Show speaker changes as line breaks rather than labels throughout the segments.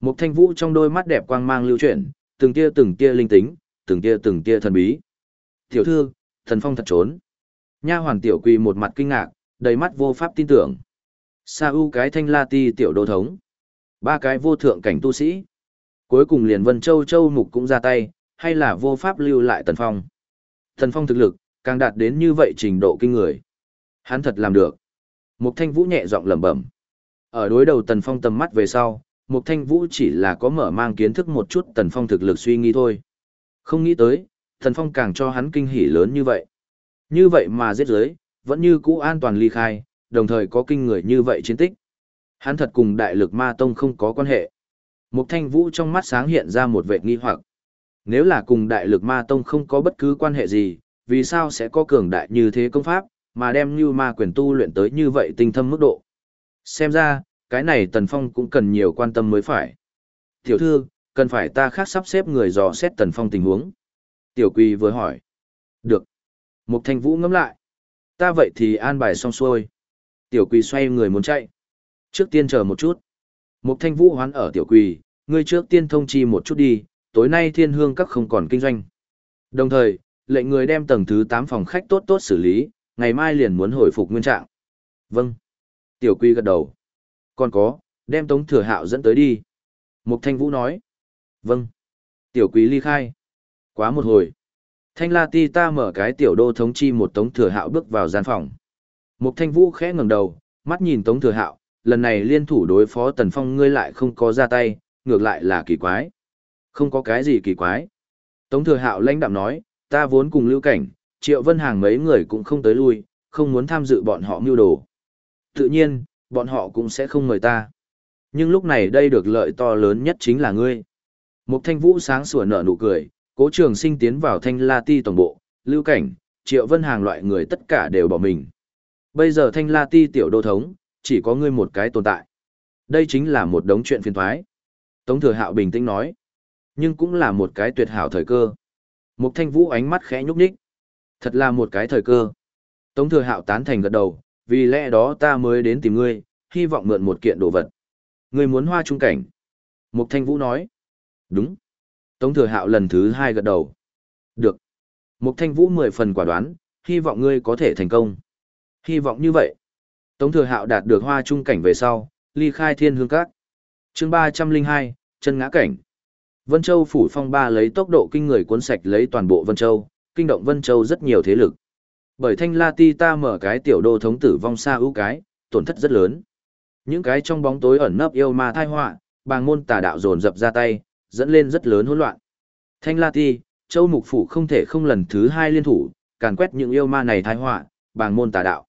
Một thanh vũ trong đôi mắt đẹp quang mang lưu chuyển, từng tia từng tia linh tính, từng tia từng tia thần bí. Tiểu thư, thần phong thật trốn. Nha hoàn tiểu quỳ một mặt kinh ngạc, đầy mắt vô pháp tin tưởng. Sa u cái thanh la ti tiểu đô thống. Ba cái vô thượng cảnh tu sĩ. Cuối cùng liền Vân Châu Châu Mục cũng ra tay, hay là vô pháp lưu lại Tần Phong. Tần Phong thực lực, càng đạt đến như vậy trình độ kinh người. Hắn thật làm được. Mục Thanh Vũ nhẹ giọng lẩm bẩm. Ở đối đầu Tần Phong tầm mắt về sau, Mục Thanh Vũ chỉ là có mở mang kiến thức một chút Tần Phong thực lực suy nghĩ thôi. Không nghĩ tới, Tần Phong càng cho hắn kinh hỉ lớn như vậy. Như vậy mà giết giới, vẫn như cũ an toàn ly khai, đồng thời có kinh người như vậy chiến tích. Hắn thật cùng đại lực ma tông không có quan hệ. Mục thanh vũ trong mắt sáng hiện ra một vẻ nghi hoặc. Nếu là cùng đại lực ma tông không có bất cứ quan hệ gì, vì sao sẽ có cường đại như thế công pháp, mà đem như ma quyền tu luyện tới như vậy tinh thâm mức độ. Xem ra, cái này Tần Phong cũng cần nhiều quan tâm mới phải. Tiểu thư, cần phải ta khác sắp xếp người dò xét Tần Phong tình huống. Tiểu Quỳ vừa hỏi. Được. Mục Thanh Vũ ngẫm lại. Ta vậy thì an bài xong xuôi. Tiểu Quỳ xoay người muốn chạy. Trước tiên chờ một chút. Mục Thanh Vũ hoán ở Tiểu Quỳ, ngươi trước tiên thông chi một chút đi, tối nay thiên hương các không còn kinh doanh. Đồng thời, lệnh người đem tầng thứ 8 phòng khách tốt tốt xử lý, ngày mai liền muốn hồi phục nguyên trạng. Vâng. Tiểu Quỳ gật đầu. Còn có, đem Tống Thừa Hạo dẫn tới đi. Mục Thanh Vũ nói. Vâng. Tiểu Quý ly khai. Quá một hồi. Thanh La Ti ta mở cái tiểu đô thống chi một Tống Thừa Hạo bước vào gian phòng. Mục Thanh Vũ khẽ ngẩng đầu, mắt nhìn Tống Thừa Hạo, lần này liên thủ đối phó Tần Phong ngươi lại không có ra tay, ngược lại là kỳ quái. Không có cái gì kỳ quái. Tống Thừa Hạo lãnh đạm nói, ta vốn cùng lưu cảnh, Triệu Vân Hàng mấy người cũng không tới lui, không muốn tham dự bọn họ mưu đồ. Tự nhiên, bọn họ cũng sẽ không mời ta. Nhưng lúc này đây được lợi to lớn nhất chính là ngươi. Mục Thanh Vũ sáng sủa nở nụ cười, Cố Trường Sinh tiến vào Thanh La Ti tổng bộ, Lưu Cảnh, Triệu Vân Hàng loại người tất cả đều bỏ mình. Bây giờ Thanh La Ti tiểu đô thống, chỉ có ngươi một cái tồn tại. Đây chính là một đống chuyện phiền toái. Tống Thừa Hạo bình tĩnh nói, nhưng cũng là một cái tuyệt hảo thời cơ. Mục Thanh Vũ ánh mắt khẽ nhúc nhích. Thật là một cái thời cơ. Tống Thừa Hạo tán thành gật đầu, vì lẽ đó ta mới đến tìm ngươi, hy vọng mượn một kiện đồ vật. Ngươi muốn hoa trung cảnh. Mục Thanh Vũ nói. Đúng. Tống Thừa Hạo lần thứ hai gật đầu. Được. Mục Thanh Vũ mười phần quả đoán, hy vọng ngươi có thể thành công. Hy vọng như vậy. Tống Thừa Hạo đạt được hoa trung cảnh về sau, ly khai thiên hương các. chương ba trăm linh hai, chân ngã cảnh. Vân Châu phủ phong ba lấy tốc độ kinh người cuốn sạch lấy toàn bộ Vân Châu, kinh động Vân Châu rất nhiều thế lực. Bởi thanh la ti ta mở cái tiểu đô thống tử vong xa ưu cái, tổn thất rất lớn. Những cái trong bóng tối ẩn nấp yêu ma thai họa, bàng môn tà đạo dồn dập ra tay, dẫn lên rất lớn hỗn loạn. Thanh la ti, châu mục phủ không thể không lần thứ hai liên thủ, càn quét những yêu ma này thai họa, bàng môn tà đạo.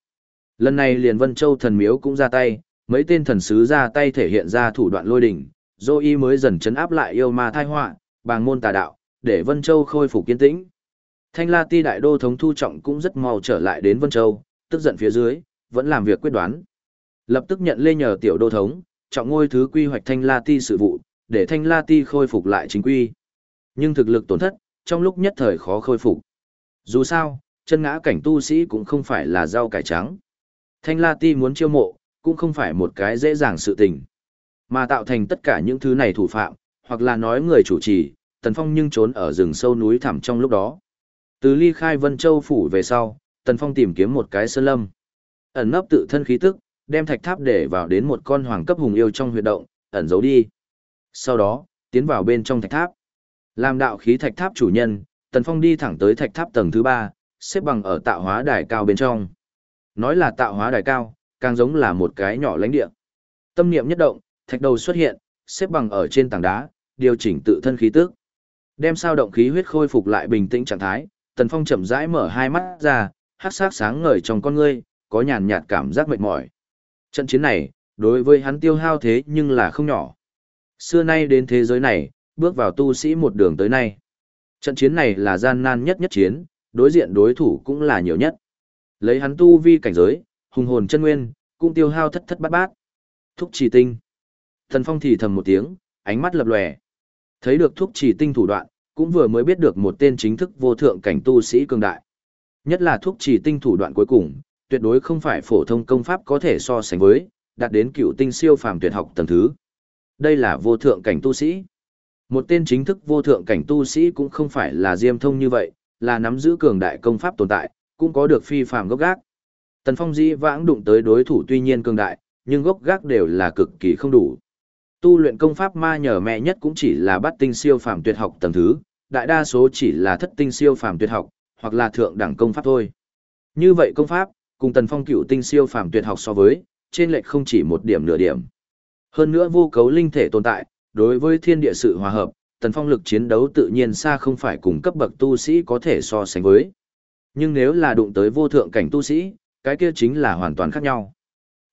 Lần này liền Vân Châu thần miếu cũng ra tay, mấy tên thần sứ ra tay thể hiện ra thủ đoạn lôi đỉnh, dô y mới dần chấn áp lại yêu ma thai họa, bàng môn tà đạo, để Vân Châu khôi phục kiên tĩnh. Thanh La Ti đại đô thống Thu Trọng cũng rất mau trở lại đến Vân Châu, tức giận phía dưới, vẫn làm việc quyết đoán. Lập tức nhận lê nhờ tiểu đô thống, trọng ngôi thứ quy hoạch Thanh La Ti sự vụ, để Thanh La Ti khôi phục lại chính quy. Nhưng thực lực tổn thất, trong lúc nhất thời khó khôi phục. Dù sao, chân ngã cảnh tu sĩ cũng không phải là rau cải trắng. Thanh La Ti muốn chiêu mộ, cũng không phải một cái dễ dàng sự tình. Mà tạo thành tất cả những thứ này thủ phạm, hoặc là nói người chủ trì, Tần Phong nhưng trốn ở rừng sâu núi thẳm trong lúc đó. Từ ly khai Vân Châu phủ về sau, Tần Phong tìm kiếm một cái sơn lâm. Ẩn nấp tự thân khí tức, đem thạch tháp để vào đến một con hoàng cấp hùng yêu trong huyệt động, ẩn giấu đi. Sau đó, tiến vào bên trong thạch tháp. Làm đạo khí thạch tháp chủ nhân, Tần Phong đi thẳng tới thạch tháp tầng thứ ba, xếp bằng ở tạo hóa đài cao bên trong. Nói là tạo hóa đài cao, càng giống là một cái nhỏ lãnh địa. Tâm niệm nhất động, thạch đầu xuất hiện, xếp bằng ở trên tảng đá, điều chỉnh tự thân khí tức. Đem sao động khí huyết khôi phục lại bình tĩnh trạng thái, Tần Phong chậm rãi mở hai mắt ra, hắc sắc sáng ngời trong con ngươi, có nhàn nhạt cảm giác mệt mỏi. Trận chiến này, đối với hắn tiêu hao thế nhưng là không nhỏ. Xưa nay đến thế giới này, bước vào tu sĩ một đường tới nay. Trận chiến này là gian nan nhất nhất chiến, đối diện đối thủ cũng là nhiều nhất. Lấy hắn tu vi cảnh giới, hùng hồn chân nguyên, cũng tiêu hao thất thất bát bát. Thúc chỉ tinh. Thần Phong thì thầm một tiếng, ánh mắt lập lòe. Thấy được thúc chỉ tinh thủ đoạn, cũng vừa mới biết được một tên chính thức vô thượng cảnh tu sĩ cường đại. Nhất là thuốc chỉ tinh thủ đoạn cuối cùng, tuyệt đối không phải phổ thông công pháp có thể so sánh với, đạt đến cựu tinh siêu phàm tuyệt học tầng thứ. Đây là vô thượng cảnh tu sĩ. Một tên chính thức vô thượng cảnh tu sĩ cũng không phải là diêm thông như vậy, là nắm giữ cường đại công pháp tồn tại, cũng có được phi phàm gốc gác. Tần Phong dĩ vãng đụng tới đối thủ tuy nhiên cường đại, nhưng gốc gác đều là cực kỳ không đủ. Tu luyện công pháp ma nhờ mẹ nhất cũng chỉ là bắt tinh siêu phàm tuyệt học tầng thứ, đại đa số chỉ là thất tinh siêu phàm tuyệt học, hoặc là thượng đẳng công pháp thôi. Như vậy công pháp, cùng Tần Phong cửu tinh siêu phàm tuyệt học so với, trên lệch không chỉ một điểm nửa điểm. Hơn nữa vô cấu linh thể tồn tại, đối với thiên địa sự hòa hợp, Tần Phong lực chiến đấu tự nhiên xa không phải cùng cấp bậc tu sĩ có thể so sánh với. Nhưng nếu là đụng tới vô thượng cảnh tu sĩ, cái kia chính là hoàn toàn khác nhau.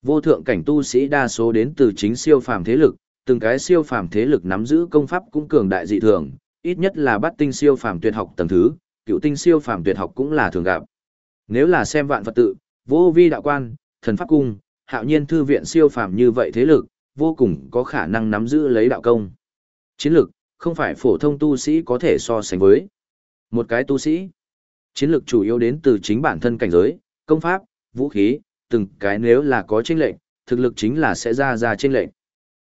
Vô thượng cảnh tu sĩ đa số đến từ chính siêu phàm thế lực, từng cái siêu phàm thế lực nắm giữ công pháp cũng cường đại dị thường, ít nhất là bắt tinh siêu phàm tuyệt học tầng thứ, cựu tinh siêu phàm tuyệt học cũng là thường gặp. Nếu là xem vạn Phật tự, vô vi đạo quan, thần pháp cung, hạo nhiên thư viện siêu phàm như vậy thế lực, vô cùng có khả năng nắm giữ lấy đạo công. Chiến lực, không phải phổ thông tu sĩ có thể so sánh với. Một cái tu sĩ, chiến lực chủ yếu đến từ chính bản thân cảnh giới, công pháp, vũ khí, từng cái nếu là có chênh lệnh, thực lực chính là sẽ ra ra chênh lệnh.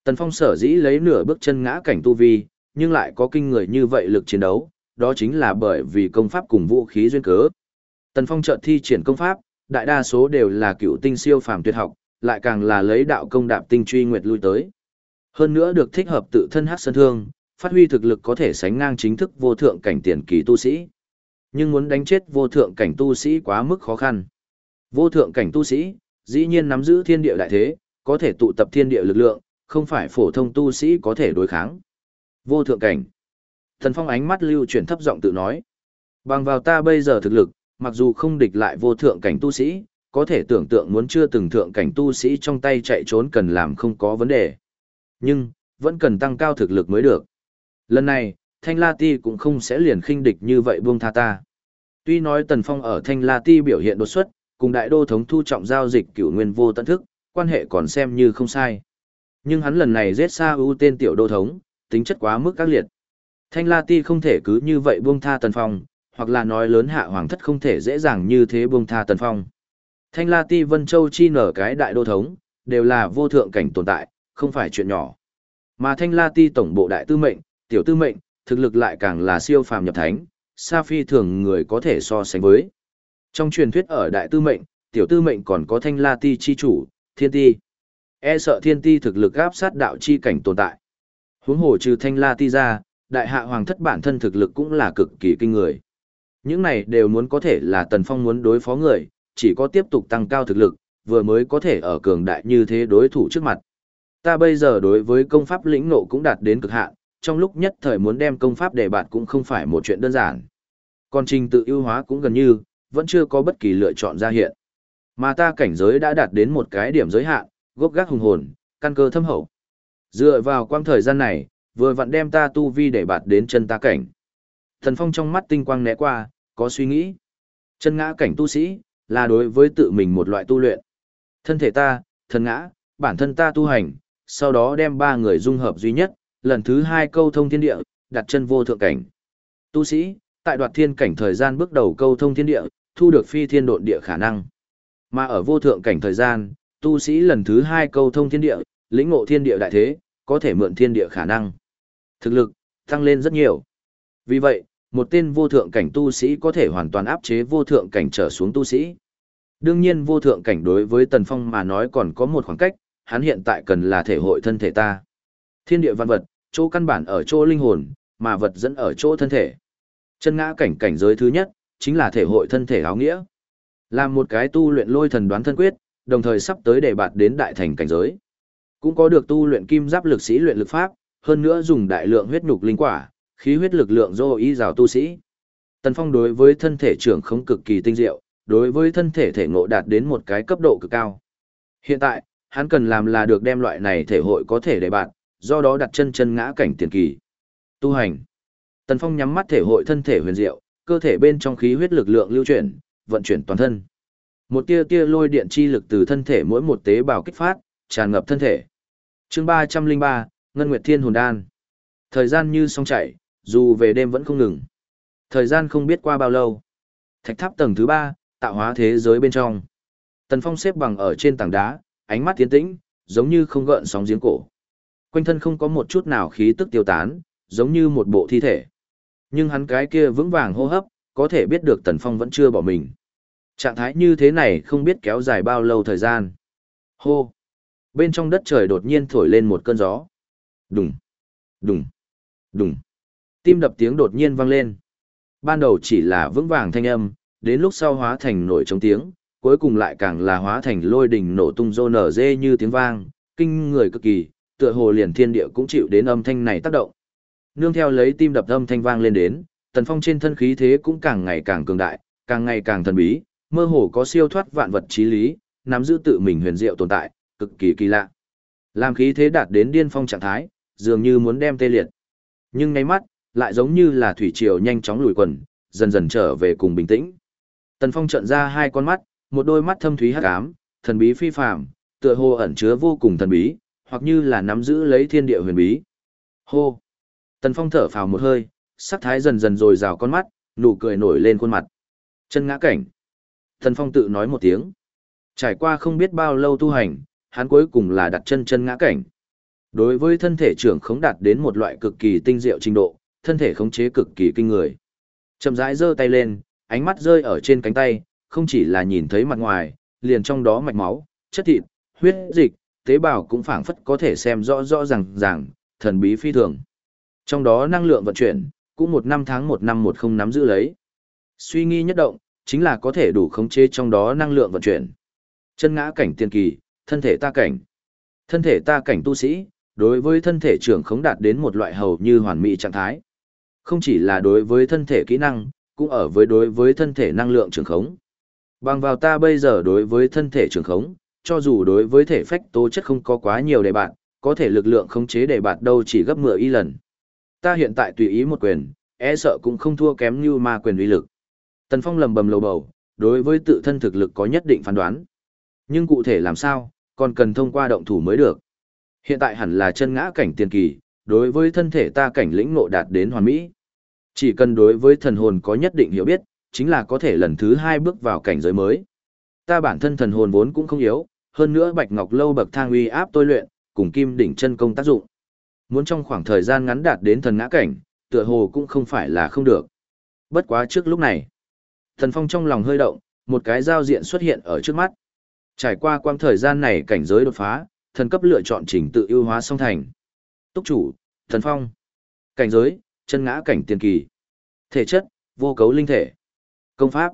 Tần Phong sở dĩ lấy nửa bước chân ngã cảnh tu vi, nhưng lại có kinh người như vậy lực chiến đấu, đó chính là bởi vì công pháp cùng vũ khí duyên cớ. Tần Phong chợt thi triển công pháp, đại đa số đều là cựu tinh siêu phàm tuyệt học, lại càng là lấy đạo công đạp tinh truy nguyệt lui tới. Hơn nữa được thích hợp tự thân hắc sơn thương, phát huy thực lực có thể sánh ngang chính thức vô thượng cảnh tiền kỳ tu sĩ. Nhưng muốn đánh chết vô thượng cảnh tu sĩ quá mức khó khăn. Vô thượng cảnh tu sĩ, dĩ nhiên nắm giữ thiên địa đại thế, có thể tụ tập thiên địa lực lượng, không phải phổ thông tu sĩ có thể đối kháng. Vô thượng cảnh. Thần Phong ánh mắt lưu chuyển thấp giọng tự nói. Bằng vào ta bây giờ thực lực, mặc dù không địch lại vô thượng cảnh tu sĩ, có thể tưởng tượng muốn chưa từng thượng cảnh tu sĩ trong tay chạy trốn cần làm không có vấn đề. Nhưng, vẫn cần tăng cao thực lực mới được. Lần này, Thanh La Ti cũng không sẽ liền khinh địch như vậy buông tha ta. Tuy nói Tần Phong ở Thanh La Ti biểu hiện đột xuất, cùng đại đô thống thu trọng giao dịch cửu nguyên vô tận thức, quan hệ còn xem như không sai. Nhưng hắn lần này giết Sa ưu tên tiểu đô thống, tính chất quá mức các liệt. Thanh La Ti không thể cứ như vậy buông tha Tần Phong, hoặc là nói lớn hạ hoàng thất không thể dễ dàng như thế buông tha Tần Phong. Thanh La Ti Vân Châu chi nở cái đại đô thống, đều là vô thượng cảnh tồn tại, không phải chuyện nhỏ. Mà Thanh La Ti tổng bộ đại tư mệnh, tiểu tư mệnh, thực lực lại càng là siêu phàm nhập thánh, xa phi thường người có thể so sánh với. Trong truyền thuyết ở đại tư mệnh, tiểu tư mệnh còn có Thanh La Ti chi chủ, Thiên Ti. E sợ Thiên Ti thực lực áp sát đạo chi cảnh tồn tại. Huống hồ trừ Thanh La Ti ra, đại hạ hoàng thất bản thân thực lực cũng là cực kỳ kinh người. Những này đều muốn có thể là Tần Phong muốn đối phó người, chỉ có tiếp tục tăng cao thực lực, vừa mới có thể ở cường đại như thế đối thủ trước mặt. Ta bây giờ đối với công pháp lĩnh nộ cũng đạt đến cực hạn, trong lúc nhất thời muốn đem công pháp để bạn cũng không phải một chuyện đơn giản. Còn trình tự ưu hóa cũng gần như, vẫn chưa có bất kỳ lựa chọn ra hiện. Mà ta cảnh giới đã đạt đến một cái điểm giới hạn, gốc gác hùng hồn, căn cơ thâm hậu. Dựa vào quang thời gian này, vừa vặn đem ta tu vi để bạt đến chân ta cảnh. Thần Phong trong mắt tinh quang né qua, có suy nghĩ. Chân ngã cảnh tu sĩ, là đối với tự mình một loại tu luyện. Thân thể ta, thần ngã, bản thân ta tu hành, sau đó đem ba người dung hợp duy nhất, lần thứ hai câu thông thiên địa, đặt chân vô thượng cảnh. Tu sĩ, tại đoạt thiên cảnh thời gian bước đầu câu thông thiên địa, thu được phi thiên độn địa khả năng. Mà ở vô thượng cảnh thời gian, tu sĩ lần thứ hai câu thông thiên địa, lĩnh ngộ thiên địa đại thế, có thể mượn thiên địa khả năng. Thực lực, tăng lên rất nhiều. Vì vậy, một tên vô thượng cảnh tu sĩ có thể hoàn toàn áp chế vô thượng cảnh trở xuống tu sĩ. Đương nhiên vô thượng cảnh đối với Tần Phong mà nói còn có một khoảng cách, hắn hiện tại cần là thể hội thân thể ta. Thiên địa văn vật, chỗ căn bản ở chỗ linh hồn, mà vật dẫn ở chỗ thân thể. Chân ngã cảnh cảnh giới thứ nhất, chính là thể hội thân thể áo nghĩa. Làm một cái tu luyện lôi thần đoán thân quyết, đồng thời sắp tới để bạt đến đại thành cảnh giới. Cũng có được tu luyện kim giáp lực sĩ luyện lực pháp, hơn nữa dùng đại lượng huyết nhục linh quả, khí huyết lực lượng do ý rào tu sĩ. Tần Phong đối với thân thể trưởng không cực kỳ tinh diệu, đối với thân thể thể ngộ đạt đến một cái cấp độ cực cao. Hiện tại, hắn cần làm là được đem loại này thể hội có thể để bạn, do đó đặt chân chân ngã cảnh tiền kỳ. Tu hành. Tần Phong nhắm mắt thể hội thân thể huyền diệu, cơ thể bên trong khí huyết lực lượng lưu chuyển, vận chuyển toàn thân. Một tia tia lôi điện chi lực từ thân thể mỗi một tế bào kích phát, tràn ngập thân thể. Chương 303, Ngân Nguyệt Thiên Hồn Đan. Thời gian như sông chảy, dù về đêm vẫn không ngừng. Thời gian không biết qua bao lâu. Thạch tháp tầng thứ ba, tạo hóa thế giới bên trong. Tần Phong xếp bằng ở trên tảng đá, ánh mắt tiến tĩnh, giống như không gợn sóng giếng cổ. Quanh thân không có một chút nào khí tức tiêu tán, giống như một bộ thi thể. Nhưng hắn cái kia vững vàng hô hấp, có thể biết được Tần Phong vẫn chưa bỏ mình. Trạng thái như thế này không biết kéo dài bao lâu thời gian. Hô! Bên trong đất trời đột nhiên thổi lên một cơn gió. Đùng! Đùng! Đùng! Tim đập tiếng đột nhiên vang lên. Ban đầu chỉ là vững vàng thanh âm, đến lúc sau hóa thành nổi trống tiếng, cuối cùng lại càng là hóa thành lôi đình nổ tung rô nở dê như tiếng vang, kinh người cực kỳ, tựa hồ liền thiên địa cũng chịu đến âm thanh này tác động. Nương theo lấy tim đập âm thanh vang lên đến, Tần Phong trên thân khí thế cũng càng ngày càng cường đại, càng ngày càng thần bí, mơ hồ có siêu thoát vạn vật trí lý, nắm giữ tự mình huyền diệu tồn tại, cực kỳ kỳ lạ. Làm khí thế đạt đến điên phong trạng thái, dường như muốn đem tê liệt. Nhưng ngay mắt, lại giống như là thủy triều nhanh chóng lùi quần, dần dần trở về cùng bình tĩnh. Tần Phong trợn ra hai con mắt, một đôi mắt thâm thúy hắc ám, thần bí phi phàm, tựa hồ ẩn chứa vô cùng thần bí, hoặc như là nắm giữ lấy thiên địa huyền bí. Hô. Tần Phong thở phào một hơi, sắc thái dần dần rồi rào con mắt, nụ cười nổi lên khuôn mặt. Chân ngã cảnh. Tần Phong tự nói một tiếng. Trải qua không biết bao lâu tu hành, hắn cuối cùng là đặt chân chân ngã cảnh. Đối với thân thể trưởng khống đạt đến một loại cực kỳ tinh diệu trình độ, thân thể khống chế cực kỳ kinh người. Chậm rãi giơ tay lên, ánh mắt rơi ở trên cánh tay, không chỉ là nhìn thấy mặt ngoài, liền trong đó mạch máu, chất thịt, huyết dịch, tế bào cũng phảng phất có thể xem rõ rõ ràng ràng, thần bí phi thường. Trong đó năng lượng vận chuyển, cũng một năm tháng một năm một không nắm giữ lấy. Suy nghĩ nhất động, chính là có thể đủ khống chế trong đó năng lượng vận chuyển. Chân ngã cảnh tiên kỳ, thân thể ta cảnh. Thân thể ta cảnh tu sĩ, đối với thân thể trưởng khống đạt đến một loại hầu như hoàn mỹ trạng thái. Không chỉ là đối với thân thể kỹ năng, cũng ở với đối với thân thể năng lượng trưởng khống. Bằng vào ta bây giờ đối với thân thể trưởng khống, cho dù đối với thể phách tố chất không có quá nhiều đề bạn, có thể lực lượng khống chế đề bạn đâu chỉ gấp 10 y lần. Ta hiện tại tùy ý một quyền, e sợ cũng không thua kém như ma quyền uy lực. Tần Phong lầm bầm lầu bầu, đối với tự thân thực lực có nhất định phán đoán. Nhưng cụ thể làm sao, còn cần thông qua động thủ mới được. Hiện tại hẳn là chân ngã cảnh tiền kỳ, đối với thân thể ta cảnh lĩnh ngộ đạt đến hoàn mỹ. Chỉ cần đối với thần hồn có nhất định hiểu biết, chính là có thể lần thứ hai bước vào cảnh giới mới. Ta bản thân thần hồn vốn cũng không yếu, hơn nữa Bạch Ngọc Lâu bậc thang uy áp tôi luyện, cùng kim đỉnh chân công tác dụng. Muốn trong khoảng thời gian ngắn đạt đến thần ngã cảnh, tựa hồ cũng không phải là không được. Bất quá trước lúc này, thần phong trong lòng hơi động, một cái giao diện xuất hiện ở trước mắt. Trải qua quãng thời gian này cảnh giới đột phá, thần cấp lựa chọn trình tự ưu hóa song thành. Túc chủ, thần phong. Cảnh giới, chân ngã cảnh tiền kỳ. Thể chất, vô cấu linh thể. Công pháp,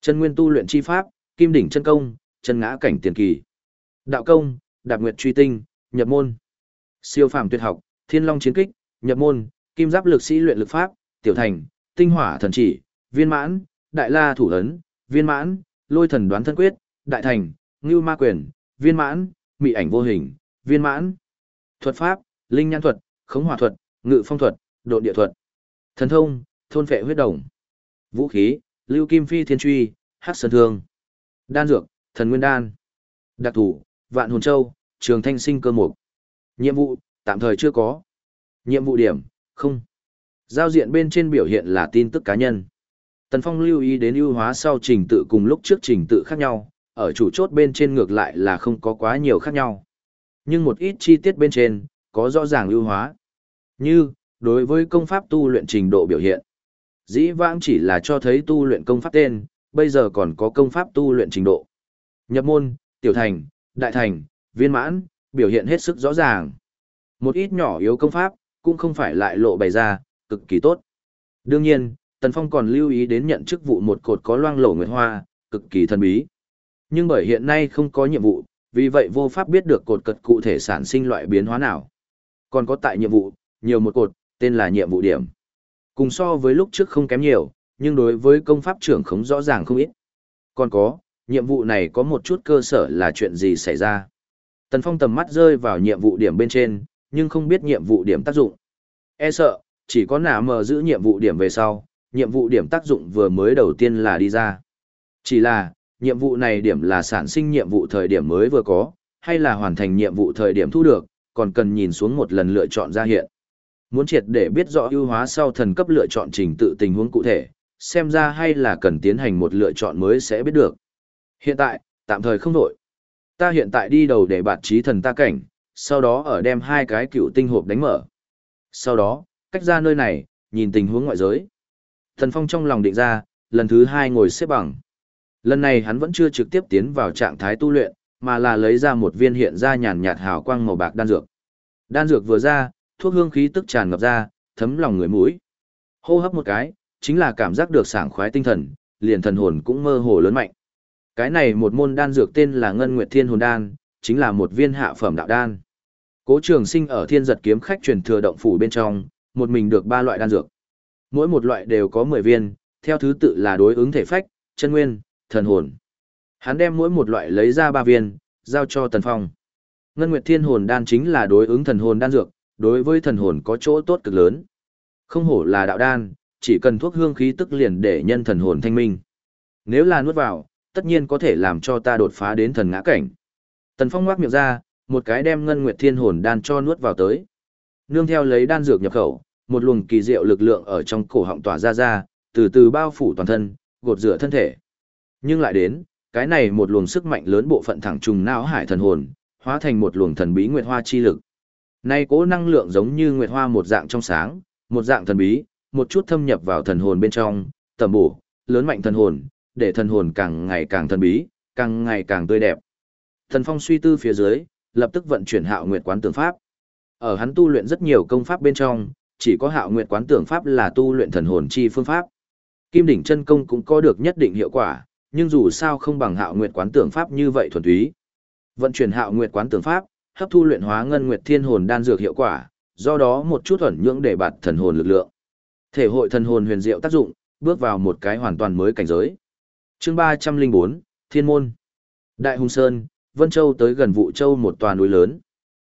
chân nguyên tu luyện chi pháp, kim đỉnh chân công, chân ngã cảnh tiền kỳ. Đạo công, đạp nguyệt truy tinh, nhập môn. Siêu phàm tuyệt học, thiên long chiến kích, nhập môn, kim giáp lực sĩ luyện lực pháp, tiểu thành, tinh hỏa thần chỉ, viên mãn, đại la thủ ấn, viên mãn, lôi thần đoán thân quyết, đại thành, ngưu ma quyền, viên mãn, mị ảnh vô hình, viên mãn. Thuật pháp, linh nhãn thuật, khống hỏa thuật, ngự phong thuật, độ địa thuật. Thần thông, thôn phệ huyết đồng. Vũ khí, lưu kim phi thiên truy, hắc sơn thương. Đan dược, thần nguyên đan. Đặc thủ, vạn hồn châu, trường thanh sinh cơ mục. Nhiệm vụ, tạm thời chưa có. Nhiệm vụ điểm, không. Giao diện bên trên biểu hiện là tin tức cá nhân. Tần Phong lưu ý đến ưu hóa sau trình tự cùng lúc trước trình tự khác nhau, ở chủ chốt bên trên ngược lại là không có quá nhiều khác nhau. Nhưng một ít chi tiết bên trên, có rõ ràng ưu hóa. Như, đối với công pháp tu luyện trình độ biểu hiện. Dĩ vãng chỉ là cho thấy tu luyện công pháp tên, bây giờ còn có công pháp tu luyện trình độ. Nhập môn, tiểu thành, đại thành, viên mãn, biểu hiện hết sức rõ ràng. Một ít nhỏ yếu công pháp, cũng không phải lại lộ bày ra, cực kỳ tốt. Đương nhiên, Tần Phong còn lưu ý đến nhận chức vụ một cột có loang lổ nguyệt hoa, cực kỳ thần bí. Nhưng bởi hiện nay không có nhiệm vụ, vì vậy vô pháp biết được cột cật cụ thể sản sinh loại biến hóa nào. Còn có tại nhiệm vụ, nhiều một cột, tên là nhiệm vụ điểm. Cùng so với lúc trước không kém nhiều, nhưng đối với công pháp trưởng không rõ ràng không ít. Còn có, nhiệm vụ này có một chút cơ sở là chuyện gì xảy ra. Tần Phong tầm mắt rơi vào nhiệm vụ điểm bên trên, nhưng không biết nhiệm vụ điểm tác dụng. E sợ, chỉ có nả mờ giữ nhiệm vụ điểm về sau, nhiệm vụ điểm tác dụng vừa mới đầu tiên là đi ra. Chỉ là, nhiệm vụ này điểm là sản sinh nhiệm vụ thời điểm mới vừa có, hay là hoàn thành nhiệm vụ thời điểm thu được, còn cần nhìn xuống một lần lựa chọn ra hiện. Muốn triệt để biết rõ ưu hóa sau thần cấp lựa chọn trình tự tình huống cụ thể, xem ra hay là cần tiến hành một lựa chọn mới sẽ biết được. Hiện tại, tạm thời không đổi. Ta hiện tại đi đầu để bạt trí thần ta cảnh, sau đó ở đem hai cái cựu tinh hộp đánh mở. Sau đó, cách ra nơi này, nhìn tình huống ngoại giới. Thần Phong trong lòng định ra, lần thứ hai ngồi xếp bằng. Lần này hắn vẫn chưa trực tiếp tiến vào trạng thái tu luyện, mà là lấy ra một viên hiện ra nhàn nhạt hào quang màu bạc đan dược. Đan dược vừa ra, thuốc hương khí tức tràn ngập ra, thấm lòng người mũi. Hô hấp một cái, chính là cảm giác được sảng khoái tinh thần, liền thần hồn cũng mơ hồ lớn mạnh. Cái này một môn đan dược tên là Ngân Nguyệt Thiên Hồn Đan, chính là một viên hạ phẩm đạo đan. Cố Trường Sinh ở Thiên Giật kiếm khách truyền thừa động phủ bên trong, một mình được ba loại đan dược. Mỗi một loại đều có 10 viên, theo thứ tự là đối ứng thể phách, chân nguyên, thần hồn. Hắn đem mỗi một loại lấy ra ba viên, giao cho Tần Phong. Ngân Nguyệt Thiên Hồn Đan chính là đối ứng thần hồn đan dược, đối với thần hồn có chỗ tốt cực lớn. Không hổ là đạo đan, chỉ cần thuốc hương khí tức liền để nhân thần hồn thanh minh. Nếu là nuốt vào, tất nhiên có thể làm cho ta đột phá đến thần ngã cảnh. Tần Phong ngoác miệng ra, một cái đem Ngân Nguyệt Thiên Hồn Đan cho nuốt vào tới. Nương theo lấy đan dược nhập khẩu, một luồng kỳ diệu lực lượng ở trong cổ họng tỏa ra ra, từ từ bao phủ toàn thân, gột rửa thân thể. Nhưng lại đến, cái này một luồng sức mạnh lớn bộ phận thẳng trùng não hải thần hồn, hóa thành một luồng thần bí nguyệt hoa chi lực. Nay cố năng lượng giống như nguyệt hoa một dạng trong sáng, một dạng thần bí, một chút thâm nhập vào thần hồn bên trong, tầm bổ, lớn mạnh thần hồn, để thần hồn càng ngày càng thần bí, càng ngày càng tươi đẹp. Thần Phong suy tư phía dưới, lập tức vận chuyển Hạo Nguyệt Quán Tưởng Pháp. Ở hắn tu luyện rất nhiều công pháp bên trong, chỉ có Hạo Nguyệt Quán Tưởng Pháp là tu luyện thần hồn chi phương pháp. Kim đỉnh chân công cũng có được nhất định hiệu quả, nhưng dù sao không bằng Hạo Nguyệt Quán Tưởng Pháp như vậy thuần túy. Vận chuyển Hạo Nguyệt Quán Tưởng Pháp, hấp thu luyện hóa ngân nguyệt thiên hồn đan dược hiệu quả, do đó một chút ẩn nhưỡng để bạt thần hồn lực lượng. Thể hội thần hồn huyền diệu tác dụng, bước vào một cái hoàn toàn mới cảnh giới. Chương 304, Thiên môn. Đại Hùng Sơn, Vân Châu tới gần Vũ Châu một tòa núi lớn.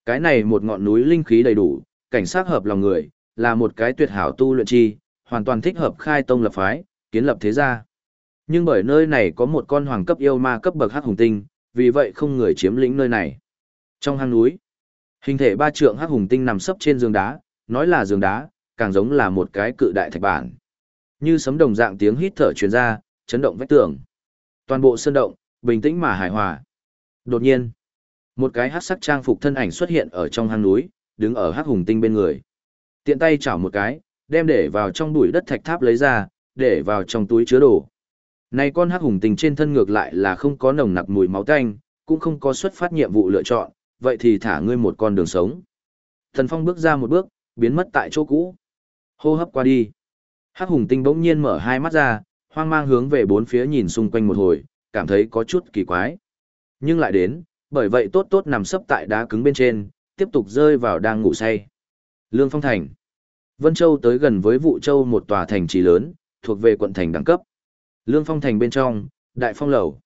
Cái này một ngọn núi linh khí đầy đủ, cảnh sát hợp lòng người, là một cái tuyệt hảo tu luyện chi, hoàn toàn thích hợp khai tông lập phái, kiến lập thế gia. Nhưng bởi nơi này có một con hoàng cấp yêu ma cấp bậc hắc hùng tinh, vì vậy không người chiếm lĩnh nơi này. Trong hang núi, hình thể ba trượng hắc hùng tinh nằm sấp trên giường đá, nói là giường đá, càng giống là một cái cự đại thạch bản. Như sấm đồng dạng tiếng hít thở truyền ra, chấn động vách tường. Toàn bộ sơn động, bình tĩnh mà hài hòa. Đột nhiên, một cái hắc sắc trang phục thân ảnh xuất hiện ở trong hang núi, đứng ở hắc hùng tinh bên người. Tiện tay chảo một cái, đem để vào trong bụi đất thạch tháp lấy ra, để vào trong túi chứa đồ. Này con hắc hùng tinh trên thân ngược lại là không có nồng nặc mùi máu tanh, cũng không có xuất phát nhiệm vụ lựa chọn, vậy thì thả ngươi một con đường sống. Thần Phong bước ra một bước, biến mất tại chỗ cũ. Hô hấp qua đi. Hắc hùng tinh bỗng nhiên mở hai mắt ra, hoang mang hướng về bốn phía nhìn xung quanh một hồi, cảm thấy có chút kỳ quái. Nhưng lại đến, bởi vậy tốt tốt nằm sấp tại đá cứng bên trên, tiếp tục rơi vào đang ngủ say. Lương Phong Thành. Vân Châu tới gần với Vụ Châu một tòa thành trì lớn, thuộc về quận thành đẳng cấp. Lương Phong Thành bên trong, Đại Phong Lầu.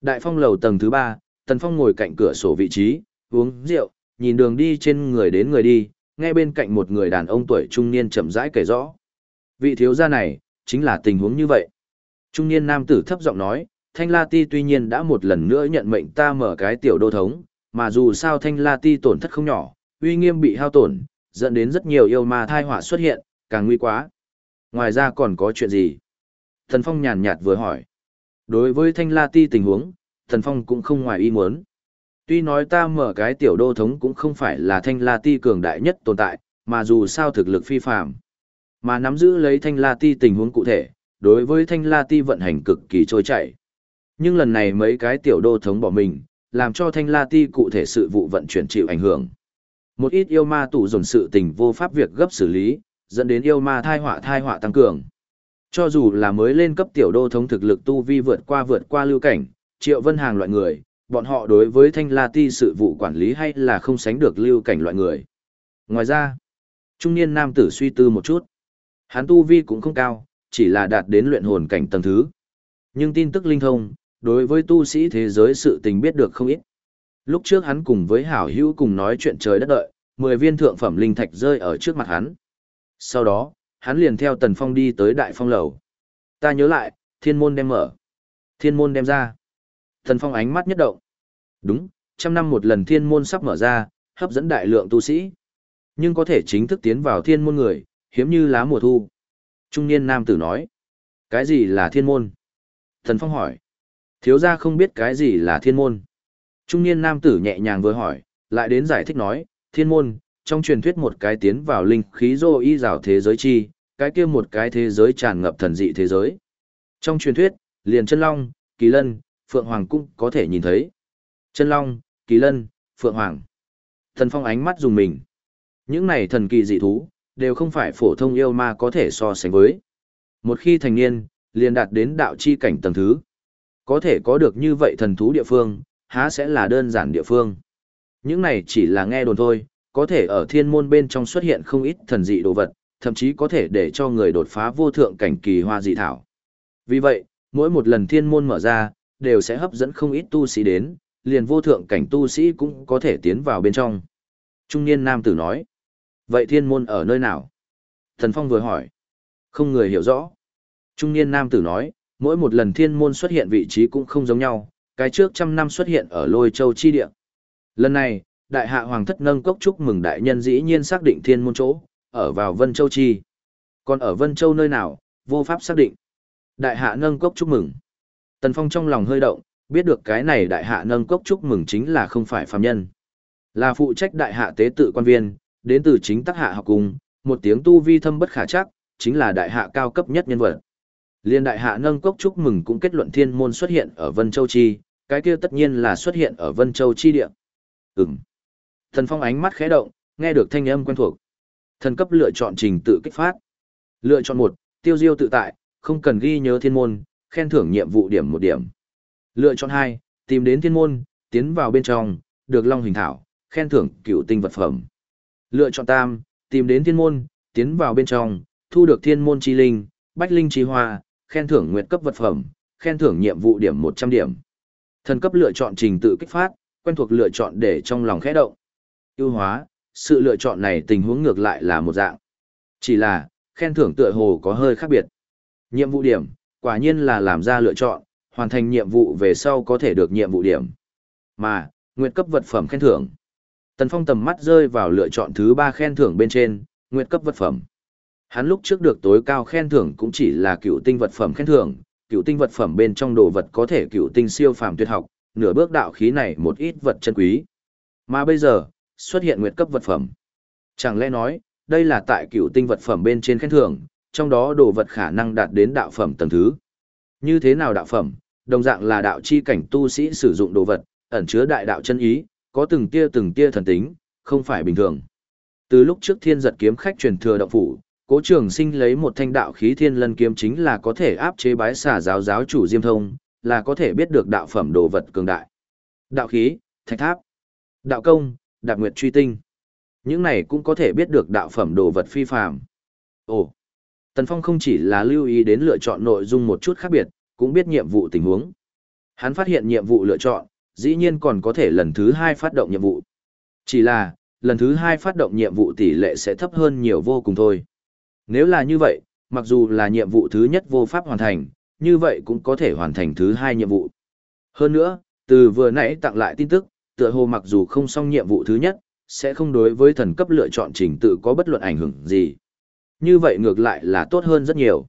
Đại Phong Lầu tầng thứ ba, Tần Phong ngồi cạnh cửa sổ vị trí, uống rượu, nhìn đường đi trên người đến người đi, nghe bên cạnh một người đàn ông tuổi trung niên chậm rãi kể rõ. Vị thiếu gia này, chính là tình huống như vậy. Trung niên nam tử thấp giọng nói, Thanh La Ti tuy nhiên đã một lần nữa nhận mệnh ta mở cái tiểu đô thống, mà dù sao Thanh La Ti tổn thất không nhỏ, uy nghiêm bị hao tổn, dẫn đến rất nhiều yêu ma thai họa xuất hiện, càng nguy quá. Ngoài ra còn có chuyện gì? Thần Phong nhàn nhạt vừa hỏi. Đối với Thanh La Ti tình huống, Thần Phong cũng không ngoài ý muốn. Tuy nói ta mở cái tiểu đô thống cũng không phải là Thanh La Ti cường đại nhất tồn tại, mà dù sao thực lực phi phàm, mà nắm giữ lấy Thanh La Ti tình huống cụ thể, đối với Thanh La Ti vận hành cực kỳ trôi chảy. Nhưng lần này mấy cái tiểu đô thống bỏ mình, làm cho Thanh La Ti cụ thể sự vụ vận chuyển chịu ảnh hưởng. Một ít yêu ma tụ dồn sự tình vô pháp việc gấp xử lý, dẫn đến yêu ma thai họa thai họa tăng cường. Cho dù là mới lên cấp tiểu đô thống thực lực tu vi vượt qua vượt qua lưu cảnh, triệu vân hàng loại người, bọn họ đối với thanh la ti sự vụ quản lý hay là không sánh được lưu cảnh loại người. Ngoài ra, trung niên nam tử suy tư một chút. Hắn tu vi cũng không cao, chỉ là đạt đến luyện hồn cảnh tầng thứ. Nhưng tin tức linh thông, đối với tu sĩ thế giới sự tình biết được không ít. Lúc trước hắn cùng với hảo hữu cùng nói chuyện trời đất đợi, 10 viên thượng phẩm linh thạch rơi ở trước mặt hắn. Sau đó, hắn liền theo Tần Phong đi tới Đại Phong lầu. Ta nhớ lại, thiên môn đem mở. Thiên môn đem ra. Tần Phong ánh mắt nhất động. Đúng, trăm năm một lần thiên môn sắp mở ra, hấp dẫn đại lượng tu sĩ. Nhưng có thể chính thức tiến vào thiên môn người, hiếm như lá mùa thu. Trung niên nam tử nói. Cái gì là thiên môn? Thần Phong hỏi. Thiếu gia không biết cái gì là thiên môn. Trung niên nam tử nhẹ nhàng vừa hỏi, lại đến giải thích nói, thiên môn, trong truyền thuyết một cái tiến vào linh khí dô y rào thế giới chi, cái kia một cái thế giới tràn ngập thần dị thế giới. Trong truyền thuyết, liền chân long, kỳ lân, phượng hoàng cũng có thể nhìn thấy. Chân long, kỳ lân, phượng hoàng. Thần phong ánh mắt dùng mình. Những này thần kỳ dị thú, đều không phải phổ thông yêu ma có thể so sánh với. Một khi thành niên, liền đạt đến đạo chi cảnh tầng thứ. Có thể có được như vậy thần thú địa phương, há sẽ là đơn giản địa phương. Những này chỉ là nghe đồn thôi, có thể ở thiên môn bên trong xuất hiện không ít thần dị đồ vật, thậm chí có thể để cho người đột phá vô thượng cảnh kỳ hoa dị thảo. Vì vậy, mỗi một lần thiên môn mở ra, đều sẽ hấp dẫn không ít tu sĩ đến, liền vô thượng cảnh tu sĩ cũng có thể tiến vào bên trong. Trung niên nam tử nói, vậy thiên môn ở nơi nào? Thần Phong vừa hỏi, không người hiểu rõ. Trung niên nam tử nói, mỗi một lần thiên môn xuất hiện vị trí cũng không giống nhau, cái trước trăm năm xuất hiện ở lôi châu chi địa. Lần này, đại hạ hoàng thất nâng cốc chúc mừng đại nhân dĩ nhiên xác định thiên môn chỗ, ở vào Vân Châu chi. Còn ở Vân Châu nơi nào, vô pháp xác định. Đại hạ nâng cốc chúc mừng. Tần Phong trong lòng hơi động, biết được cái này đại hạ nâng cốc chúc mừng chính là không phải phàm nhân. Là phụ trách đại hạ tế tự quan viên, đến từ chính tác hạ học cùng một tiếng tu vi thâm bất khả chắc, chính là đại hạ cao cấp nhất nhân vật. Liên đại hạ nâng cốc chúc mừng cũng kết luận thiên môn xuất hiện ở Vân Châu Chi, cái kia tất nhiên là xuất hiện ở Vân Châu Chi địa. Ừm. Thần Phong ánh mắt khẽ động, nghe được thanh âm quen thuộc. Thần cấp lựa chọn trình tự kích phát. Lựa chọn một, tiêu diêu tự tại, không cần ghi nhớ thiên môn, khen thưởng nhiệm vụ điểm một điểm. Lựa chọn hai, tìm đến thiên môn, tiến vào bên trong, được long hình thảo, khen thưởng cựu tinh vật phẩm. Lựa chọn tam, tìm đến thiên môn, tiến vào bên trong, thu được thiên môn chi linh, bách linh chi hoa, khen thưởng nguyệt cấp vật phẩm, khen thưởng nhiệm vụ điểm 100 điểm. Thần cấp lựa chọn trình tự kích phát, quen thuộc lựa chọn để trong lòng khẽ động. Ưu hóa, sự lựa chọn này tình huống ngược lại là một dạng. Chỉ là, khen thưởng tựa hồ có hơi khác biệt. Nhiệm vụ điểm, quả nhiên là làm ra lựa chọn, hoàn thành nhiệm vụ về sau có thể được nhiệm vụ điểm. Mà, nguyệt cấp vật phẩm khen thưởng. Tần Phong tầm mắt rơi vào lựa chọn thứ ba khen thưởng bên trên, nguyệt cấp vật phẩm. Hắn lúc trước được tối cao khen thưởng cũng chỉ là cựu tinh vật phẩm khen thưởng, cựu tinh vật phẩm bên trong đồ vật có thể cựu tinh siêu phàm tuyệt học, nửa bước đạo khí này một ít vật chân quý. Mà bây giờ, xuất hiện nguyệt cấp vật phẩm. Chẳng lẽ nói, đây là tại cựu tinh vật phẩm bên trên khen thưởng, trong đó đồ vật khả năng đạt đến đạo phẩm tầng thứ. Như thế nào đạo phẩm, đồng dạng là đạo chi cảnh tu sĩ sử dụng đồ vật, ẩn chứa đại đạo chân ý, có từng tia từng tia thần tính, không phải bình thường. Từ lúc trước thiên giật kiếm khách truyền thừa động phủ, cố trường sinh lấy một thanh đạo khí thiên lân kiếm chính là có thể áp chế bái xả giáo giáo chủ diêm thông, là có thể biết được đạo phẩm đồ vật cường đại. Đạo khí, thạch tháp, đạo công, đạp nguyệt truy tinh. Những này cũng có thể biết được đạo phẩm đồ vật phi phàm. Ồ, Tần Phong không chỉ là lưu ý đến lựa chọn nội dung một chút khác biệt, cũng biết nhiệm vụ tình huống. Hắn phát hiện nhiệm vụ lựa chọn, dĩ nhiên còn có thể lần thứ hai phát động nhiệm vụ. Chỉ là, lần thứ hai phát động nhiệm vụ tỷ lệ sẽ thấp hơn nhiều vô cùng thôi. Nếu là như vậy, mặc dù là nhiệm vụ thứ nhất vô pháp hoàn thành, như vậy cũng có thể hoàn thành thứ hai nhiệm vụ. Hơn nữa, từ vừa nãy tặng lại tin tức, tựa hồ mặc dù không xong nhiệm vụ thứ nhất, sẽ không đối với thần cấp lựa chọn trình tự có bất luận ảnh hưởng gì. Như vậy ngược lại là tốt hơn rất nhiều.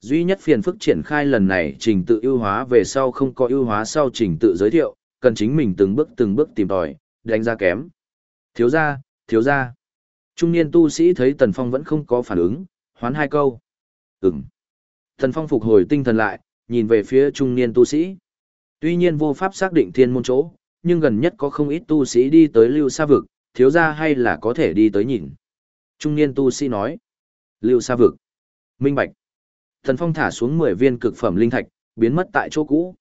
Duy nhất phiền phức triển khai lần này trình tự ưu hóa về sau không có ưu hóa sau trình tự giới thiệu, cần chính mình từng bước từng bước tìm tòi, đánh ra kém. Thiếu gia, thiếu gia. Trung niên tu sĩ thấy Tần Phong vẫn không có phản ứng, hoán hai câu. Ừm. Tần Phong phục hồi tinh thần lại, nhìn về phía trung niên tu sĩ. Tuy nhiên vô pháp xác định thiên môn chỗ, nhưng gần nhất có không ít tu sĩ đi tới lưu xa vực, thiếu gia hay là có thể đi tới nhìn. Trung niên tu sĩ nói. Lưu xa vực. Minh Bạch. Thần Phong thả xuống 10 viên cực phẩm linh thạch, biến mất tại chỗ cũ.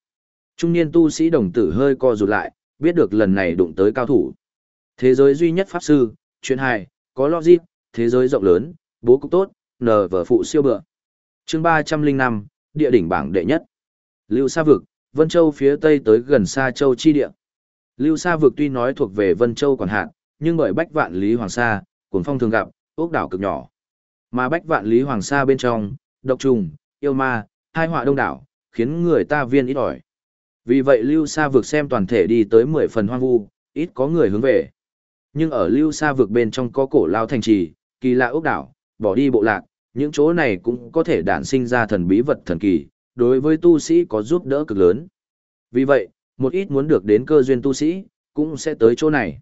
Trung niên tu sĩ đồng tử hơi co rụt lại, biết được lần này đụng tới cao thủ. Thế giới duy nhất pháp sư, chuyện hài, có logic, thế giới rộng lớn, bố cục tốt, nờ vở phụ siêu bựa. chương 305, địa đỉnh bảng đệ nhất. Lưu Sa Vực, Vân Châu phía tây tới gần Sa Châu chi địa. Lưu Sa Vực tuy nói thuộc về Vân Châu còn hạn, nhưng bởi bách vạn lý hoàng sa, cuồng phong thường gặp, ốc đảo cực nhỏ. Mà bách vạn lý hoàng sa bên trong, độc trùng, yêu ma, hai họa đông đảo, khiến người ta viên ít ỏi. Vì vậy Lưu Sa vực xem toàn thể đi tới 10 phần hoang vu, ít có người hướng về. Nhưng ở Lưu Sa vực bên trong có cổ lao thành trì, kỳ lạ ốc đảo, bỏ đi bộ lạc, những chỗ này cũng có thể đản sinh ra thần bí vật thần kỳ, đối với tu sĩ có giúp đỡ cực lớn. Vì vậy, một ít muốn được đến cơ duyên tu sĩ, cũng sẽ tới chỗ này.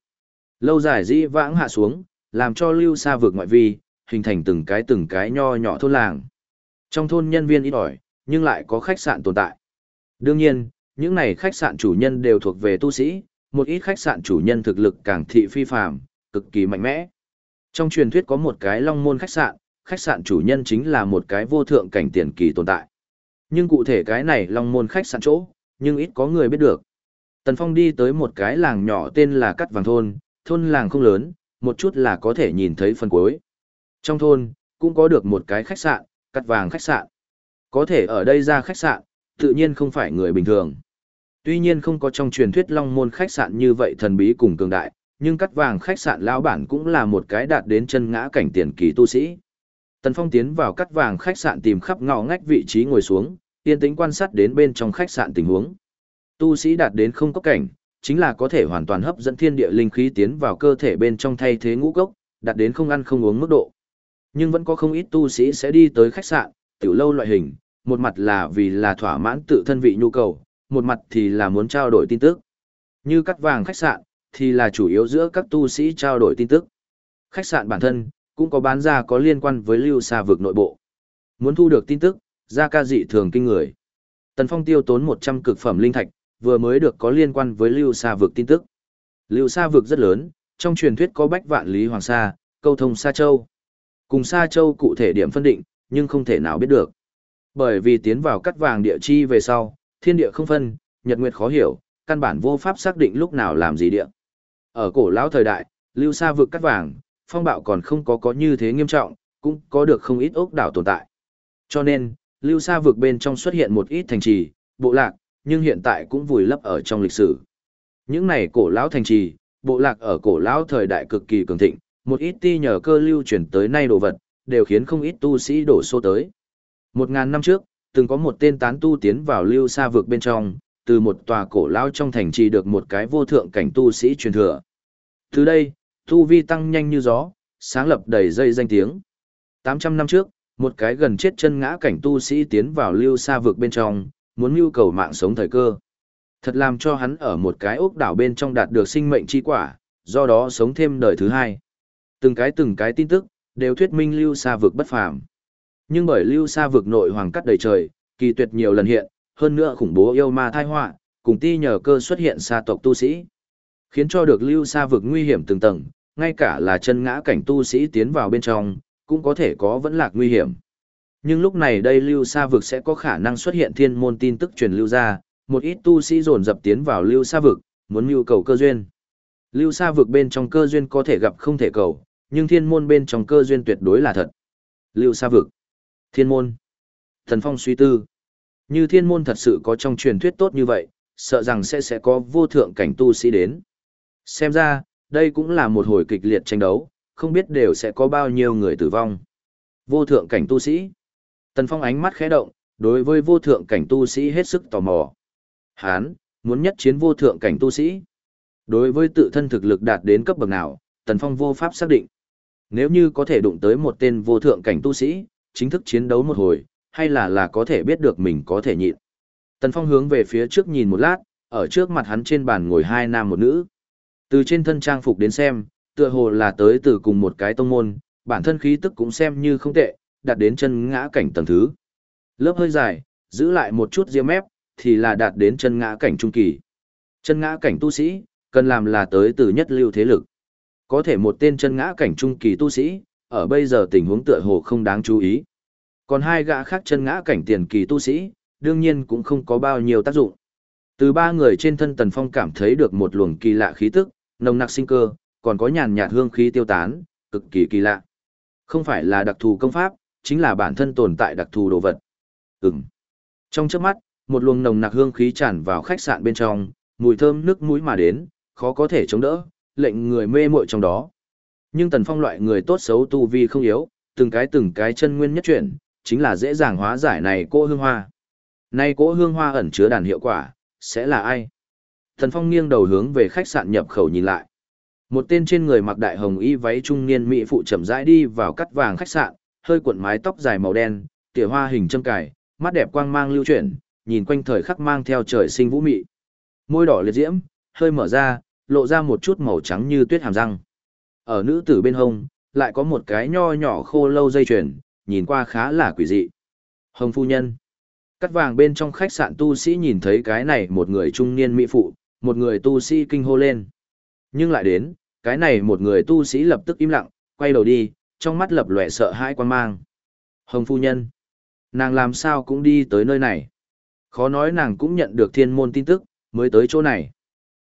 Lâu dài dĩ vãng hạ xuống, làm cho lưu xa vượt ngoại vi, hình thành từng cái từng cái nho nhỏ thôn làng. Trong thôn nhân viên ít ỏi, nhưng lại có khách sạn tồn tại. Đương nhiên, những này khách sạn chủ nhân đều thuộc về tu sĩ, một ít khách sạn chủ nhân thực lực càng thị phi phàm, cực kỳ mạnh mẽ. Trong truyền thuyết có một cái long môn khách sạn, khách sạn chủ nhân chính là một cái vô thượng cảnh tiền kỳ tồn tại. Nhưng cụ thể cái này long môn khách sạn chỗ, nhưng ít có người biết được. Tần Phong đi tới một cái làng nhỏ tên là Cắt Vàng Thôn, thôn làng không lớn, một chút là có thể nhìn thấy phần cuối. Trong thôn, cũng có được một cái khách sạn, Cắt Vàng khách sạn. Có thể ở đây ra khách sạn, tự nhiên không phải người bình thường. Tuy nhiên không có trong truyền thuyết long môn khách sạn như vậy thần bí cùng cường đại, nhưng cắt vàng khách sạn lão bản cũng là một cái đạt đến chân ngã cảnh tiền kỳ tu sĩ. Tần Phong tiến vào cắt vàng khách sạn tìm khắp ngõ ngách vị trí ngồi xuống, yên tĩnh quan sát đến bên trong khách sạn tình huống. Tu sĩ đạt đến không có cảnh, chính là có thể hoàn toàn hấp dẫn thiên địa linh khí tiến vào cơ thể bên trong thay thế ngũ cốc, đạt đến không ăn không uống mức độ. Nhưng vẫn có không ít tu sĩ sẽ đi tới khách sạn, tiểu lâu loại hình, một mặt là vì là thỏa mãn tự thân vị nhu cầu, một mặt thì là muốn trao đổi tin tức. Như cắt vàng khách sạn, thì là chủ yếu giữa các tu sĩ trao đổi tin tức. Khách sạn bản thân, cũng có bán ra có liên quan với lưu xa vực nội bộ. Muốn thu được tin tức, ra ca dị thường kinh người. Tần Phong tiêu tốn 100 cực phẩm linh thạch, vừa mới được có liên quan với lưu xa vực tin tức. Lưu xa vực rất lớn, trong truyền thuyết có bách vạn lý hoàng sa, câu thông Sa Châu. Cùng Sa Châu cụ thể điểm phân định, nhưng không thể nào biết được. Bởi vì tiến vào cắt vàng địa chi về sau, thiên địa không phân, nhật nguyệt khó hiểu, căn bản vô pháp xác định lúc nào làm gì địa. Ở cổ lão thời đại, lưu xa vực cắt vàng, phong bạo còn không có có như thế nghiêm trọng, cũng có được không ít ốc đảo tồn tại. Cho nên, lưu xa vực bên trong xuất hiện một ít thành trì, bộ lạc, nhưng hiện tại cũng vùi lấp ở trong lịch sử. Những này cổ lão thành trì, bộ lạc ở cổ lão thời đại cực kỳ cường thịnh, một ít ti nhờ cơ lưu chuyển tới nay đồ vật, đều khiến không ít tu sĩ đổ xô tới. Một ngàn năm trước, từng có một tên tán tu tiến vào lưu xa vực bên trong, từ một tòa cổ lão trong thành trì được một cái vô thượng cảnh tu sĩ truyền thừa. Từ đây, tu vi tăng nhanh như gió, sáng lập đầy dây danh tiếng. 800 năm trước, một cái gần chết chân ngã cảnh tu sĩ tiến vào lưu xa vực bên trong, muốn nhu cầu mạng sống thời cơ. Thật làm cho hắn ở một cái ốc đảo bên trong đạt được sinh mệnh chi quả, do đó sống thêm đời thứ hai. Từng cái từng cái tin tức, đều thuyết minh lưu xa vực bất phàm. Nhưng bởi lưu xa vực nội hoàng cắt đầy trời, kỳ tuyệt nhiều lần hiện, hơn nữa khủng bố yêu ma thai họa, cùng ti nhờ cơ xuất hiện xa tộc tu sĩ. Khiến cho được lưu xa vực nguy hiểm từng tầng, ngay cả là chân ngã cảnh tu sĩ tiến vào bên trong, cũng có thể có vẫn lạc nguy hiểm. Nhưng lúc này đây lưu xa vực sẽ có khả năng xuất hiện thiên môn tin tức truyền lưu ra, một ít tu sĩ dồn dập tiến vào lưu xa vực, muốn nhu cầu cơ duyên. Lưu xa vực bên trong cơ duyên có thể gặp không thể cầu, nhưng thiên môn bên trong cơ duyên tuyệt đối là thật. Lưu xa vực. Thiên môn. Thần Phong suy tư. Như thiên môn thật sự có trong truyền thuyết tốt như vậy, sợ rằng sẽ sẽ có vô thượng cảnh tu sĩ đến. Xem ra, đây cũng là một hồi kịch liệt tranh đấu, không biết đều sẽ có bao nhiêu người tử vong. Vô thượng cảnh tu sĩ. Tần Phong ánh mắt khẽ động, đối với vô thượng cảnh tu sĩ hết sức tò mò. Hán, muốn nhất chiến vô thượng cảnh tu sĩ. Đối với tự thân thực lực đạt đến cấp bậc nào, Tần Phong vô pháp xác định. Nếu như có thể đụng tới một tên vô thượng cảnh tu sĩ, chính thức chiến đấu một hồi, hay là là có thể biết được mình có thể nhịn. Tần Phong hướng về phía trước nhìn một lát, ở trước mặt hắn trên bàn ngồi hai nam một nữ. Từ trên thân trang phục đến xem, tựa hồ là tới từ cùng một cái tông môn, bản thân khí tức cũng xem như không tệ, đạt đến chân ngã cảnh tầng thứ. Lớp hơi dài, giữ lại một chút riêng mép, thì là đạt đến chân ngã cảnh trung kỳ. Chân ngã cảnh tu sĩ, cần làm là tới từ nhất lưu thế lực. Có thể một tên chân ngã cảnh trung kỳ tu sĩ, ở bây giờ tình huống tựa hồ không đáng chú ý. Còn hai gã khác chân ngã cảnh tiền kỳ tu sĩ, đương nhiên cũng không có bao nhiêu tác dụng. Từ ba người trên thân Tần Phong cảm thấy được một luồng kỳ lạ khí tức, nồng nặc sinh cơ, còn có nhàn nhạt hương khí tiêu tán, cực kỳ kỳ lạ. Không phải là đặc thù công pháp, chính là bản thân tồn tại đặc thù đồ vật. Ừm. Trong chớp mắt, một luồng nồng nặc hương khí tràn vào khách sạn bên trong, mùi thơm nước mũi mà đến, khó có thể chống đỡ, lệnh người mê muội trong đó. Nhưng Tần Phong loại người tốt xấu tu vi không yếu, từng cái từng cái chân nguyên nhất chuyển, chính là dễ dàng hóa giải này cỗ hương hoa. Nay cỗ hương hoa ẩn chứa đàn hiệu quả, sẽ là ai? Tần Phong nghiêng đầu hướng về khách sạn nhập khẩu nhìn lại. Một tên trên người mặc đại hồng y váy trung niên mỹ phụ chậm rãi đi vào cắt vàng khách sạn, hơi cuộn mái tóc dài màu đen, tỉa hoa hình châm cài, mắt đẹp quang mang lưu chuyển, nhìn quanh thời khắc mang theo trời sinh vũ mị. Môi đỏ liệt diễm, hơi mở ra, lộ ra một chút màu trắng như tuyết hàm răng. Ở nữ tử bên hông, lại có một cái nho nhỏ khô lâu dây chuyền, nhìn qua khá là quỷ dị. Hồng phu nhân. Cắt vàng bên trong khách sạn tu sĩ nhìn thấy cái này một người trung niên mỹ phụ, một người tu sĩ kinh hô lên. Nhưng lại đến, cái này một người tu sĩ lập tức im lặng, quay đầu đi, trong mắt lập lòe sợ hãi quan mang. Hồng phu nhân. Nàng làm sao cũng đi tới nơi này. Khó nói nàng cũng nhận được thiên môn tin tức, mới tới chỗ này.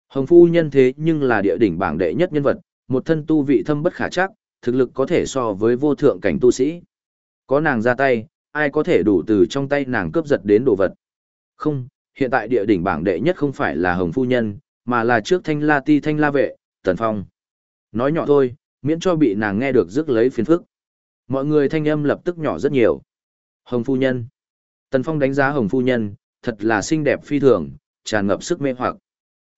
Hồng phu nhân thế nhưng là địa đỉnh bảng đệ nhất nhân vật, một thân tu vị thâm bất khả chắc, thực lực có thể so với vô thượng cảnh tu sĩ. Có nàng ra tay, ai có thể đủ từ trong tay nàng cướp giật đến đồ vật. Không, hiện tại địa đỉnh bảng đệ nhất không phải là Hồng Phu Nhân, mà là trước thanh la ti thanh la vệ, Tần Phong. Nói nhỏ thôi, miễn cho bị nàng nghe được rước lấy phiền phức. Mọi người thanh âm lập tức nhỏ rất nhiều. Hồng Phu Nhân. Tần Phong đánh giá Hồng Phu Nhân, thật là xinh đẹp phi thường, tràn ngập sức mê hoặc.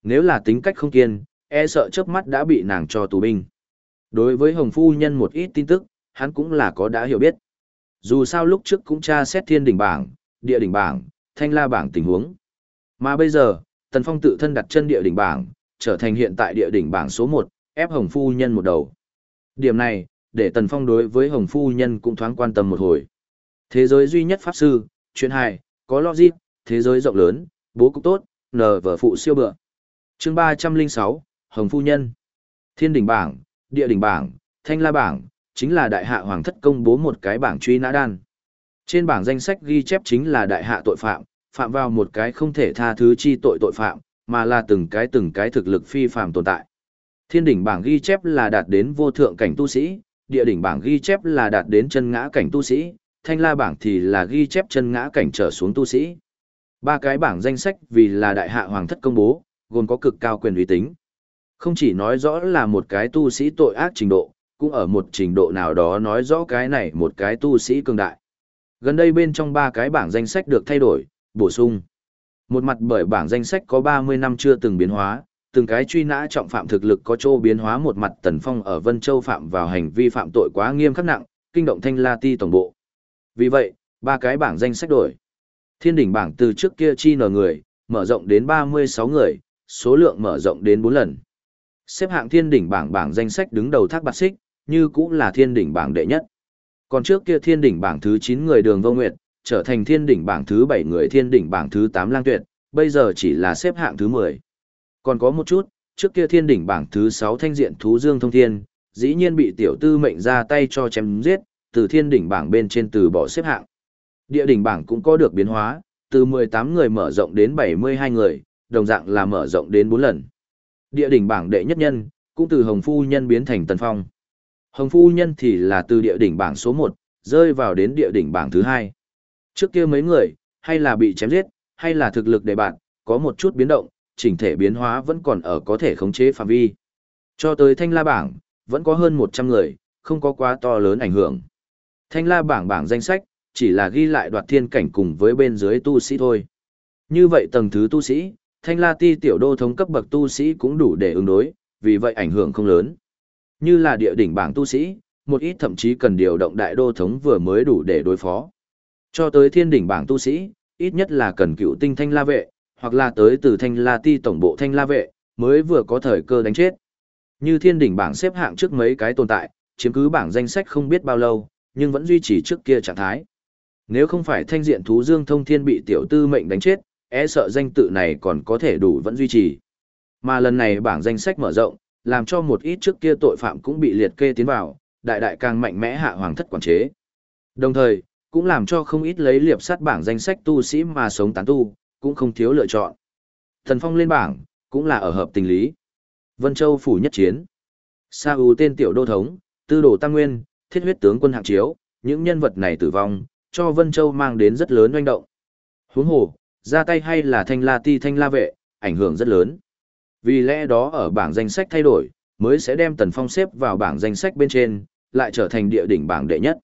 Nếu là tính cách không kiên, e sợ chớp mắt đã bị nàng cho tù binh. Đối với Hồng Phu Nhân một ít tin tức, hắn cũng là có đã hiểu biết. Dù sao lúc trước cũng tra xét thiên đỉnh bảng, địa đỉnh bảng, thanh la bảng tình huống. Mà bây giờ, Tần Phong tự thân đặt chân địa đỉnh bảng, trở thành hiện tại địa đỉnh bảng số 1, ép Hồng Phu Nhân một đầu. Điểm này, để Tần Phong đối với Hồng Phu Nhân cũng thoáng quan tâm một hồi. Thế giới duy nhất Pháp Sư, chuyện hài, có logic, thế giới rộng lớn, bố cục tốt, nờ vở phụ siêu bựa. chương 306, Hồng Phu Nhân. Thiên đỉnh bảng, địa đỉnh bảng, thanh la bảng, chính là đại hạ hoàng thất công bố một cái bảng truy nã đan. Trên bảng danh sách ghi chép chính là đại hạ tội phạm, phạm vào một cái không thể tha thứ chi tội tội phạm, mà là từng cái từng cái thực lực phi phạm tồn tại. Thiên đỉnh bảng ghi chép là đạt đến vô thượng cảnh tu sĩ, địa đỉnh bảng ghi chép là đạt đến chân ngã cảnh tu sĩ, thanh la bảng thì là ghi chép chân ngã cảnh trở xuống tu sĩ. Ba cái bảng danh sách vì là đại hạ hoàng thất công bố, gồm có cực cao quyền uy tín. Không chỉ nói rõ là một cái tu sĩ tội ác trình độ, cũng ở một trình độ nào đó nói rõ cái này một cái tu sĩ cường đại. Gần đây bên trong ba cái bảng danh sách được thay đổi, bổ sung. Một mặt bởi bảng danh sách có 30 năm chưa từng biến hóa, từng cái truy nã trọng phạm thực lực có chỗ biến hóa một mặt Tần Phong ở Vân Châu phạm vào hành vi phạm tội quá nghiêm khắc nặng, kinh động Thanh La Ti tổng bộ. Vì vậy, ba cái bảng danh sách đổi. Thiên đỉnh bảng từ trước kia chi nở người, mở rộng đến 36 người, số lượng mở rộng đến 4 lần. Xếp hạng thiên đỉnh bảng bảng danh sách đứng đầu thác bạc xích, như cũng là thiên đỉnh bảng đệ nhất. Còn trước kia thiên đỉnh bảng thứ 9 người đường vô nguyệt, trở thành thiên đỉnh bảng thứ 7 người thiên đỉnh bảng thứ 8 lang tuyệt, bây giờ chỉ là xếp hạng thứ 10. Còn có một chút, trước kia thiên đỉnh bảng thứ 6 thanh diện thú dương thông thiên, dĩ nhiên bị tiểu tư mệnh ra tay cho chém giết, từ thiên đỉnh bảng bên trên từ bỏ xếp hạng. Địa đỉnh bảng cũng có được biến hóa, từ 18 người mở rộng đến 72 người, đồng dạng là mở rộng đến 4 lần. Địa đỉnh bảng đệ nhất nhân, cũng từ Hồng Phu Nhân biến thành Tần Phong. Hồng Phu Nhân thì là từ địa đỉnh bảng số 1, rơi vào đến địa đỉnh bảng thứ 2. Trước kia mấy người, hay là bị chém giết, hay là thực lực để bạn, có một chút biến động, chỉnh thể biến hóa vẫn còn ở có thể khống chế phạm vi. Cho tới thanh la bảng, vẫn có hơn 100 người, không có quá to lớn ảnh hưởng. Thanh la bảng bảng danh sách, chỉ là ghi lại đoạt thiên cảnh cùng với bên dưới tu sĩ thôi. Như vậy tầng thứ tu sĩ, thanh la ti tiểu đô thống cấp bậc tu sĩ cũng đủ để ứng đối, vì vậy ảnh hưởng không lớn. Như là địa đỉnh bảng tu sĩ, một ít thậm chí cần điều động đại đô thống vừa mới đủ để đối phó. Cho tới thiên đỉnh bảng tu sĩ, ít nhất là cần cựu tinh thanh la vệ, hoặc là tới từ thanh la ti tổng bộ thanh la vệ, mới vừa có thời cơ đánh chết. Như thiên đỉnh bảng xếp hạng trước mấy cái tồn tại, chiếm cứ bảng danh sách không biết bao lâu, nhưng vẫn duy trì trước kia trạng thái. Nếu không phải thanh diện thú dương thông thiên bị tiểu tư mệnh đánh chết, e sợ danh tự này còn có thể đủ vẫn duy trì. Mà lần này bảng danh sách mở rộng, làm cho một ít trước kia tội phạm cũng bị liệt kê tiến vào, đại đại càng mạnh mẽ hạ hoàng thất quản chế. Đồng thời, cũng làm cho không ít lấy liệp sát bảng danh sách tu sĩ mà sống tán tu, cũng không thiếu lựa chọn. Thần Phong lên bảng, cũng là ở hợp tình lý. Vân Châu phủ nhất chiến. Sa U tên tiểu đô thống, tư đồ tăng nguyên, thiết huyết tướng quân hạng chiếu, những nhân vật này tử vong, cho Vân Châu mang đến rất lớn oanh động. Huống hồ, ra tay hay là thanh la ti thanh la vệ, ảnh hưởng rất lớn. Vì lẽ đó ở bảng danh sách thay đổi, mới sẽ đem Tần Phong xếp vào bảng danh sách bên trên, lại trở thành địa đỉnh bảng đệ nhất.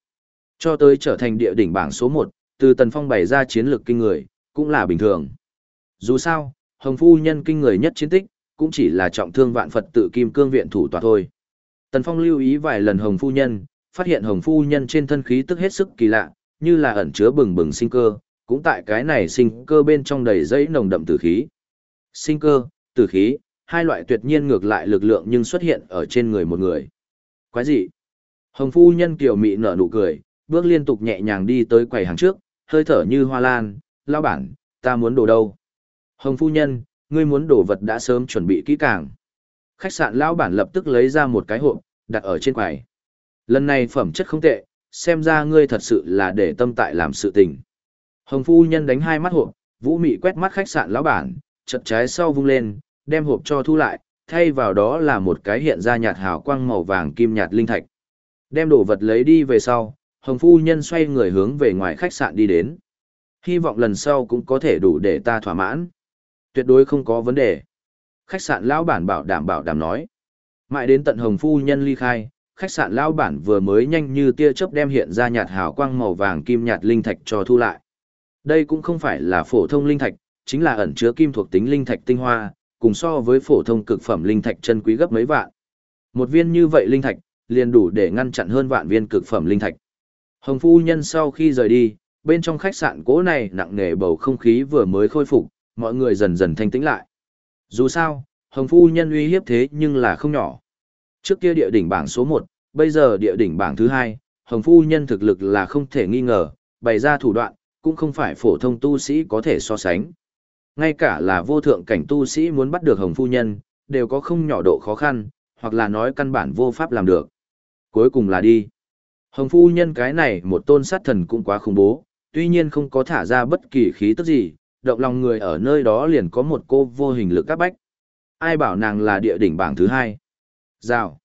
Cho tới trở thành địa đỉnh bảng số 1, từ Tần Phong bày ra chiến lược kinh người, cũng là bình thường. Dù sao, Hồng Phu Nhân kinh người nhất chiến tích, cũng chỉ là trọng thương vạn Phật tự kim cương viện thủ tòa thôi. Tần Phong lưu ý vài lần Hồng Phu Nhân, phát hiện Hồng Phu Nhân trên thân khí tức hết sức kỳ lạ, như là ẩn chứa bừng bừng sinh cơ, cũng tại cái này sinh cơ bên trong đầy dẫy nồng đậm tử khí. Sinh cơ, tử khí, hai loại tuyệt nhiên ngược lại lực lượng nhưng xuất hiện ở trên người một người. Quái gì? Hồng phu nhân kiều mị nở nụ cười, bước liên tục nhẹ nhàng đi tới quầy hàng trước, hơi thở như hoa lan, lao bản, ta muốn đồ đâu? Hồng phu nhân, ngươi muốn đồ vật đã sớm chuẩn bị kỹ càng. Khách sạn lão bản lập tức lấy ra một cái hộp, đặt ở trên quầy. Lần này phẩm chất không tệ, xem ra ngươi thật sự là để tâm tại làm sự tình. Hồng phu nhân đánh hai mắt hộp, vũ mị quét mắt khách sạn lão bản, chật trái sau vung lên, đem hộp cho thu lại, thay vào đó là một cái hiện ra nhạt hào quang màu vàng kim nhạt linh thạch. Đem đồ vật lấy đi về sau, hồng phu nhân xoay người hướng về ngoài khách sạn đi đến. Hy vọng lần sau cũng có thể đủ để ta thỏa mãn. Tuyệt đối không có vấn đề. Khách sạn lão bản bảo đảm bảo đảm nói. Mãi đến tận hồng phu nhân ly khai, khách sạn lão bản vừa mới nhanh như tia chớp đem hiện ra nhạt hào quang màu vàng kim nhạt linh thạch cho thu lại. Đây cũng không phải là phổ thông linh thạch, chính là ẩn chứa kim thuộc tính linh thạch tinh hoa, cùng so với phổ thông cực phẩm linh thạch chân quý gấp mấy vạn. Một viên như vậy linh thạch, liền đủ để ngăn chặn hơn vạn viên cực phẩm linh thạch. Hồng phu nhân sau khi rời đi, bên trong khách sạn cố này nặng nề bầu không khí vừa mới khôi phục, mọi người dần dần thanh tĩnh lại. Dù sao, Hồng phu nhân uy hiếp thế nhưng là không nhỏ. Trước kia địa đỉnh bảng số 1, bây giờ địa đỉnh bảng thứ 2, Hồng phu nhân thực lực là không thể nghi ngờ, bày ra thủ đoạn, cũng không phải phổ thông tu sĩ có thể so sánh. Ngay cả là vô thượng cảnh tu sĩ muốn bắt được Hồng phu nhân, đều có không nhỏ độ khó khăn, hoặc là nói căn bản vô pháp làm được. Cuối cùng là đi. Hồng phu nhân cái này một tôn sát thần cũng quá khủng bố, tuy nhiên không có thả ra bất kỳ khí tức gì, động lòng người ở nơi đó liền có một cô vô hình lực các bách. Ai bảo nàng là địa đỉnh bảng thứ hai? Rào.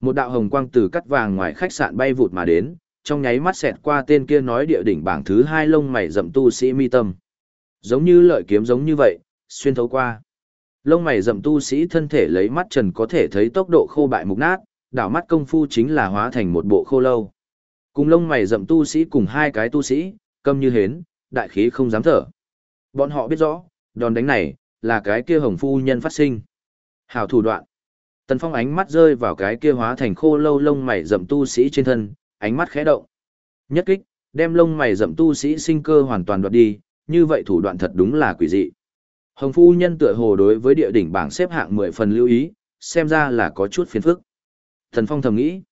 Một đạo hồng quang từ cắt vàng ngoài khách sạn bay vụt mà đến, trong nháy mắt xẹt qua tên kia nói địa đỉnh bảng thứ hai lông mày rậm tu sĩ mi tâm. Giống như lợi kiếm giống như vậy, xuyên thấu qua. Lông mày rậm tu sĩ thân thể lấy mắt trần có thể thấy tốc độ khô bại mục nát, đảo mắt công phu chính là hóa thành một bộ khô lâu. Cùng lông mày rậm tu sĩ cùng hai cái tu sĩ, câm như hến, đại khí không dám thở. Bọn họ biết rõ, đòn đánh này, là cái kia hồng phu nhân phát sinh. Hảo thủ đoạn. Tần Phong ánh mắt rơi vào cái kia hóa thành khô lâu lông mày rậm tu sĩ trên thân, ánh mắt khẽ động. Nhất kích, đem lông mày rậm tu sĩ sinh cơ hoàn toàn đoạt đi, như vậy thủ đoạn thật đúng là quỷ dị. Hồng phu nhân tựa hồ đối với địa đỉnh bảng xếp hạng 10 phần lưu ý, xem ra là có chút phiền phức. Thần Phong thầm nghĩ,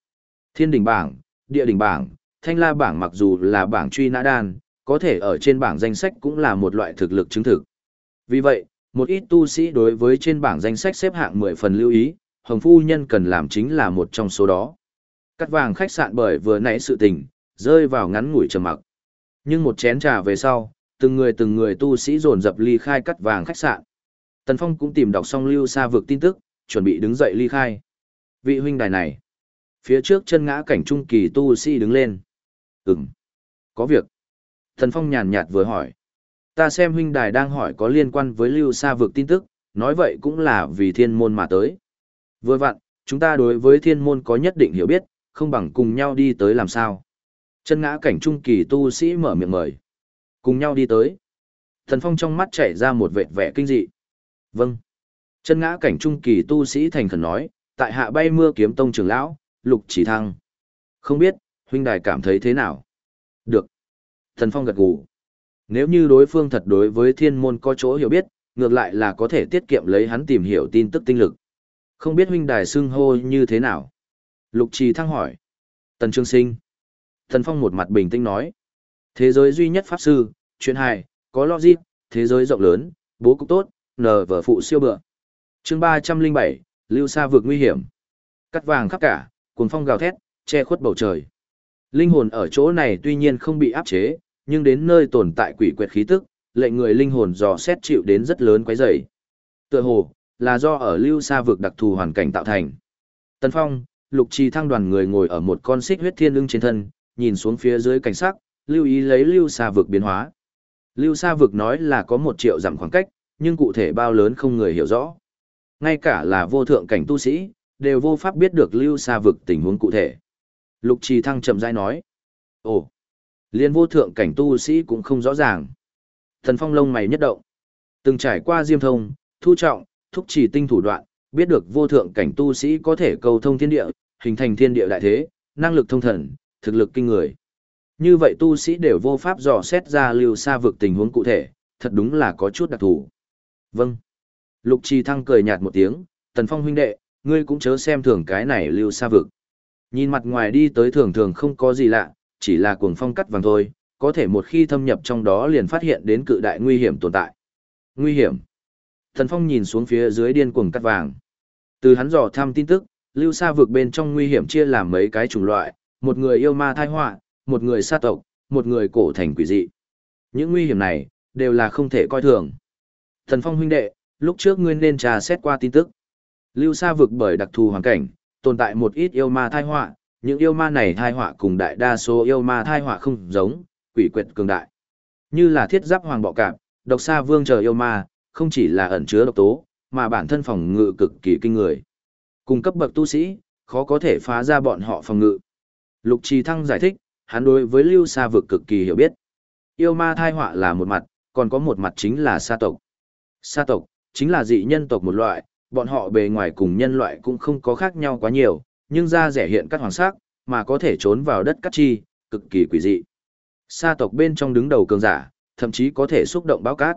thiên đỉnh bảng, địa đỉnh bảng, thanh la bảng mặc dù là bảng truy nã đan, có thể ở trên bảng danh sách cũng là một loại thực lực chứng thực. Vì vậy, một ít tu sĩ đối với trên bảng danh sách xếp hạng 10 phần lưu ý, Hồng Phu Nhân cần làm chính là một trong số đó. Cắt vàng khách sạn bởi vừa nãy sự tình, rơi vào ngắn ngủi trầm mặc. Nhưng một chén trà về sau, từng người từng người tu sĩ dồn dập ly khai cắt vàng khách sạn. Tần Phong cũng tìm đọc xong lưu xa vực tin tức, chuẩn bị đứng dậy ly khai. Vị huynh đài này. Phía trước chân ngã cảnh trung kỳ tu sĩ đứng lên. Ừm. Có việc. Thần Phong nhàn nhạt vừa hỏi. Ta xem huynh đài đang hỏi có liên quan với lưu xa vực tin tức, nói vậy cũng là vì thiên môn mà tới. Vừa vặn, chúng ta đối với thiên môn có nhất định hiểu biết, không bằng cùng nhau đi tới làm sao. Chân ngã cảnh trung kỳ tu sĩ mở miệng mời. Cùng nhau đi tới. Thần Phong trong mắt chảy ra một vệt vẻ kinh dị. Vâng. Chân ngã cảnh trung kỳ tu sĩ thành khẩn nói, tại hạ bay mưa kiếm tông trưởng lão, lục chỉ thăng. Không biết, huynh đài cảm thấy thế nào? Được. Thần Phong gật gù. Nếu như đối phương thật đối với thiên môn có chỗ hiểu biết, ngược lại là có thể tiết kiệm lấy hắn tìm hiểu tin tức tinh lực. Không biết huynh đài xưng hô như thế nào? Lục trì thăng hỏi. Tần Trương Sinh. Thần Phong một mặt bình tĩnh nói. Thế giới duy nhất pháp sư, chuyện hài, có logic, thế giới rộng lớn, bố cục tốt, nờ vở phụ siêu bựa. chương ba trăm linh bảy lưu xa vượt nguy hiểm. Cắt vàng khắp cả, cuồng phong gào thét, che khuất bầu trời. Linh hồn ở chỗ này tuy nhiên không bị áp chế, nhưng đến nơi tồn tại quỷ quyệt khí tức, lệnh người linh hồn dò xét chịu đến rất lớn quấy rầy. Tựa hồ, là do ở lưu xa vực đặc thù hoàn cảnh tạo thành. Tân Phong, Lục Trì thăng đoàn người ngồi ở một con xích huyết thiên ưng trên thân, nhìn xuống phía dưới cảnh sắc, lưu ý lấy lưu xa vực biến hóa. Lưu xa vực nói là có một triệu dặm khoảng cách, nhưng cụ thể bao lớn không người hiểu rõ. Ngay cả là vô thượng cảnh tu sĩ, đều vô pháp biết được lưu xa vực tình huống cụ thể. Lục Trì thăng chậm rãi nói. Ồ, liên vô thượng cảnh tu sĩ cũng không rõ ràng. Thần phong lông mày nhất động. Từng trải qua diêm thông, thu trọng, thúc chỉ tinh thủ đoạn, biết được vô thượng cảnh tu sĩ có thể cầu thông thiên địa, hình thành thiên địa đại thế, năng lực thông thần, thực lực kinh người. Như vậy tu sĩ đều vô pháp dò xét ra lưu xa vực tình huống cụ thể, thật đúng là có chút đặc thù. Vâng. Lục Trì Thăng cười nhạt một tiếng, Tần Phong huynh đệ, ngươi cũng chớ xem thường cái này lưu xa vực. Nhìn mặt ngoài đi tới thường thường không có gì lạ, chỉ là cuồng phong cắt vàng thôi, có thể một khi thâm nhập trong đó liền phát hiện đến cự đại nguy hiểm tồn tại. Nguy hiểm. Thần Phong nhìn xuống phía dưới điên cuồng cắt vàng. Từ hắn dò thăm tin tức, lưu xa vực bên trong nguy hiểm chia làm mấy cái chủng loại, một người yêu ma thai họa, một người sa tộc, một người cổ thành quỷ dị. Những nguy hiểm này, đều là không thể coi thường. Thần Phong huynh đệ, lúc trước ngươi nên trà xét qua tin tức. Lưu xa vực bởi đặc thù hoàn cảnh, tồn tại một ít yêu ma thai họa, những yêu ma này thai họa cùng đại đa số yêu ma thai họa không giống, quỷ quyệt cường đại. Như là thiết giáp hoàng bọ cạp, độc sa vương chờ yêu ma, không chỉ là ẩn chứa độc tố, mà bản thân phòng ngự cực kỳ kinh người. Cùng cấp bậc tu sĩ, khó có thể phá ra bọn họ phòng ngự. Lục Trì Thăng giải thích, hắn đối với lưu sa vực cực kỳ hiểu biết. Yêu ma thai họa là một mặt, còn có một mặt chính là sa tộc. Sa tộc, chính là dị nhân tộc một loại, bọn họ bề ngoài cùng nhân loại cũng không có khác nhau quá nhiều, nhưng da rẻ hiện các hoàng sắc, mà có thể trốn vào đất cắt chi, cực kỳ quỷ dị. Sa tộc bên trong đứng đầu cường giả, thậm chí có thể xúc động báo cát.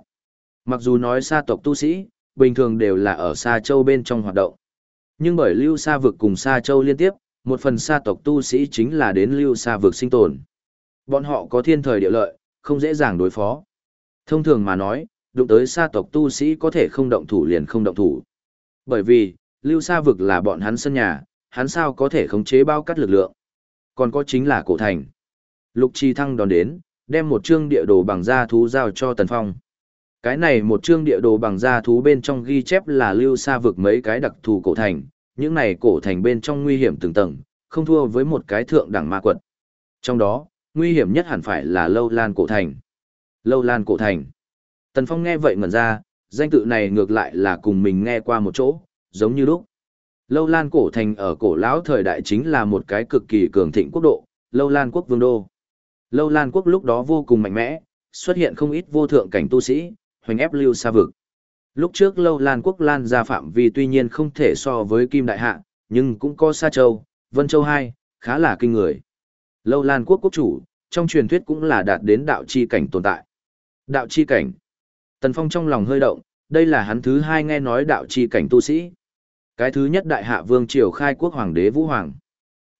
Mặc dù nói sa tộc tu sĩ, bình thường đều là ở Sa Châu bên trong hoạt động. Nhưng bởi lưu sa vực cùng Sa Châu liên tiếp, một phần sa tộc tu sĩ chính là đến lưu sa vực sinh tồn. Bọn họ có thiên thời địa lợi, không dễ dàng đối phó. Thông thường mà nói, đụng tới sa tộc tu sĩ có thể không động thủ liền không động thủ. Bởi vì, lưu sa vực là bọn hắn sân nhà, hắn sao có thể khống chế bao cắt lực lượng. Còn có chính là cổ thành. Lục Chi Thăng đón đến, đem một chương địa đồ bằng da thú giao cho Tần Phong. Cái này một chương địa đồ bằng da thú bên trong ghi chép là lưu sa vực mấy cái đặc thù cổ thành, những này cổ thành bên trong nguy hiểm từng tầng, không thua với một cái thượng đẳng ma quật. Trong đó, nguy hiểm nhất hẳn phải là Lâu Lan cổ thành. Lâu Lan cổ thành. Tần Phong nghe vậy ngẩn ra, danh tự này ngược lại là cùng mình nghe qua một chỗ, giống như lúc. Lâu Lan cổ thành ở cổ lão thời đại chính là một cái cực kỳ cường thịnh quốc độ, Lâu Lan quốc vương đô. Lâu Lan quốc lúc đó vô cùng mạnh mẽ, xuất hiện không ít vô thượng cảnh tu sĩ, hoành ép lưu xa vực. Lúc trước Lâu Lan quốc lan ra phạm vi tuy nhiên không thể so với Kim Đại Hạ, nhưng cũng có Sa Châu, Vân Châu hai, khá là kinh người. Lâu Lan quốc quốc chủ, trong truyền thuyết cũng là đạt đến đạo chi cảnh tồn tại. Đạo chi cảnh. Tần Phong trong lòng hơi động, đây là hắn thứ hai nghe nói đạo chi cảnh tu sĩ. Cái thứ nhất đại hạ vương triều khai quốc hoàng đế Vũ Hoàng.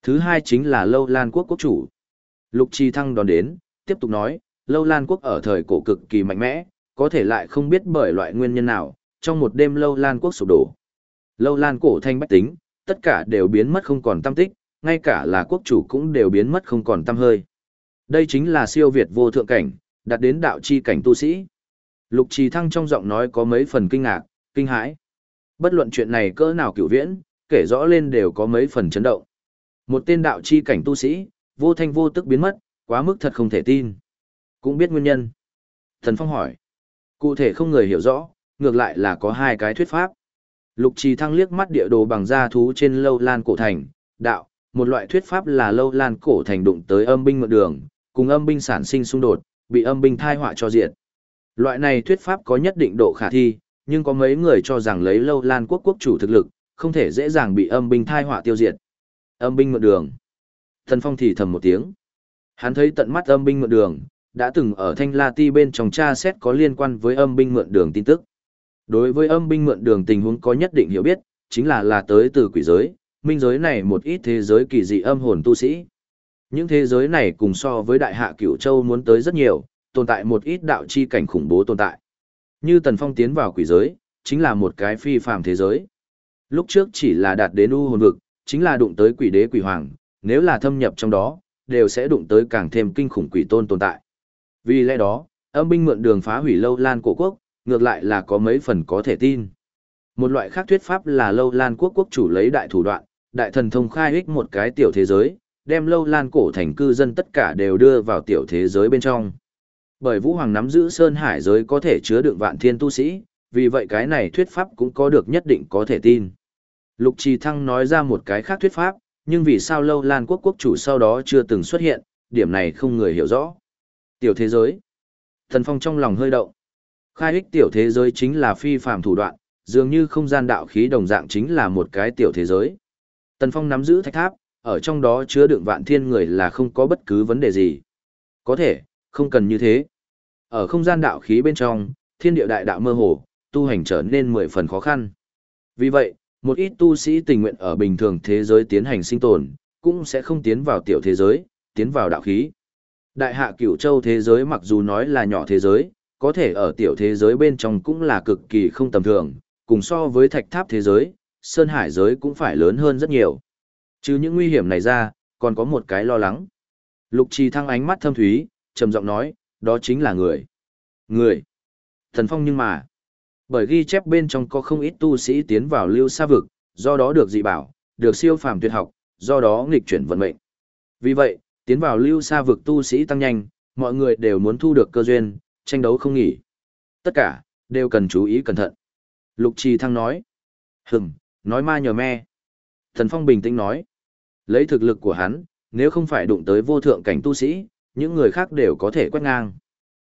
Thứ hai chính là Lâu Lan quốc quốc chủ. Lục Chi Thăng đón đến, tiếp tục nói, Lâu Lan quốc ở thời cổ cực kỳ mạnh mẽ, có thể lại không biết bởi loại nguyên nhân nào, trong một đêm Lâu Lan quốc sụp đổ. Lâu Lan cổ thanh bách tính, tất cả đều biến mất không còn tâm tích, ngay cả là quốc chủ cũng đều biến mất không còn tâm hơi. Đây chính là siêu việt vô thượng cảnh, đạt đến đạo chi cảnh tu sĩ. Lục Trì Thăng trong giọng nói có mấy phần kinh ngạc, kinh hãi. Bất luận chuyện này cỡ nào cửu viễn, kể rõ lên đều có mấy phần chấn động. Một tên đạo chi cảnh tu sĩ, vô thanh vô tức biến mất, quá mức thật không thể tin. Cũng biết nguyên nhân. Thần Phong hỏi. Cụ thể không người hiểu rõ, ngược lại là có hai cái thuyết pháp. Lục Trì Thăng liếc mắt địa đồ bằng da thú trên lâu lan cổ thành, đạo, một loại thuyết pháp là lâu lan cổ thành đụng tới âm binh mượn đường, cùng âm binh sản sinh xung đột, bị âm binh thai họa cho diệt. Loại này thuyết pháp có nhất định độ khả thi, nhưng có mấy người cho rằng lấy lâu lan quốc quốc chủ thực lực, không thể dễ dàng bị âm binh thai họa tiêu diệt. Âm binh mượn đường. Thần Phong thì thầm một tiếng. Hắn thấy tận mắt âm binh mượn đường, đã từng ở Thanh La Ti bên trong tra xét có liên quan với âm binh mượn đường tin tức. Đối với âm binh mượn đường tình huống có nhất định hiểu biết, chính là là tới từ quỷ giới, minh giới này một ít thế giới kỳ dị âm hồn tu sĩ. Những thế giới này cùng so với đại hạ cửu châu muốn tới rất nhiều, tồn tại một ít đạo chi cảnh khủng bố tồn tại. Như Tần Phong tiến vào quỷ giới, chính là một cái phi phàm thế giới. Lúc trước chỉ là đạt đến u hồn vực, chính là đụng tới quỷ đế quỷ hoàng, nếu là thâm nhập trong đó, đều sẽ đụng tới càng thêm kinh khủng quỷ tôn tồn tại. Vì lẽ đó, âm binh mượn đường phá hủy lâu lan cổ quốc, ngược lại là có mấy phần có thể tin. Một loại khác thuyết pháp là lâu lan quốc quốc chủ lấy đại thủ đoạn, đại thần thông khai ích một cái tiểu thế giới, đem lâu lan cổ thành cư dân tất cả đều đưa vào tiểu thế giới bên trong. Bởi Vũ Hoàng nắm giữ Sơn Hải giới có thể chứa đựng vạn thiên tu sĩ, vì vậy cái này thuyết pháp cũng có được nhất định có thể tin. Lục Trì Thăng nói ra một cái khác thuyết pháp, nhưng vì sao lâu lan quốc quốc chủ sau đó chưa từng xuất hiện, điểm này không người hiểu rõ. Tiểu thế giới. Thần Phong trong lòng hơi động. Khai ích tiểu thế giới chính là phi phàm thủ đoạn, dường như không gian đạo khí đồng dạng chính là một cái tiểu thế giới. Tần Phong nắm giữ thạch tháp, ở trong đó chứa đựng vạn thiên người là không có bất cứ vấn đề gì. Có thể, không cần như thế. Ở không gian đạo khí bên trong, thiên địa đại đạo mơ hồ, tu hành trở nên mười phần khó khăn. Vì vậy, một ít tu sĩ tình nguyện ở bình thường thế giới tiến hành sinh tồn, cũng sẽ không tiến vào tiểu thế giới, tiến vào đạo khí. Đại hạ cửu châu thế giới mặc dù nói là nhỏ thế giới, có thể ở tiểu thế giới bên trong cũng là cực kỳ không tầm thường, cùng so với thạch tháp thế giới, sơn hải giới cũng phải lớn hơn rất nhiều. Chứ những nguy hiểm này ra, còn có một cái lo lắng. Lục trì thăng ánh mắt thâm thúy, trầm giọng nói, đó chính là người. Người. Thần phong nhưng mà, bởi ghi chép bên trong có không ít tu sĩ tiến vào lưu sa vực, do đó được dị bảo, được siêu phàm tuyệt học, do đó nghịch chuyển vận mệnh. Vì vậy, tiến vào lưu sa vực tu sĩ tăng nhanh, mọi người đều muốn thu được cơ duyên, tranh đấu không nghỉ. Tất cả, đều cần chú ý cẩn thận. Lục Trì Thăng nói. Hừng, nói ma nhờ me. Thần Phong bình tĩnh nói. Lấy thực lực của hắn, nếu không phải đụng tới vô thượng cảnh tu sĩ, những người khác đều có thể quét ngang.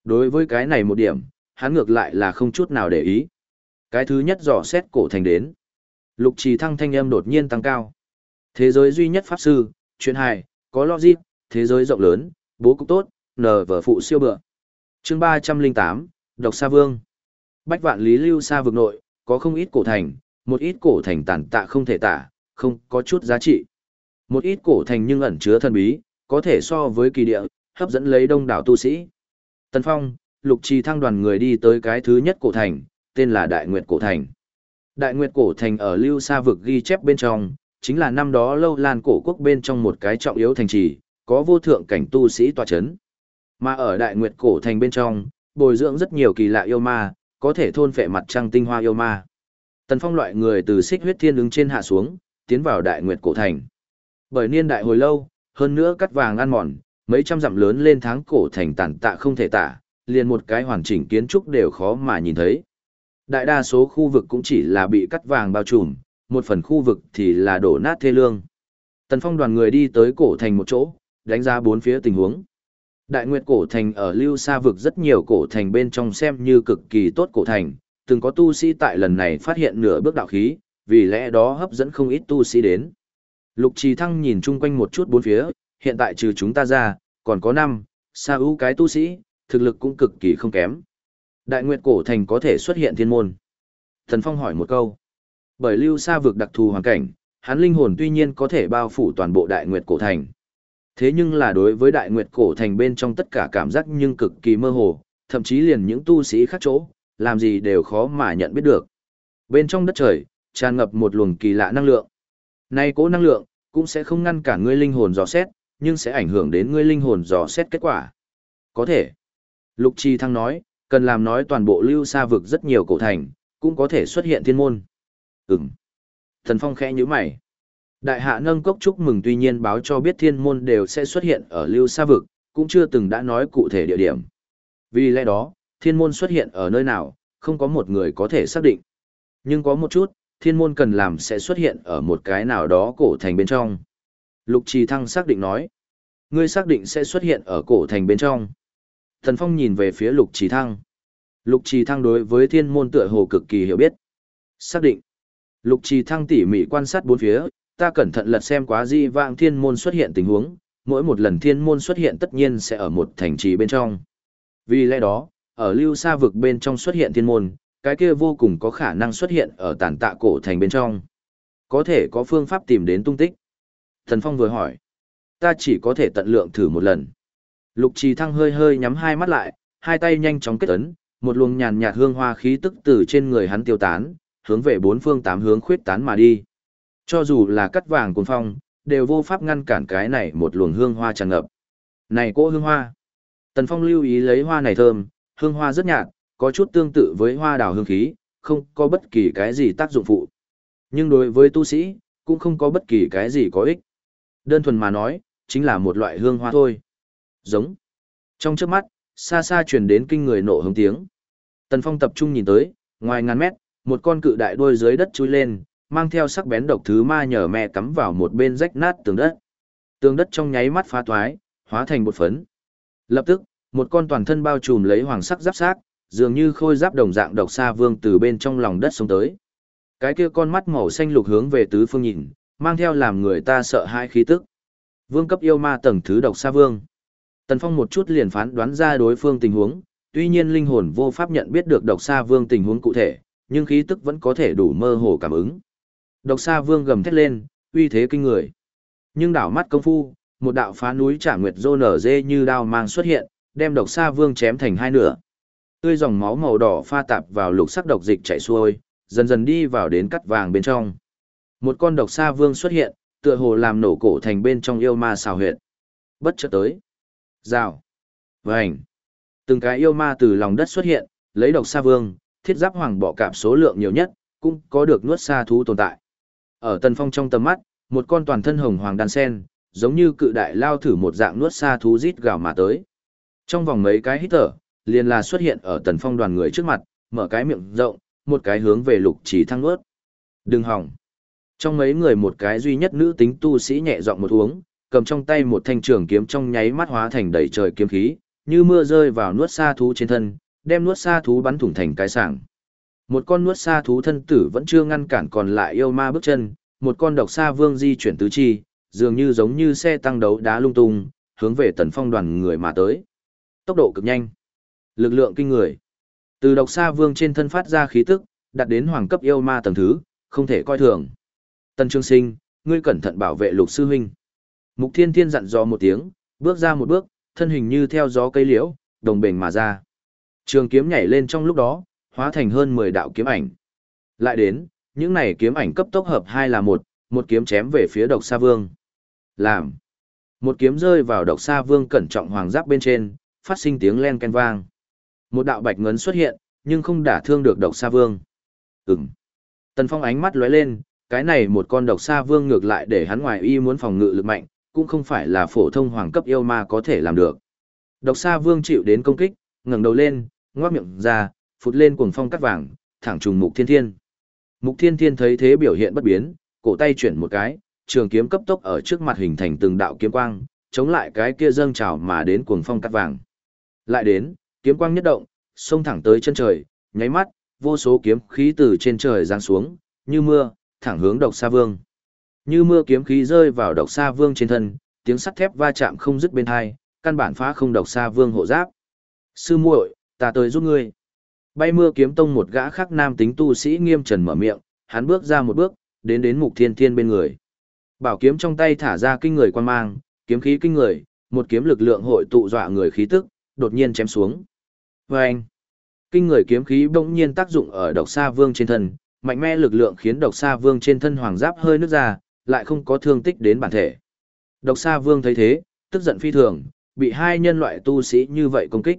Đối với cái này một điểm, hắn ngược lại là không chút nào để ý. Cái thứ nhất dò xét cổ thành đến. Lục trì thăng thanh âm đột nhiên tăng cao. Thế giới duy nhất pháp sư, chuyện hài, có logic, thế giới rộng lớn, bố cục tốt, nờ vở phụ siêu bựa. chương 308, Độc Sa Vương. Bách vạn lý lưu xa vực nội, có không ít cổ thành, một ít cổ thành tàn tạ không thể tả, không có chút giá trị. Một ít cổ thành nhưng ẩn chứa thần bí, có thể so với kỳ địa, hấp dẫn lấy đông đảo tu sĩ. Tần Phong, Lục Trì thăng đoàn người đi tới cái thứ nhất cổ thành, tên là Đại Nguyệt Cổ Thành. Đại Nguyệt Cổ Thành ở Lưu Sa vực ghi chép bên trong, chính là năm đó lâu lan cổ quốc bên trong một cái trọng yếu thành trì, có vô thượng cảnh tu sĩ tòa chấn. Mà ở Đại Nguyệt Cổ Thành bên trong, bồi dưỡng rất nhiều kỳ lạ yêu ma, có thể thôn phệ mặt trăng tinh hoa yêu ma. Tần Phong loại người từ xích huyết thiên đứng trên hạ xuống, tiến vào Đại Nguyệt Cổ Thành. Bởi niên đại hồi lâu, hơn nữa cắt vàng ăn mòn, mấy trăm dặm lớn lên tháng cổ thành tàn tạ không thể tả, liền một cái hoàn chỉnh kiến trúc đều khó mà nhìn thấy. Đại đa số khu vực cũng chỉ là bị cắt vàng bao trùm, một phần khu vực thì là đổ nát thê lương. Tần Phong đoàn người đi tới cổ thành một chỗ, đánh giá bốn phía tình huống. Đại Nguyệt cổ thành ở Lưu Sa vực rất nhiều cổ thành bên trong xem như cực kỳ tốt cổ thành, từng có tu sĩ tại lần này phát hiện nửa bước đạo khí, vì lẽ đó hấp dẫn không ít tu sĩ đến. Lục Trì Thăng nhìn chung quanh một chút bốn phía, hiện tại trừ chúng ta ra, còn có năm, sa ưu cái tu sĩ, thực lực cũng cực kỳ không kém. Đại Nguyệt cổ thành có thể xuất hiện thiên môn. Thần Phong hỏi một câu. Bởi lưu sa vực đặc thù hoàn cảnh, hắn linh hồn tuy nhiên có thể bao phủ toàn bộ Đại Nguyệt cổ thành. Thế nhưng là đối với Đại Nguyệt cổ thành bên trong tất cả cảm giác nhưng cực kỳ mơ hồ, thậm chí liền những tu sĩ khác chỗ, làm gì đều khó mà nhận biết được. Bên trong đất trời, tràn ngập một luồng kỳ lạ năng lượng. Này cố năng lượng, cũng sẽ không ngăn cản ngươi linh hồn dò xét, nhưng sẽ ảnh hưởng đến ngươi linh hồn dò xét kết quả. Có thể. Lục Chi Thăng nói, cần làm nói toàn bộ lưu xa vực rất nhiều cổ thành, cũng có thể xuất hiện thiên môn. Ừm. Thần Phong khẽ nhíu mày. Đại hạ nâng cốc chúc mừng tuy nhiên báo cho biết thiên môn đều sẽ xuất hiện ở lưu xa vực, cũng chưa từng đã nói cụ thể địa điểm. Vì lẽ đó, thiên môn xuất hiện ở nơi nào, không có một người có thể xác định. Nhưng có một chút, thiên môn cần làm sẽ xuất hiện ở một cái nào đó cổ thành bên trong. Lục Trì Thăng xác định nói, ngươi xác định sẽ xuất hiện ở cổ thành bên trong. Thần Phong nhìn về phía Lục Trì Thăng. Lục Trì Thăng đối với thiên môn tựa hồ cực kỳ hiểu biết. Xác định. Lục Trì Thăng tỉ mỉ quan sát bốn phía, ta cẩn thận lật xem quá di vãng thiên môn xuất hiện tình huống, mỗi một lần thiên môn xuất hiện tất nhiên sẽ ở một thành trì bên trong. Vì lẽ đó, ở lưu xa vực bên trong xuất hiện thiên môn, cái kia vô cùng có khả năng xuất hiện ở tàn tạ cổ thành bên trong. Có thể có phương pháp tìm đến tung tích. Thần Phong vừa hỏi. Ta chỉ có thể tận lượng thử một lần. Lục trì thăng hơi hơi nhắm hai mắt lại, hai tay nhanh chóng kết ấn, một luồng nhàn nhạt hương hoa khí tức từ trên người hắn tiêu tán, hướng về bốn phương tám hướng khuyết tán mà đi. Cho dù là cắt vàng cuồng phong, đều vô pháp ngăn cản cái này một luồng hương hoa tràn ngập. Này cô hương hoa. Tần Phong lưu ý lấy hoa này thơm, hương hoa rất nhạt, có chút tương tự với hoa đào hương khí, không có bất kỳ cái gì tác dụng phụ. Nhưng đối với tu sĩ, cũng không có bất kỳ cái gì có ích. Đơn thuần mà nói, chính là một loại hương hoa thôi. Giống. Trong trước mắt, xa xa truyền đến kinh người nổ hống tiếng. Tần Phong tập trung nhìn tới, ngoài ngàn mét, một con cự đại đuôi dưới đất chui lên, mang theo sắc bén độc thứ ma nhờ mẹ cắm vào một bên rách nát tường đất. Tường đất trong nháy mắt phá toái, hóa thành một phấn. Lập tức, một con toàn thân bao trùm lấy hoàng sắc giáp xác, dường như khôi giáp đồng dạng độc xa vương từ bên trong lòng đất xuống tới. Cái kia con mắt màu xanh lục hướng về tứ phương nhìn, mang theo làm người ta sợ hãi khí tức. Vương cấp yêu ma tầng thứ độc xa vương. Tần Phong một chút liền phán đoán ra đối phương tình huống, tuy nhiên linh hồn vô pháp nhận biết được độc xa vương tình huống cụ thể, nhưng khí tức vẫn có thể đủ mơ hồ cảm ứng. Độc Sa Vương gầm thét lên, uy thế kinh người. Nhưng đảo mắt công phu, một đạo phá núi trả nguyệt rô nở dê như đao mang xuất hiện, đem Độc Sa Vương chém thành hai nửa. Tươi dòng máu màu đỏ pha tạp vào lục sắc độc dịch chảy xuôi, dần dần đi vào đến cắt vàng bên trong. Một con Độc Sa Vương xuất hiện, tựa hồ làm nổ cổ thành bên trong yêu ma xào huyệt. Bất chợt tới. Rào. Vành. Từng cái yêu ma từ lòng đất xuất hiện, lấy Độc Sa Vương, thiết giáp hoàng bọ cạp số lượng nhiều nhất, cũng có được nuốt sa thú tồn tại. Ở Tần Phong trong tầm mắt, một con toàn thân hồng hoàng đan sen, giống như cự đại lao thử một dạng nuốt sa thú rít gào mà tới. Trong vòng mấy cái hít thở, liền là xuất hiện ở Tần Phong đoàn người trước mặt, mở cái miệng rộng, một cái hướng về lục chỉ thăng nuốt. Đừng hỏng. Trong mấy người một cái duy nhất nữ tính tu sĩ nhẹ giọng một uống, cầm trong tay một thanh trường kiếm trong nháy mắt hóa thành đầy trời kiếm khí, như mưa rơi vào nuốt sa thú trên thân, đem nuốt sa thú bắn thủng thành cái sảng. Một con nuốt sa thú thân tử vẫn chưa ngăn cản còn lại yêu ma bước chân, một con độc sa vương di chuyển tứ chi, dường như giống như xe tăng đấu đá lung tung, hướng về tần phong đoàn người mà tới. Tốc độ cực nhanh, lực lượng kinh người. Từ độc sa vương trên thân phát ra khí tức, đạt đến hoàng cấp yêu ma tầng thứ, không thể coi thường. Tần Trương Sinh, ngươi cẩn thận bảo vệ lục sư huynh. Mục Thiên Thiên dặn dò một tiếng, bước ra một bước, thân hình như theo gió cây liễu, đồng bền mà ra. Trường kiếm nhảy lên trong lúc đó, hóa thành hơn 10 đạo kiếm ảnh. Lại đến, những này kiếm ảnh cấp tốc hợp hai là một, một kiếm chém về phía độc sa vương. Làm. Một kiếm rơi vào độc sa vương cẩn trọng hoàng giáp bên trên, phát sinh tiếng len ken vang. Một đạo bạch ngấn xuất hiện, nhưng không đả thương được độc sa vương. Ừm. Tần Phong ánh mắt lóe lên, cái này một con độc sa vương ngược lại để hắn ngoài y muốn phòng ngự lực mạnh, cũng không phải là phổ thông hoàng cấp yêu ma có thể làm được. Độc sa vương chịu đến công kích, ngẩng đầu lên, ngoác miệng ra, phụt lên cuồng phong cắt vàng, thẳng trùng mục thiên thiên. Mục thiên thiên thấy thế biểu hiện bất biến, cổ tay chuyển một cái, trường kiếm cấp tốc ở trước mặt hình thành từng đạo kiếm quang, chống lại cái kia dâng trào mà đến cuồng phong cắt vàng. Lại đến, kiếm quang nhất động, xông thẳng tới chân trời, nháy mắt, vô số kiếm khí từ trên trời giáng xuống, như mưa, thẳng hướng độc sa vương. Như mưa kiếm khí rơi vào độc sa vương trên thân, tiếng sắt thép va chạm không dứt bên hai, căn bản phá không độc sa vương hộ giáp. Sư muội, ta tới giúp ngươi. Bay mưa kiếm tông một gã khác nam tính tu sĩ nghiêm trần mở miệng, hắn bước ra một bước, đến đến mục thiên thiên bên người. Bảo kiếm trong tay thả ra kinh người quan mang, kiếm khí kinh người, một kiếm lực lượng hội tụ dọa người khí tức, đột nhiên chém xuống. Và anh, kinh người kiếm khí bỗng nhiên tác dụng ở độc sa vương trên thân, mạnh mẽ lực lượng khiến độc sa vương trên thân hoàng giáp hơi nứt ra, lại không có thương tích đến bản thể. Độc sa vương thấy thế, tức giận phi thường, bị hai nhân loại tu sĩ như vậy công kích.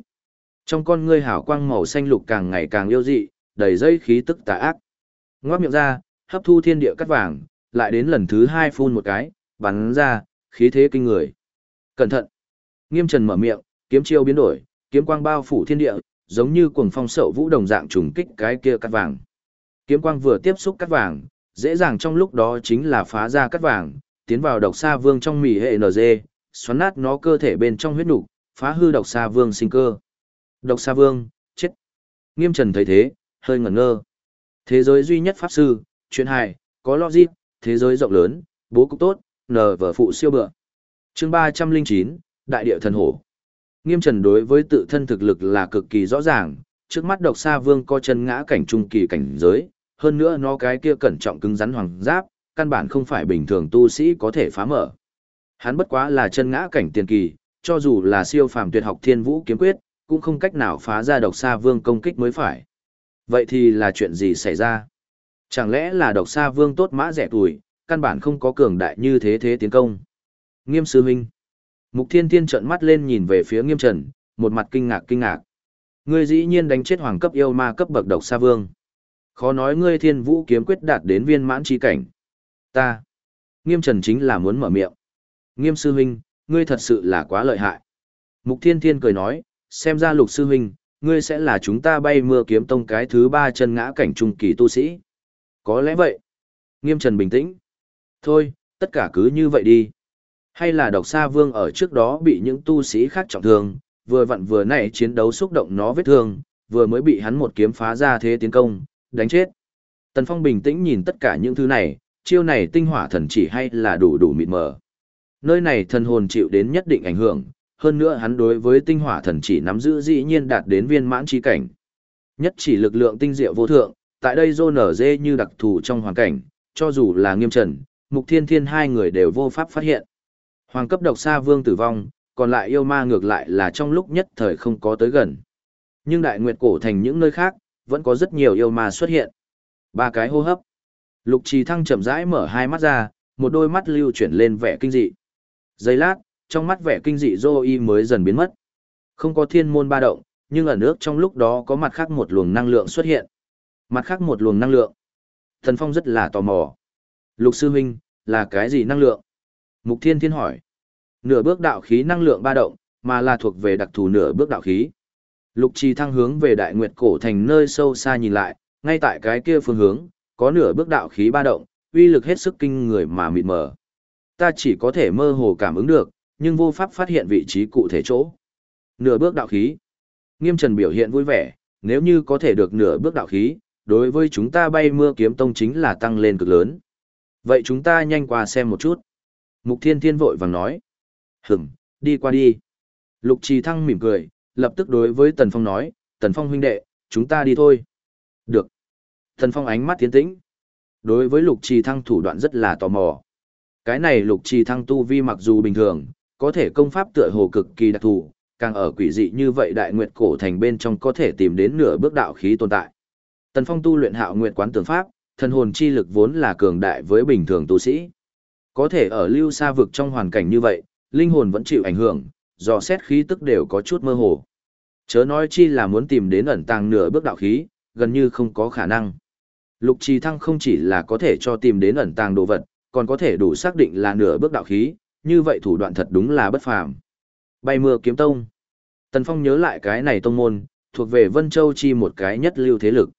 Trong con ngươi hảo quang màu xanh lục càng ngày càng yêu dị, đầy dây khí tức tà ác. Ngoác miệng ra, hấp thu thiên địa cắt vàng, lại đến lần thứ hai phun một cái, bắn ra, khí thế kinh người. Cẩn thận! Nghiêm trần mở miệng, kiếm chiêu biến đổi, kiếm quang bao phủ thiên địa, giống như cuồng phong sậu vũ đồng dạng trùng kích cái kia cắt vàng. Kiếm quang vừa tiếp xúc cắt vàng, dễ dàng trong lúc đó chính là phá ra cắt vàng, tiến vào độc sa vương trong mỉ hệ NG, xoắn nát nó cơ thể bên trong huyết nục, phá hư độc sa vương sinh cơ. Độc Sa Vương, chết. Nghiêm Trần thấy thế, hơi ngẩn ngơ. Thế giới duy nhất pháp sư, chuyện hài, có logic, thế giới rộng lớn, bố cục tốt, nờ vở phụ siêu bựa. chương ba trăm linh chín, Đại địa thần hổ. Nghiêm Trần đối với tự thân thực lực là cực kỳ rõ ràng, trước mắt Độc Sa Vương co chân ngã cảnh trung kỳ cảnh giới, hơn nữa nó cái kia cẩn trọng cứng rắn hoàng giáp, căn bản không phải bình thường tu sĩ có thể phá mở. Hắn bất quá là chân ngã cảnh tiền kỳ, cho dù là siêu phàm tuyệt học thiên vũ kiếm quyết, cũng không cách nào phá ra độc sa vương công kích mới phải. Vậy thì là chuyện gì xảy ra? Chẳng lẽ là độc sa vương tốt mã rẻ tuổi, căn bản không có cường đại như thế thế tiến công? Nghiêm sư huynh. Mục thiên thiên trợn mắt lên nhìn về phía nghiêm trần, một mặt kinh ngạc kinh ngạc. Ngươi dĩ nhiên đánh chết hoàng cấp yêu ma cấp bậc độc sa vương. Khó nói ngươi thiên vũ kiếm quyết đạt đến viên mãn chi cảnh. Ta. Nghiêm trần chính là muốn mở miệng. Nghiêm sư huynh, ngươi thật sự là quá lợi hại. Mục thiên thiên cười nói, xem ra lục sư huynh, ngươi sẽ là chúng ta bay mưa kiếm tông cái thứ ba chân ngã cảnh trung kỳ tu sĩ. Có lẽ vậy. Nghiêm trần bình tĩnh. Thôi, tất cả cứ như vậy đi. Hay là độc sa vương ở trước đó bị những tu sĩ khác trọng thương, vừa vặn vừa nãy chiến đấu xúc động nó vết thương, vừa mới bị hắn một kiếm phá ra thế tiến công, đánh chết. Tần Phong bình tĩnh nhìn tất cả những thứ này, chiêu này tinh hỏa thần chỉ hay là đủ đủ mịt mờ. Nơi này thần hồn chịu đến nhất định ảnh hưởng, hơn nữa hắn đối với tinh hỏa thần chỉ nắm giữ dĩ nhiên đạt đến viên mãn chi cảnh. Nhất chỉ lực lượng tinh diệu vô thượng, tại đây rô nở dê như đặc thù trong hoàn cảnh, cho dù là nghiêm trần, mục thiên thiên hai người đều vô pháp phát hiện. Hoàng cấp độc sa vương tử vong, còn lại yêu ma ngược lại là trong lúc nhất thời không có tới gần. Nhưng đại nguyệt cổ thành những nơi khác, vẫn có rất nhiều yêu ma xuất hiện. Ba cái hô hấp. Lục trì thăng chậm rãi mở hai mắt ra, một đôi mắt lưu chuyển lên vẻ kinh dị. Giây lát, trong mắt vẻ kinh dị Zoe mới dần biến mất. Không có thiên môn ba động, nhưng ở nước trong lúc đó có mặt khác một luồng năng lượng xuất hiện. Mặt khác một luồng năng lượng. Thần Phong rất là tò mò. Lục sư huynh, là cái gì năng lượng? Mục Thiên Thiên hỏi. Nửa bước đạo khí năng lượng ba động, mà là thuộc về đặc thù nửa bước đạo khí. Lục Trì thăng hướng về Đại Nguyệt cổ thành nơi sâu xa nhìn lại, ngay tại cái kia phương hướng, có nửa bước đạo khí ba động, uy lực hết sức kinh người mà mịt mờ. Ta chỉ có thể mơ hồ cảm ứng được, nhưng vô pháp phát hiện vị trí cụ thể chỗ. Nửa bước đạo khí. Nghiêm Trần biểu hiện vui vẻ, nếu như có thể được nửa bước đạo khí, đối với chúng ta bay mưa kiếm tông chính là tăng lên cực lớn. Vậy chúng ta nhanh qua xem một chút. Mục Thiên Thiên vội vàng nói. Hửm, đi qua đi. Lục Trì Thăng mỉm cười, lập tức đối với Tần Phong nói, Tần Phong huynh đệ, chúng ta đi thôi. Được. Tần Phong ánh mắt tiến tĩnh. Đối với Lục Trì Thăng thủ đoạn rất là tò mò. Cái này Lục Trì Thăng tu vi mặc dù bình thường, có thể công pháp tựa hồ cực kỳ đặc thù, càng ở quỷ dị như vậy đại nguyệt cổ thành bên trong có thể tìm đến nửa bước đạo khí tồn tại. Tần Phong tu luyện hạo nguyệt quán tường pháp, thần hồn chi lực vốn là cường đại với bình thường tu sĩ. Có thể ở lưu xa vực trong hoàn cảnh như vậy, linh hồn vẫn chịu ảnh hưởng, dò xét khí tức đều có chút mơ hồ. Chớ nói chi là muốn tìm đến ẩn tàng nửa bước đạo khí, gần như không có khả năng. Lục trì thăng không chỉ là có thể cho tìm đến ẩn tàng đồ vật, còn có thể đủ xác định là nửa bước đạo khí, như vậy thủ đoạn thật đúng là bất phàm. Bay mưa kiếm tông. Tần Phong nhớ lại cái này tông môn, thuộc về Vân Châu chi một cái nhất lưu thế lực.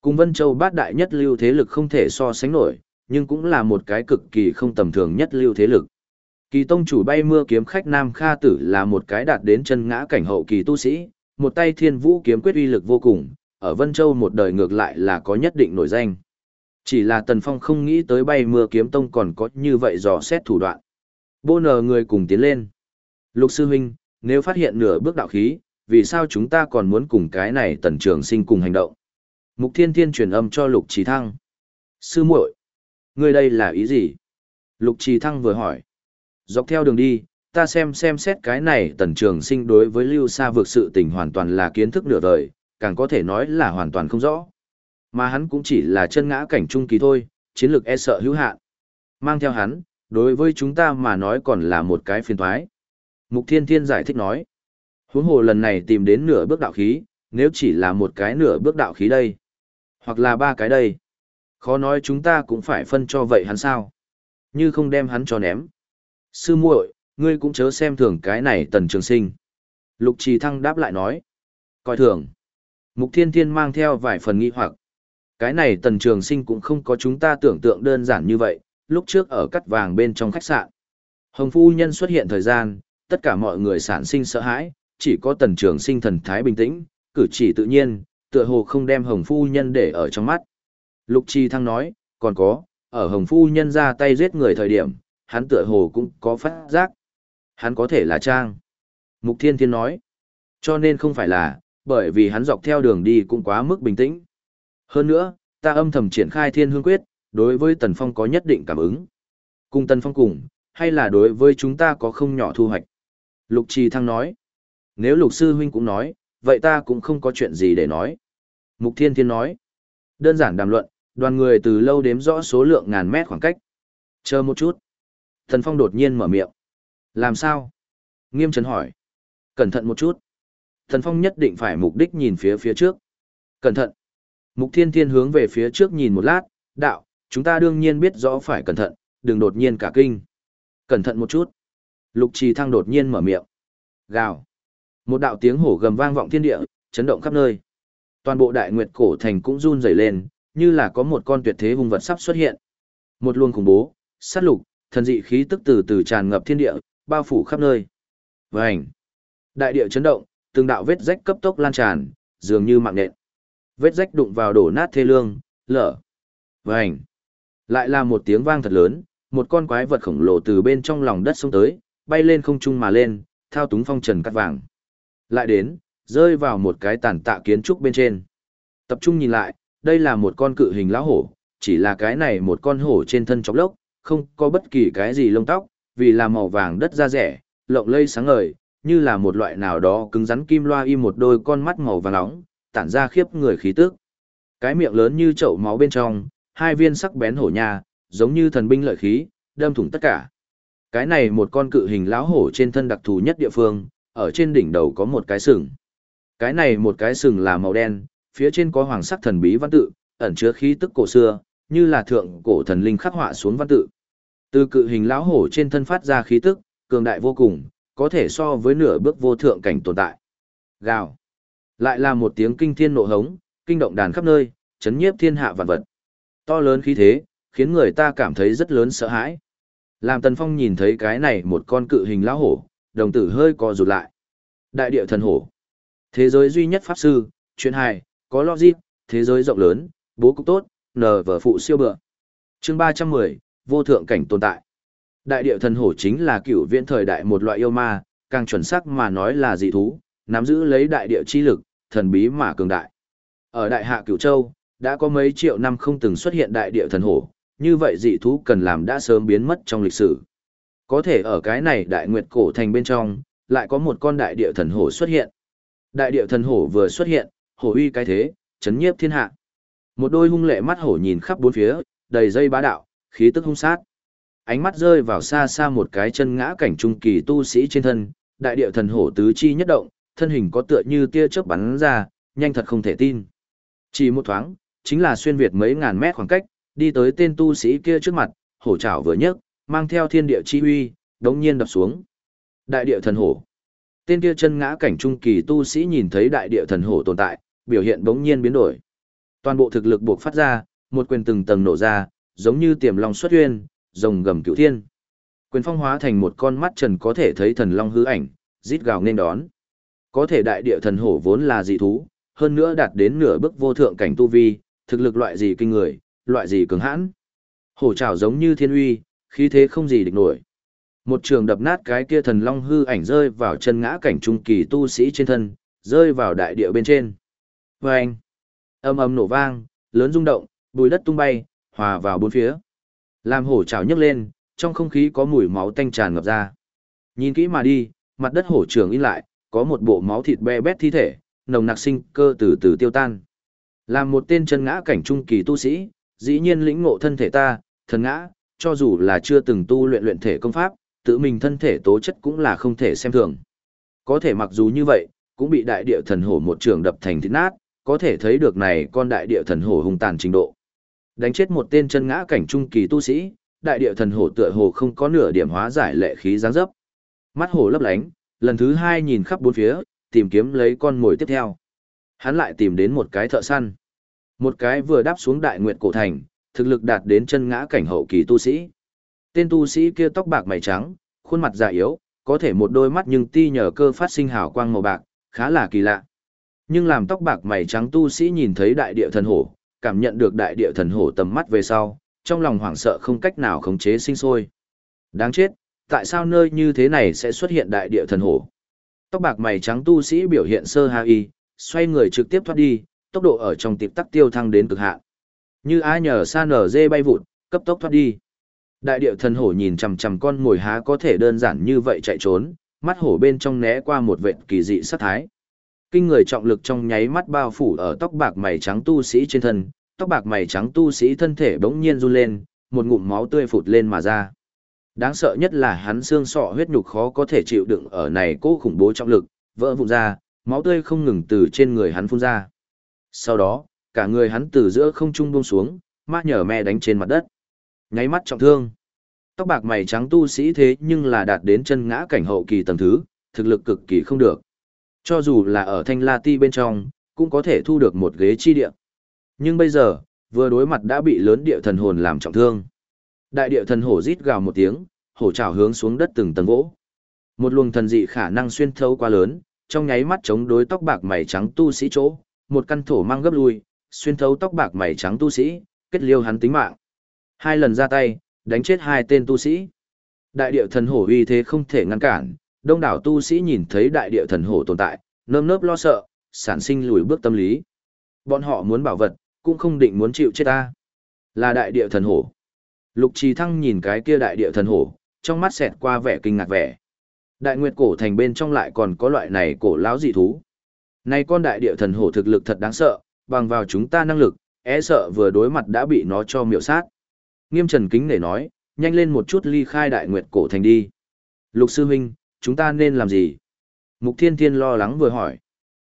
Cùng Vân Châu bát đại nhất lưu thế lực không thể so sánh nổi, nhưng cũng là một cái cực kỳ không tầm thường nhất lưu thế lực. Kỳ tông chủ bay mưa kiếm khách Nam Kha Tử là một cái đạt đến chân ngã cảnh hậu kỳ tu sĩ, một tay thiên vũ kiếm quyết uy lực vô cùng, ở Vân Châu một đời ngược lại là có nhất định nổi danh. Chỉ là Tần Phong không nghĩ tới bay mưa kiếm tông còn có như vậy dò xét thủ đoạn. Bô nờ người cùng tiến lên. Lục sư huynh, nếu phát hiện nửa bước đạo khí, vì sao chúng ta còn muốn cùng cái này tần trường sinh cùng hành động? Mục thiên thiên truyền âm cho lục trí thăng. Sư muội, ngươi đây là ý gì? Lục trí thăng vừa hỏi. Dọc theo đường đi, ta xem xem xét cái này tần trường sinh đối với lưu xa vượt sự tình hoàn toàn là kiến thức nửa đời, càng có thể nói là hoàn toàn không rõ. Mà hắn cũng chỉ là chân ngã cảnh trung kỳ thôi, chiến lược e sợ hữu hạn. Mang theo hắn, đối với chúng ta mà nói còn là một cái phiền thoái. Mục Thiên Thiên giải thích nói. Huống hồ lần này tìm đến nửa bước đạo khí, nếu chỉ là một cái nửa bước đạo khí đây, hoặc là ba cái đây. Khó nói chúng ta cũng phải phân cho vậy hắn sao. Như không đem hắn cho ném. Sư muội, ngươi cũng chớ xem thường cái này tần trường sinh. Lục trì thăng đáp lại nói. Coi thường. Mục Thiên Thiên mang theo vài phần nghi hoặc. Cái này tần trường sinh cũng không có chúng ta tưởng tượng đơn giản như vậy, lúc trước ở cắt vàng bên trong khách sạn. Hồng phu nhân xuất hiện thời gian, tất cả mọi người sản sinh sợ hãi, chỉ có tần trường sinh thần thái bình tĩnh, cử chỉ tự nhiên, tựa hồ không đem hồng phu nhân để ở trong mắt. Lục trì Thăng nói, còn có, ở hồng phu nhân ra tay giết người thời điểm, hắn tựa hồ cũng có phát giác. Hắn có thể là Trang. Mục Thiên Thiên nói, cho nên không phải là, bởi vì hắn dọc theo đường đi cũng quá mức bình tĩnh. Hơn nữa, ta âm thầm triển khai thiên hương quyết, đối với Tần Phong có nhất định cảm ứng. Cùng Tần Phong cùng, hay là đối với chúng ta có không nhỏ thu hoạch. Lục Trì Thăng nói, nếu Lục Sư Huynh cũng nói, vậy ta cũng không có chuyện gì để nói. Mục Thiên Thiên nói, đơn giản đàm luận, đoàn người từ lâu đếm rõ số lượng ngàn mét khoảng cách. Chờ một chút. Thần Phong đột nhiên mở miệng. Làm sao? Nghiêm Trấn hỏi. Cẩn thận một chút. Thần Phong nhất định phải mục đích nhìn phía phía trước. Cẩn thận. Mục Thiên Thiên hướng về phía trước nhìn một lát, đạo, chúng ta đương nhiên biết rõ phải cẩn thận, đừng đột nhiên cả kinh. Cẩn thận một chút. Lục trì thăng đột nhiên mở miệng. Gào. Một đạo tiếng hổ gầm vang vọng thiên địa, chấn động khắp nơi. Toàn bộ đại nguyệt cổ thành cũng run rẩy lên, như là có một con tuyệt thế hung vật sắp xuất hiện. Một luồng khủng bố, sát lục, thần dị khí tức từ từ tràn ngập thiên địa, bao phủ khắp nơi. Vành. Đại địa chấn động, từng đạo vết rách cấp tốc lan tràn, dường như mạng nện. Vết rách đụng vào đổ nát thê lương, lở. Vành. Lại là một tiếng vang thật lớn, một con quái vật khổng lồ từ bên trong lòng đất xông tới, bay lên không trung mà lên, thao túng phong trần cắt vàng. Lại đến, rơi vào một cái tàn tạ kiến trúc bên trên. Tập trung nhìn lại, đây là một con cự hình lão hổ, chỉ là cái này một con hổ trên thân chọc lốc, không có bất kỳ cái gì lông tóc, vì là màu vàng đất da rẻ, lộng lây sáng ngời, như là một loại nào đó cứng rắn kim loa y một đôi con mắt màu vàng nóng, tản ra khiếp người khí tức. Cái miệng lớn như chậu máu bên trong, hai viên sắc bén hổ nha, giống như thần binh lợi khí, đâm thủng tất cả. Cái này một con cự hình lão hổ trên thân đặc thù nhất địa phương, ở trên đỉnh đầu có một cái sừng. Cái này một cái sừng là màu đen, phía trên có hoàng sắc thần bí văn tự, ẩn chứa khí tức cổ xưa, như là thượng cổ thần linh khắc họa xuống văn tự. Từ cự hình lão hổ trên thân phát ra khí tức, cường đại vô cùng, có thể so với nửa bước vô thượng cảnh tồn tại. Gào. Lại là một tiếng kinh thiên nộ hống, kinh động đàn khắp nơi, chấn nhiếp thiên hạ vạn vật. To lớn khí thế, khiến người ta cảm thấy rất lớn sợ hãi. Làm Tần Phong nhìn thấy cái này một con cự hình lão hổ, đồng tử hơi co rụt lại. Đại địa thần hổ. Thế giới duy nhất pháp sư, chuyện hài, có logic, thế giới rộng lớn, bố cục tốt, nờ vở phụ siêu bựa. chương 310, vô thượng cảnh tồn tại. Đại địa thần hổ chính là cựu viễn thời đại một loại yêu ma, càng chuẩn xác mà nói là dị thú, nắm giữ lấy đại địa chi lực, thần bí mà cường đại. Ở đại hạ cửu châu, đã có mấy triệu năm không từng xuất hiện đại địa thần hổ, như vậy dị thú cần làm đã sớm biến mất trong lịch sử. Có thể ở cái này đại nguyệt cổ thành bên trong, lại có một con đại địa thần hổ xuất hiện. Đại địa thần hổ vừa xuất hiện, hổ uy cái thế, chấn nhiếp thiên hạ. Một đôi hung lệ mắt hổ nhìn khắp bốn phía, đầy dây bá đạo, khí tức hung sát. Ánh mắt rơi vào xa xa một cái chân ngã cảnh trung kỳ tu sĩ trên thân, đại địa thần hổ tứ chi nhất động, thân hình có tựa như tia chớp bắn ra, nhanh thật không thể tin. Chỉ một thoáng, chính là xuyên việt mấy ngàn mét khoảng cách, đi tới tên tu sĩ kia trước mặt, hổ trảo vừa nhấc, mang theo thiên địa chi uy, đống nhiên đập xuống. Đại địa thần hổ. Tên kia chân ngã cảnh trung kỳ tu sĩ nhìn thấy đại địa thần hổ tồn tại, biểu hiện đống nhiên biến đổi. Toàn bộ thực lực buộc phát ra, một quyền từng tầng nổ ra, giống như tiềm long xuất huyên, rồng gầm cửu thiên. Quyền phong hóa thành một con mắt trần có thể thấy thần long hư ảnh, rít gào nên đón. Có thể đại địa thần hổ vốn là dị thú, hơn nữa đạt đến nửa bước vô thượng cảnh tu vi, thực lực loại gì kinh người, loại gì cường hãn. Hổ trảo giống như thiên uy, khí thế không gì địch nổi. Một trường đập nát cái kia thần long hư ảnh rơi vào chân ngã cảnh trung kỳ tu sĩ trên thân, rơi vào đại địa bên trên. Và anh, âm âm nổ vang, lớn rung động, bùi đất tung bay, hòa vào bốn phía. Làm hổ trào nhấc lên, trong không khí có mùi máu tanh tràn ngập ra. Nhìn kỹ mà đi, mặt đất hổ trường in lại, có một bộ máu thịt be bét thi thể, nồng nặc sinh cơ từ từ tiêu tan. Làm một tên chân ngã cảnh trung kỳ tu sĩ, dĩ nhiên lĩnh ngộ thân thể ta, thần ngã, cho dù là chưa từng tu luyện luyện thể công pháp, tự mình thân thể tố chất cũng là không thể xem thường. Có thể mặc dù như vậy, cũng bị đại địa thần hổ một trường đập thành thịt nát, có thể thấy được này con đại địa thần hổ hung tàn trình độ. Đánh chết một tên chân ngã cảnh trung kỳ tu sĩ, đại địa thần hổ tựa hồ không có nửa điểm hóa giải lệ khí giáng dấp. Mắt hổ lấp lánh, lần thứ hai nhìn khắp bốn phía, tìm kiếm lấy con mồi tiếp theo. Hắn lại tìm đến một cái thợ săn. Một cái vừa đáp xuống đại nguyệt cổ thành, thực lực đạt đến chân ngã cảnh hậu kỳ tu sĩ. Tên tu sĩ kia tóc bạc mày trắng, khuôn mặt già yếu, có thể một đôi mắt nhưng ti nhờ cơ phát sinh hào quang màu bạc, khá là kỳ lạ. Nhưng làm tóc bạc mày trắng tu sĩ nhìn thấy đại địa thần hổ, cảm nhận được đại địa thần hổ tầm mắt về sau, trong lòng hoảng sợ không cách nào khống chế sinh sôi. Đáng chết, tại sao nơi như thế này sẽ xuất hiện đại địa thần hổ? Tóc bạc mày trắng tu sĩ biểu hiện sơ ha y, xoay người trực tiếp thoát đi, tốc độ ở trong tiệp tắc tiêu thăng đến cực hạn. Như ai nhờ sa nở dê bay vụt, cấp tốc thoát đi. Đại địa thần hổ nhìn chằm chằm con mồi há có thể đơn giản như vậy chạy trốn, mắt hổ bên trong né qua một vệt kỳ dị sát thái. Kinh người trọng lực trong nháy mắt bao phủ ở tóc bạc mày trắng tu sĩ trên thân, tóc bạc mày trắng tu sĩ thân thể bỗng nhiên run lên, một ngụm máu tươi phụt lên mà ra. Đáng sợ nhất là hắn xương sọ huyết nhục khó có thể chịu đựng ở này cố khủng bố trọng lực, vỡ vụn ra, máu tươi không ngừng từ trên người hắn phun ra. Sau đó, cả người hắn từ giữa không trung buông xuống, ma nhở me đánh trên mặt đất. Nháy mắt trọng thương. Tóc bạc mày trắng tu sĩ thế nhưng là đạt đến chân ngã cảnh hậu kỳ tầng thứ, thực lực cực kỳ không được. Cho dù là ở thanh la ti bên trong, cũng có thể thu được một ghế chi địa. Nhưng bây giờ, vừa đối mặt đã bị lớn địa thần hồn làm trọng thương. Đại địa thần hổ rít gào một tiếng, hổ trào hướng xuống đất từng tầng gỗ. Một luồng thần dị khả năng xuyên thấu quá lớn, trong nháy mắt chống đối tóc bạc mày trắng tu sĩ chỗ, một căn thổ mang gấp lui, xuyên thấu tóc bạc mày trắng tu sĩ, kết liêu hắn tính mạng. Hai lần ra tay, đánh chết hai tên tu sĩ. Đại địa thần hổ uy thế không thể ngăn cản, đông đảo tu sĩ nhìn thấy đại địa thần hổ tồn tại, nơm nớp lo sợ, sản sinh lùi bước tâm lý. Bọn họ muốn bảo vật, cũng không định muốn chịu chết ta. Là đại địa thần hổ. Lục Trì Thăng nhìn cái kia đại địa thần hổ, trong mắt xẹt qua vẻ kinh ngạc vẻ. Đại Nguyệt cổ thành bên trong lại còn có loại này cổ lão dị thú. Này con đại địa thần hổ thực lực thật đáng sợ, bằng vào chúng ta năng lực, e sợ vừa đối mặt đã bị nó cho miểu sát. Nghiêm Trần Kính để nói, nhanh lên một chút ly khai đại nguyệt cổ thành đi. Lục sư huynh, chúng ta nên làm gì? Mục Thiên Thiên lo lắng vừa hỏi.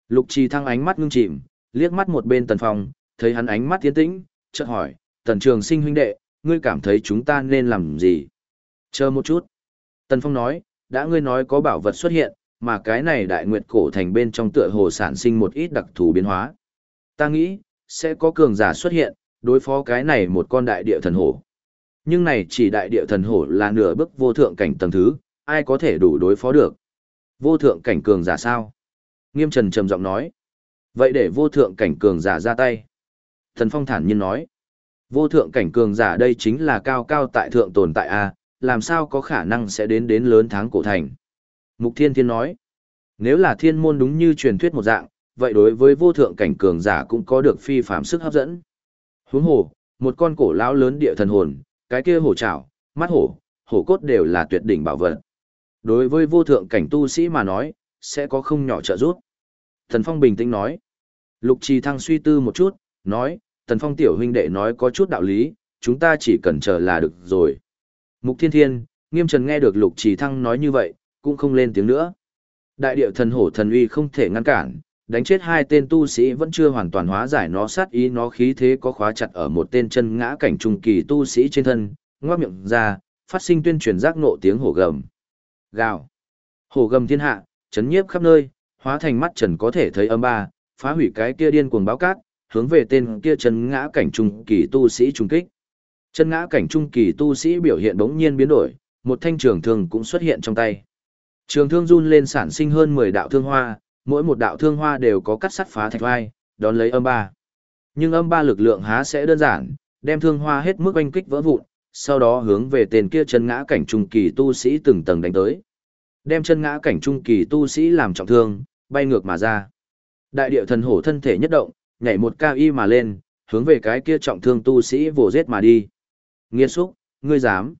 Lục Trì Thăng ánh mắt ngưng chìm, liếc mắt một bên Tần Phong, thấy hắn ánh mắt tiến tĩnh, chợt hỏi, "Tần Trường Sinh huynh đệ, ngươi cảm thấy chúng ta nên làm gì?" "Chờ một chút." Tần Phong nói, "Đã ngươi nói có bảo vật xuất hiện, mà cái này đại nguyệt cổ thành bên trong tựa hồ sản sinh một ít đặc thù biến hóa. Ta nghĩ, sẽ có cường giả xuất hiện, đối phó cái này một con đại địa thần hổ. Nhưng này chỉ đại địa thần hổ là nửa bước vô thượng cảnh tầng thứ, ai có thể đủ đối phó được. Vô thượng cảnh cường giả sao? Nghiêm trần trầm giọng nói. Vậy để vô thượng cảnh cường giả ra tay. Thần phong thản nhiên nói. Vô thượng cảnh cường giả đây chính là cao cao tại thượng tồn tại A, làm sao có khả năng sẽ đến đến lớn tháng cổ thành. Mục Thiên Thiên nói, nếu là thiên môn đúng như truyền thuyết một dạng, vậy đối với vô thượng cảnh cường giả cũng có được phi phạm sức hấp dẫn. Huống hồ, một con cổ lão lớn địa thần hồn, cái kia hổ trảo, mắt hổ, hổ cốt đều là tuyệt đỉnh bảo vật. Đối với vô thượng cảnh tu sĩ mà nói, sẽ có không nhỏ trợ giúp. Thần Phong bình tĩnh nói. Lục Trì Thăng suy tư một chút, nói, Thần Phong tiểu huynh đệ nói có chút đạo lý, chúng ta chỉ cần chờ là được rồi. Mục Thiên Thiên, Nghiêm Trần nghe được Lục Trì Thăng nói như vậy, cũng không lên tiếng nữa. Đại địa thần hổ thần uy không thể ngăn cản, đánh chết hai tên tu sĩ vẫn chưa hoàn toàn hóa giải nó sát ý nó khí thế có khóa chặt ở một tên chân ngã cảnh trung kỳ tu sĩ trên thân, ngoác miệng ra, phát sinh tuyên truyền giác nộ tiếng hổ gầm. Gào. Hổ gầm thiên hạ, chấn nhiếp khắp nơi, hóa thành mắt trần có thể thấy âm ba, phá hủy cái kia điên cuồng báo cát, hướng về tên kia chân ngã cảnh trung kỳ tu sĩ trung kích. Chân ngã cảnh trung kỳ tu sĩ biểu hiện bỗng nhiên biến đổi, một thanh trường thương cũng xuất hiện trong tay. Trường thương run lên sản sinh hơn 10 đạo thương hoa, mỗi một đạo thương hoa đều có cắt sắt phá thạch vai, đón lấy âm ba. Nhưng âm ba lực lượng há sẽ đơn giản, đem thương hoa hết mức oanh kích vỡ vụn, sau đó hướng về tên kia chân ngã cảnh trung kỳ tu sĩ từng tầng đánh tới. Đem chân ngã cảnh trung kỳ tu sĩ làm trọng thương, bay ngược mà ra. Đại địa thần hổ thân thể nhất động, nhảy một cao y mà lên, hướng về cái kia trọng thương tu sĩ vồ giết mà đi. Nghiên xúc, ngươi dám.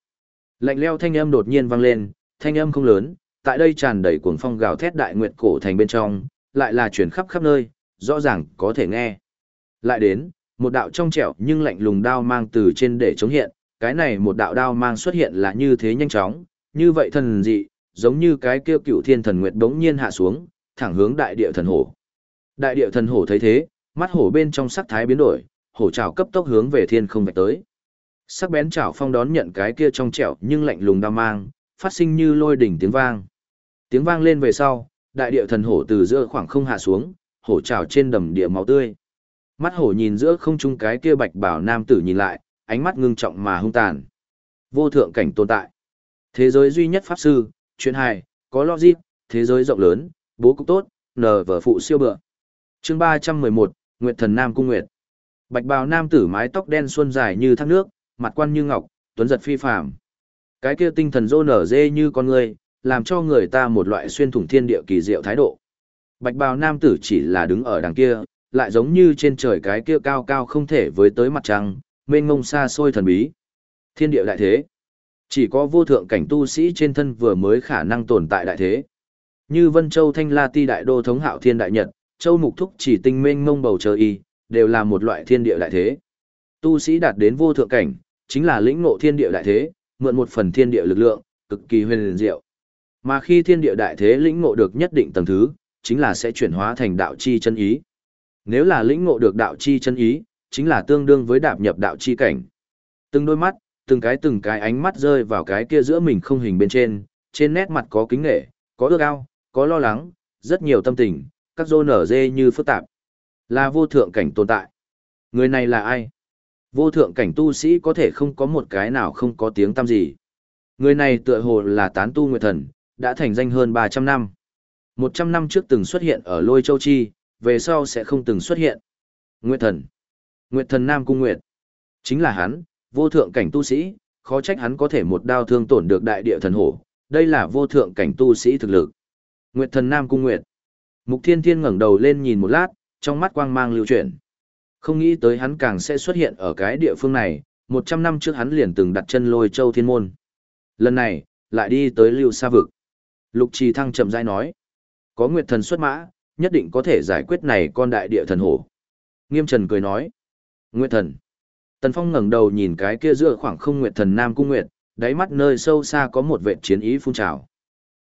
Lạnh leo thanh âm đột nhiên vang lên, thanh âm không lớn, tại đây tràn đầy cuồng phong gào thét đại nguyệt cổ thành bên trong, lại là chuyển khắp khắp nơi, rõ ràng có thể nghe. Lại đến, một đạo trong trẻo nhưng lạnh lùng đao mang từ trên để chống hiện, cái này một đạo đao mang xuất hiện là như thế nhanh chóng, như vậy thần dị, giống như cái kêu cựu thiên thần nguyệt đống nhiên hạ xuống, thẳng hướng đại địa thần hổ. Đại địa thần hổ thấy thế, mắt hổ bên trong sắc thái biến đổi, hổ trảo cấp tốc hướng về thiên không vạch tới. Sắc bén trảo phong đón nhận cái kia trong trẻo nhưng lạnh lùng đao mang, phát sinh như lôi đỉnh tiếng vang. Tiếng vang lên về sau, đại địa thần hổ từ giữa khoảng không hạ xuống, hổ trảo trên đầm địa máu tươi. Mắt hổ nhìn giữa không trung cái kia bạch bảo nam tử nhìn lại, ánh mắt ngưng trọng mà hung tàn. Vô thượng cảnh tồn tại. Thế giới duy nhất pháp sư, chuyện hài, có logic, thế giới rộng lớn, bố cục tốt, nờ vở phụ siêu bựa. chương 311, Nguyệt thần Nam Cung Nguyệt. Bạch bào nam tử mái tóc đen xuân dài như thác nước, mặt quan như ngọc, tuấn giật phi phàm. Cái kia tinh thần rô nở dê như con người, làm cho người ta một loại xuyên thủng thiên địa kỳ diệu thái độ. Bạch bào nam tử chỉ là đứng ở đằng kia, lại giống như trên trời cái kia cao cao không thể với tới mặt trăng, mênh mông xa xôi thần bí. Thiên địa đại thế. Chỉ có vô thượng cảnh tu sĩ trên thân vừa mới khả năng tồn tại đại thế. Như Vân Châu Thanh La Ti Đại Đô Thống Hạo Thiên Đại Nhật, Châu Mục Thúc chỉ tinh mênh mông bầu trời y, đều là một loại thiên địa đại thế. Tu sĩ đạt đến vô thượng cảnh, chính là lĩnh ngộ thiên địa đại thế, mượn một phần thiên địa lực lượng, cực kỳ huyền diệu. Mà khi thiên địa đại thế lĩnh ngộ được nhất định tầng thứ, chính là sẽ chuyển hóa thành đạo chi chân ý. Nếu là lĩnh ngộ được đạo chi chân ý, chính là tương đương với đạp nhập đạo chi cảnh. Từng đôi mắt, từng cái từng cái ánh mắt rơi vào cái kia giữa mình không hình bên trên, trên nét mặt có kính nghệ, có ước ao, có lo lắng, rất nhiều tâm tình, các dô nở dê như phức tạp. Là vô thượng cảnh tồn tại. Người này là ai? Vô thượng cảnh tu sĩ có thể không có một cái nào không có tiếng tăm gì. Người này tựa hồ là tán tu nguyệt thần, đã thành danh hơn 300 năm. 100 năm trước từng xuất hiện ở Lôi Châu Chi, về sau sẽ không từng xuất hiện. Nguyệt thần. Nguyệt thần Nam Cung Nguyệt. Chính là hắn, vô thượng cảnh tu sĩ, khó trách hắn có thể một đao thương tổn được đại địa thần hổ. Đây là vô thượng cảnh tu sĩ thực lực. Nguyệt thần Nam Cung Nguyệt. Mục Thiên Thiên ngẩng đầu lên nhìn một lát, trong mắt quang mang lưu chuyển. Không nghĩ tới hắn càng sẽ xuất hiện ở cái địa phương này, 100 năm trước hắn liền từng đặt chân lôi châu thiên môn. Lần này, lại đi tới lưu sa vực. Lục trì thăng chậm rãi nói. Có nguyệt thần xuất mã, nhất định có thể giải quyết này con đại địa thần hổ. Nghiêm trần cười nói. Nguyệt thần. Tần Phong ngẩng đầu nhìn cái kia giữa khoảng không nguyệt thần Nam Cung Nguyệt, đáy mắt nơi sâu xa có một vệ chiến ý phun trào.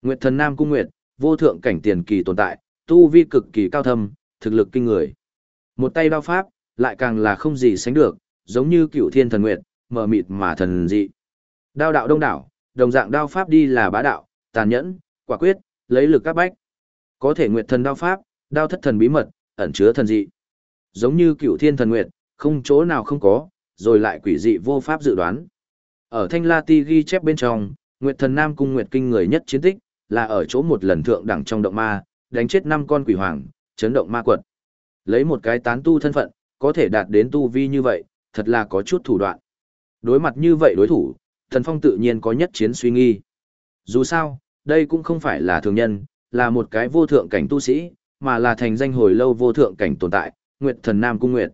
Nguyệt thần Nam Cung Nguyệt, vô thượng cảnh tiền kỳ tồn tại, tu vi cực kỳ cao thâm, thực lực kinh người. Một tay đao pháp, lại càng là không gì sánh được, giống như cựu thiên thần nguyệt, mờ mịt mà thần dị. Đao đạo đông đảo, đồng dạng đao pháp đi là bá đạo, tàn nhẫn, quả quyết, lấy lực các bách. Có thể nguyệt thần đao pháp, đao thất thần bí mật, ẩn chứa thần dị. Giống như cựu thiên thần nguyệt, không chỗ nào không có, rồi lại quỷ dị vô pháp dự đoán. Ở Thanh La Ti ghi chép bên trong, Nguyệt Thần Nam cung Nguyệt kinh người nhất chiến tích, là ở chỗ một lần thượng đẳng trong động ma, đánh chết năm con quỷ hoàng, chấn động ma quật. Lấy một cái tán tu thân phận, có thể đạt đến tu vi như vậy, thật là có chút thủ đoạn. Đối mặt như vậy đối thủ, Thần Phong tự nhiên có nhất chiến suy nghi. Dù sao, đây cũng không phải là thường nhân, là một cái vô thượng cảnh tu sĩ, mà là thành danh hồi lâu vô thượng cảnh tồn tại, Nguyệt Thần Nam Cung Nguyệt.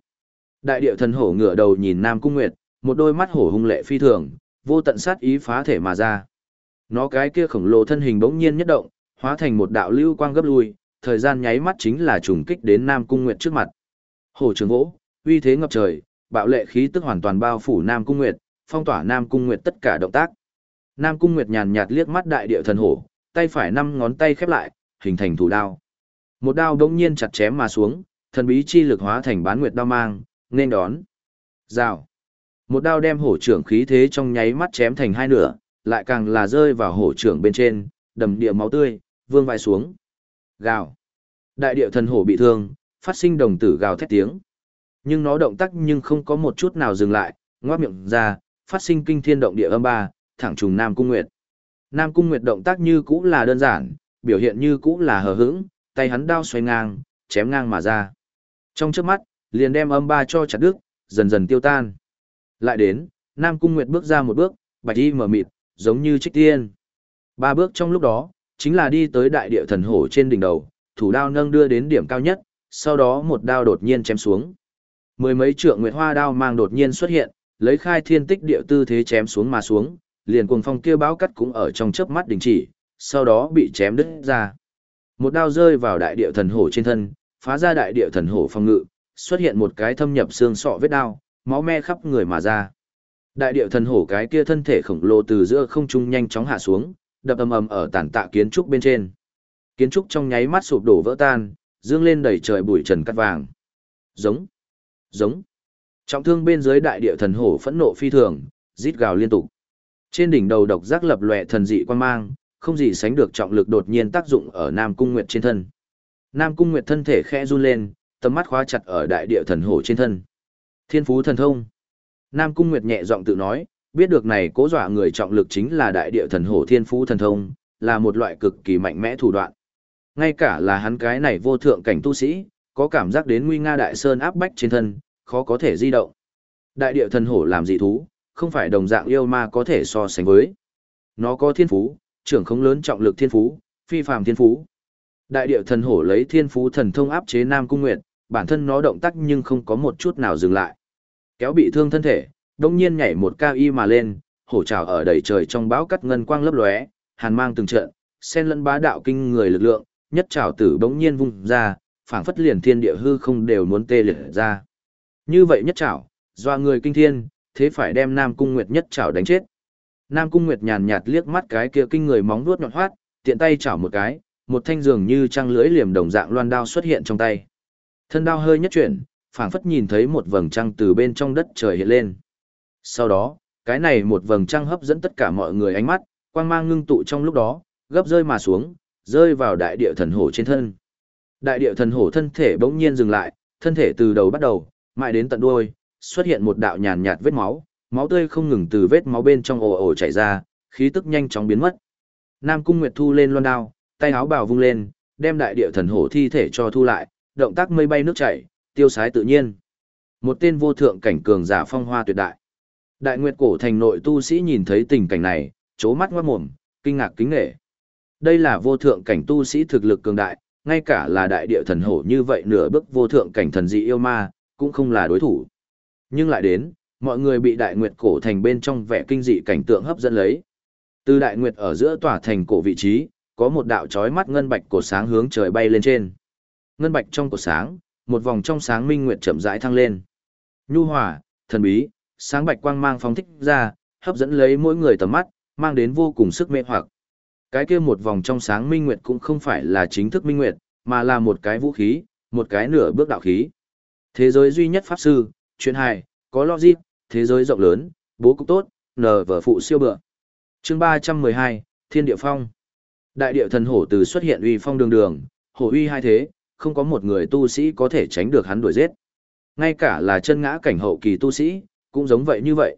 Đại địa thần hổ ngửa đầu nhìn Nam Cung Nguyệt, một đôi mắt hổ hung lệ phi thường, vô tận sát ý phá thể mà ra. Nó cái kia khổng lồ thân hình bỗng nhiên nhất động, hóa thành một đạo lưu quang gấp lui, thời gian nháy mắt chính là trùng kích đến Nam Cung Nguyệt trước mặt. Hổ trường vỗ, uy thế ngập trời, bạo lệ khí tức hoàn toàn bao phủ Nam Cung Nguyệt, phong tỏa Nam Cung Nguyệt tất cả động tác. Nam Cung Nguyệt nhàn nhạt liếc mắt đại địa thần hổ, tay phải năm ngón tay khép lại, hình thành thủ đao. Một đao đống nhiên chặt chém mà xuống, thần bí chi lực hóa thành bán nguyệt đao mang, nên đón. Rào. Một đao đem hổ trưởng khí thế trong nháy mắt chém thành hai nửa, lại càng là rơi vào hổ trưởng bên trên, đầm địa máu tươi, vương vai xuống. Gào. Đại địa thần hổ bị thương, phát sinh đồng tử gào thét tiếng. Nhưng nó động tác nhưng không có một chút nào dừng lại, ngoác miệng ra, phát sinh kinh thiên động địa âm ba, thẳng trùng Nam Cung Nguyệt. Nam Cung Nguyệt động tác như cũ là đơn giản, biểu hiện như cũ là hờ hững, tay hắn đao xoay ngang, chém ngang mà ra. Trong trước mắt, liền đem âm ba cho chặt đứt, dần dần tiêu tan. Lại đến, Nam Cung Nguyệt bước ra một bước, bạch y mở mịt, giống như trích tiên. Ba bước trong lúc đó, chính là đi tới đại địa thần hổ trên đỉnh đầu, thủ đao nâng đưa đến điểm cao nhất, sau đó một đao đột nhiên chém xuống. Mười mấy trượng nguyệt hoa đao mang đột nhiên xuất hiện, lấy khai thiên tích địa tư thế chém xuống mà xuống, liền cuồng phong kia báo cắt cũng ở trong chớp mắt đình chỉ, sau đó bị chém đứt ra. Một đao rơi vào đại địa thần hổ trên thân, phá ra đại địa thần hổ phong ngự, xuất hiện một cái thâm nhập xương sọ vết đao, máu me khắp người mà ra. Đại địa thần hổ cái kia thân thể khổng lồ từ giữa không trung nhanh chóng hạ xuống, đập ầm ầm ở tàn tạ kiến trúc bên trên. Kiến trúc trong nháy mắt sụp đổ vỡ tan, dương lên đầy trời bụi trần cắt vàng. Giống, giống. Trọng thương bên dưới đại địa thần hổ phẫn nộ phi thường, rít gào liên tục. Trên đỉnh đầu độc giác lập lòe thần dị quan mang, không gì sánh được trọng lực đột nhiên tác dụng ở Nam Cung Nguyệt trên thân. Nam Cung Nguyệt thân thể khẽ run lên, tầm mắt khóa chặt ở đại địa thần hổ trên thân. Thiên phú thần thông. Nam Cung Nguyệt nhẹ giọng tự nói, biết được này cố dọa người trọng lực chính là đại địa thần hổ thiên phú thần thông, là một loại cực kỳ mạnh mẽ thủ đoạn. Ngay cả là hắn cái này vô thượng cảnh tu sĩ, có cảm giác đến nguy nga đại sơn áp bách trên thân, khó có thể di động. Đại địa thần hổ làm dị thú, không phải đồng dạng yêu ma có thể so sánh với. Nó có thiên phú, trưởng không lớn trọng lực thiên phú, phi phàm thiên phú. Đại địa thần hổ lấy thiên phú thần thông áp chế Nam Cung Nguyệt, bản thân nó động tác nhưng không có một chút nào dừng lại. Kéo bị thương thân thể, đông nhiên nhảy một cao y mà lên, hổ trào ở đầy trời trong bão cắt ngân quang lấp lóe, hàn mang từng trận, sen lẫn bá đạo kinh người lực lượng, nhất trảo tử bỗng nhiên vung ra, phảng phất liền thiên địa hư không đều muốn tê liệt ra. Như vậy nhất trảo, doa người kinh thiên, thế phải đem Nam Cung Nguyệt nhất trảo đánh chết. Nam Cung Nguyệt nhàn nhạt liếc mắt cái kia kinh người móng vuốt nhọn hoắt, tiện tay chảo một cái, một thanh dường như trăng lưỡi liềm đồng dạng loan đao xuất hiện trong tay. Thân đao hơi nhất chuyển, phảng phất nhìn thấy một vầng trăng từ bên trong đất trời hiện lên. Sau đó, cái này một vầng trăng hấp dẫn tất cả mọi người ánh mắt, quang mang ngưng tụ trong lúc đó, gấp rơi mà xuống, rơi vào đại địa thần hổ trên thân. Đại địa thần hổ thân thể bỗng nhiên dừng lại, thân thể từ đầu bắt đầu, mãi đến tận đuôi, xuất hiện một đạo nhàn nhạt vết máu, máu tươi không ngừng từ vết máu bên trong ồ ồ chảy ra, khí tức nhanh chóng biến mất. Nam Cung Nguyệt thu lên loan đao, tay áo bào vung lên, đem đại địa thần hổ thi thể cho thu lại, động tác mây bay nước chảy, tiêu sái tự nhiên. Một tên vô thượng cảnh cường giả phong hoa tuyệt đại. Đại Nguyệt cổ thành nội tu sĩ nhìn thấy tình cảnh này, chố mắt ngoát mồm, kinh ngạc kính nghệ. Đây là vô thượng cảnh tu sĩ thực lực cường đại, ngay cả là đại địa thần hổ như vậy nửa bước vô thượng cảnh thần dị yêu ma, cũng không là đối thủ. Nhưng lại đến, mọi người bị đại nguyệt cổ thành bên trong vẻ kinh dị cảnh tượng hấp dẫn lấy. Từ đại nguyệt ở giữa tòa thành cổ vị trí, có một đạo chói mắt ngân bạch cổ sáng hướng trời bay lên trên. Ngân bạch trong cổ sáng, một vòng trong sáng minh nguyệt chậm rãi thăng lên. Nhu hòa, thần bí, sáng bạch quang mang phóng thích ra, hấp dẫn lấy mỗi người tầm mắt, mang đến vô cùng sức mê hoặc. Cái kia một vòng trong sáng minh nguyệt cũng không phải là chính thức minh nguyệt, mà là một cái vũ khí, một cái nửa bước đạo khí. Thế giới duy nhất pháp sư, chuyện hài, có logic, thế giới rộng lớn, bố cục tốt, nờ vở phụ siêu bựa. chương 312, Thiên Địa Phong. Đại địa thần hổ từ xuất hiện uy phong đường đường, hổ uy hai thế, không có một người tu sĩ có thể tránh được hắn đuổi giết. Ngay cả là chân ngã cảnh hậu kỳ tu sĩ, cũng giống vậy như vậy.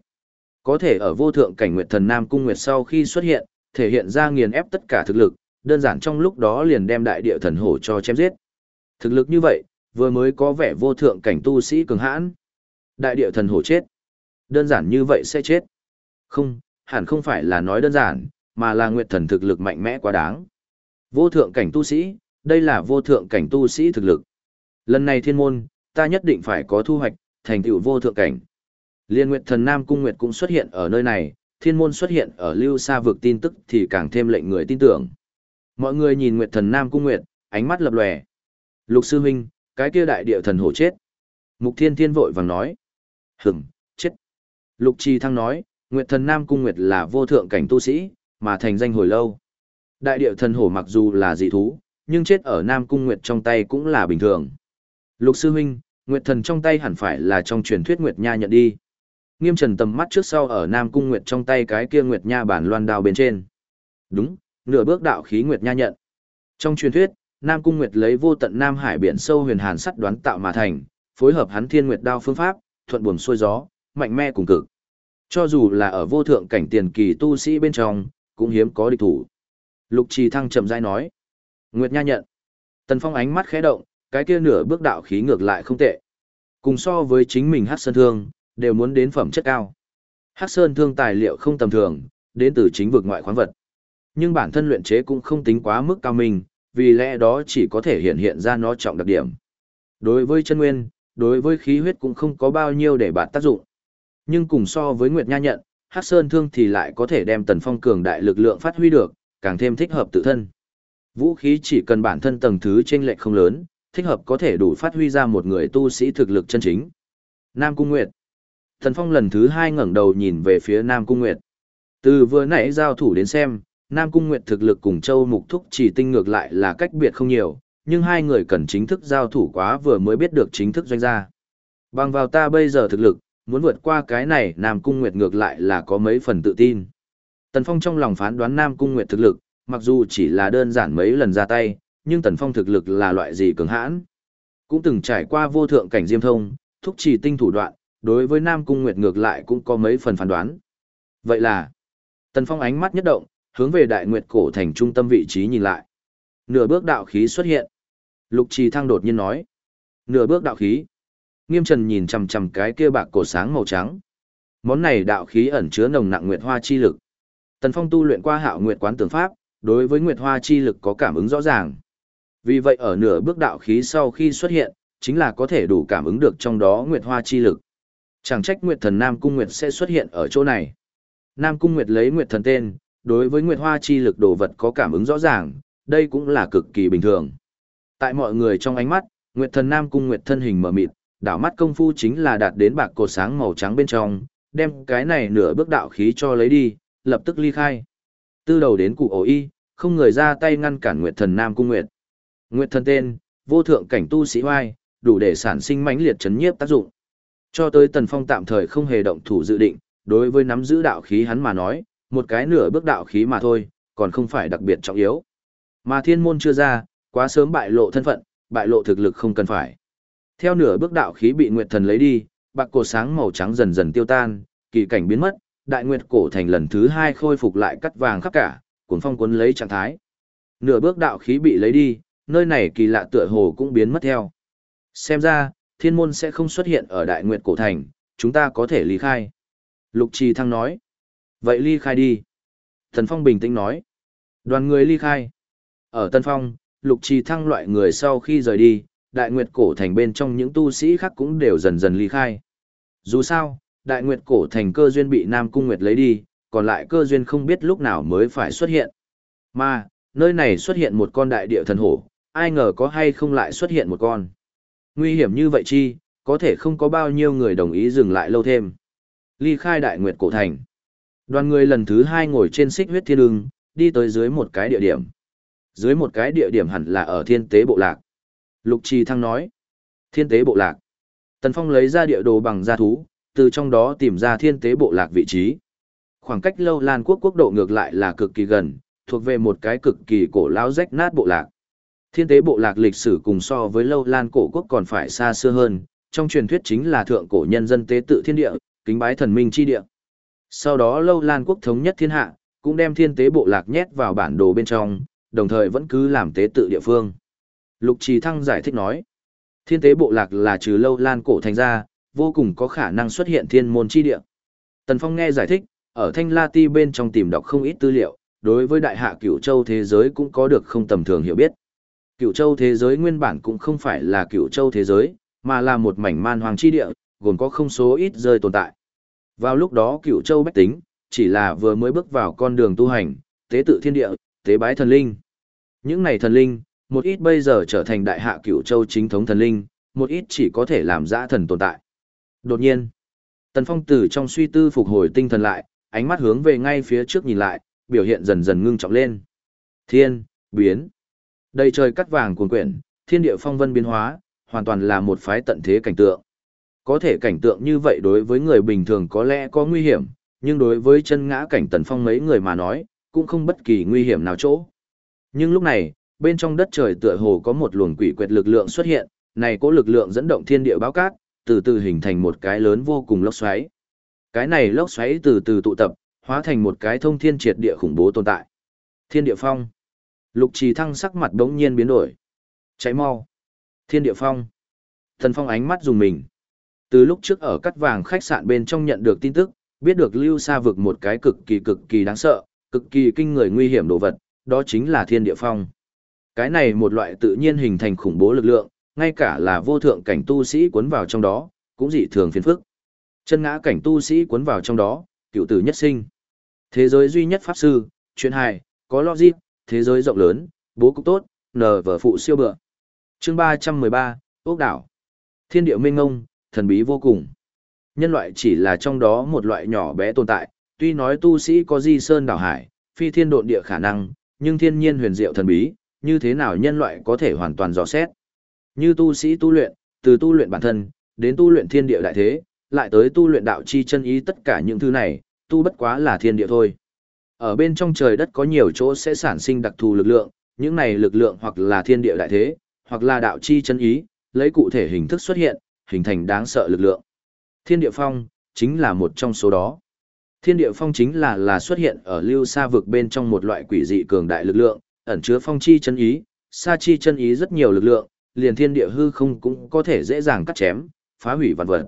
Có thể ở vô thượng cảnh nguyệt thần Nam Cung Nguyệt sau khi xuất hiện, thể hiện ra nghiền ép tất cả thực lực, đơn giản trong lúc đó liền đem đại địa thần hổ cho chém giết. Thực lực như vậy, vừa mới có vẻ vô thượng cảnh tu sĩ cường hãn. Đại địa thần hổ chết. Đơn giản như vậy sẽ chết. Không, hẳn không phải là nói đơn giản, mà là nguyệt thần thực lực mạnh mẽ quá đáng. Vô thượng cảnh tu sĩ, đây là vô thượng cảnh tu sĩ thực lực. Lần này thiên môn, ta nhất định phải có thu hoạch, thành tựu vô thượng cảnh. Liên Nguyệt Thần Nam Cung Nguyệt cũng xuất hiện ở nơi này, thiên môn xuất hiện ở lưu xa vực tin tức thì càng thêm lệnh người tin tưởng. Mọi người nhìn Nguyệt Thần Nam Cung Nguyệt, ánh mắt lập lòe. Lục sư huynh, cái kia đại địa thần hổ chết. Mục Thiên Thiên vội vàng nói. Hửm, chết. Lục Trì Thăng nói, Nguyệt Thần Nam Cung Nguyệt là vô thượng cảnh tu sĩ, mà thành danh hồi lâu. Đại địa thần hổ mặc dù là dị thú, nhưng chết ở Nam Cung Nguyệt trong tay cũng là bình thường. Lục sư huynh, Nguyệt thần trong tay hẳn phải là trong truyền thuyết Nguyệt Nha nhận đi. Nghiêm Trần tầm mắt trước sau ở Nam Cung Nguyệt trong tay cái kia Nguyệt Nha bản loan đao bên trên. Đúng, nửa bước đạo khí Nguyệt Nha nhận. Trong truyền thuyết, Nam Cung Nguyệt lấy vô tận Nam Hải biển sâu huyền hàn sắt đoán tạo mà thành, phối hợp hắn Thiên Nguyệt đao phương pháp, thuận buồm xuôi gió, mạnh mẽ cùng cực. Cho dù là ở vô thượng cảnh tiền kỳ tu sĩ bên trong, cũng hiếm có địch thủ. Lục Trì Thăng chậm rãi nói. Nguyệt Nha nhận. Tần Phong ánh mắt khẽ động, cái kia nửa bước đạo khí ngược lại không tệ. Cùng so với chính mình Hắc sơn thương, đều muốn đến phẩm chất cao. Hắc sơn thương tài liệu không tầm thường, đến từ chính vực ngoại khoáng vật. Nhưng bản thân luyện chế cũng không tính quá mức cao minh, vì lẽ đó chỉ có thể hiện hiện ra nó trọng đặc điểm. Đối với chân nguyên, đối với khí huyết cũng không có bao nhiêu để bạn tác dụng. Nhưng cùng so với Nguyệt Nha nhận, Hắc Sơn Thương thì lại có thể đem Tần Phong cường đại lực lượng phát huy được, càng thêm thích hợp tự thân. Vũ khí chỉ cần bản thân tầng thứ trên lệch không lớn, thích hợp có thể đủ phát huy ra một người tu sĩ thực lực chân chính. Nam Cung Nguyệt. Thần Phong lần thứ hai ngẩng đầu nhìn về phía Nam Cung Nguyệt. Từ vừa nãy giao thủ đến xem, Nam Cung Nguyệt thực lực cùng Châu Mục Thúc chỉ tinh ngược lại là cách biệt không nhiều, nhưng hai người cần chính thức giao thủ quá vừa mới biết được chính thức doanh gia. Bằng vào ta bây giờ thực lực, muốn vượt qua cái này Nam Cung Nguyệt ngược lại là có mấy phần tự tin. Tần Phong trong lòng phán đoán Nam Cung Nguyệt thực lực, mặc dù chỉ là đơn giản mấy lần ra tay, nhưng Tần Phong thực lực là loại gì cường hãn. Cũng từng trải qua vô thượng cảnh diêm thông, thúc chỉ tinh thủ đoạn, đối với Nam Cung Nguyệt ngược lại cũng có mấy phần phán đoán. Vậy là, Tần Phong ánh mắt nhất động, hướng về Đại Nguyệt cổ thành trung tâm vị trí nhìn lại. Nửa bước đạo khí xuất hiện. Lục Trì Thăng đột nhiên nói. Nửa bước đạo khí. Nghiêm Trần nhìn chằm chằm cái kia bạc cổ sáng màu trắng. Món này đạo khí ẩn chứa nồng nặng nguyệt hoa chi lực. Tần Phong tu luyện qua Hạo Nguyệt Quán Tường Pháp, đối với nguyệt hoa chi lực có cảm ứng rõ ràng. Vì vậy ở nửa bước đạo khí sau khi xuất hiện, chính là có thể đủ cảm ứng được trong đó nguyệt hoa chi lực. Chẳng trách Nguyệt Thần Nam Cung Nguyệt sẽ xuất hiện ở chỗ này. Nam Cung Nguyệt lấy Nguyệt Thần tên, đối với nguyệt hoa chi lực đồ vật có cảm ứng rõ ràng, đây cũng là cực kỳ bình thường. Tại mọi người trong ánh mắt, Nguyệt Thần Nam Cung Nguyệt thân hình mở mịt, đảo mắt công phu chính là đạt đến bạc cột sáng màu trắng bên trong, đem cái này nửa bước đạo khí cho lấy đi, lập tức ly khai. Từ đầu đến cụ ổ y, không người ra tay ngăn cản Nguyệt Thần Nam Cung Nguyệt. Nguyệt Thần tên, vô thượng cảnh tu sĩ hoai, đủ để sản sinh mãnh liệt chấn nhiếp tác dụng. Cho tới Tần Phong tạm thời không hề động thủ dự định, đối với nắm giữ đạo khí hắn mà nói, một cái nửa bước đạo khí mà thôi, còn không phải đặc biệt trọng yếu. Mà thiên môn chưa ra, quá sớm bại lộ thân phận, bại lộ thực lực không cần phải. Theo nửa bước đạo khí bị Nguyệt Thần lấy đi, bạc cổ sáng màu trắng dần dần tiêu tan, kỳ cảnh biến mất, đại nguyệt cổ thành lần thứ hai khôi phục lại cắt vàng khắp cả, cuốn phong cuốn lấy trạng thái. Nửa bước đạo khí bị lấy đi, nơi này kỳ lạ tựa hồ cũng biến mất theo. Xem ra, thiên môn sẽ không xuất hiện ở đại nguyệt cổ thành, chúng ta có thể ly khai. Lục Trì Thăng nói. Vậy ly khai đi. Thần Phong bình tĩnh nói. Đoàn người ly khai. Ở Tân Phong, Lục Trì Thăng loại người sau khi rời đi, đại nguyệt cổ thành bên trong những tu sĩ khác cũng đều dần dần ly khai. Dù sao, đại nguyệt cổ thành cơ duyên bị Nam Cung Nguyệt lấy đi, còn lại cơ duyên không biết lúc nào mới phải xuất hiện. Mà, nơi này xuất hiện một con đại địa thần hổ, ai ngờ có hay không lại xuất hiện một con. Nguy hiểm như vậy chi, có thể không có bao nhiêu người đồng ý dừng lại lâu thêm. Ly khai đại nguyệt cổ thành. Đoàn người lần thứ hai ngồi trên xích huyết thiên ưng, đi tới dưới một cái địa điểm. Dưới một cái địa điểm hẳn là ở thiên tế bộ lạc. Lục Trì Thăng nói. Thiên tế bộ lạc. Tần Phong lấy ra địa đồ bằng gia thú, từ trong đó tìm ra thiên tế bộ lạc vị trí. Khoảng cách lâu lan quốc quốc độ ngược lại là cực kỳ gần, thuộc về một cái cực kỳ cổ lão rách nát bộ lạc. Thiên tế bộ lạc lịch sử cùng so với lâu lan cổ quốc còn phải xa xưa hơn, trong truyền thuyết chính là thượng cổ nhân dân tế tự thiên địa, kính bái thần minh chi địa. Sau đó lâu lan quốc thống nhất thiên hạ, cũng đem thiên tế bộ lạc nhét vào bản đồ bên trong, đồng thời vẫn cứ làm tế tự địa phương. Lục Trì Thăng giải thích nói, thiên tế bộ lạc là trừ lâu lan cổ thành ra, vô cùng có khả năng xuất hiện thiên môn chi địa. Tần Phong nghe giải thích, ở Thanh La Ti bên trong tìm đọc không ít tư liệu, đối với đại hạ cửu châu thế giới cũng có được không tầm thường hiểu biết. Cửu châu thế giới nguyên bản cũng không phải là cửu châu thế giới, mà là một mảnh man hoàng chi địa, gồm có không số ít rơi tồn tại. Vào lúc đó cửu châu bách tính, chỉ là vừa mới bước vào con đường tu hành, tế tự thiên địa, tế bái thần linh. Những này thần linh, một ít bây giờ trở thành đại hạ cửu châu chính thống thần linh, một ít chỉ có thể làm dã thần tồn tại. Đột nhiên, Tần Phong từ trong suy tư phục hồi tinh thần lại, ánh mắt hướng về ngay phía trước nhìn lại, biểu hiện dần dần ngưng trọng lên. Thiên, biến. Đầy trời cắt vàng cuồn quyển, thiên địa phong vân biến hóa, hoàn toàn là một phái tận thế cảnh tượng. Có thể cảnh tượng như vậy đối với người bình thường có lẽ có nguy hiểm, nhưng đối với chân ngã cảnh tần phong mấy người mà nói, cũng không bất kỳ nguy hiểm nào chỗ. Nhưng lúc này, bên trong đất trời tựa hồ có một luồng quỷ quyệt lực lượng xuất hiện, này có lực lượng dẫn động thiên địa báo cát, từ từ hình thành một cái lớn vô cùng lốc xoáy. Cái này lốc xoáy từ từ tụ tập, hóa thành một cái thông thiên triệt địa khủng bố tồn tại. Thiên địa phong. Lục trì thăng sắc mặt đống nhiên biến đổi. Cháy mau. Thiên địa phong. Thần phong ánh mắt dùng mình. Từ lúc trước ở cắt vàng khách sạn bên trong nhận được tin tức, biết được lưu xa vực một cái cực kỳ cực kỳ đáng sợ, cực kỳ kinh người nguy hiểm đồ vật, đó chính là thiên địa phong. Cái này một loại tự nhiên hình thành khủng bố lực lượng, ngay cả là vô thượng cảnh tu sĩ cuốn vào trong đó, cũng dị thường phiền phức. Chân ngã cảnh tu sĩ cuốn vào trong đó, cựu tử nhất sinh. Thế giới duy nhất pháp sư, chuyện hài, có logic, thế giới rộng lớn, bố cục tốt, nờ vở phụ siêu bựa. Chương 313, Ốc đảo. Thiên địa minh ngông, thần bí vô cùng. Nhân loại chỉ là trong đó một loại nhỏ bé tồn tại, tuy nói tu sĩ có di sơn đảo hải, phi thiên độn địa khả năng, nhưng thiên nhiên huyền diệu thần bí, như thế nào nhân loại có thể hoàn toàn dò xét. Như tu sĩ tu luyện, từ tu luyện bản thân, đến tu luyện thiên địa đại thế, lại tới tu luyện đạo chi chân ý tất cả những thứ này, tu bất quá là thiên địa thôi. Ở bên trong trời đất có nhiều chỗ sẽ sản sinh đặc thù lực lượng, những này lực lượng hoặc là thiên địa đại thế, hoặc là đạo chi chân ý, lấy cụ thể hình thức xuất hiện, hình thành đáng sợ lực lượng. Thiên địa phong, chính là một trong số đó. Thiên địa phong chính là là xuất hiện ở lưu xa vực bên trong một loại quỷ dị cường đại lực lượng, ẩn chứa phong chi chân ý, sa chi chân ý rất nhiều lực lượng, liền thiên địa hư không cũng có thể dễ dàng cắt chém, phá hủy vạn vật.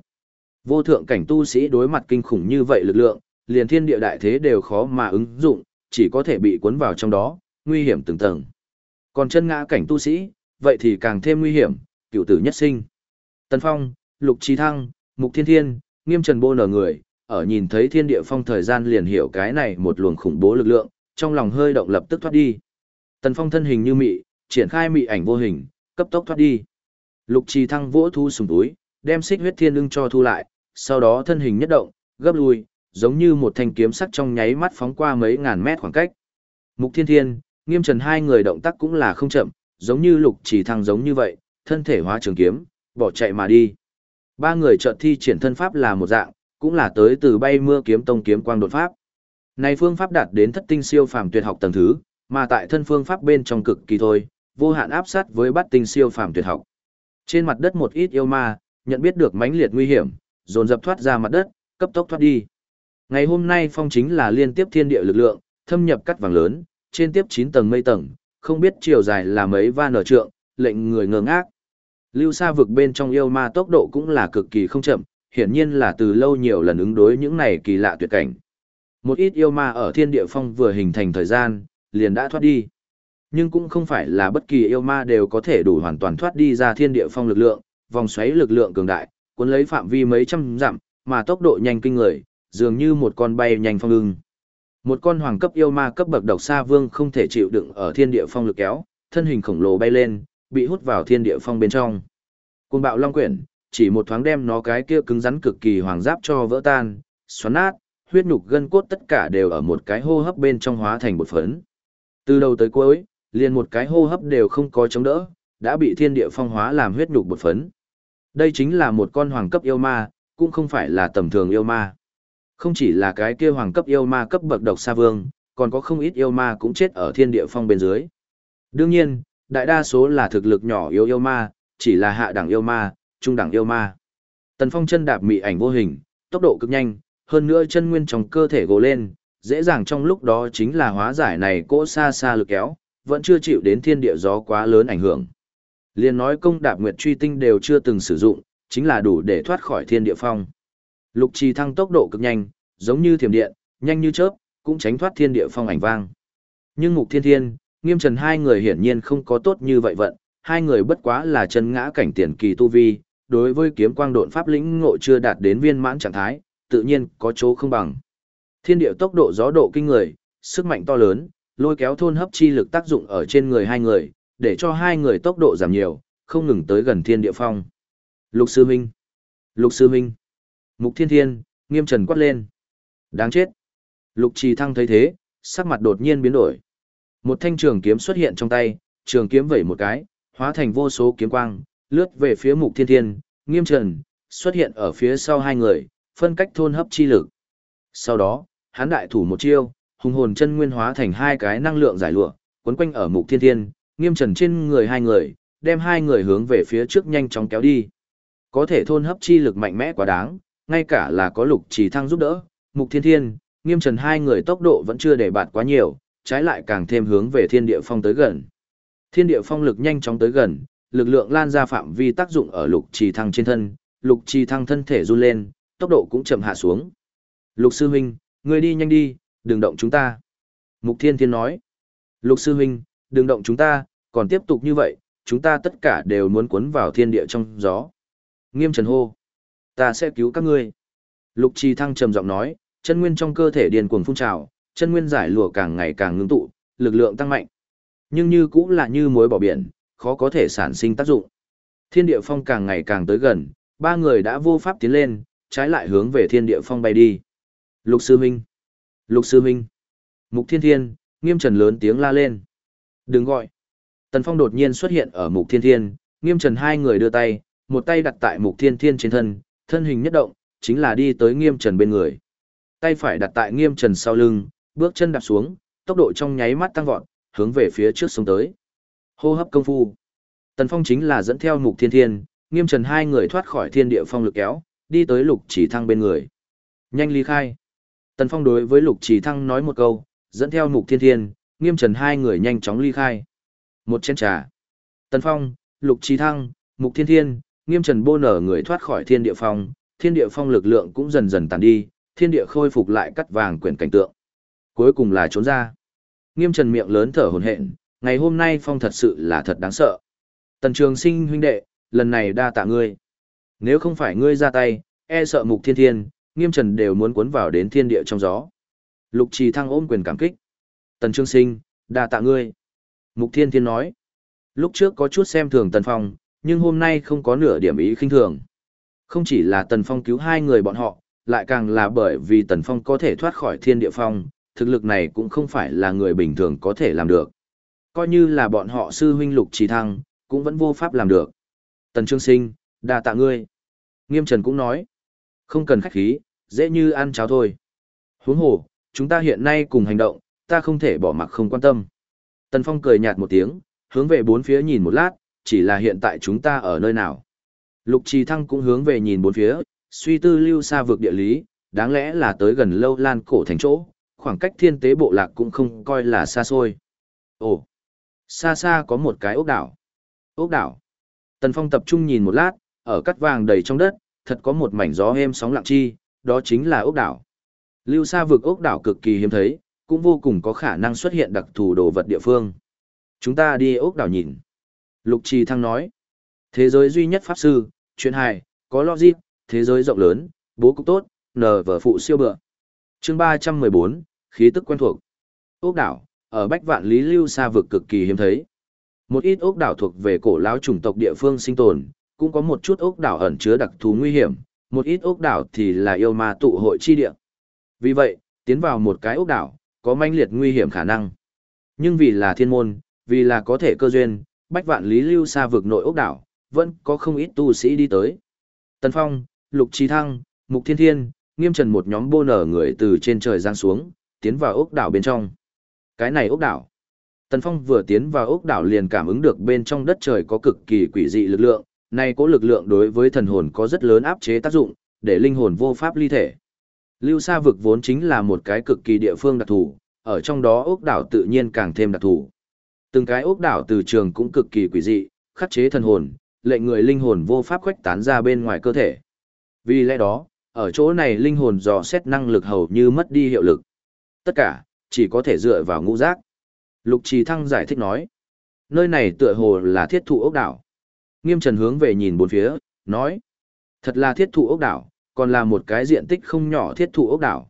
Vô thượng cảnh tu sĩ đối mặt kinh khủng như vậy lực lượng, liền thiên địa đại thế đều khó mà ứng dụng, chỉ có thể bị cuốn vào trong đó, nguy hiểm từng tầng. Còn chân ngã cảnh tu sĩ, vậy thì càng thêm nguy hiểm, cựu tử nhất sinh. Tần Phong, Lục Trí Thăng, Mục Thiên Thiên, Nghiêm Trần Bô nở người, ở nhìn thấy thiên địa phong thời gian liền hiểu cái này một luồng khủng bố lực lượng, trong lòng hơi động lập tức thoát đi. Tần Phong thân hình như mị, triển khai mị ảnh vô hình, cấp tốc thoát đi. Lục Trì Thăng vỗ thu sùng túi, đem xích huyết thiên lưng cho thu lại, sau đó thân hình nhất động, gấp lui, giống như một thanh kiếm sắc trong nháy mắt phóng qua mấy ngàn mét khoảng cách. Mục Thiên Thiên, Nghiêm Trần hai người động tác cũng là không chậm, giống như Lục chỉ Thăng giống như vậy, thân thể hóa trường kiếm, bỏ chạy mà đi. Ba người chợt thi triển thân pháp là một dạng, cũng là tới từ bay mưa kiếm tông kiếm quang đột pháp. Này phương pháp đạt đến thất tinh siêu phàm tuyệt học tầng thứ, mà tại thân phương pháp bên trong cực kỳ thôi, vô hạn áp sát với bát tinh siêu phàm tuyệt học. Trên mặt đất một ít yêu ma, nhận biết được mãnh liệt nguy hiểm, dồn dập thoát ra mặt đất, cấp tốc thoát đi. Ngày hôm nay phong chính là liên tiếp thiên địa lực lượng, thâm nhập cắt vàng lớn, trên tiếp 9 tầng mây tầng, không biết chiều dài là mấy va nở trượng, lệnh người ngơ ngác. Lưu xa vực bên trong yêu ma tốc độ cũng là cực kỳ không chậm, hiển nhiên là từ lâu nhiều lần ứng đối những này kỳ lạ tuyệt cảnh. Một ít yêu ma ở thiên địa phong vừa hình thành thời gian, liền đã thoát đi. Nhưng cũng không phải là bất kỳ yêu ma đều có thể đủ hoàn toàn thoát đi ra thiên địa phong lực lượng, vòng xoáy lực lượng cường đại, cuốn lấy phạm vi mấy trăm dặm, mà tốc độ nhanh kinh người, dường như một con bay nhanh phong ưng. Một con hoàng cấp yêu ma cấp bậc độc sa vương không thể chịu đựng ở thiên địa phong lực kéo, thân hình khổng lồ bay lên, bị hút vào thiên địa phong bên trong. Cuồng bạo long quyển, chỉ một thoáng đem nó cái kia cứng rắn cực kỳ hoàng giáp cho vỡ tan, xoắn nát, huyết nhục gân cốt tất cả đều ở một cái hô hấp bên trong hóa thành một phấn. Từ đầu tới cuối, liền một cái hô hấp đều không có chống đỡ, đã bị thiên địa phong hóa làm huyết nhục bột phấn. Đây chính là một con hoàng cấp yêu ma, cũng không phải là tầm thường yêu ma. Không chỉ là cái kia hoàng cấp yêu ma cấp bậc độc sa vương, còn có không ít yêu ma cũng chết ở thiên địa phong bên dưới. Đương nhiên, đại đa số là thực lực nhỏ yếu yêu ma, chỉ là hạ đẳng yêu ma, trung đẳng yêu ma. Tần Phong chân đạp mị ảnh vô hình, tốc độ cực nhanh, hơn nữa chân nguyên trong cơ thể gồ lên, dễ dàng trong lúc đó chính là hóa giải này cỗ xa xa lực kéo, vẫn chưa chịu đến thiên địa gió quá lớn ảnh hưởng. Liên nói công đạp nguyệt truy tinh đều chưa từng sử dụng, chính là đủ để thoát khỏi thiên địa phong. Lục trì thăng tốc độ cực nhanh, giống như thiểm điện, nhanh như chớp, cũng tránh thoát thiên địa phong ảnh vang. Nhưng mục thiên thiên, nghiêm trần hai người hiển nhiên không có tốt như vậy vận, hai người bất quá là chân ngã cảnh tiền kỳ tu vi, đối với kiếm quang độn pháp lĩnh ngộ chưa đạt đến viên mãn trạng thái, tự nhiên có chỗ không bằng. Thiên địa tốc độ gió độ kinh người, sức mạnh to lớn, lôi kéo thôn hấp chi lực tác dụng ở trên người hai người, để cho hai người tốc độ giảm nhiều, không ngừng tới gần thiên địa phong. Lục sư huynh, Lục sư huynh, Mục Thiên Thiên, nghiêm trần quát lên. Đáng chết. Lục Trì Thăng thấy thế, sắc mặt đột nhiên biến đổi. Một thanh trường kiếm xuất hiện trong tay, trường kiếm vẩy một cái, hóa thành vô số kiếm quang, lướt về phía Mục Thiên Thiên, nghiêm trần, xuất hiện ở phía sau hai người, phân cách thôn hấp chi lực. Sau đó, hắn đại thủ một chiêu, hùng hồn chân nguyên hóa thành hai cái năng lượng giải lụa, quấn quanh ở Mục Thiên Thiên, nghiêm trần trên người hai người, đem hai người hướng về phía trước nhanh chóng kéo đi. Có thể thôn hấp chi lực mạnh mẽ quá đáng, ngay cả là có lục trì thăng giúp đỡ, mục thiên thiên, nghiêm trần hai người tốc độ vẫn chưa để bạt quá nhiều, trái lại càng thêm hướng về thiên địa phong tới gần. Thiên địa phong lực nhanh chóng tới gần, lực lượng lan ra phạm vi tác dụng ở lục trì thăng trên thân, lục trì thăng thân thể run lên, tốc độ cũng chậm hạ xuống. Lục sư huynh, người đi nhanh đi, đừng động chúng ta. Mục thiên thiên nói. Lục sư huynh, đừng động chúng ta, còn tiếp tục như vậy, chúng ta tất cả đều muốn cuốn vào thiên địa trong gió. Nghiêm trần hô. Ta sẽ cứu các ngươi. Lục trì thăng trầm giọng nói, chân nguyên trong cơ thể điền cuồng phun trào, chân nguyên giải lụa càng ngày càng ngưng tụ, lực lượng tăng mạnh. Nhưng như cũng là như muối bỏ biển, khó có thể sản sinh tác dụng. Thiên địa phong càng ngày càng tới gần, ba người đã vô pháp tiến lên, trái lại hướng về thiên địa phong bay đi. Lục sư minh, Lục sư minh, Mục thiên thiên, nghiêm trần lớn tiếng la lên. Đừng gọi. Tần phong đột nhiên xuất hiện ở mục thiên thiên, nghiêm trần hai người đưa tay, một tay đặt tại mục thiên thiên trên thân, thân hình nhất động, chính là đi tới nghiêm trần bên người. Tay phải đặt tại nghiêm trần sau lưng, bước chân đạp xuống, tốc độ trong nháy mắt tăng vọt, hướng về phía trước xuống tới. Hô hấp công phu. Tần Phong chính là dẫn theo mục thiên thiên, nghiêm trần hai người thoát khỏi thiên địa phong lực kéo, đi tới lục chỉ thăng bên người. Nhanh ly khai. Tần Phong đối với lục chỉ thăng nói một câu, dẫn theo mục thiên thiên, nghiêm trần hai người nhanh chóng ly khai. Một chén trà. Tần Phong, lục Trí thăng, mục thiên thiên, nghiêm trần bô nở người thoát khỏi thiên địa phong, thiên địa phong lực lượng cũng dần dần tàn đi, thiên địa khôi phục lại cắt vàng quyển cảnh tượng. Cuối cùng là trốn ra. Nghiêm trần miệng lớn thở hổn hển, ngày hôm nay phong thật sự là thật đáng sợ. Tần trường sinh huynh đệ, lần này đa tạ ngươi. Nếu không phải ngươi ra tay, e sợ mục thiên thiên, nghiêm trần đều muốn cuốn vào đến thiên địa trong gió. Lục trì thăng ôm quyền cảm kích. Tần Trương sinh, đa tạ ngươi. Mục thiên thiên nói. Lúc trước có chút xem thường tần phong, nhưng hôm nay không có nửa điểm ý khinh thường. Không chỉ là Tần Phong cứu hai người bọn họ, lại càng là bởi vì Tần Phong có thể thoát khỏi thiên địa phong, thực lực này cũng không phải là người bình thường có thể làm được. Coi như là bọn họ sư huynh lục trì thăng, cũng vẫn vô pháp làm được. Tần Trương Sinh, đa tạ ngươi. Nghiêm Trần cũng nói, không cần khách khí, dễ như ăn cháo thôi. Huống hồ, chúng ta hiện nay cùng hành động, ta không thể bỏ mặc không quan tâm. Tần Phong cười nhạt một tiếng, hướng về bốn phía nhìn một lát, chỉ là hiện tại chúng ta ở nơi nào. Lục Trì Thăng cũng hướng về nhìn bốn phía, suy tư lưu xa vực địa lý, đáng lẽ là tới gần lâu lan cổ thành chỗ, khoảng cách thiên tế bộ lạc cũng không coi là xa xôi. Ồ, xa xa có một cái ốc đảo. Ốc đảo. Tần Phong tập trung nhìn một lát, ở cắt vàng đầy trong đất, thật có một mảnh gió êm sóng lặng chi, đó chính là ốc đảo. Lưu xa vực ốc đảo cực kỳ hiếm thấy, cũng vô cùng có khả năng xuất hiện đặc thù đồ vật địa phương. Chúng ta đi ốc đảo nhìn. Lục Trì Thăng nói. Thế giới duy nhất pháp sư, chuyện hài, có logic, thế giới rộng lớn, bố cục tốt, nờ vở phụ siêu bựa. chương 314, khí tức quen thuộc. Ốc đảo, ở Bách Vạn Lý Lưu xa vực cực kỳ hiếm thấy. Một ít ốc đảo thuộc về cổ lão chủng tộc địa phương sinh tồn, cũng có một chút ốc đảo ẩn chứa đặc thú nguy hiểm, một ít ốc đảo thì là yêu ma tụ hội chi địa. Vì vậy, tiến vào một cái ốc đảo, có manh liệt nguy hiểm khả năng. Nhưng vì là thiên môn, vì là có thể cơ duyên, Bách Vạn Lý Lưu xa vực nội ốc đảo, vẫn có không ít tu sĩ đi tới. Tần Phong, Lục Trí Thăng, Mục Thiên Thiên, Nghiêm Trần một nhóm bô nở người từ trên trời giáng xuống, tiến vào ốc đảo bên trong. Cái này ốc đảo. Tần Phong vừa tiến vào ốc đảo liền cảm ứng được bên trong đất trời có cực kỳ quỷ dị lực lượng, này có lực lượng đối với thần hồn có rất lớn áp chế tác dụng, để linh hồn vô pháp ly thể. Lưu Sa vực vốn chính là một cái cực kỳ địa phương đặc thù, ở trong đó ốc đảo tự nhiên càng thêm đặc thù. Từng cái ốc đảo từ trường cũng cực kỳ quỷ dị, khắc chế thần hồn, lệnh người linh hồn vô pháp khuếch tán ra bên ngoài cơ thể. Vì lẽ đó, ở chỗ này linh hồn dò xét năng lực hầu như mất đi hiệu lực. Tất cả, chỉ có thể dựa vào ngũ giác. Lục Trì Thăng giải thích nói, nơi này tựa hồ là thiết thụ ốc đảo. Nghiêm Trần hướng về nhìn bốn phía, nói, thật là thiết thụ ốc đảo, còn là một cái diện tích không nhỏ thiết thụ ốc đảo.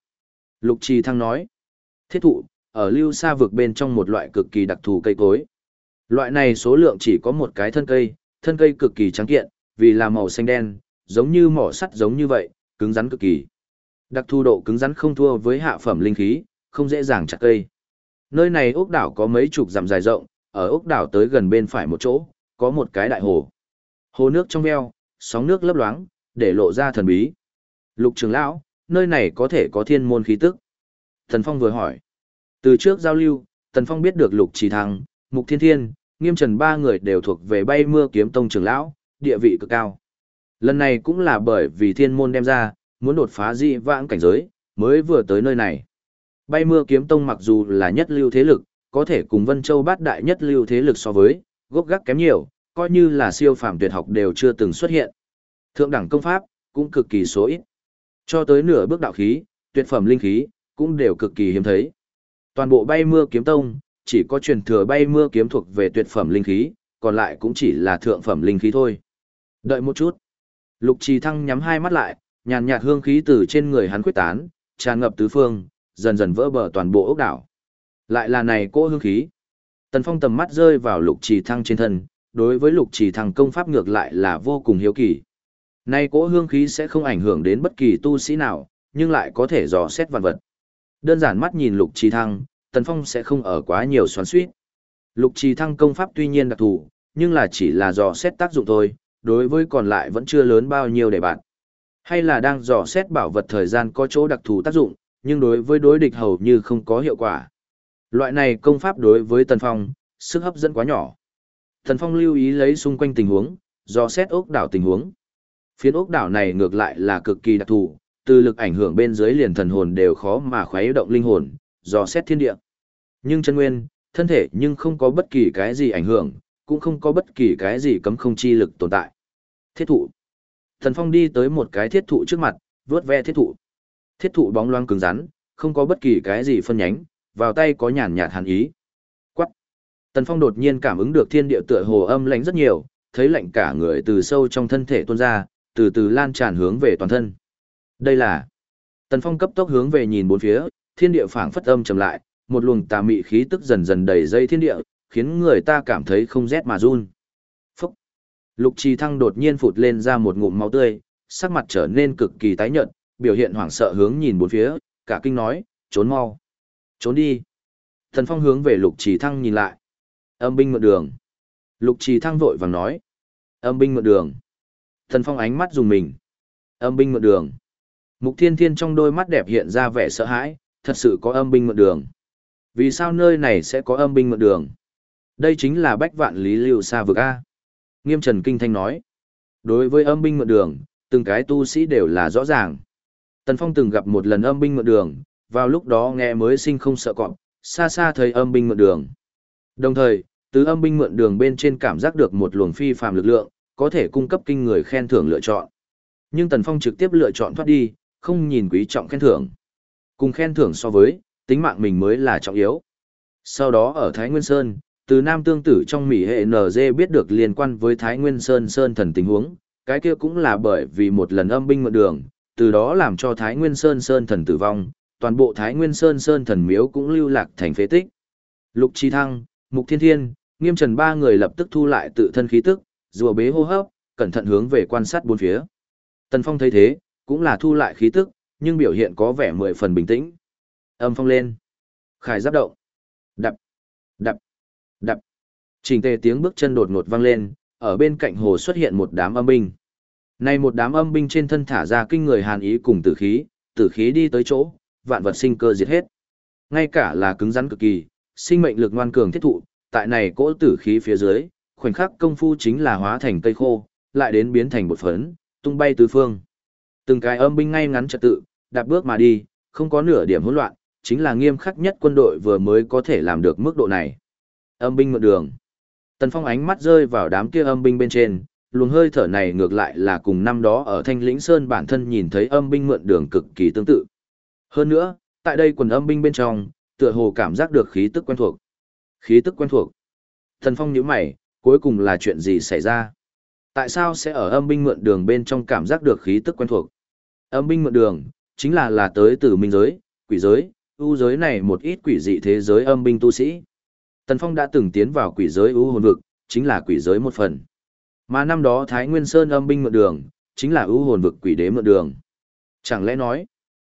Lục Trì Thăng nói, thiết thụ, ở lưu xa vực bên trong một loại cực kỳ đặc thù cây cối. Loại này số lượng chỉ có một cái thân cây, thân cây cực kỳ trắng kiện, vì là màu xanh đen, giống như mỏ sắt giống như vậy, cứng rắn cực kỳ. Đặc thù độ cứng rắn không thua với hạ phẩm linh khí, không dễ dàng chặt cây. Nơi này ốc đảo có mấy chục dặm dài rộng, ở ốc đảo tới gần bên phải một chỗ, có một cái đại hồ. Hồ nước trong veo, sóng nước lấp loáng, để lộ ra thần bí. Lục trưởng lão, nơi này có thể có thiên môn khí tức. Thần Phong vừa hỏi. Từ trước giao lưu, Tần Phong biết được Lục Chỉ Thăng, Mục Thiên Thiên, Nghiêm Trần ba người đều thuộc về bay mưa kiếm tông trưởng lão, địa vị cực cao. Lần này cũng là bởi vì thiên môn đem ra, muốn đột phá dị vãng cảnh giới, mới vừa tới nơi này. Bay mưa kiếm tông mặc dù là nhất lưu thế lực, có thể cùng Vân Châu bát đại nhất lưu thế lực so với, gốc gác kém nhiều, coi như là siêu phàm tuyệt học đều chưa từng xuất hiện. Thượng đẳng công pháp, cũng cực kỳ số ít. Cho tới nửa bước đạo khí, tuyệt phẩm linh khí, cũng đều cực kỳ hiếm thấy. Toàn bộ bay mưa kiếm tông, chỉ có truyền thừa bay mưa kiếm thuộc về tuyệt phẩm linh khí, còn lại cũng chỉ là thượng phẩm linh khí thôi. Đợi một chút. Lục trì thăng nhắm hai mắt lại, nhàn nhạt hương khí từ trên người hắn quyết tán, tràn ngập tứ phương, dần dần vỡ bờ toàn bộ ốc đảo. Lại là này cô hương khí. Tần Phong tầm mắt rơi vào lục trì thăng trên thân, đối với lục trì thăng công pháp ngược lại là vô cùng hiếu kỳ. Nay cỗ hương khí sẽ không ảnh hưởng đến bất kỳ tu sĩ nào, nhưng lại có thể dò xét vạn vật. Đơn giản mắt nhìn lục trì thăng, Tần Phong sẽ không ở quá nhiều xoắn xuýt. Lục trì thăng công pháp tuy nhiên đặc thù, nhưng là chỉ là dò xét tác dụng thôi, đối với còn lại vẫn chưa lớn bao nhiêu để bạn. Hay là đang dò xét bảo vật thời gian có chỗ đặc thù tác dụng, nhưng đối với đối địch hầu như không có hiệu quả. Loại này công pháp đối với Tần Phong, sức hấp dẫn quá nhỏ. Tần Phong lưu ý lấy xung quanh tình huống, dò xét ốc đảo tình huống. Phiến ốc đảo này ngược lại là cực kỳ đặc thù, từ lực ảnh hưởng bên dưới liền thần hồn đều khó mà khuấy động linh hồn, dò xét thiên địa. Nhưng chân nguyên, thân thể nhưng không có bất kỳ cái gì ảnh hưởng, cũng không có bất kỳ cái gì cấm không chi lực tồn tại. Thiết thụ. Thần Phong đi tới một cái thiết thụ trước mặt, vướt ve thiết thụ. Thiết thụ bóng loang cứng rắn, không có bất kỳ cái gì phân nhánh, vào tay có nhàn nhạt hàn ý. Quắc. Tần Phong đột nhiên cảm ứng được thiên địa tựa hồ âm lãnh rất nhiều, thấy lạnh cả người từ sâu trong thân thể tuôn ra, từ từ lan tràn hướng về toàn thân. Đây là Tần Phong cấp tốc hướng về nhìn bốn phía, thiên địa phảng phất âm trầm lại, một luồng tà mị khí tức dần dần đầy dây thiên địa, khiến người ta cảm thấy không rét mà run. Phúc! Lục trì thăng đột nhiên phụt lên ra một ngụm máu tươi, sắc mặt trở nên cực kỳ tái nhợt, biểu hiện hoảng sợ hướng nhìn bốn phía, cả kinh nói, trốn mau. Trốn đi. Thần phong hướng về lục trì thăng nhìn lại. Âm binh mượn đường. Lục trì thăng vội vàng nói. Âm binh mượn đường. Thần phong ánh mắt dùng mình. Âm binh mượn đường. Mục thiên thiên trong đôi mắt đẹp hiện ra vẻ sợ hãi, thật sự có âm binh mượn đường. Vì sao nơi này sẽ có âm binh mượn đường? Đây chính là bách vạn lý lưu xa vực A. Nghiêm Trần Kinh Thanh nói. Đối với âm binh mượn đường, từng cái tu sĩ đều là rõ ràng. Tần Phong từng gặp một lần âm binh mượn đường, vào lúc đó nghe mới sinh không sợ cọp, xa xa thấy âm binh mượn đường. Đồng thời, từ âm binh mượn đường bên trên cảm giác được một luồng phi phàm lực lượng, có thể cung cấp kinh người khen thưởng lựa chọn. Nhưng Tần Phong trực tiếp lựa chọn thoát đi, không nhìn quý trọng khen thưởng. Cùng khen thưởng so với, tính mạng mình mới là trọng yếu. Sau đó ở Thái Nguyên Sơn, từ nam tương tử trong Mỹ hệ NG biết được liên quan với Thái Nguyên Sơn Sơn thần tình huống, cái kia cũng là bởi vì một lần âm binh mượn đường, từ đó làm cho Thái Nguyên Sơn Sơn thần tử vong, toàn bộ Thái Nguyên Sơn Sơn thần miếu cũng lưu lạc thành phế tích. Lục Chi Thăng, Mục Thiên Thiên, Nghiêm Trần ba người lập tức thu lại tự thân khí tức, rùa bế hô hấp, cẩn thận hướng về quan sát bốn phía. Tần Phong thấy thế, cũng là thu lại khí tức, nhưng biểu hiện có vẻ mười phần bình tĩnh. Âm phong lên. Khải giáp động. Đập. Đập. Đập. Trình tề tiếng bước chân đột ngột vang lên, ở bên cạnh hồ xuất hiện một đám âm binh. Này một đám âm binh trên thân thả ra kinh người hàn ý cùng tử khí, tử khí đi tới chỗ, vạn vật sinh cơ diệt hết. Ngay cả là cứng rắn cực kỳ, sinh mệnh lực ngoan cường thiết thụ, tại này cỗ tử khí phía dưới, khoảnh khắc công phu chính là hóa thành cây khô, lại đến biến thành bột phấn, tung bay tứ phương. Từng cái âm binh ngay ngắn trật tự, đạp bước mà đi, không có nửa điểm hỗn loạn, chính là nghiêm khắc nhất quân đội vừa mới có thể làm được mức độ này. Âm binh mượn đường. Tần Phong ánh mắt rơi vào đám kia âm binh bên trên, luồng hơi thở này ngược lại là cùng năm đó ở Thanh Lĩnh Sơn bản thân nhìn thấy âm binh mượn đường cực kỳ tương tự. Hơn nữa, tại đây quần âm binh bên trong, tựa hồ cảm giác được khí tức quen thuộc. Khí tức quen thuộc. Tần Phong nhíu mày, cuối cùng là chuyện gì xảy ra? Tại sao sẽ ở âm binh mượn đường bên trong cảm giác được khí tức quen thuộc? Âm binh mượn đường, chính là là tới từ minh giới, quỷ giới, ưu giới này một ít quỷ dị thế giới âm binh tu sĩ. Tần Phong đã từng tiến vào quỷ giới ưu hồn vực, chính là quỷ giới một phần. Mà năm đó Thái Nguyên Sơn âm binh mượn đường, chính là ưu hồn vực quỷ đế mượn đường. Chẳng lẽ nói,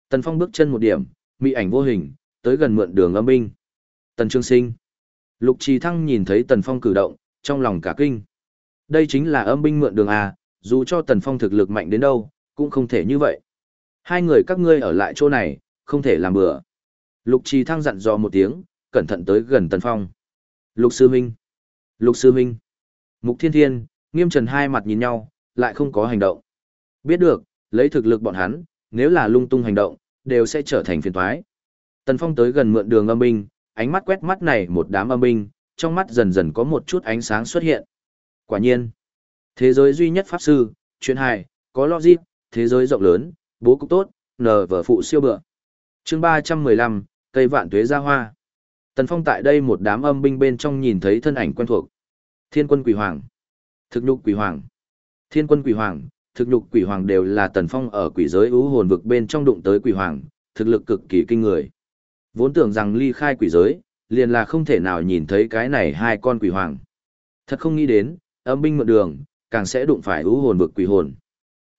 Tần Phong bước chân một điểm, mị ảnh vô hình, tới gần mượn đường âm binh. Tần Trương Sinh. Lục Trì Thăng nhìn thấy Tần Phong cử động, trong lòng cả kinh. Đây chính là âm binh mượn đường à, dù cho Tần Phong thực lực mạnh đến đâu, cũng không thể như vậy. Hai người các ngươi ở lại chỗ này, không thể làm bừa. Lục Trì Thăng dặn dò một tiếng, cẩn thận tới gần Tần Phong. Lục Sư Minh. Lục Sư Minh. Mục Thiên Thiên, Nghiêm Trần hai mặt nhìn nhau, lại không có hành động. Biết được, lấy thực lực bọn hắn, nếu là lung tung hành động, đều sẽ trở thành phiền toái. Tần Phong tới gần mượn đường âm binh, ánh mắt quét mắt này một đám âm binh, trong mắt dần dần có một chút ánh sáng xuất hiện. Quả nhiên, thế giới duy nhất pháp sư, chuyện hài, có logic, thế giới rộng lớn, bố cục tốt, nờ vở phụ siêu bựa. chương 315, cây vạn tuế ra hoa. Tần Phong tại đây một đám âm binh bên trong nhìn thấy thân ảnh quen thuộc. Thiên quân quỷ hoàng, thực nhục quỷ hoàng. Thiên quân quỷ hoàng, thực nhục quỷ hoàng đều là Tần Phong ở quỷ giới ưu hồn vực bên trong đụng tới quỷ hoàng, thực lực cực kỳ kinh người. Vốn tưởng rằng ly khai quỷ giới, liền là không thể nào nhìn thấy cái này hai con quỷ hoàng. Thật không nghĩ đến, âm binh mượn đường, càng sẽ đụng phải ưu hồn vực quỷ hồn.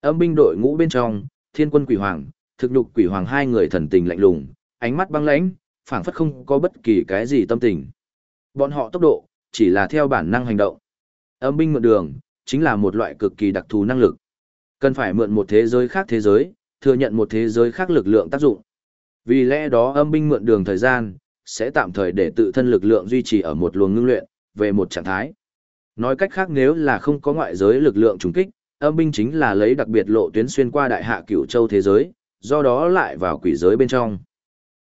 Âm binh đội ngũ bên trong, thiên quân quỷ hoàng, thực nhục quỷ hoàng hai người thần tình lạnh lùng, ánh mắt băng lãnh, phảng phất không có bất kỳ cái gì tâm tình. Bọn họ tốc độ, chỉ là theo bản năng hành động. Âm binh mượn đường, chính là một loại cực kỳ đặc thù năng lực. Cần phải mượn một thế giới khác thế giới, thừa nhận một thế giới khác lực lượng tác dụng. Vì lẽ đó âm binh mượn đường thời gian, sẽ tạm thời để tự thân lực lượng duy trì ở một luồng ngưng luyện, về một trạng thái. Nói cách khác nếu là không có ngoại giới lực lượng trùng kích, âm binh chính là lấy đặc biệt lộ tuyến xuyên qua đại hạ cửu châu thế giới, do đó lại vào quỷ giới bên trong.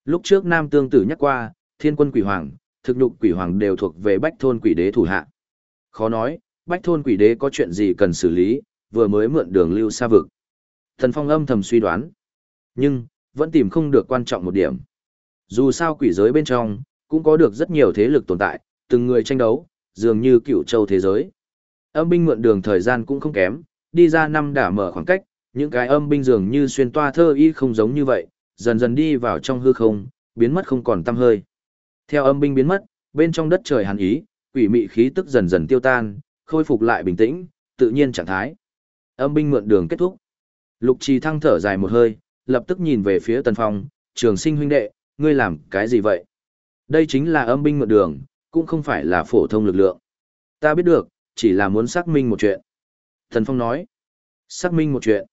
Lúc trước Nam Tương Tử nhắc qua, thiên quân quỷ hoàng, thực nhục quỷ hoàng đều thuộc về bách thôn quỷ đế thủ hạ. Khó nói, bách thôn quỷ đế có chuyện gì cần xử lý, vừa mới mượn đường lưu xa vực. Thần phong âm thầm suy đoán. Nhưng, vẫn tìm không được quan trọng một điểm. Dù sao quỷ giới bên trong, cũng có được rất nhiều thế lực tồn tại, từng người tranh đấu, dường như cựu châu thế giới. Âm binh mượn đường thời gian cũng không kém, đi ra năm đã mở khoảng cách, những cái âm binh dường như xuyên toa thơ y không giống như vậy, dần dần đi vào trong hư không, biến mất không còn tăm hơi. Theo âm binh biến mất, bên trong đất trời hàn ý, quỷ mị khí tức dần dần tiêu tan, khôi phục lại bình tĩnh, tự nhiên trạng thái. Âm binh mượn đường kết thúc. Lục Trì thăng thở dài một hơi, lập tức nhìn về phía Tần Phong, "Trường Sinh huynh đệ, ngươi làm cái gì vậy?" Đây chính là âm binh mượn đường, cũng không phải là phổ thông lực lượng. Ta biết được, chỉ là muốn xác minh một chuyện. thần Phong nói, xác minh một chuyện.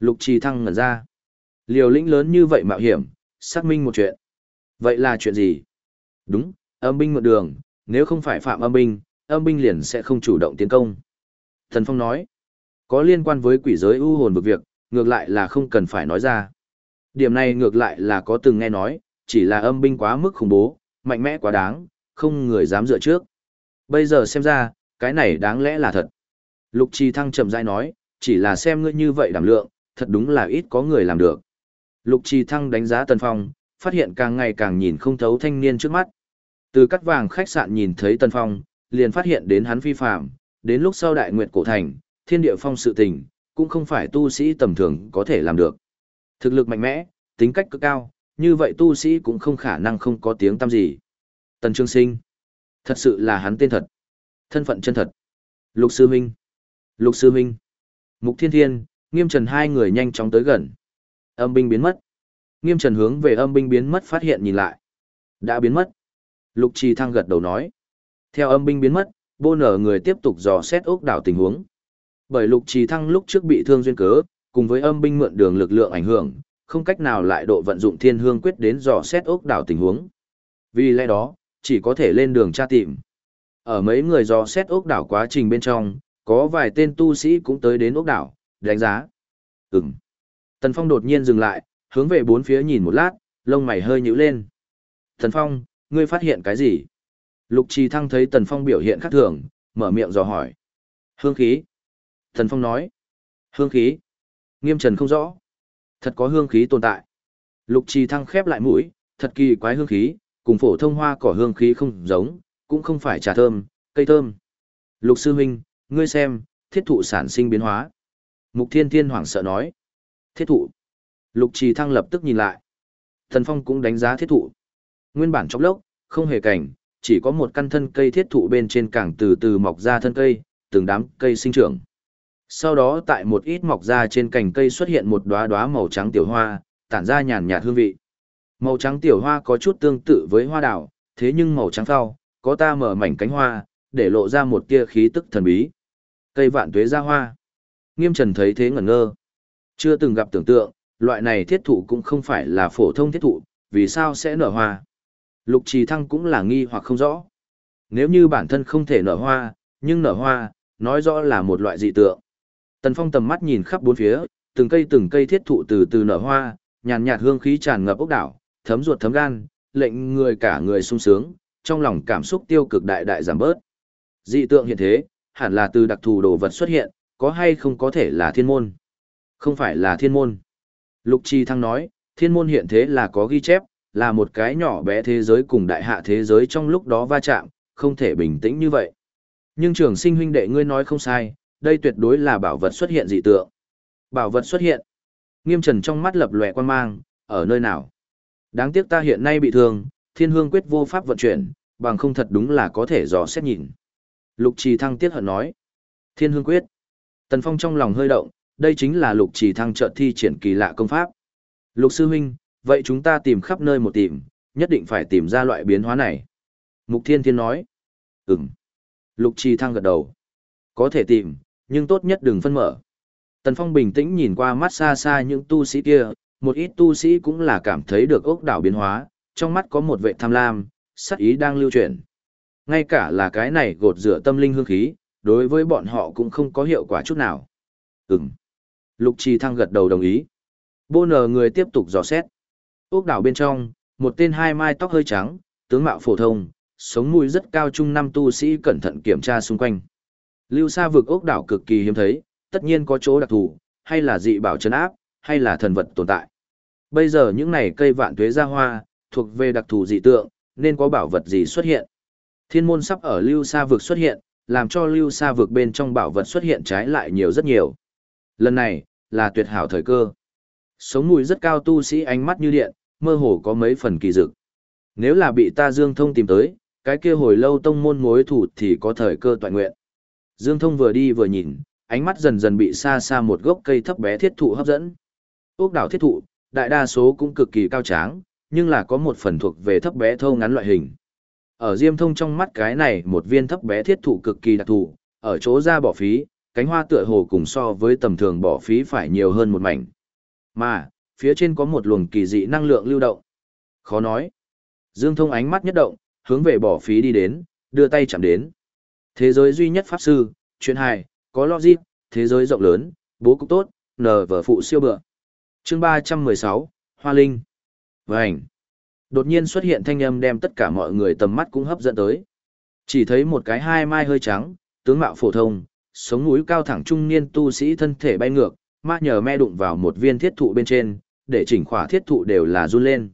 Lục Trì thăng ngẩn ra. Liều lĩnh lớn như vậy mạo hiểm, xác minh một chuyện. Vậy là chuyện gì? Đúng, âm binh mượn đường, nếu không phải phạm âm binh, âm binh liền sẽ không chủ động tiến công. Thần Phong nói, có liên quan với quỷ giới ưu hồn vực việc, ngược lại là không cần phải nói ra. Điểm này ngược lại là có từng nghe nói, chỉ là âm binh quá mức khủng bố, mạnh mẽ quá đáng, không người dám dựa trước. Bây giờ xem ra, cái này đáng lẽ là thật. Lục Trì Thăng chậm rãi nói, chỉ là xem ngươi như vậy đảm lượng, thật đúng là ít có người làm được. Lục Trì Thăng đánh giá Tần Phong, phát hiện càng ngày càng nhìn không thấu thanh niên trước mắt. Từ cắt vàng khách sạn nhìn thấy Tần Phong, liền phát hiện đến hắn phi phạm, đến lúc sau đại nguyệt cổ thành, thiên địa phong sự tình, cũng không phải tu sĩ tầm thường có thể làm được. Thực lực mạnh mẽ, tính cách cực cao, như vậy tu sĩ cũng không khả năng không có tiếng tăm gì. Tần Trương Sinh, thật sự là hắn tên thật, thân phận chân thật. Lục Sư Minh, Lục Sư Minh, Mục Thiên Thiên, Nghiêm Trần hai người nhanh chóng tới gần. Âm binh biến mất. Nghiêm Trần hướng về âm binh biến mất phát hiện nhìn lại. Đã biến mất. Lục Trì Thăng gật đầu nói. Theo âm binh biến mất, bô nở người tiếp tục dò xét ốc đảo tình huống. Bởi Lục Trì Thăng lúc trước bị thương duyên cớ, cùng với âm binh mượn đường lực lượng ảnh hưởng, không cách nào lại độ vận dụng thiên hương quyết đến dò xét ốc đảo tình huống. Vì lẽ đó, chỉ có thể lên đường tra tìm. Ở mấy người dò xét ốc đảo quá trình bên trong, có vài tên tu sĩ cũng tới đến ốc đảo, đánh giá. Ừm. Tần Phong đột nhiên dừng lại, hướng về bốn phía nhìn một lát, lông mày hơi nhíu lên. Tần Phong, ngươi phát hiện cái gì? Lục Trì Thăng thấy Tần Phong biểu hiện khác thường, mở miệng dò hỏi. Hương khí. Tần Phong nói. Hương khí. Nghiêm trần không rõ. Thật có hương khí tồn tại. Lục Trì Thăng khép lại mũi, thật kỳ quái hương khí, cùng phổ thông hoa cỏ hương khí không giống, cũng không phải trà thơm, cây thơm. Lục Sư Huynh, ngươi xem, thiết thụ sản sinh biến hóa. Mục Thiên Thiên hoảng sợ nói. Thiết thụ. Lục Trì Thăng lập tức nhìn lại. Thần Phong cũng đánh giá thiết thụ. Nguyên bản trong lốc, không hề cảnh, chỉ có một căn thân cây thiết thụ bên trên càng từ từ mọc ra thân cây, từng đám cây sinh trưởng. Sau đó tại một ít mọc ra trên cành cây xuất hiện một đóa đóa màu trắng tiểu hoa, tản ra nhàn nhạt hương vị. Màu trắng tiểu hoa có chút tương tự với hoa đào, thế nhưng màu trắng thau có ta mở mảnh cánh hoa, để lộ ra một tia khí tức thần bí. Cây vạn tuế ra hoa. Nghiêm Trần thấy thế ngẩn ngơ. Chưa từng gặp tưởng tượng, loại này thiết thụ cũng không phải là phổ thông thiết thụ, vì sao sẽ nở hoa. Lục trì thăng cũng là nghi hoặc không rõ. Nếu như bản thân không thể nở hoa, nhưng nở hoa, nói rõ là một loại dị tượng. Tần Phong tầm mắt nhìn khắp bốn phía, từng cây từng cây thiết thụ từ từ nở hoa, nhàn nhạt hương khí tràn ngập ốc đảo, thấm ruột thấm gan, lệnh người cả người sung sướng, trong lòng cảm xúc tiêu cực đại đại giảm bớt. Dị tượng hiện thế, hẳn là từ đặc thù đồ vật xuất hiện, có hay không có thể là thiên môn. Không phải là thiên môn. Lục Chi Thăng nói, thiên môn hiện thế là có ghi chép, là một cái nhỏ bé thế giới cùng đại hạ thế giới trong lúc đó va chạm, không thể bình tĩnh như vậy. Nhưng trường sinh huynh đệ ngươi nói không sai, đây tuyệt đối là bảo vật xuất hiện dị tượng. Bảo vật xuất hiện. Nghiêm trần trong mắt lập lòe quan mang, ở nơi nào? Đáng tiếc ta hiện nay bị thương, thiên hương quyết vô pháp vận chuyển, bằng không thật đúng là có thể dò xét nhìn. Lục trì thăng tiếc hận nói. Thiên hương quyết. Tần Phong trong lòng hơi động, đây chính là lục trì thăng trợ thi triển kỳ lạ công pháp. Lục sư huynh, vậy chúng ta tìm khắp nơi một tìm, nhất định phải tìm ra loại biến hóa này. Mục Thiên Thiên nói. Ừm. Lục trì thăng gật đầu. Có thể tìm, nhưng tốt nhất đừng phân mở. Tần Phong bình tĩnh nhìn qua mắt xa xa những tu sĩ kia, một ít tu sĩ cũng là cảm thấy được ốc đảo biến hóa, trong mắt có một vệ tham lam, sắc ý đang lưu chuyển. Ngay cả là cái này gột rửa tâm linh hương khí, đối với bọn họ cũng không có hiệu quả chút nào. Ừm. Lục Trì Thăng gật đầu đồng ý. Bô nờ người tiếp tục dò xét. Ốc đảo bên trong, một tên hai mai tóc hơi trắng, tướng mạo phổ thông, sống mũi rất cao trung năm tu sĩ cẩn thận kiểm tra xung quanh. Lưu Sa vực ốc đảo cực kỳ hiếm thấy, tất nhiên có chỗ đặc thù, hay là dị bảo trấn áp, hay là thần vật tồn tại. Bây giờ những này cây vạn tuế ra hoa, thuộc về đặc thù dị tượng, nên có bảo vật gì xuất hiện. Thiên môn sắp ở Lưu Sa vực xuất hiện, làm cho Lưu Sa vực bên trong bảo vật xuất hiện trái lại nhiều rất nhiều. Lần này, là tuyệt hảo thời cơ. Sống mùi rất cao tu sĩ ánh mắt như điện, mơ hồ có mấy phần kỳ dực. Nếu là bị ta Dương Thông tìm tới, cái kia hồi lâu tông môn mối thủ thì có thời cơ toại nguyện. Dương Thông vừa đi vừa nhìn, ánh mắt dần dần bị xa xa một gốc cây thấp bé thiết thụ hấp dẫn. Ốc đảo thiết thụ, đại đa số cũng cực kỳ cao tráng, nhưng là có một phần thuộc về thấp bé thâu ngắn loại hình. Ở Diêm Thông trong mắt cái này một viên thấp bé thiết thụ cực kỳ đặc thù, ở chỗ ra bỏ phí, cánh hoa tựa hồ cùng so với tầm thường bỏ phí phải nhiều hơn một mảnh. Mà, phía trên có một luồng kỳ dị năng lượng lưu động. Khó nói. Dương Thông ánh mắt nhất động, hướng về bỏ phí đi đến, đưa tay chạm đến. Thế giới duy nhất pháp sư, chuyện hài, có logic, thế giới rộng lớn, bố cục tốt, nờ vở phụ siêu bựa. Chương 316, Hoa Linh. Vành. Đột nhiên xuất hiện thanh âm đem tất cả mọi người tầm mắt cũng hấp dẫn tới. Chỉ thấy một cái hai mai hơi trắng, tướng mạo phổ thông, sống núi cao thẳng trung niên tu sĩ thân thể bay ngược, ma nhờ me đụng vào một viên thiết thụ bên trên, để chỉnh khỏa thiết thụ đều là run lên.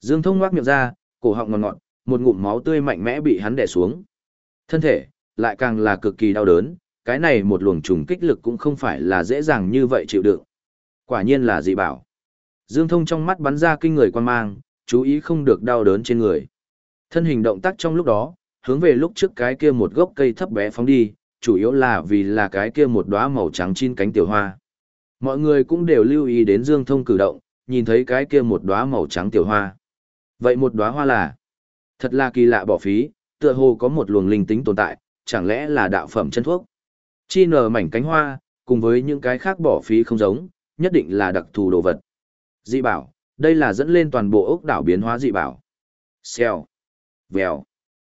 Dương Thông ngoác miệng ra, cổ họng ngọt ngọt, một ngụm máu tươi mạnh mẽ bị hắn đè xuống. Thân thể, lại càng là cực kỳ đau đớn, cái này một luồng trùng kích lực cũng không phải là dễ dàng như vậy chịu đựng. Quả nhiên là dị bảo. Dương Thông trong mắt bắn ra kinh người quan mang, chú ý không được đau đớn trên người. Thân hình động tác trong lúc đó, hướng về lúc trước cái kia một gốc cây thấp bé phóng đi, chủ yếu là vì là cái kia một đóa màu trắng chín cánh tiểu hoa. Mọi người cũng đều lưu ý đến Dương Thông cử động, nhìn thấy cái kia một đóa màu trắng tiểu hoa. Vậy một đóa hoa là? Thật là kỳ lạ bỏ phí, tựa hồ có một luồng linh tính tồn tại, chẳng lẽ là đạo phẩm chân thuốc? Chi nở mảnh cánh hoa, cùng với những cái khác bỏ phí không giống, nhất định là đặc thù đồ vật. Dị bảo, đây là dẫn lên toàn bộ ốc đảo biến hóa dị bảo. Xèo, vèo.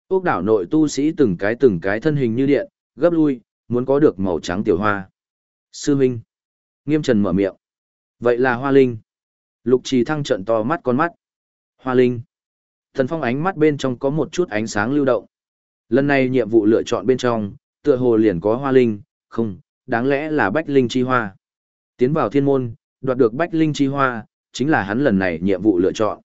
Ốc đảo nội tu sĩ từng cái từng cái thân hình như điện, gấp lui, muốn có được màu trắng tiểu hoa. Sư Minh. Nghiêm trần mở miệng. Vậy là hoa linh. Lục trì thăng trận to mắt con mắt. Hoa linh. Thần phong ánh mắt bên trong có một chút ánh sáng lưu động. Lần này nhiệm vụ lựa chọn bên trong, tựa hồ liền có hoa linh, không, đáng lẽ là bách linh chi hoa. Tiến vào thiên môn, đoạt được bách linh chi hoa, chính là hắn lần này nhiệm vụ lựa chọn.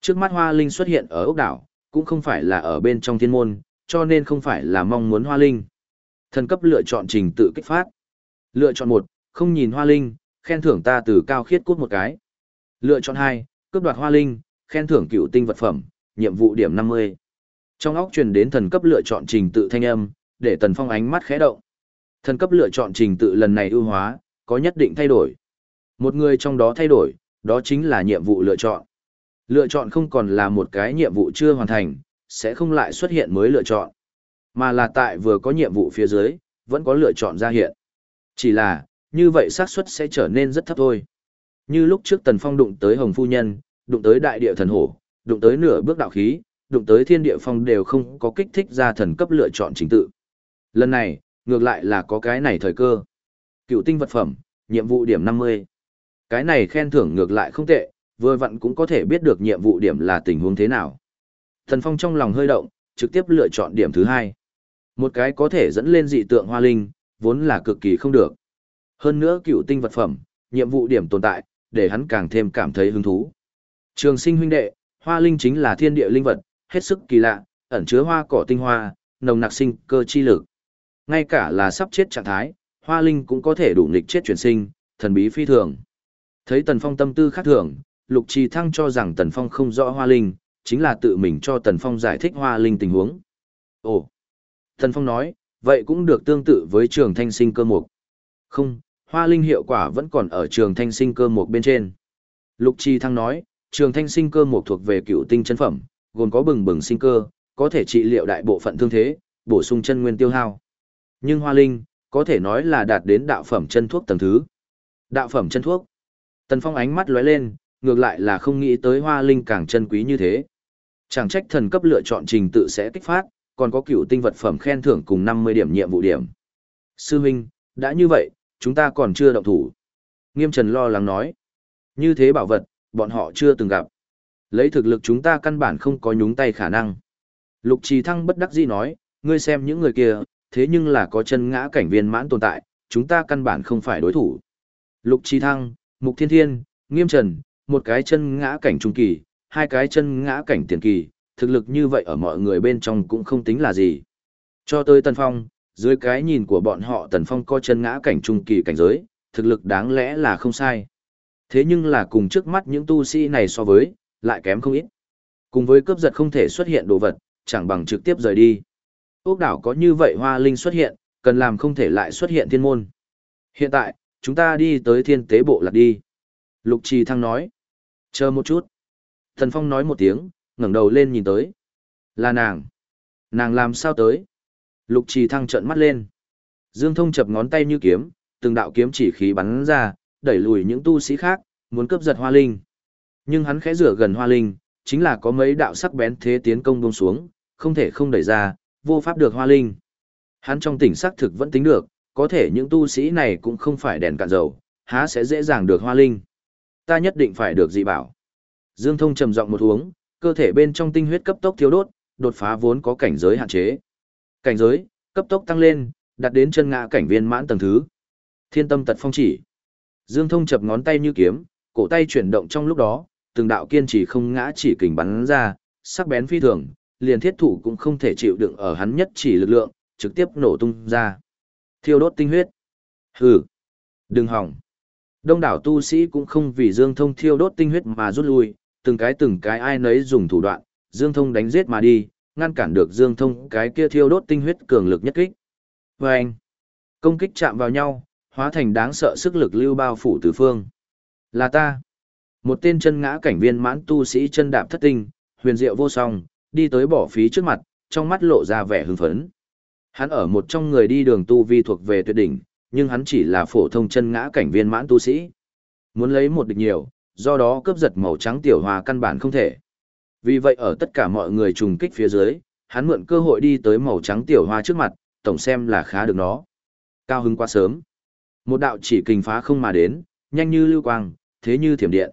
Trước mắt hoa linh xuất hiện ở ốc đảo, cũng không phải là ở bên trong thiên môn, cho nên không phải là mong muốn hoa linh. Thần cấp lựa chọn trình tự kích phát. Lựa chọn một, không nhìn hoa linh, khen thưởng ta từ cao khiết cút một cái. Lựa chọn hai, cướp đoạt hoa linh, khen thưởng cựu tinh vật phẩm, nhiệm vụ điểm 50. Trong óc truyền đến thần cấp lựa chọn trình tự thanh âm, để Tần Phong ánh mắt khẽ động. Thần cấp lựa chọn trình tự lần này ưu hóa, có nhất định thay đổi. Một người trong đó thay đổi, đó chính là nhiệm vụ lựa chọn. Lựa chọn không còn là một cái nhiệm vụ chưa hoàn thành, sẽ không lại xuất hiện mới lựa chọn. Mà là tại vừa có nhiệm vụ phía dưới, vẫn có lựa chọn ra hiện. Chỉ là, như vậy xác suất sẽ trở nên rất thấp thôi. Như lúc trước Tần Phong đụng tới Hồng Phu Nhân, đụng tới Đại Địa Thần Hổ, đụng tới nửa bước đạo khí, đụng tới Thiên Địa Phong đều không có kích thích ra thần cấp lựa chọn chính tự. Lần này, ngược lại là có cái này thời cơ. Cựu tinh vật phẩm, nhiệm vụ điểm 50. Cái này khen thưởng ngược lại không tệ, vừa vặn cũng có thể biết được nhiệm vụ điểm là tình huống thế nào. Thần Phong trong lòng hơi động, trực tiếp lựa chọn điểm thứ hai. Một cái có thể dẫn lên dị tượng hoa linh, vốn là cực kỳ không được. Hơn nữa cựu tinh vật phẩm, nhiệm vụ điểm tồn tại, để hắn càng thêm cảm thấy hứng thú. Trường sinh huynh đệ, hoa linh chính là thiên địa linh vật, hết sức kỳ lạ, ẩn chứa hoa cỏ tinh hoa, nồng nặc sinh cơ chi lực. Ngay cả là sắp chết trạng thái, hoa linh cũng có thể đủ nghịch chết chuyển sinh, thần bí phi thường. Thấy Tần Phong tâm tư khác thường, Lục Trì Thăng cho rằng Tần Phong không rõ hoa linh, chính là tự mình cho Tần Phong giải thích hoa linh tình huống. Ồ! Tần Phong nói, vậy cũng được tương tự với trường thanh sinh cơ mục. Không, hoa linh hiệu quả vẫn còn ở trường thanh sinh cơ mục bên trên. Lục Trì Thăng nói, trường thanh sinh cơ mục thuộc về cựu tinh chân phẩm, gồm có bừng bừng sinh cơ, có thể trị liệu đại bộ phận thương thế, bổ sung chân nguyên tiêu hao. Nhưng hoa linh, có thể nói là đạt đến đạo phẩm chân thuốc tầng thứ. Đạo phẩm chân thuốc. Tần Phong ánh mắt lóe lên, ngược lại là không nghĩ tới hoa linh càng chân quý như thế. Chẳng trách thần cấp lựa chọn trình tự sẽ kích phát, còn có cựu tinh vật phẩm khen thưởng cùng 50 điểm nhiệm vụ điểm. Sư Minh, đã như vậy, chúng ta còn chưa động thủ. Nghiêm Trần lo lắng nói. Như thế bảo vật, bọn họ chưa từng gặp. Lấy thực lực chúng ta căn bản không có nhúng tay khả năng. Lục Trì Thăng bất đắc dĩ nói, ngươi xem những người kia, thế nhưng là có chân ngã cảnh viên mãn tồn tại, chúng ta căn bản không phải đối thủ. Lục Trì Thăng, Mục Thiên Thiên, Nghiêm Trần, một cái chân ngã cảnh trung kỳ, hai cái chân ngã cảnh tiền kỳ, thực lực như vậy ở mọi người bên trong cũng không tính là gì. Cho tới Tần Phong, dưới cái nhìn của bọn họ Tần Phong có chân ngã cảnh trung kỳ cảnh giới, thực lực đáng lẽ là không sai. Thế nhưng là cùng trước mắt những tu sĩ này so với, lại kém không ít. Cùng với cướp giật không thể xuất hiện đồ vật, chẳng bằng trực tiếp rời đi. Ốc đảo có như vậy hoa linh xuất hiện, cần làm không thể lại xuất hiện thiên môn. Hiện tại, chúng ta đi tới thiên tế bộ lạc đi. Lục trì thăng nói. Chờ một chút. Thần Phong nói một tiếng, ngẩng đầu lên nhìn tới. Là nàng. Nàng làm sao tới? Lục trì thăng trợn mắt lên. Dương thông chập ngón tay như kiếm, từng đạo kiếm chỉ khí bắn ra, đẩy lùi những tu sĩ khác, muốn cướp giật hoa linh. Nhưng hắn khẽ rửa gần hoa linh, chính là có mấy đạo sắc bén thế tiến công buông xuống, không thể không đẩy ra, vô pháp được hoa linh. Hắn trong tỉnh xác thực vẫn tính được, có thể những tu sĩ này cũng không phải đèn cạn dầu, há sẽ dễ dàng được hoa linh. Ta nhất định phải được dị bảo. Dương Thông trầm giọng một uống, cơ thể bên trong tinh huyết cấp tốc thiếu đốt, đột phá vốn có cảnh giới hạn chế. Cảnh giới, cấp tốc tăng lên, đạt đến chân ngã cảnh viên mãn tầng thứ. Thiên tâm tật phong chỉ. Dương Thông chập ngón tay như kiếm, cổ tay chuyển động trong lúc đó, từng đạo kiên trì không ngã chỉ kình bắn ra, sắc bén phi thường, liền thiết thủ cũng không thể chịu đựng ở hắn nhất chỉ lực lượng, trực tiếp nổ tung ra. Thiêu đốt tinh huyết. Hừ. Đừng hỏng. Đông đảo tu sĩ cũng không vì Dương Thông thiêu đốt tinh huyết mà rút lui, từng cái từng cái ai nấy dùng thủ đoạn, Dương Thông đánh giết mà đi, ngăn cản được Dương Thông cái kia thiêu đốt tinh huyết cường lực nhất kích. Và anh, công kích chạm vào nhau, hóa thành đáng sợ sức lực lưu bao phủ tứ phương. Là ta. Một tên chân ngã cảnh viên mãn tu sĩ chân đạp thất tinh, huyền diệu vô song, đi tới bỏ phí trước mặt, trong mắt lộ ra vẻ hưng phấn. Hắn ở một trong người đi đường tu vi thuộc về tuyệt đỉnh, nhưng hắn chỉ là phổ thông chân ngã cảnh viên mãn tu sĩ. Muốn lấy một địch nhiều, do đó cướp giật màu trắng tiểu hòa căn bản không thể. Vì vậy ở tất cả mọi người trùng kích phía dưới, hắn mượn cơ hội đi tới màu trắng tiểu hoa trước mặt, tổng xem là khá được nó. Cao hứng quá sớm. Một đạo chỉ kình phá không mà đến, nhanh như lưu quang, thế như thiểm điện.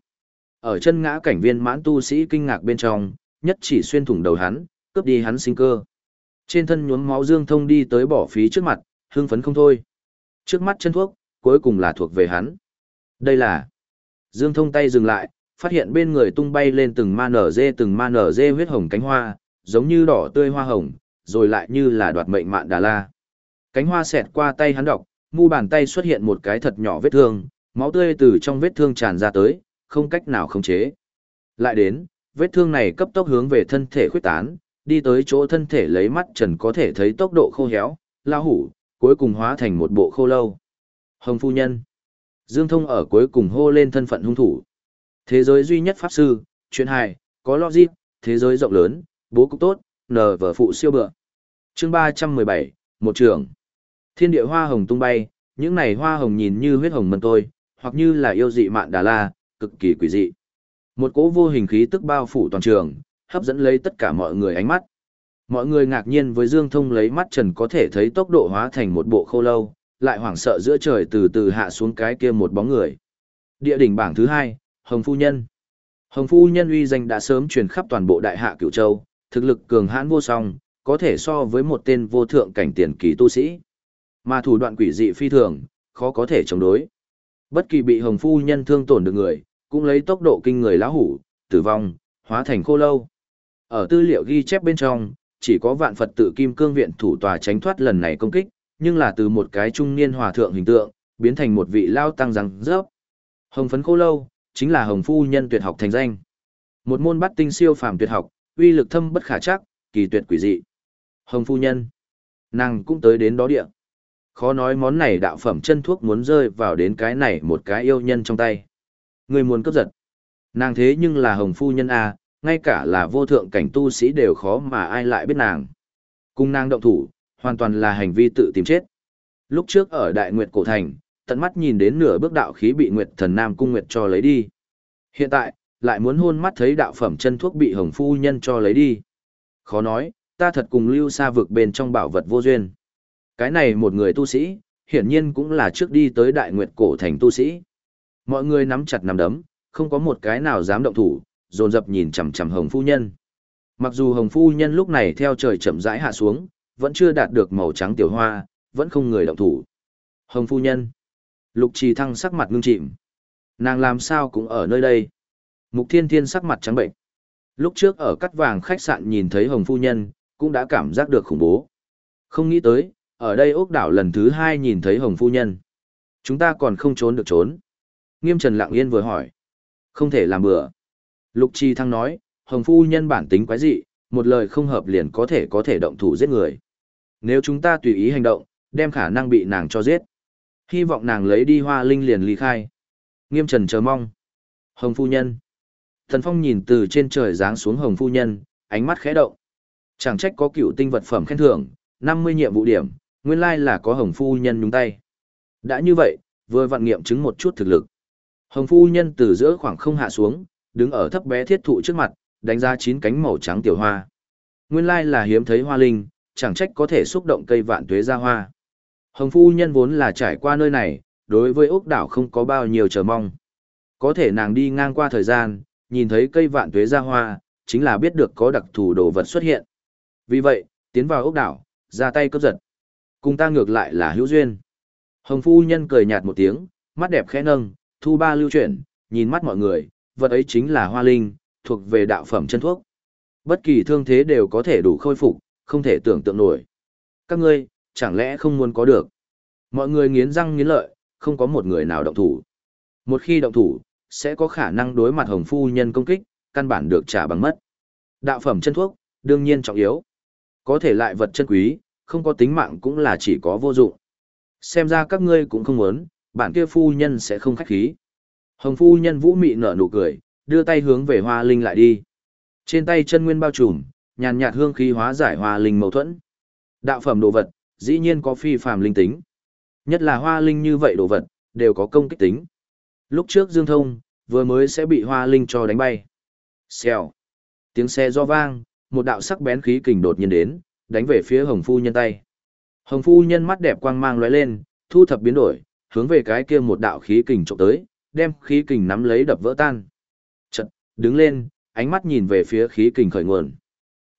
Ở chân ngã cảnh viên mãn tu sĩ kinh ngạc bên trong, nhất chỉ xuyên thủng đầu hắn, cướp đi hắn sinh cơ. Trên thân nhuốm máu Dương Thông đi tới bỏ phí trước mặt, hưng phấn không thôi. Trước mắt chân thuốc, cuối cùng là thuộc về hắn. Đây là... Dương Thông tay dừng lại, phát hiện bên người tung bay lên từng ma nở dê từng ma nở dê huyết hồng cánh hoa, giống như đỏ tươi hoa hồng, rồi lại như là đoạt mệnh mạn đà la. Cánh hoa xẹt qua tay hắn đọc, mu bàn tay xuất hiện một cái thật nhỏ vết thương, máu tươi từ trong vết thương tràn ra tới, không cách nào khống chế. Lại đến, vết thương này cấp tốc hướng về thân thể khuyết tán, đi tới chỗ thân thể lấy mắt trần có thể thấy tốc độ khô héo, lao hủ, cuối cùng hóa thành một bộ khô lâu. Hồng phu nhân. Dương Thông ở cuối cùng hô lên thân phận hung thủ. Thế giới duy nhất pháp sư, chuyện hài, có logic, thế giới rộng lớn, bố cục tốt, nờ vở phụ siêu bựa. Chương 317, một trường. Thiên địa hoa hồng tung bay, những này hoa hồng nhìn như huyết hồng mân tôi, hoặc như là yêu dị mạn đà la, cực kỳ quỷ dị. Một cỗ vô hình khí tức bao phủ toàn trường, hấp dẫn lấy tất cả mọi người ánh mắt. Mọi người ngạc nhiên với Dương Thông lấy mắt trần có thể thấy tốc độ hóa thành một bộ khô lâu, lại hoảng sợ giữa trời từ từ hạ xuống cái kia một bóng người. Địa đỉnh bảng thứ hai, Hồng Phu Nhân. Hồng Phu Nhân uy danh đã sớm truyền khắp toàn bộ đại hạ cửu châu, thực lực cường hãn vô song, có thể so với một tên vô thượng cảnh tiền kỳ tu sĩ. Mà thủ đoạn quỷ dị phi thường, khó có thể chống đối. Bất kỳ bị Hồng Phu Nhân thương tổn được người, cũng lấy tốc độ kinh người lão hủ, tử vong, hóa thành khô lâu. Ở tư liệu ghi chép bên trong, chỉ có vạn Phật tự kim cương viện thủ tòa tránh thoát lần này công kích, nhưng là từ một cái trung niên hòa thượng hình tượng, biến thành một vị lao tăng răng rớp. Hồng phấn khô lâu, chính là hồng phu nhân tuyệt học thành danh. Một môn bắt tinh siêu phàm tuyệt học, uy lực thâm bất khả chắc, kỳ tuyệt quỷ dị. Hồng phu nhân, nàng cũng tới đến đó địa. Khó nói món này đạo phẩm chân thuốc muốn rơi vào đến cái này một cái yêu nhân trong tay. Người muốn cướp giật. Nàng thế nhưng là hồng phu nhân A, ngay cả là vô thượng cảnh tu sĩ đều khó mà ai lại biết nàng. Cung nàng động thủ, hoàn toàn là hành vi tự tìm chết. Lúc trước ở Đại Nguyệt Cổ Thành, tận mắt nhìn đến nửa bước đạo khí bị Nguyệt Thần Nam Cung Nguyệt cho lấy đi. Hiện tại, lại muốn hôn mắt thấy đạo phẩm chân thuốc bị Hồng Phu Nhân cho lấy đi. Khó nói, ta thật cùng lưu xa vực bên trong bảo vật vô duyên. Cái này một người tu sĩ, hiển nhiên cũng là trước đi tới Đại Nguyệt Cổ Thành tu sĩ. Mọi người nắm chặt nắm đấm, không có một cái nào dám động thủ, dồn dập nhìn chằm chằm Hồng Phu Nhân. Mặc dù Hồng Phu Nhân lúc này theo trời chậm rãi hạ xuống, vẫn chưa đạt được màu trắng tiểu hoa, vẫn không người động thủ. Hồng phu nhân. Lục trì thăng sắc mặt ngưng chìm. Nàng làm sao cũng ở nơi đây. Mục thiên thiên sắc mặt trắng bệnh. Lúc trước ở cắt vàng khách sạn nhìn thấy hồng phu nhân, cũng đã cảm giác được khủng bố. Không nghĩ tới, ở đây ốc đảo lần thứ hai nhìn thấy hồng phu nhân. Chúng ta còn không trốn được trốn. Nghiêm trần lặng yên vừa hỏi. Không thể làm bừa. Lục Chi thăng nói, hồng phu nhân bản tính quái dị, một lời không hợp liền có thể có thể động thủ giết người. Nếu chúng ta tùy ý hành động, đem khả năng bị nàng cho giết. Hy vọng nàng lấy đi hoa linh liền ly khai. Nghiêm trần chờ mong. Hồng phu nhân. Thần Phong nhìn từ trên trời giáng xuống Hồng phu nhân, ánh mắt khẽ động. Chẳng trách có cựu tinh vật phẩm khen thưởng, 50 nhiệm vụ điểm, nguyên lai là có Hồng phu nhân nhúng tay. Đã như vậy, vừa vận nghiệm chứng một chút thực lực. Hồng phu nhân từ giữa khoảng không hạ xuống, đứng ở thấp bé thiết thụ trước mặt, đánh ra chín cánh màu trắng tiểu hoa. Nguyên lai là hiếm thấy hoa linh, chẳng trách có thể xúc động cây vạn tuế ra hoa. Hồng phu nhân vốn là trải qua nơi này, đối với ốc đảo không có bao nhiêu chờ mong. Có thể nàng đi ngang qua thời gian, nhìn thấy cây vạn tuế ra hoa, chính là biết được có đặc thù đồ vật xuất hiện. Vì vậy, tiến vào ốc đảo, ra tay cướp giật. Cùng ta ngược lại là hữu duyên. Hồng phu nhân cười nhạt một tiếng, mắt đẹp khẽ nâng, thu ba lưu chuyển, nhìn mắt mọi người, vật ấy chính là hoa linh, thuộc về đạo phẩm chân thuốc. Bất kỳ thương thế đều có thể đủ khôi phục, không thể tưởng tượng nổi. Các ngươi, chẳng lẽ không muốn có được? Mọi người nghiến răng nghiến lợi, không có một người nào động thủ. Một khi động thủ, sẽ có khả năng đối mặt hồng phu nhân công kích, căn bản được trả bằng mất. Đạo phẩm chân thuốc, đương nhiên trọng yếu. Có thể lại vật chân quý, không có tính mạng cũng là chỉ có vô dụng. Xem ra các ngươi cũng không muốn, bản kia phu nhân sẽ không khách khí. Hồng phu nhân vũ mị nở nụ cười, đưa tay hướng về hoa linh lại đi. Trên tay chân nguyên bao trùm, nhàn nhạt hương khí hóa giải hoa linh mâu thuẫn. Đạo phẩm đồ vật, dĩ nhiên có phi phàm linh tính. Nhất là hoa linh như vậy đồ vật, đều có công kích tính. Lúc trước Dương Thông, vừa mới sẽ bị hoa linh cho đánh bay. Xèo. Tiếng xe do vang, một đạo sắc bén khí kình đột nhiên đến, đánh về phía hồng phu nhân tay. Hồng phu nhân mắt đẹp quang mang lóe lên, thu thập biến đổi, hướng về cái kia một đạo khí kình trộm tới, đem khí kình nắm lấy đập vỡ tan. Chật, đứng lên, ánh mắt nhìn về phía khí kình khởi nguồn.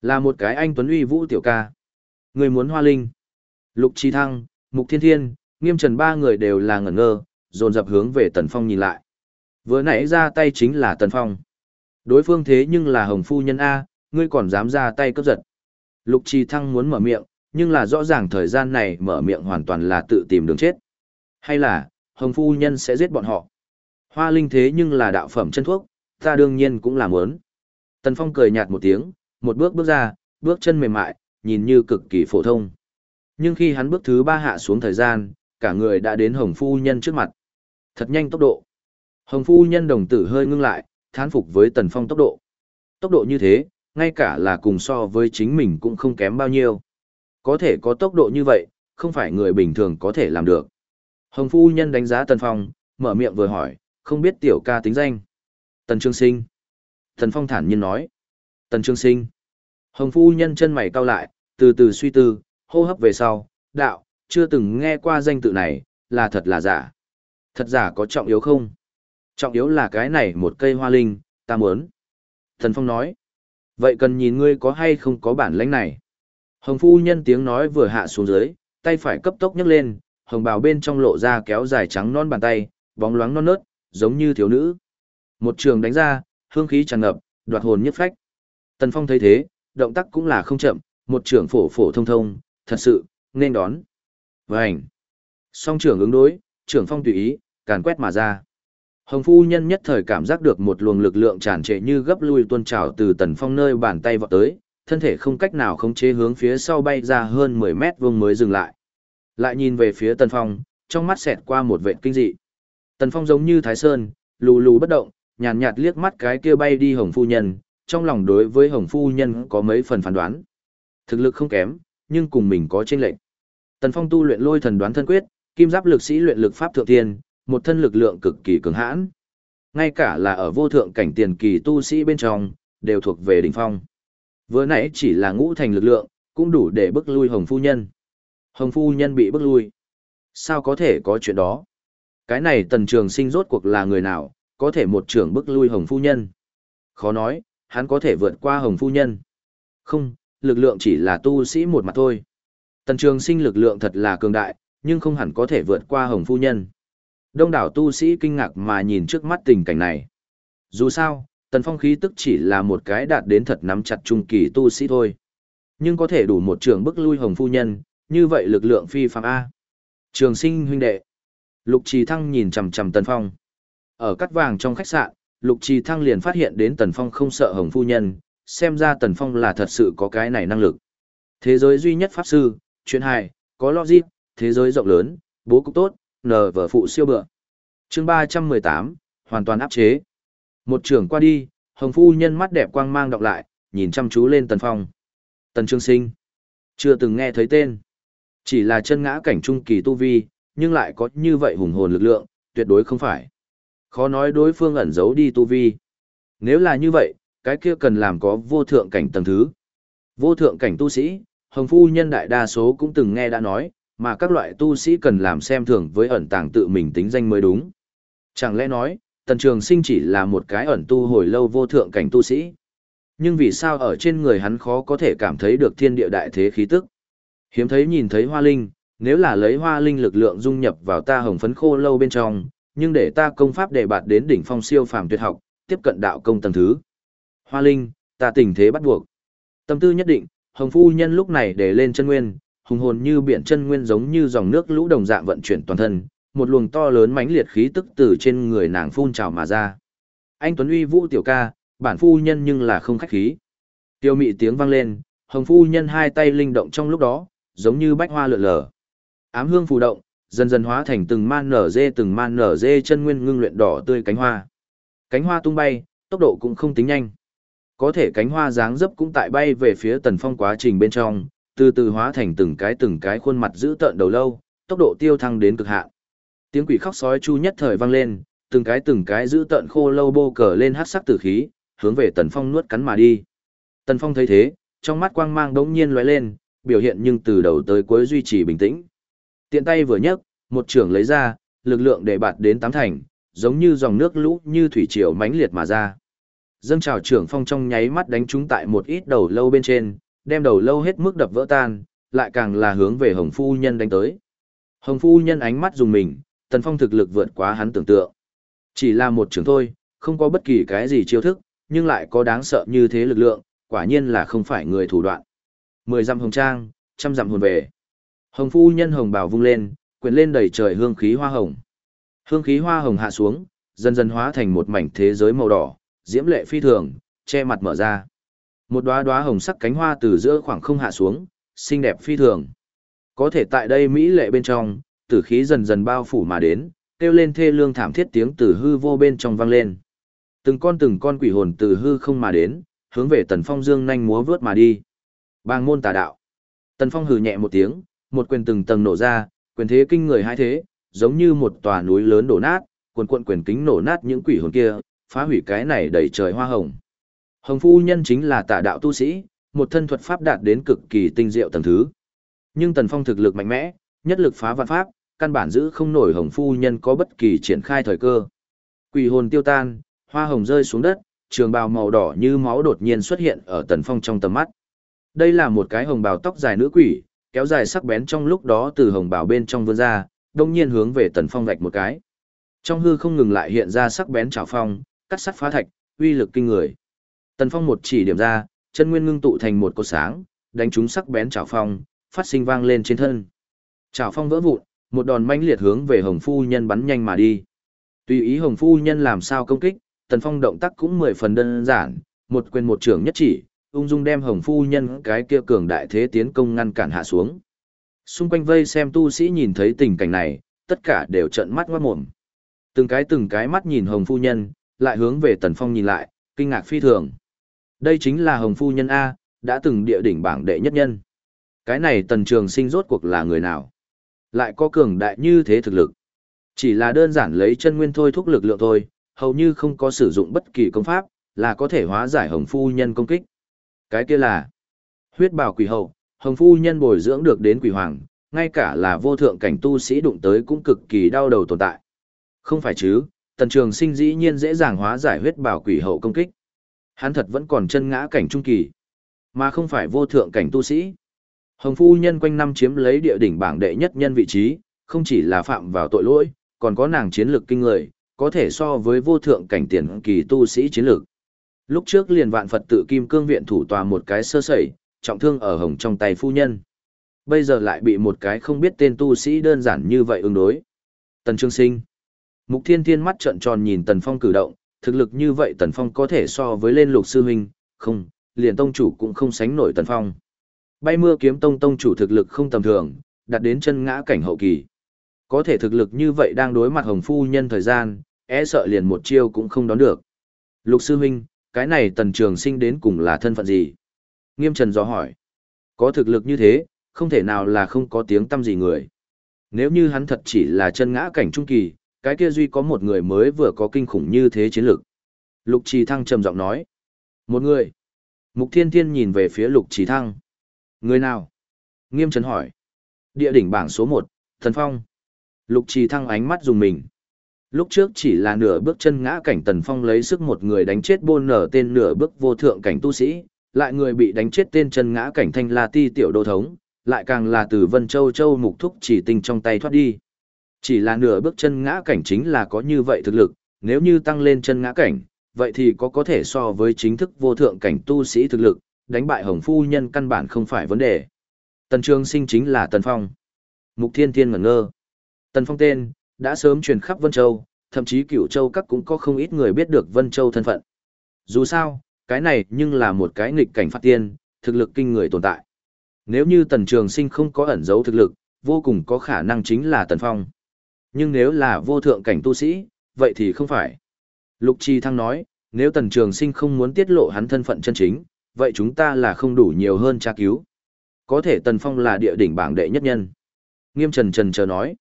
Là một cái anh tuấn uy vũ tiểu ca. Người muốn hoa linh. Lục Chi Thăng, Mục Thiên Thiên, Nghiêm Trần ba người đều là ngẩn ngơ, dồn dập hướng về Tần Phong nhìn lại. Vừa nãy ra tay chính là Tần Phong. Đối phương thế nhưng là Hồng Phu Nhân A, ngươi còn dám ra tay cướp giật. Lục Chi Thăng muốn mở miệng, nhưng là rõ ràng thời gian này mở miệng hoàn toàn là tự tìm đường chết. Hay là, Hồng Phu Nhân sẽ giết bọn họ. Hoa linh thế nhưng là đạo phẩm chân thuốc, ta đương nhiên cũng là muốn. Tần Phong cười nhạt một tiếng, một bước bước ra, bước chân mềm mại, nhìn như cực kỳ phổ thông. Nhưng khi hắn bước thứ ba hạ xuống thời gian, cả người đã đến Hồng Phu Nhân trước mặt. Thật nhanh tốc độ. Hồng Phu Nhân đồng tử hơi ngưng lại, thán phục với Tần Phong tốc độ. Tốc độ như thế, ngay cả là cùng so với chính mình cũng không kém bao nhiêu. Có thể có tốc độ như vậy, không phải người bình thường có thể làm được. Hồng Phu Nhân đánh giá Tần Phong, mở miệng vừa hỏi, không biết tiểu ca tính danh. Tần Trương Sinh. Tần Phong thản nhiên nói. Tần Trương Sinh. Hồng Phu Nhân chân mày cau lại, từ từ suy tư, hô hấp về sau, đạo, chưa từng nghe qua danh tự này, là thật là giả. Thật giả có trọng yếu không? Trọng yếu là cái này một cây hoa linh, ta muốn. Thần Phong nói. Vậy cần nhìn ngươi có hay không có bản lãnh này. Hồng phu nhân tiếng nói vừa hạ xuống dưới, tay phải cấp tốc nhấc lên, hồng bào bên trong lộ ra kéo dài trắng non bàn tay, bóng loáng non nớt, giống như thiếu nữ. Một trường đánh ra, hương khí tràn ngập, đoạt hồn nhất phách. Tần Phong thấy thế, động tác cũng là không chậm, một trường phổ phổ thông thông, thật sự, nên đón. Vành. Song trưởng ứng đối, trưởng phong tùy ý, càn quét mà ra. Hồng phu nhân nhất thời cảm giác được một luồng lực lượng tràn trệ như gấp lui tuôn trào từ tần phong nơi bàn tay vọt tới, thân thể không cách nào khống chế hướng phía sau bay ra hơn 10 mét vuông mới dừng lại. Lại nhìn về phía tần phong, trong mắt xẹt qua một vệt kinh dị. Tần phong giống như thái sơn, lù lù bất động, nhàn nhạt, nhạt liếc mắt cái kia bay đi hồng phu nhân, trong lòng đối với hồng phu nhân có mấy phần phán đoán. Thực lực không kém, nhưng cùng mình có chênh lệch. Tần Phong tu luyện lôi thần đoán thân quyết, kim giáp lực sĩ luyện lực pháp thượng tiên, một thân lực lượng cực kỳ cường hãn. Ngay cả là ở vô thượng cảnh tiền kỳ tu sĩ bên trong, đều thuộc về đỉnh phong. Vừa nãy chỉ là ngũ thành lực lượng, cũng đủ để bức lui Hồng Phu Nhân. Hồng Phu Nhân bị bức lui. Sao có thể có chuyện đó? Cái này tần trường sinh rốt cuộc là người nào, có thể một trưởng bức lui Hồng Phu Nhân? Khó nói, hắn có thể vượt qua Hồng Phu Nhân. Không, lực lượng chỉ là tu sĩ một mặt thôi. Tần trường sinh lực lượng thật là cường đại, nhưng không hẳn có thể vượt qua hồng phu nhân. Đông đảo tu sĩ kinh ngạc mà nhìn trước mắt tình cảnh này. Dù sao, tần phong khí tức chỉ là một cái đạt đến thật nắm chặt trung kỳ tu sĩ thôi. Nhưng có thể đủ một trường bức lui hồng phu nhân, như vậy lực lượng phi phạm A. Trường sinh huynh đệ. Lục trì thăng nhìn chầm chầm tần phong. Ở cắt vàng trong khách sạn, lục trì thăng liền phát hiện đến tần phong không sợ hồng phu nhân, xem ra tần phong là thật sự có cái này năng lực. Thế giới duy nhất pháp sư, chuyện hài, có logic, thế giới rộng lớn, bố cục tốt, nờ vở phụ siêu bựa. chương ba trăm mười tám hoàn toàn áp chế. Một trưởng qua đi, hồng phu nhân mắt đẹp quang mang đọc lại, nhìn chăm chú lên tần phong. Tần trương sinh. Chưa từng nghe thấy tên. Chỉ là chân ngã cảnh trung kỳ tu vi, nhưng lại có như vậy hùng hồn lực lượng, tuyệt đối không phải. Khó nói đối phương ẩn giấu đi tu vi. Nếu là như vậy, cái kia cần làm có vô thượng cảnh tầng thứ. Vô thượng cảnh tu sĩ, Hồng Phu Nhân đại đa số cũng từng nghe đã nói, mà các loại tu sĩ cần làm xem thường với ẩn tàng tự mình tính danh mới đúng. Chẳng lẽ nói, Tần Trường Sinh chỉ là một cái ẩn tu hồi lâu vô thượng cảnh tu sĩ. Nhưng vì sao ở trên người hắn khó có thể cảm thấy được thiên địa đại thế khí tức? Hiếm thấy nhìn thấy hoa linh, nếu là lấy hoa linh lực lượng dung nhập vào ta hồng phấn khô lâu bên trong, nhưng để ta công pháp đề bạt đến đỉnh phong siêu phàm tuyệt học, tiếp cận đạo công tầng thứ. Hoa linh, ta tình thế bắt buộc. Tâm tư nhất định, Hồng Phu Nhân lúc này để lên chân nguyên, hùng hồn như biển chân nguyên giống như dòng nước lũ đồng dạng vận chuyển toàn thân, một luồng to lớn mãnh liệt khí tức từ trên người nàng phun trào mà ra. Anh Tuấn Uy Vũ tiểu ca, bản phu nhân nhưng là không khách khí. Tiêu mị tiếng vang lên, Hồng Phu Nhân hai tay linh động trong lúc đó, giống như bách hoa lượn lờ. Ám hương phù động, dần dần hóa thành từng man nở dê từng man nở dê chân nguyên ngưng luyện đỏ tươi cánh hoa. Cánh hoa tung bay, tốc độ cũng không tính nhanh. Có thể cánh hoa dáng dấp cũng tại bay về phía tần phong quá trình bên trong, từ từ hóa thành từng cái từng cái khuôn mặt giữ tợn đầu lâu, tốc độ tiêu thăng đến cực hạn. Tiếng quỷ khóc sói chu nhất thời vang lên, từng cái từng cái giữ tợn khô lâu bô cờ lên hắc sắc tử khí, hướng về Tần Phong nuốt cắn mà đi. Tần Phong thấy thế, trong mắt quang mang đống nhiên lóe lên, biểu hiện nhưng từ đầu tới cuối duy trì bình tĩnh. Tiện tay vừa nhấc, một trưởng lấy ra, lực lượng để bạt đến tám thành, giống như dòng nước lũ như thủy triều mãnh liệt mà ra. Dâng trào trưởng phong trong nháy mắt đánh trúng tại một ít đầu lâu bên trên, đem đầu lâu hết mức đập vỡ tan, lại càng là hướng về Hồng Phu Nhân đánh tới. Hồng Phu Nhân ánh mắt dùng mình, Tần Phong thực lực vượt quá hắn tưởng tượng. Chỉ là một trưởng thôi, không có bất kỳ cái gì chiêu thức, nhưng lại có đáng sợ như thế lực lượng, quả nhiên là không phải người thủ đoạn. Mười dặm hồng trang, trăm dặm hồn về. Hồng Phu Nhân hồng bảo vung lên, quyện lên đầy trời hương khí hoa hồng. Hương khí hoa hồng hạ xuống, dần dần hóa thành một mảnh thế giới màu đỏ, diễm lệ phi thường, che mặt mở ra. Một đóa đóa hồng sắc cánh hoa từ giữa khoảng không hạ xuống, xinh đẹp phi thường. Có thể tại đây mỹ lệ bên trong, tử khí dần dần bao phủ mà đến, kêu lên thê lương thảm thiết tiếng từ hư vô bên trong vang lên. Từng con từng con quỷ hồn từ hư không mà đến, hướng về Tần Phong dương nhanh múa vớt mà đi. Bang môn tà đạo. Tần Phong hừ nhẹ một tiếng, một quyền từng tầng nổ ra, quyền thế kinh người hai thế, giống như một tòa núi lớn đổ nát, cuồn cuộn quyền kính nổ nát những quỷ hồn kia, phá hủy cái này đầy trời hoa hồng. Hồng phu nhân chính là tà đạo tu sĩ, một thân thuật pháp đạt đến cực kỳ tinh diệu tầng thứ. Nhưng Tần Phong thực lực mạnh mẽ, nhất lực phá vạn pháp, căn bản giữ không nổi Hồng phu nhân có bất kỳ triển khai thời cơ. Quỷ hồn tiêu tan, hoa hồng rơi xuống đất, trường bào màu đỏ như máu đột nhiên xuất hiện ở Tần Phong trong tầm mắt. Đây là một cái hồng bào tóc dài nữ quỷ, kéo dài sắc bén trong lúc đó từ hồng bào bên trong vươn ra, đông nhiên hướng về Tần Phong vạch một cái. Trong hư không ngừng lại hiện ra sắc bén trào phong, cắt sắt phá thạch, uy lực kinh người. Tần Phong một chỉ điểm ra, chân nguyên ngưng tụ thành một cột sáng, đánh trúng sắc bén trào phong, phát sinh vang lên trên thân. Trào phong vỡ vụn, một đòn manh liệt hướng về Hồng phu nhân bắn nhanh mà đi. Tùy ý Hồng phu nhân làm sao công kích, Tần Phong động tác cũng mười phần đơn giản, một quyền một trưởng nhất chỉ, ung dung đem Hồng phu nhân cái kia cường đại thế tiến công ngăn cản hạ xuống. Xung quanh vây xem tu sĩ nhìn thấy tình cảnh này, tất cả đều trợn mắt ngoát mồm. Từng cái từng cái mắt nhìn Hồng phu nhân, lại hướng về Tần Phong nhìn lại, kinh ngạc phi thường. Đây chính là Hồng Phu Nhân A, đã từng địa đỉnh bảng đệ nhất nhân. Cái này Tần Trường Sinh rốt cuộc là người nào? Lại có cường đại như thế thực lực. Chỉ là đơn giản lấy chân nguyên thôi thúc lực lượng thôi, hầu như không có sử dụng bất kỳ công pháp, là có thể hóa giải Hồng Phu Nhân công kích. Cái kia là huyết bào quỷ hậu, Hồng Phu Nhân bồi dưỡng được đến quỷ hoàng, ngay cả là vô thượng cảnh tu sĩ đụng tới cũng cực kỳ đau đầu tồn tại. Không phải chứ, Tần Trường Sinh dĩ nhiên dễ dàng hóa giải huyết bảo quỷ hậu công kích. Hắn thật vẫn còn chân ngã cảnh trung kỳ, mà không phải vô thượng cảnh tu sĩ. Hồng phu nhân quanh năm chiếm lấy địa đỉnh bảng đệ nhất nhân vị trí, không chỉ là phạm vào tội lỗi, còn có nàng chiến lược kinh người, có thể so với vô thượng cảnh tiền kỳ tu sĩ chiến lược. Lúc trước liền vạn Phật tự kim cương viện thủ tòa một cái sơ sẩy, trọng thương ở hồng trong tay phu nhân. Bây giờ lại bị một cái không biết tên tu sĩ đơn giản như vậy ứng đối. Tần Trương Sinh Mục Thiên Thiên mắt trợn tròn nhìn Tần Phong cử động, thực lực như vậy Tần Phong có thể so với lên lục sư huynh, không, liền tông chủ cũng không sánh nổi Tần Phong. Bay mưa kiếm tông tông chủ thực lực không tầm thường, đạt đến chân ngã cảnh hậu kỳ. Có thể thực lực như vậy đang đối mặt hồng phu nhân thời gian, e sợ liền một chiêu cũng không đón được. Lục sư huynh, cái này tần trường sinh đến cùng là thân phận gì? Nghiêm trần do hỏi. Có thực lực như thế, không thể nào là không có tiếng tâm gì người. Nếu như hắn thật chỉ là chân ngã cảnh trung kỳ, cái kia duy có một người mới vừa có kinh khủng như thế chiến lược. Lục Trì Thăng trầm giọng nói. Một người. Mục Thiên Thiên nhìn về phía Lục Trì Thăng. Người nào? Nghiêm trần hỏi. Địa đỉnh bảng số 1, Thần Phong. Lục Trì Thăng ánh mắt dùng mình. Lúc trước chỉ là nửa bước chân ngã cảnh Tần Phong lấy sức một người đánh chết bôn nở tên nửa bước vô thượng cảnh tu sĩ, lại người bị đánh chết tên chân ngã cảnh thanh la ti tiểu đô thống, lại càng là từ Vân Châu Châu mục thúc chỉ tinh trong tay thoát đi. Chỉ là nửa bước chân ngã cảnh chính là có như vậy thực lực, nếu như tăng lên chân ngã cảnh, vậy thì có có thể so với chính thức vô thượng cảnh tu sĩ thực lực, đánh bại hồng phu nhân căn bản không phải vấn đề. Tần Trường Sinh chính là Tần Phong. Mục Thiên Thiên ngẩn ngơ. Tần Phong tên, đã sớm truyền khắp Vân Châu, thậm chí cửu châu các cũng có không ít người biết được Vân Châu thân phận. Dù sao, cái này nhưng là một cái nghịch cảnh phát tiên, thực lực kinh người tồn tại. Nếu như Tần Trường Sinh không có ẩn giấu thực lực, vô cùng có khả năng chính là Tần Phong. Nhưng nếu là vô thượng cảnh tu sĩ, vậy thì không phải. Lục Chi Thăng nói, nếu Tần Trường Sinh không muốn tiết lộ hắn thân phận chân chính, vậy chúng ta là không đủ nhiều hơn tra cứu. Có thể Tần Phong là địa đỉnh bảng đệ nhất nhân. Nghiêm Trần Trần chờ nói,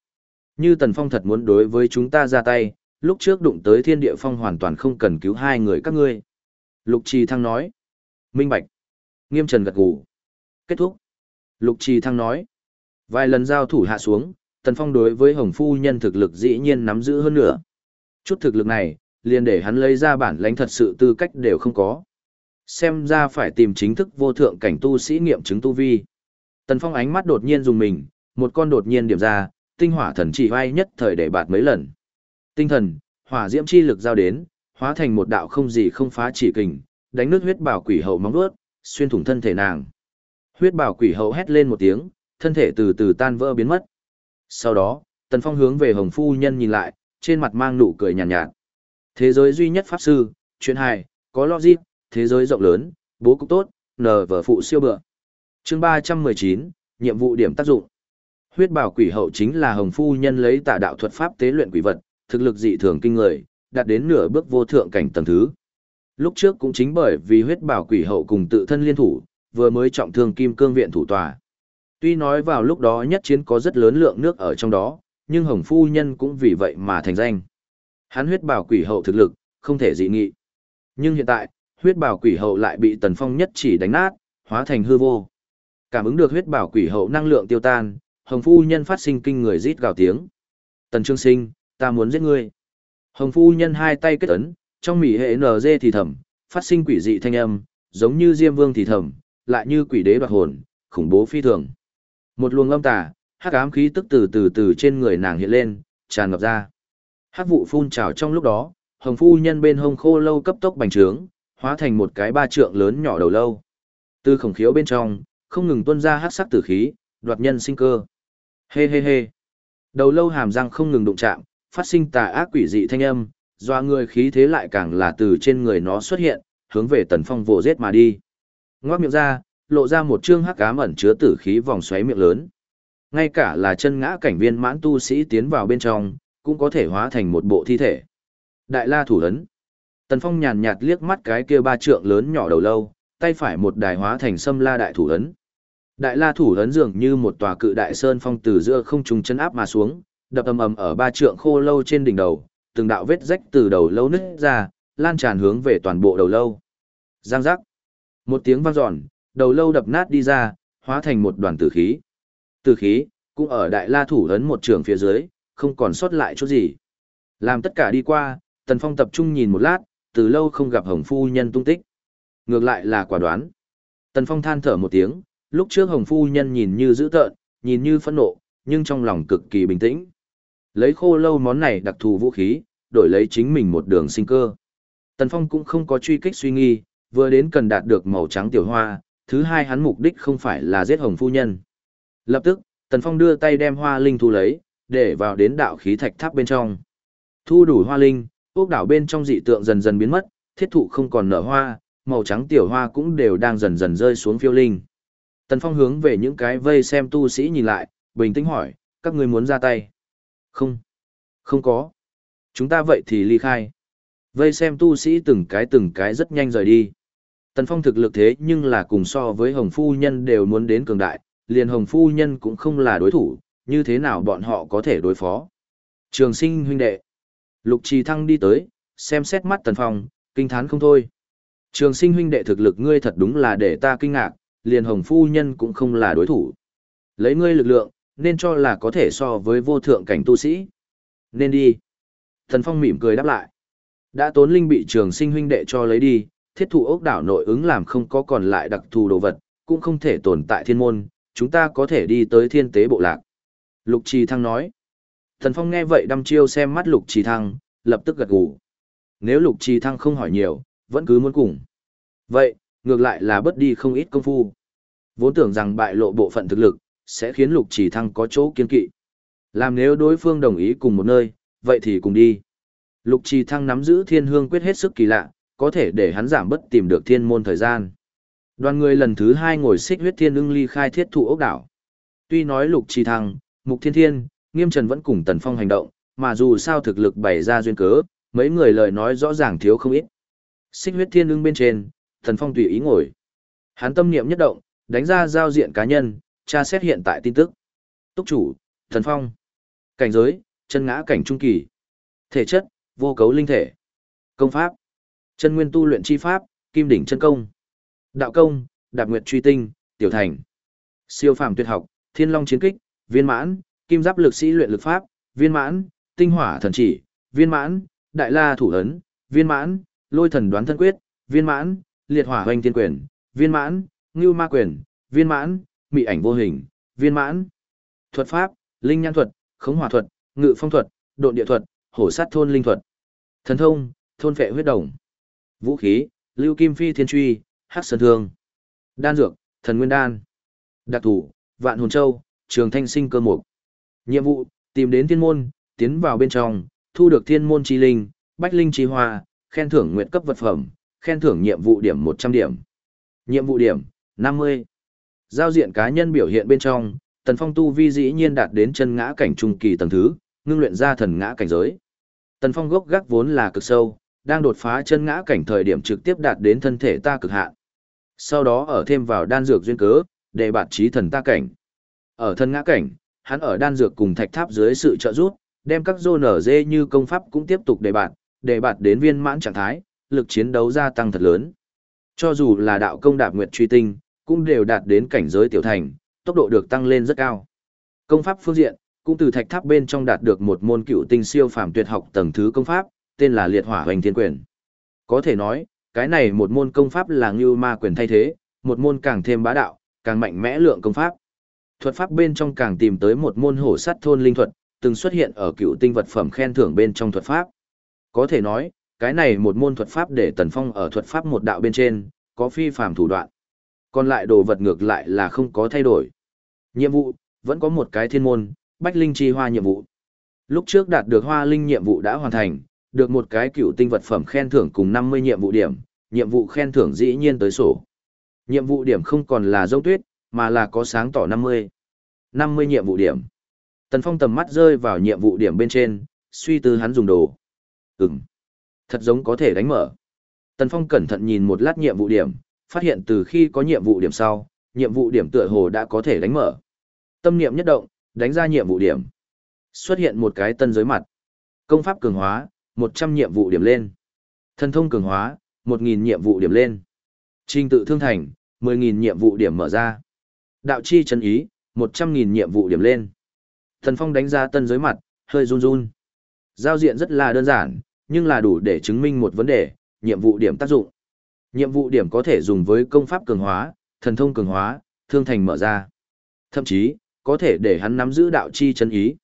như Tần Phong thật muốn đối với chúng ta ra tay, lúc trước đụng tới thiên địa phong hoàn toàn không cần cứu hai người các ngươi. Lục Trì Thăng nói, minh bạch. Nghiêm Trần gật gù. Kết thúc. Lục Trì Thăng nói, vài lần giao thủ hạ xuống, Tần Phong đối với Hồng Phu Nhân thực lực dĩ nhiên nắm giữ hơn nữa. Chút thực lực này, liền để hắn lấy ra bản lãnh thật sự tư cách đều không có. Xem ra phải tìm chính thức vô thượng cảnh tu sĩ nghiệm chứng tu vi. Tần Phong ánh mắt đột nhiên dùng mình, một con đột nhiên điểm ra, tinh hỏa thần chỉ vai nhất thời để bạt mấy lần. Tinh thần, hỏa diễm chi lực giao đến, hóa thành một đạo không gì không phá chỉ kình, đánh nước huyết bảo quỷ hậu móng vuốt, xuyên thủng thân thể nàng. Huyết bảo quỷ hậu hét lên một tiếng, thân thể từ từ tan vỡ biến mất. Sau đó, Tần Phong hướng về Hồng Phu Nhân nhìn lại, trên mặt mang nụ cười nhàn nhạt, nhạt. Thế giới duy nhất pháp sư, chuyện hài, có logic, thế giới rộng lớn, bố cục tốt, nờ vở phụ siêu bựa. Chương 319, nhiệm vụ điểm tác dụng. Huyết bảo quỷ hậu chính là Hồng Phu Nhân lấy tà đạo thuật pháp tế luyện quỷ vật, thực lực dị thường kinh người, đạt đến nửa bước vô thượng cảnh tầng thứ. Lúc trước cũng chính bởi vì huyết bảo quỷ hậu cùng tự thân liên thủ, vừa mới trọng thương kim cương viện thủ tòa. Tuy nói vào lúc đó nhất chiến có rất lớn lượng nước ở trong đó, nhưng Hồng Phu Nhân cũng vì vậy mà thành danh. Hắn huyết bảo quỷ hậu thực lực, không thể dị nghị. Nhưng hiện tại, huyết bảo quỷ hậu lại bị Tần Phong nhất chỉ đánh nát, hóa thành hư vô. Cảm ứng được huyết bảo quỷ hậu năng lượng tiêu tan, Hồng Phu Nhân phát sinh kinh người rít gào tiếng. Tần Trương Sinh, ta muốn giết ngươi. Hồng Phu Nhân hai tay kết ấn, trong mỉ hệ NG thì thầm, phát sinh quỷ dị thanh âm, giống như Diêm Vương thì thầm, lại như quỷ đế đoạt hồn, khủng bố phi thường. Một luồng âm tà, hắc ám khí tức từ từ từ trên người nàng hiện lên, tràn ngập ra. Hắc vụ phun trào trong lúc đó, Hồng Phu Nhân bên hông khô lâu cấp tốc bành trướng, hóa thành một cái ba trượng lớn nhỏ đầu lâu. Từ khổng khiếu bên trong, không ngừng tuôn ra hắc sắc tử khí, đoạt nhân sinh cơ. Hê hê hê. Đầu lâu hàm răng không ngừng đụng chạm, phát sinh tà ác quỷ dị thanh âm, doa người khí thế lại càng là từ trên người nó xuất hiện, hướng về tần phong vồ giết mà đi. Ngoác miệng ra, lộ ra một chương hắc ám ẩn chứa tử khí vòng xoáy miệng lớn. Ngay cả là chân ngã cảnh viên mãn tu sĩ tiến vào bên trong, cũng có thể hóa thành một bộ thi thể. Đại la thủ ấn. Tần Phong nhàn nhạt liếc mắt cái kia ba trượng lớn nhỏ đầu lâu, tay phải một đài hóa thành sâm la đại thủ ấn. Đại la thủ ấn dường như một tòa cự đại sơn phong từ giữa không trung chân áp mà xuống, đập ầm ầm ở ba trượng khô lâu trên đỉnh đầu, từng đạo vết rách từ đầu lâu nứt ra, lan tràn hướng về toàn bộ đầu lâu. Giang giác. Một tiếng vang dọn, đầu lâu đập nát đi ra, hóa thành một đoàn tử khí. Tử khí, cũng ở đại la thủ ấn một trường phía dưới, không còn sót lại chút gì. Làm tất cả đi qua, Tần Phong tập trung nhìn một lát, từ lâu không gặp Hồng Phu Nhân tung tích. Ngược lại là quả đoán. Tần Phong than thở một tiếng, lúc trước Hồng Phu Nhân nhìn như dữ tợn, nhìn như phẫn nộ, nhưng trong lòng cực kỳ bình tĩnh. Lấy khô lâu món này đặc thù vũ khí, đổi lấy chính mình một đường sinh cơ. Tần Phong cũng không có truy kích suy nghi, vừa đến cần đạt được màu trắng tiểu hoa, thứ hai hắn mục đích không phải là giết Hồng Phu Nhân. Lập tức, Tần Phong đưa tay đem hoa linh thu lấy, để vào đến đạo khí thạch tháp bên trong. Thu đủ hoa linh, ốc đảo bên trong dị tượng dần dần biến mất, thiết thụ không còn nở hoa, màu trắng tiểu hoa cũng đều đang dần dần rơi xuống phiêu linh. Tần Phong hướng về những cái vây xem tu sĩ nhìn lại, bình tĩnh hỏi, các ngươi muốn ra tay? Không. Không có. Chúng ta vậy thì ly khai. Vây xem tu sĩ từng cái từng cái rất nhanh rời đi. Tần Phong thực lực thế nhưng là cùng so với Hồng Phu Nhân đều muốn đến cường đại, liền Hồng Phu Nhân cũng không là đối thủ, như thế nào bọn họ có thể đối phó. Trường sinh huynh đệ. Lục Trì Thăng đi tới, xem xét mắt Tần Phong, kinh thán không thôi. Trường sinh huynh đệ thực lực ngươi thật đúng là để ta kinh ngạc, liền hồng phu nhân cũng không là đối thủ. Lấy ngươi lực lượng, nên cho là có thể so với vô thượng cảnh tu sĩ. Nên đi. Thần Phong mỉm cười đáp lại. Đã tốn linh bị trường sinh huynh đệ cho lấy đi, thiết thụ ốc đảo nội ứng làm không có còn lại đặc thù đồ vật, cũng không thể tồn tại thiên môn, chúng ta có thể đi tới thiên tế bộ lạc. Lục Trì Thăng nói. Thần Phong nghe vậy đăm chiêu xem mắt Lục Trì Thăng, lập tức gật gù. Nếu Lục Trì Thăng không hỏi nhiều, vẫn cứ muốn cùng. Vậy, ngược lại là bất đi không ít công phu. Vốn tưởng rằng bại lộ bộ phận thực lực, sẽ khiến Lục Chỉ Thăng có chỗ kiên kỵ. Làm nếu đối phương đồng ý cùng một nơi, vậy thì cùng đi. Lục Trì Thăng nắm giữ thiên hương quyết hết sức kỳ lạ, có thể để hắn giảm bất tìm được thiên môn thời gian. Đoàn người lần thứ hai ngồi xích huyết thiên ưng ly khai thiết thụ ốc đảo. Tuy nói Lục Trì Thăng, Mục Thiên Thiên, Nghiêm Trần vẫn cùng Tần Phong hành động, mà dù sao thực lực bày ra duyên cớ, mấy người lời nói rõ ràng thiếu không ít. Xích huyết thiên ưng bên trên, Tần Phong tùy ý ngồi. Hắn tâm niệm nhất động, đánh ra giao diện cá nhân, tra xét hiện tại tin tức. Túc chủ, thần Phong. Cảnh giới, chân ngã cảnh trung kỳ. Thể chất, vô cấu linh thể. Công pháp, chân nguyên tu luyện chi pháp, kim đỉnh chân công. Đạo công, đạp nguyệt truy tinh, tiểu thành. Siêu phàm tuyệt học, thiên long chiến kích, viên mãn, kim giáp lực sĩ luyện lực pháp, viên mãn, tinh hỏa thần chỉ, viên mãn, đại la thủ ấn, viên mãn, lôi thần đoán thân quyết, viên mãn, liệt hỏa hoành tiên quyền, viên mãn, ngưu ma quyền, viên mãn, mị ảnh vô hình, viên mãn. Thuật pháp, linh nhãn thuật, khống hỏa thuật, ngự phong thuật, độn địa thuật, hổ sát thôn linh thuật. Thần thông, thôn phệ huyết đồng. Vũ khí, lưu kim phi thiên truy, hắc sơn thương. Đan dược, thần nguyên đan. Đặc thủ, vạn hồn châu, trường thanh sinh cơ mục. Nhiệm vụ, tìm đến thiên môn, tiến vào bên trong, thu được thiên môn chi linh, bách linh chi hoa, khen thưởng nguyện cấp vật phẩm, khen thưởng nhiệm vụ điểm 100 điểm. Nhiệm vụ điểm, 50. Giao diện cá nhân biểu hiện bên trong, tần phong tu vi dĩ nhiên đạt đến chân ngã cảnh trung kỳ tầng thứ, ngưng luyện ra thần ngã cảnh giới. Tần phong gốc gác vốn là cực sâu, đang đột phá chân ngã cảnh thời điểm trực tiếp đạt đến thân thể ta cực hạn. Sau đó ở thêm vào đan dược duyên cớ, để bạt trí thần ta cảnh. Ở thân ngã cảnh, hắn ở đan dược cùng thạch tháp dưới sự trợ giúp, đem các zone nở dê như công pháp cũng tiếp tục đề bạt, đề bạt đến viên mãn trạng thái, lực chiến đấu gia tăng thật lớn. Cho dù là đạo công đạp nguyệt truy tinh, cũng đều đạt đến cảnh giới tiểu thành, tốc độ được tăng lên rất cao. Công pháp phương diện, cũng từ thạch tháp bên trong đạt được một môn cựu tinh siêu phàm tuyệt học tầng thứ công pháp, tên là Liệt Hỏa Hoành Thiên Quyền. Có thể nói, cái này một môn công pháp là Ngưu Ma Quyền thay thế, một môn càng thêm bá đạo, càng mạnh mẽ lượng công pháp. Thuật pháp bên trong càng tìm tới một môn hổ sắt thôn linh thuật, từng xuất hiện ở cựu tinh vật phẩm khen thưởng bên trong thuật pháp. Có thể nói, cái này một môn thuật pháp để Tần Phong ở thuật pháp một đạo bên trên, có phi phàm thủ đoạn. Còn lại đồ vật ngược lại là không có thay đổi. Nhiệm vụ, vẫn có một cái thiên môn, Bách Linh Chi Hoa nhiệm vụ. Lúc trước đạt được Hoa Linh nhiệm vụ đã hoàn thành, được một cái cựu tinh vật phẩm khen thưởng cùng 50 nhiệm vụ điểm, nhiệm vụ khen thưởng dĩ nhiên tới sổ. Nhiệm vụ điểm không còn là dông tuyết, mà là có sáng tỏ 50. 50 nhiệm vụ điểm. Tần Phong tầm mắt rơi vào nhiệm vụ điểm bên trên, suy tư hắn dùng đồ. Ừm. Thật giống có thể đánh mở. Tần Phong cẩn thận nhìn một lát nhiệm vụ điểm, phát hiện từ khi có nhiệm vụ điểm sau, nhiệm vụ điểm tựa hồ đã có thể đánh mở. Tâm niệm nhất động, đánh ra nhiệm vụ điểm. Xuất hiện một cái tân giới mặt. Công pháp cường hóa, 100 nhiệm vụ điểm lên. Thần thông cường hóa, 1.000 nhiệm vụ điểm lên. Trình tự thương thành, 10.000 nhiệm vụ điểm mở ra. Đạo chi chân ý, 100.000 nhiệm vụ điểm lên. Thần Phong đánh ra tân giới mặt, hơi run run. Giao diện rất là đơn giản, nhưng là đủ để chứng minh một vấn đề, nhiệm vụ điểm tác dụng. Nhiệm vụ điểm có thể dùng với công pháp cường hóa, thần thông cường hóa, thương thành mở ra. Thậm chí, có thể để hắn nắm giữ đạo chi chân ý.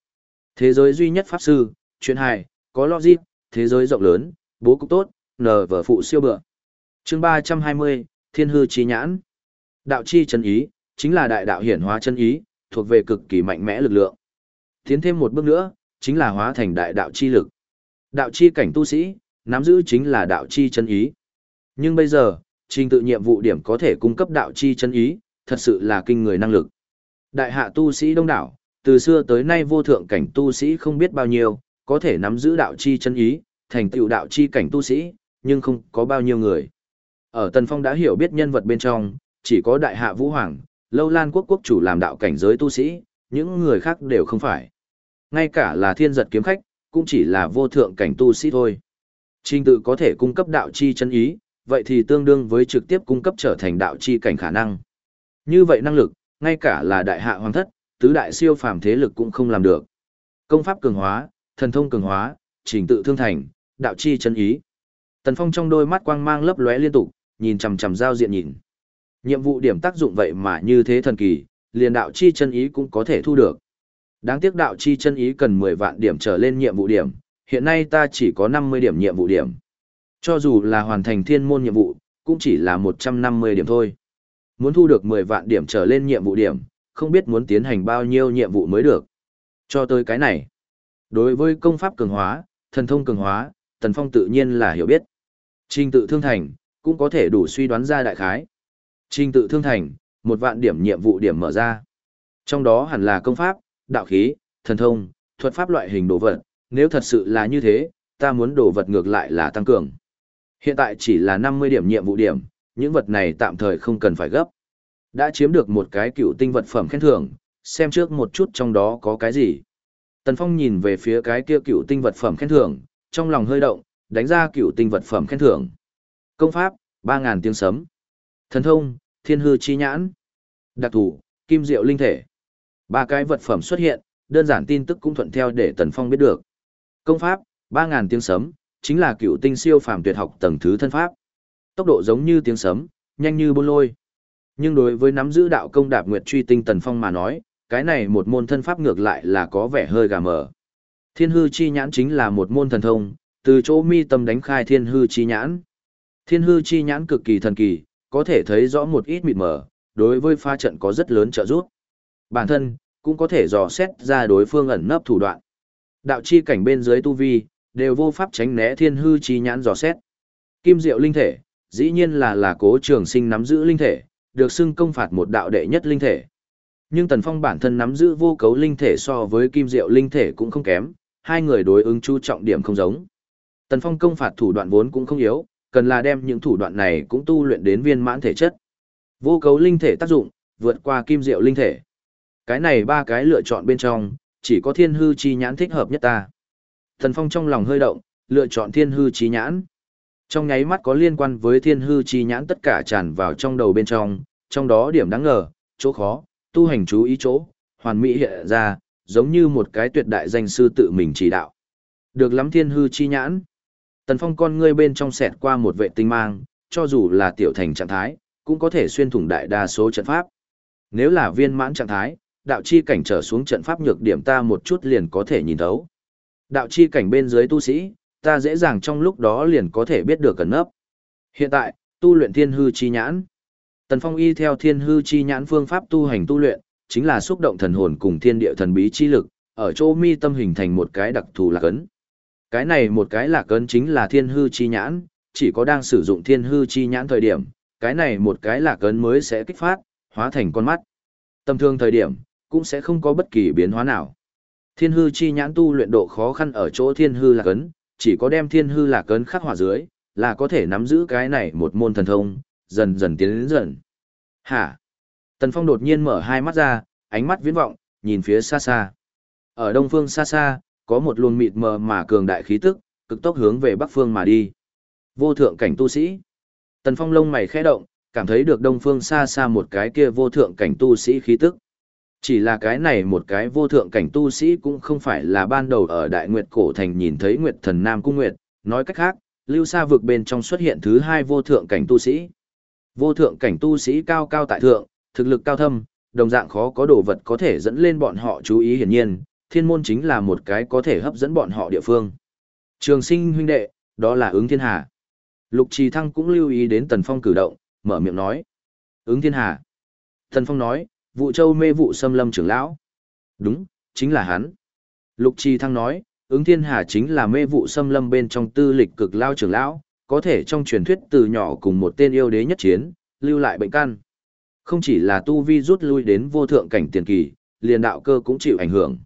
Thế giới duy nhất pháp sư, chuyện hài, có logic, thế giới rộng lớn, bố cục tốt, nờ vở phụ siêu bựa. chương 320, Thiên hư chi nhãn. Đạo chi chân ý, chính là đại đạo hiển hóa chân ý, thuộc về cực kỳ mạnh mẽ lực lượng. Tiến thêm một bước nữa, chính là hóa thành đại đạo chi lực. Đạo chi cảnh tu sĩ, nắm giữ chính là đạo chi chân ý. Nhưng bây giờ, trình tự nhiệm vụ điểm có thể cung cấp đạo chi chân ý, thật sự là kinh người năng lực. Đại hạ tu sĩ đông đảo, từ xưa tới nay vô thượng cảnh tu sĩ không biết bao nhiêu, có thể nắm giữ đạo chi chân ý, thành tựu đạo chi cảnh tu sĩ, nhưng không có bao nhiêu người. Ở Tần Phong đã hiểu biết nhân vật bên trong, chỉ có đại hạ vũ hoàng, lâu lan quốc quốc chủ làm đạo cảnh giới tu sĩ, những người khác đều không phải. Ngay cả là thiên giật kiếm khách, cũng chỉ là vô thượng cảnh tu sĩ thôi. Trình tự có thể cung cấp đạo chi chân ý, vậy thì tương đương với trực tiếp cung cấp trở thành đạo chi cảnh khả năng. Như vậy năng lực, ngay cả là đại hạ hoàng thất, tứ đại siêu phàm thế lực cũng không làm được. Công pháp cường hóa, thần thông cường hóa, trình tự thương thành, đạo chi chân ý. Tần Phong trong đôi mắt quang mang lấp lóe liên tục, nhìn chằm chằm giao diện nhìn. Nhiệm vụ điểm tác dụng vậy mà như thế thần kỳ, liền đạo chi chân ý cũng có thể thu được. Đáng tiếc đạo chi chân ý cần 10 vạn điểm trở lên nhiệm vụ điểm, hiện nay ta chỉ có 50 điểm nhiệm vụ điểm. Cho dù là hoàn thành thiên môn nhiệm vụ, cũng chỉ là 150 điểm thôi. Muốn thu được 10 vạn điểm trở lên nhiệm vụ điểm, không biết muốn tiến hành bao nhiêu nhiệm vụ mới được. Cho tới cái này. Đối với công pháp cường hóa, thần thông cường hóa, Tần Phong tự nhiên là hiểu biết. Trình tự thương thành, cũng có thể đủ suy đoán ra đại khái. Trình tự thương thành, một vạn điểm nhiệm vụ điểm mở ra. Trong đó hẳn là công pháp, đạo khí, thần thông, thuật pháp loại hình đồ vật, nếu thật sự là như thế, ta muốn đồ vật ngược lại là tăng cường. Hiện tại chỉ là 50 điểm nhiệm vụ điểm, những vật này tạm thời không cần phải gấp. Đã chiếm được một cái cựu tinh vật phẩm khen thưởng, xem trước một chút trong đó có cái gì. Tần Phong nhìn về phía cái kia cựu tinh vật phẩm khen thưởng, trong lòng hơi động, đánh ra cựu tinh vật phẩm khen thưởng. Công pháp, 3.000 tiếng sấm. Thần thông, thiên hư chi nhãn. Đặc thủ, kim diệu linh thể. Ba cái vật phẩm xuất hiện, đơn giản tin tức cũng thuận theo để Tần Phong biết được. Công pháp, 3.000 tiếng sấm, chính là cựu tinh siêu phàm tuyệt học tầng thứ thân pháp. Tốc độ giống như tiếng sấm, nhanh như bôn lôi. Nhưng đối với nắm giữ đạo công đạp nguyệt truy tinh Tần Phong mà nói, cái này một môn thân pháp ngược lại là có vẻ hơi gà mờ. Thiên hư chi nhãn chính là một môn thần thông, từ chỗ mi tâm đánh khai thiên hư chi nhãn. Thiên hư chi nhãn cực kỳ thần kỳ, có thể thấy rõ một ít mịt mờ, đối với pha trận có rất lớn trợ giúp. Bản thân, cũng có thể dò xét ra đối phương ẩn nấp thủ đoạn. Đạo chi cảnh bên dưới tu vi, đều vô pháp tránh né thiên hư chi nhãn dò xét. Kim diệu linh thể, dĩ nhiên là là cố trường sinh nắm giữ linh thể, được xưng công phạt một đạo đệ nhất linh thể. Nhưng Tần Phong bản thân nắm giữ vô cấu linh thể so với kim diệu linh thể cũng không kém, hai người đối ứng chú trọng điểm không giống. Tần Phong công phạt thủ đoạn vốn cũng không yếu, cần là đem những thủ đoạn này cũng tu luyện đến viên mãn thể chất. Vô cấu linh thể tác dụng, vượt qua kim diệu linh thể. Cái này ba cái lựa chọn bên trong, chỉ có thiên hư chi nhãn thích hợp nhất ta. Thần Phong trong lòng hơi động, lựa chọn thiên hư chi nhãn. Trong nháy mắt có liên quan với thiên hư chi nhãn tất cả tràn vào trong đầu bên trong, trong đó điểm đáng ngờ, chỗ khó, tu hành chú ý chỗ, hoàn mỹ hiện ra, giống như một cái tuyệt đại danh sư tự mình chỉ đạo. Được lắm thiên hư chi nhãn. Tần Phong con ngươi bên trong sẹt qua một vệ tinh mang, cho dù là tiểu thành trạng thái, cũng có thể xuyên thủng đại đa số trận pháp. Nếu là viên mãn trạng thái, đạo chi cảnh trở xuống trận pháp nhược điểm ta một chút liền có thể nhìn thấu. Đạo chi cảnh bên dưới tu sĩ, ta dễ dàng trong lúc đó liền có thể biết được cẩn nấp. Hiện tại, tu luyện thiên hư chi nhãn. Tần Phong y theo thiên hư chi nhãn phương pháp tu hành tu luyện, chính là xúc động thần hồn cùng thiên địa thần bí chi lực, ở chỗ mi tâm hình thành một cái đặc thù lạc ấn. Cái này một cái lạc ấn chính là thiên hư chi nhãn, chỉ có đang sử dụng thiên hư chi nhãn thời điểm, cái này một cái lạc ấn mới sẽ kích phát, hóa thành con mắt. Tầm thường thời điểm, cũng sẽ không có bất kỳ biến hóa nào. Thiên hư chi nhãn tu luyện độ khó khăn ở chỗ thiên hư lạc ấn, chỉ có đem thiên hư lạc ấn khắc hỏa dưới, là có thể nắm giữ cái này một môn thần thông, dần dần tiến đến dần. Hả? Tần Phong đột nhiên mở hai mắt ra, ánh mắt viễn vọng, nhìn phía xa xa. Ở đông phương xa xa, có một luồng mịt mờ mà cường đại khí tức, cực tốc hướng về bắc phương mà đi. Vô thượng cảnh tu sĩ. Tần Phong lông mày khẽ động, cảm thấy được đông phương xa xa một cái kia vô thượng cảnh tu sĩ khí tức. Chỉ là cái này một cái vô thượng cảnh tu sĩ cũng không phải là ban đầu ở Đại Nguyệt Cổ Thành nhìn thấy Nguyệt Thần Nam Cung Nguyệt, nói cách khác, lưu xa vực bên trong xuất hiện thứ hai vô thượng cảnh tu sĩ. Vô thượng cảnh tu sĩ cao cao tại thượng, thực lực cao thâm, đồng dạng khó có đồ vật có thể dẫn lên bọn họ chú ý hiển nhiên, thiên môn chính là một cái có thể hấp dẫn bọn họ địa phương. Trường sinh huynh đệ, đó là ứng thiên hà. Lục trì thăng cũng lưu ý đến tần phong cử động, mở miệng nói. Ứng thiên hà. Tần phong nói, vụ châu mê vụ xâm lâm trưởng lão. Đúng, chính là hắn. Lục trì thăng nói, ứng thiên hà chính là mê vụ xâm lâm bên trong tư lịch cực lao trưởng lão, có thể trong truyền thuyết từ nhỏ cùng một tên yêu đế nhất chiến, lưu lại bệnh căn. Không chỉ là tu vi rút lui đến vô thượng cảnh tiền kỳ, liền đạo cơ cũng chịu ảnh hưởng.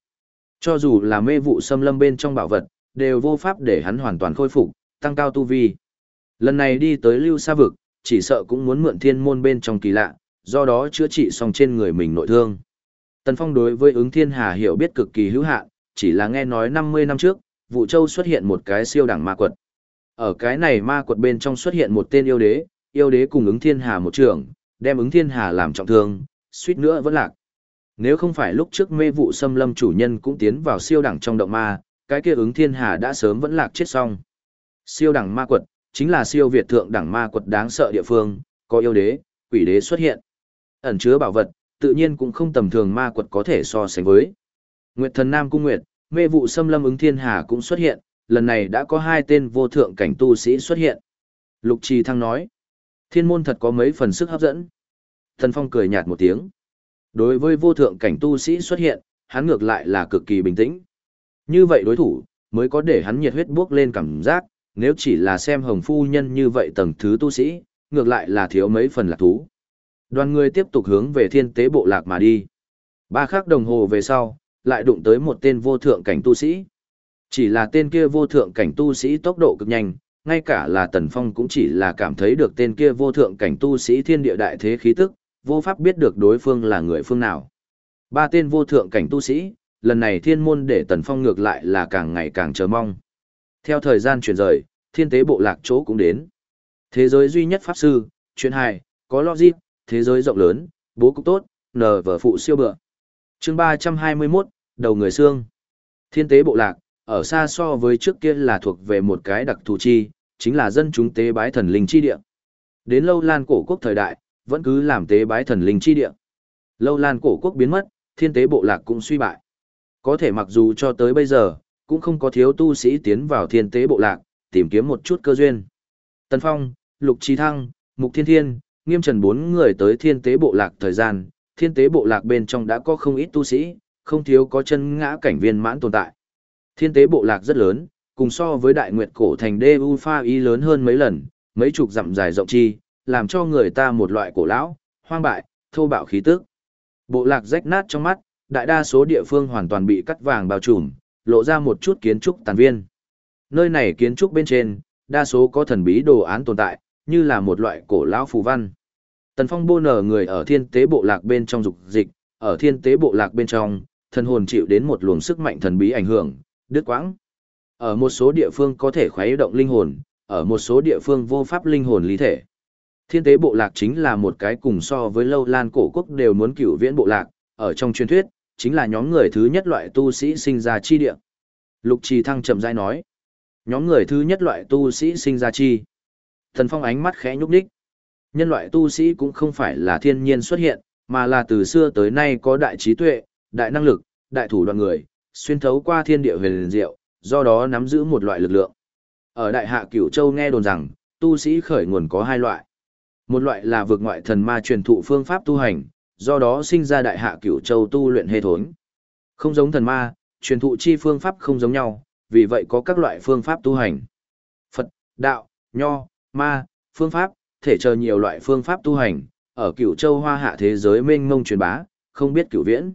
Cho dù là mê vụ xâm lâm bên trong bảo vật, đều vô pháp để hắn hoàn toàn khôi phục, tăng cao tu vi. Lần này đi tới lưu sa vực, chỉ sợ cũng muốn mượn thiên môn bên trong kỳ lạ, do đó chữa trị xong trên người mình nội thương. Tần Phong đối với ứng thiên hà hiểu biết cực kỳ hữu hạn, chỉ là nghe nói 50 năm trước, vụ châu xuất hiện một cái siêu đẳng ma quật. Ở cái này ma quật bên trong xuất hiện một tên yêu đế, yêu đế cùng ứng thiên hà một trưởng, đem ứng thiên hà làm trọng thương, suýt nữa vẫn lạc. Nếu không phải lúc trước mê vụ xâm lâm chủ nhân cũng tiến vào siêu đẳng trong động ma, cái kia ứng thiên hà đã sớm vẫn lạc chết xong. Siêu đẳng ma quật, chính là siêu việt thượng đẳng ma quật đáng sợ địa phương, có yêu đế, quỷ đế xuất hiện. Ẩn chứa bảo vật, tự nhiên cũng không tầm thường ma quật có thể so sánh với. Nguyệt thần Nam Cung Nguyệt, mê vụ xâm lâm ứng thiên hà cũng xuất hiện, lần này đã có hai tên vô thượng cảnh tu sĩ xuất hiện. Lục Trì Thăng nói, thiên môn thật có mấy phần sức hấp dẫn. Thần Phong cười nhạt một tiếng. Đối với vô thượng cảnh tu sĩ xuất hiện, hắn ngược lại là cực kỳ bình tĩnh. Như vậy đối thủ, mới có để hắn nhiệt huyết bước lên cảm giác, nếu chỉ là xem hồng phu nhân như vậy tầng thứ tu sĩ, ngược lại là thiếu mấy phần lạc thú. Đoàn người tiếp tục hướng về thiên tế bộ lạc mà đi. Ba khắc đồng hồ về sau, lại đụng tới một tên vô thượng cảnh tu sĩ. Chỉ là tên kia vô thượng cảnh tu sĩ tốc độ cực nhanh, ngay cả là Tần Phong cũng chỉ là cảm thấy được tên kia vô thượng cảnh tu sĩ thiên địa đại thế khí tức, vô pháp biết được đối phương là người phương nào. Ba tên vô thượng cảnh tu sĩ, lần này thiên môn để Tần Phong ngược lại là càng ngày càng chờ mong. Theo thời gian chuyển rời, thiên tế bộ lạc chỗ cũng đến. Thế giới duy nhất pháp sư, chuyện hài, có logic, thế giới rộng lớn, bố cục tốt, nờ vở phụ siêu bựa. chương 321, đầu người xương. Thiên tế bộ lạc, ở xa so với trước kia là thuộc về một cái đặc thù chi, chính là dân chúng tế bái thần linh chi địa. Đến lâu lan cổ quốc thời đại, vẫn cứ làm tế bái thần linh chi địa. Lâu lan cổ quốc biến mất, thiên tế bộ lạc cũng suy bại. Có thể mặc dù cho tới bây giờ, cũng không có thiếu tu sĩ tiến vào thiên tế bộ lạc, tìm kiếm một chút cơ duyên. Tần Phong, Lục Trí Thăng, Mục Thiên Thiên, Nghiêm Trần bốn người tới thiên tế bộ lạc thời gian, thiên tế bộ lạc bên trong đã có không ít tu sĩ, không thiếu có chân ngã cảnh viên mãn tồn tại. Thiên tế bộ lạc rất lớn, cùng so với đại nguyệt cổ thành đê u pha y lớn hơn mấy lần, mấy chục dặm dài rộng chi, làm cho người ta một loại cổ lão, hoang bại, thô bạo khí tức. Bộ lạc rách nát trong mắt, đại đa số địa phương hoàn toàn bị cắt vàng bao trùm, lộ ra một chút kiến trúc tàn viên. Nơi này kiến trúc bên trên, đa số có thần bí đồ án tồn tại, như là một loại cổ lão phù văn. Tần Phong bô nở người ở thiên tế bộ lạc bên trong dục dịch, ở thiên tế bộ lạc bên trong, thần hồn chịu đến một luồng sức mạnh thần bí ảnh hưởng, đứt quãng. Ở một số địa phương có thể khuấy động linh hồn, ở một số địa phương vô pháp linh hồn lý thể. Thiên tế bộ lạc chính là một cái cùng so với lâu lan cổ quốc đều muốn cửu viễn bộ lạc, ở trong truyền thuyết, chính là nhóm người thứ nhất loại tu sĩ sinh ra chi địa. Lục Trì Thăng chậm rãi nói, nhóm người thứ nhất loại tu sĩ sinh ra chi. Thần Phong ánh mắt khẽ nhúc nhích. Nhân loại tu sĩ cũng không phải là thiên nhiên xuất hiện, mà là từ xưa tới nay có đại trí tuệ, đại năng lực, đại thủ đoạn người, xuyên thấu qua thiên địa huyền diệu, do đó nắm giữ một loại lực lượng. Ở Đại Hạ Cửu Châu nghe đồn rằng, tu sĩ khởi nguồn có hai loại. Một loại là vượt ngoại thần ma truyền thụ phương pháp tu hành, do đó sinh ra Đại Hạ Cửu Châu tu luyện hệ thống Không giống thần ma, truyền thụ chi phương pháp không giống nhau, vì vậy có các loại phương pháp tu hành. Phật, đạo, nho, ma, phương pháp, thể chờ nhiều loại phương pháp tu hành, ở Cửu Châu Hoa Hạ thế giới mênh mông truyền bá, không biết cửu viễn.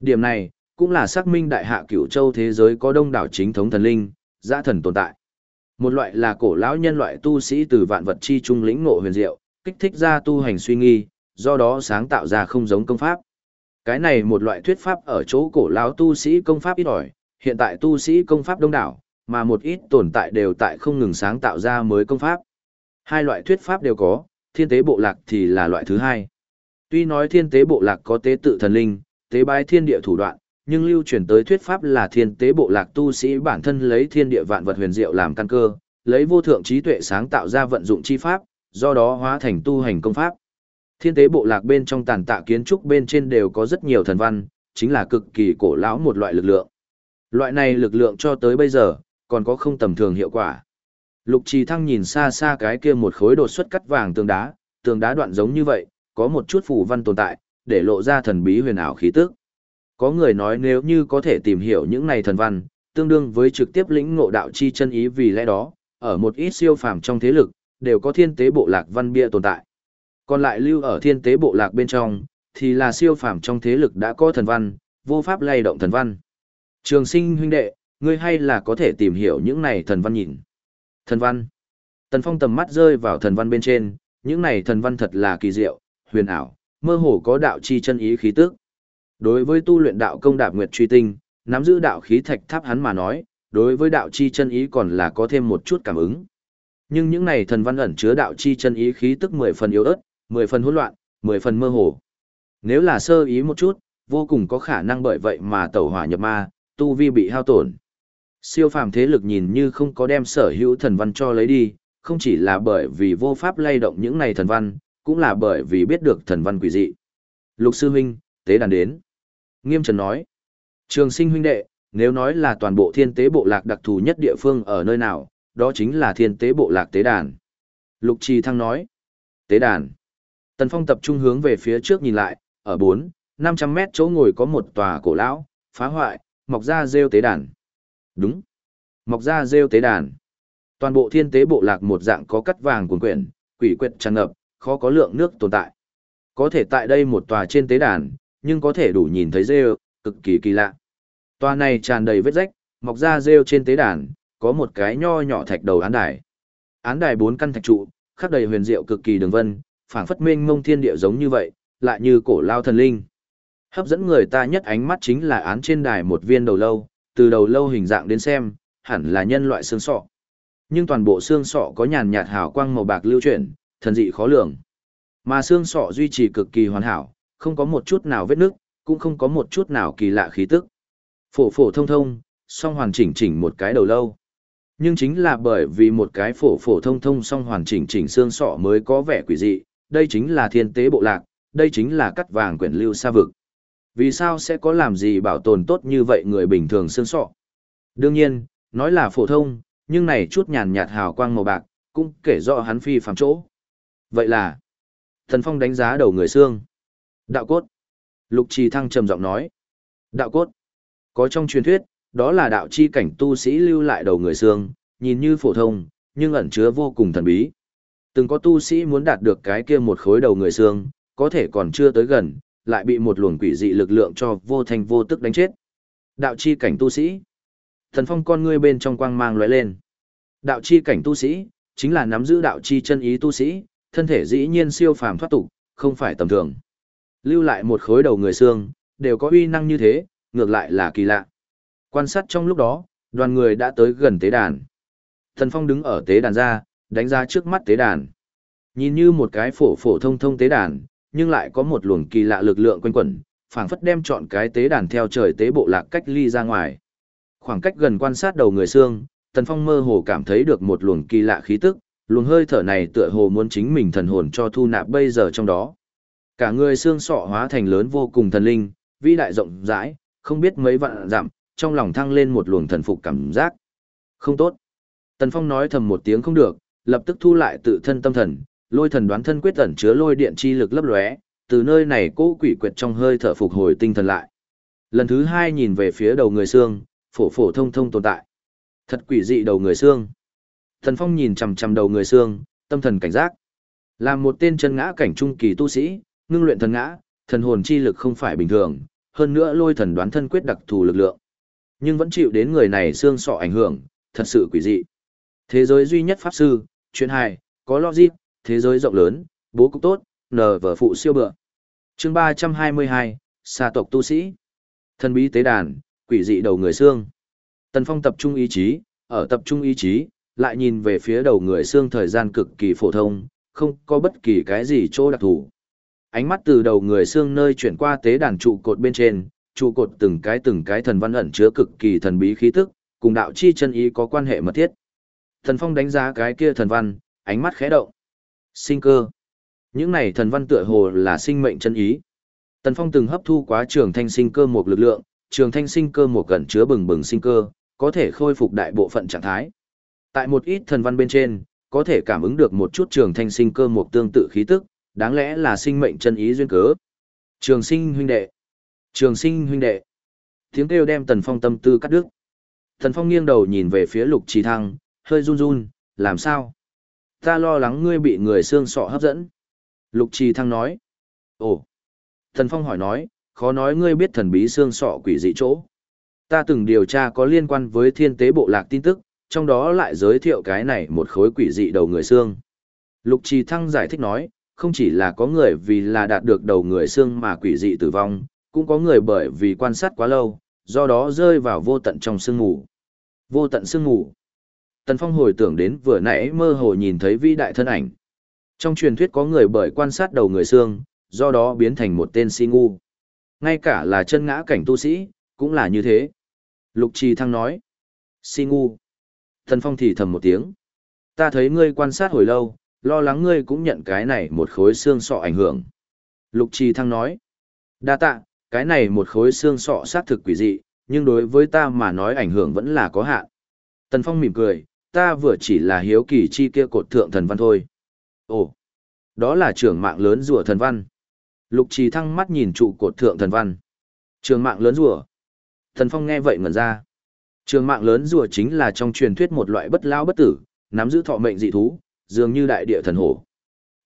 Điểm này, cũng là xác minh đại hạ cửu châu thế giới có đông đảo chính thống thần linh, giã thần tồn tại. Một loại là cổ lão nhân loại tu sĩ từ vạn vật chi trung lĩnh ngộ huyền diệu, kích thích ra tu hành suy nghi, do đó sáng tạo ra không giống công pháp. Cái này một loại thuyết pháp ở chỗ cổ lão tu sĩ công pháp ít ỏi, hiện tại tu sĩ công pháp đông đảo, mà một ít tồn tại đều tại không ngừng sáng tạo ra mới công pháp. Hai loại thuyết pháp đều có, thiên tế bộ lạc thì là loại thứ hai. Tuy nói thiên tế bộ lạc có tế tự thần linh, tế bái thiên địa thủ đoạn, nhưng lưu truyền tới thuyết pháp là thiên tế bộ lạc tu sĩ bản thân lấy thiên địa vạn vật huyền diệu làm căn cơ, lấy vô thượng trí tuệ sáng tạo ra vận dụng chi pháp, do đó hóa thành tu hành công pháp. Thiên tế bộ lạc bên trong tàn tạ kiến trúc bên trên đều có rất nhiều thần văn, chính là cực kỳ cổ lão một loại lực lượng. Loại này lực lượng cho tới bây giờ, còn có không tầm thường hiệu quả. Lục trì thăng nhìn xa xa cái kia một khối đột xuất cắt vàng tường đá, tường đá đoạn giống như vậy, có một chút phù văn tồn tại, để lộ ra thần bí huyền ảo khí tức. Có người nói nếu như có thể tìm hiểu những này thần văn, tương đương với trực tiếp lĩnh ngộ đạo chi chân ý vì lẽ đó, ở một ít siêu phàm trong thế lực, đều có thiên tế bộ lạc văn bia tồn tại. Còn lại lưu ở thiên tế bộ lạc bên trong, thì là siêu phàm trong thế lực đã có thần văn, vô pháp lay động thần văn. Trường sinh huynh đệ, ngươi hay là có thể tìm hiểu những này thần văn nhìn. Thần văn. Tần Phong tầm mắt rơi vào thần văn bên trên, những này thần văn thật là kỳ diệu, huyền ảo, mơ hồ có đạo chi chân ý khí tức. Đối với tu luyện đạo công đạp nguyệt truy tinh, nắm giữ đạo khí thạch tháp hắn mà nói, đối với đạo chi chân ý còn là có thêm một chút cảm ứng. Nhưng những này thần văn ẩn chứa đạo chi chân ý khí tức mười phần yếu ớt, mười phần hỗn loạn, mười phần mơ hồ. Nếu là sơ ý một chút, vô cùng có khả năng bởi vậy mà tẩu hỏa nhập ma, tu vi bị hao tổn. Siêu phàm thế lực nhìn như không có đem sở hữu thần văn cho lấy đi, không chỉ là bởi vì vô pháp lay động những này thần văn, cũng là bởi vì biết được thần văn quỷ dị. Lục sư huynh, tế đàn đến. Nghiêm Trần nói, trường sinh huynh đệ, nếu nói là toàn bộ thiên tế bộ lạc đặc thù nhất địa phương ở nơi nào, đó chính là thiên tế bộ lạc tế đàn. Lục Trì Thăng nói. Tế đàn. Tần Phong tập trung hướng về phía trước nhìn lại, ở 4, 500 mét chỗ ngồi có một tòa cổ lão, phá hoại, mọc ra rêu tế đàn. Đúng. Mọc ra rêu tế đàn. Toàn bộ thiên tế bộ lạc một dạng có cắt vàng cuồn quyển, quỷ quyệt tràn ngập, khó có lượng nước tồn tại. Có thể tại đây một tòa trên tế đàn, nhưng có thể đủ nhìn thấy rêu, cực kỳ kỳ lạ. Tòa này tràn đầy vết rách, mọc ra rêu trên tế đàn, có một cái nho nhỏ thạch đầu án đài. Án đài bốn căn thạch trụ, khắc đầy huyền diệu cực kỳ đường vân, phảng phất minh mông thiên địa giống như vậy, lại như cổ lao thần linh. Hấp dẫn người ta nhất ánh mắt chính là án trên đài một viên đầu lâu, từ đầu lâu hình dạng đến xem, hẳn là nhân loại xương sọ. Nhưng toàn bộ xương sọ có nhàn nhạt hào quang màu bạc lưu chuyển, thần dị khó lường. Mà xương sọ duy trì cực kỳ hoàn hảo, không có một chút nào vết nứt cũng không có một chút nào kỳ lạ khí tức. Phổ phổ thông thông, song hoàn chỉnh chỉnh một cái đầu lâu. Nhưng chính là bởi vì một cái phổ phổ thông thông song hoàn chỉnh chỉnh xương sọ mới có vẻ quỷ dị, đây chính là thiên tế bộ lạc, đây chính là cắt vàng quyển lưu sa vực. Vì sao sẽ có làm gì bảo tồn tốt như vậy người bình thường xương sọ? Đương nhiên, nói là phổ thông, nhưng này chút nhàn nhạt hào quang màu bạc, cũng kể rõ hắn phi phàm chỗ. Vậy là, thần phong đánh giá đầu người xương. Đạo cốt. Lục trì thăng trầm giọng nói. Đạo cốt. Có trong truyền thuyết, đó là đạo chi cảnh tu sĩ lưu lại đầu người xương, nhìn như phổ thông, nhưng ẩn chứa vô cùng thần bí. Từng có tu sĩ muốn đạt được cái kia một khối đầu người xương, có thể còn chưa tới gần, lại bị một luồng quỷ dị lực lượng cho vô thành vô tức đánh chết. Đạo chi cảnh tu sĩ. Thần phong con ngươi bên trong quang mang lóe lên. Đạo chi cảnh tu sĩ, chính là nắm giữ đạo chi chân ý tu sĩ, thân thể dĩ nhiên siêu phàm thoát tục, không phải tầm thường. Lưu lại một khối đầu người xương, đều có uy năng như thế, ngược lại là kỳ lạ. Quan sát trong lúc đó, đoàn người đã tới gần tế đàn. Thần Phong đứng ở tế đàn ra, đánh ra trước mắt tế đàn. Nhìn như một cái phổ phổ thông thông tế đàn, nhưng lại có một luồng kỳ lạ lực lượng quanh quẩn, phảng phất đem chọn cái tế đàn theo trời tế bộ lạc cách ly ra ngoài. Khoảng cách gần quan sát đầu người xương, Tần Phong mơ hồ cảm thấy được một luồng kỳ lạ khí tức, luồng hơi thở này tựa hồ muốn chính mình thần hồn cho thu nạp bây giờ trong đó. Cả người xương sọ hóa thành lớn vô cùng thần linh, vĩ đại rộng rãi, không biết mấy vạn dặm, trong lòng thăng lên một luồng thần phục cảm giác. Không tốt. Tần Phong nói thầm một tiếng không được, lập tức thu lại tự thân tâm thần, lôi thần đoán thân quyết ẩn chứa lôi điện chi lực lấp lóe, từ nơi này cố quỷ quyệt trong hơi thở phục hồi tinh thần lại. Lần thứ hai nhìn về phía đầu người xương, phổ phổ thông thông tồn tại. Thật quỷ dị đầu người xương. Thần Phong nhìn chằm chằm đầu người xương, tâm thần cảnh giác. Làm một tên chân ngã cảnh trung kỳ tu sĩ, ngưng luyện thần ngã, thần hồn chi lực không phải bình thường, hơn nữa lôi thần đoán thân quyết đặc thù lực lượng. Nhưng vẫn chịu đến người này xương sọ ảnh hưởng, thật sự quỷ dị. Thế giới duy nhất pháp sư, chuyện hài, có logic, thế giới rộng lớn, bố cục tốt, nờ vở phụ siêu bựa. chương 322, xa tộc tu sĩ. Thần bí tế đàn, quỷ dị đầu người xương. Tần Phong tập trung ý chí, ở tập trung ý chí, lại nhìn về phía đầu người xương thời gian cực kỳ phổ thông, không có bất kỳ cái gì chỗ đặc thù. Ánh mắt từ đầu người xương nơi chuyển qua tế đàn trụ cột bên trên, trụ cột từng cái từng cái thần văn ẩn chứa cực kỳ thần bí khí tức, cùng đạo chi chân ý có quan hệ mật thiết. Thần Phong đánh giá cái kia thần văn, ánh mắt khẽ động. Sinh cơ. Những này thần văn tựa hồ là sinh mệnh chân ý. Tần Phong từng hấp thu quá trường thanh sinh cơ một lực lượng, trường thanh sinh cơ một gần chứa bừng bừng sinh cơ, có thể khôi phục đại bộ phận trạng thái. Tại một ít thần văn bên trên, có thể cảm ứng được một chút trường thanh sinh cơ một tương tự khí tức, đáng lẽ là sinh mệnh chân ý duyên cớ. Trường sinh huynh đệ. Trường sinh huynh đệ. Tiếng kêu đem Tần Phong tâm tư cắt đứt. Tần Phong nghiêng đầu nhìn về phía Lục Trì Thăng, hơi run run, làm sao? Ta lo lắng ngươi bị người xương sọ hấp dẫn. Lục Trì Thăng nói. Ồ. Thần Phong hỏi nói, khó nói ngươi biết thần bí xương sọ quỷ dị chỗ. Ta từng điều tra có liên quan với thiên tế bộ lạc tin tức, trong đó lại giới thiệu cái này một khối quỷ dị đầu người xương. Lục Trì Thăng giải thích nói, không chỉ là có người vì là đạt được đầu người xương mà quỷ dị tử vong, cũng có người bởi vì quan sát quá lâu, do đó rơi vào vô tận trong sương ngủ. Vô tận sương ngủ. Tần Phong hồi tưởng đến vừa nãy mơ hồ nhìn thấy vĩ đại thân ảnh. Trong truyền thuyết có người bởi quan sát đầu người xương, do đó biến thành một tên si ngu. Ngay cả là chân ngã cảnh tu sĩ, cũng là như thế. Lục Trì Thăng nói. Si ngu. Tần Phong thì thầm một tiếng. Ta thấy ngươi quan sát hồi lâu, lo lắng ngươi cũng nhận cái này một khối xương sọ ảnh hưởng. Lục Trì Thăng nói. Đa tạ, cái này một khối xương sọ xác thực quỷ dị, nhưng đối với ta mà nói ảnh hưởng vẫn là có hạn. Tần Phong mỉm cười, ta vừa chỉ là hiếu kỳ chi kia cột thượng thần văn thôi. Ồ, đó là trưởng mạng lớn rùa thần văn. Lục trì thăng mắt nhìn trụ cột thượng thần văn. Trường mạng lớn rùa. Thần Phong nghe vậy ngẩn ra. Trường mạng lớn rùa chính là trong truyền thuyết một loại bất lao bất tử, nắm giữ thọ mệnh dị thú, dường như đại địa thần hổ.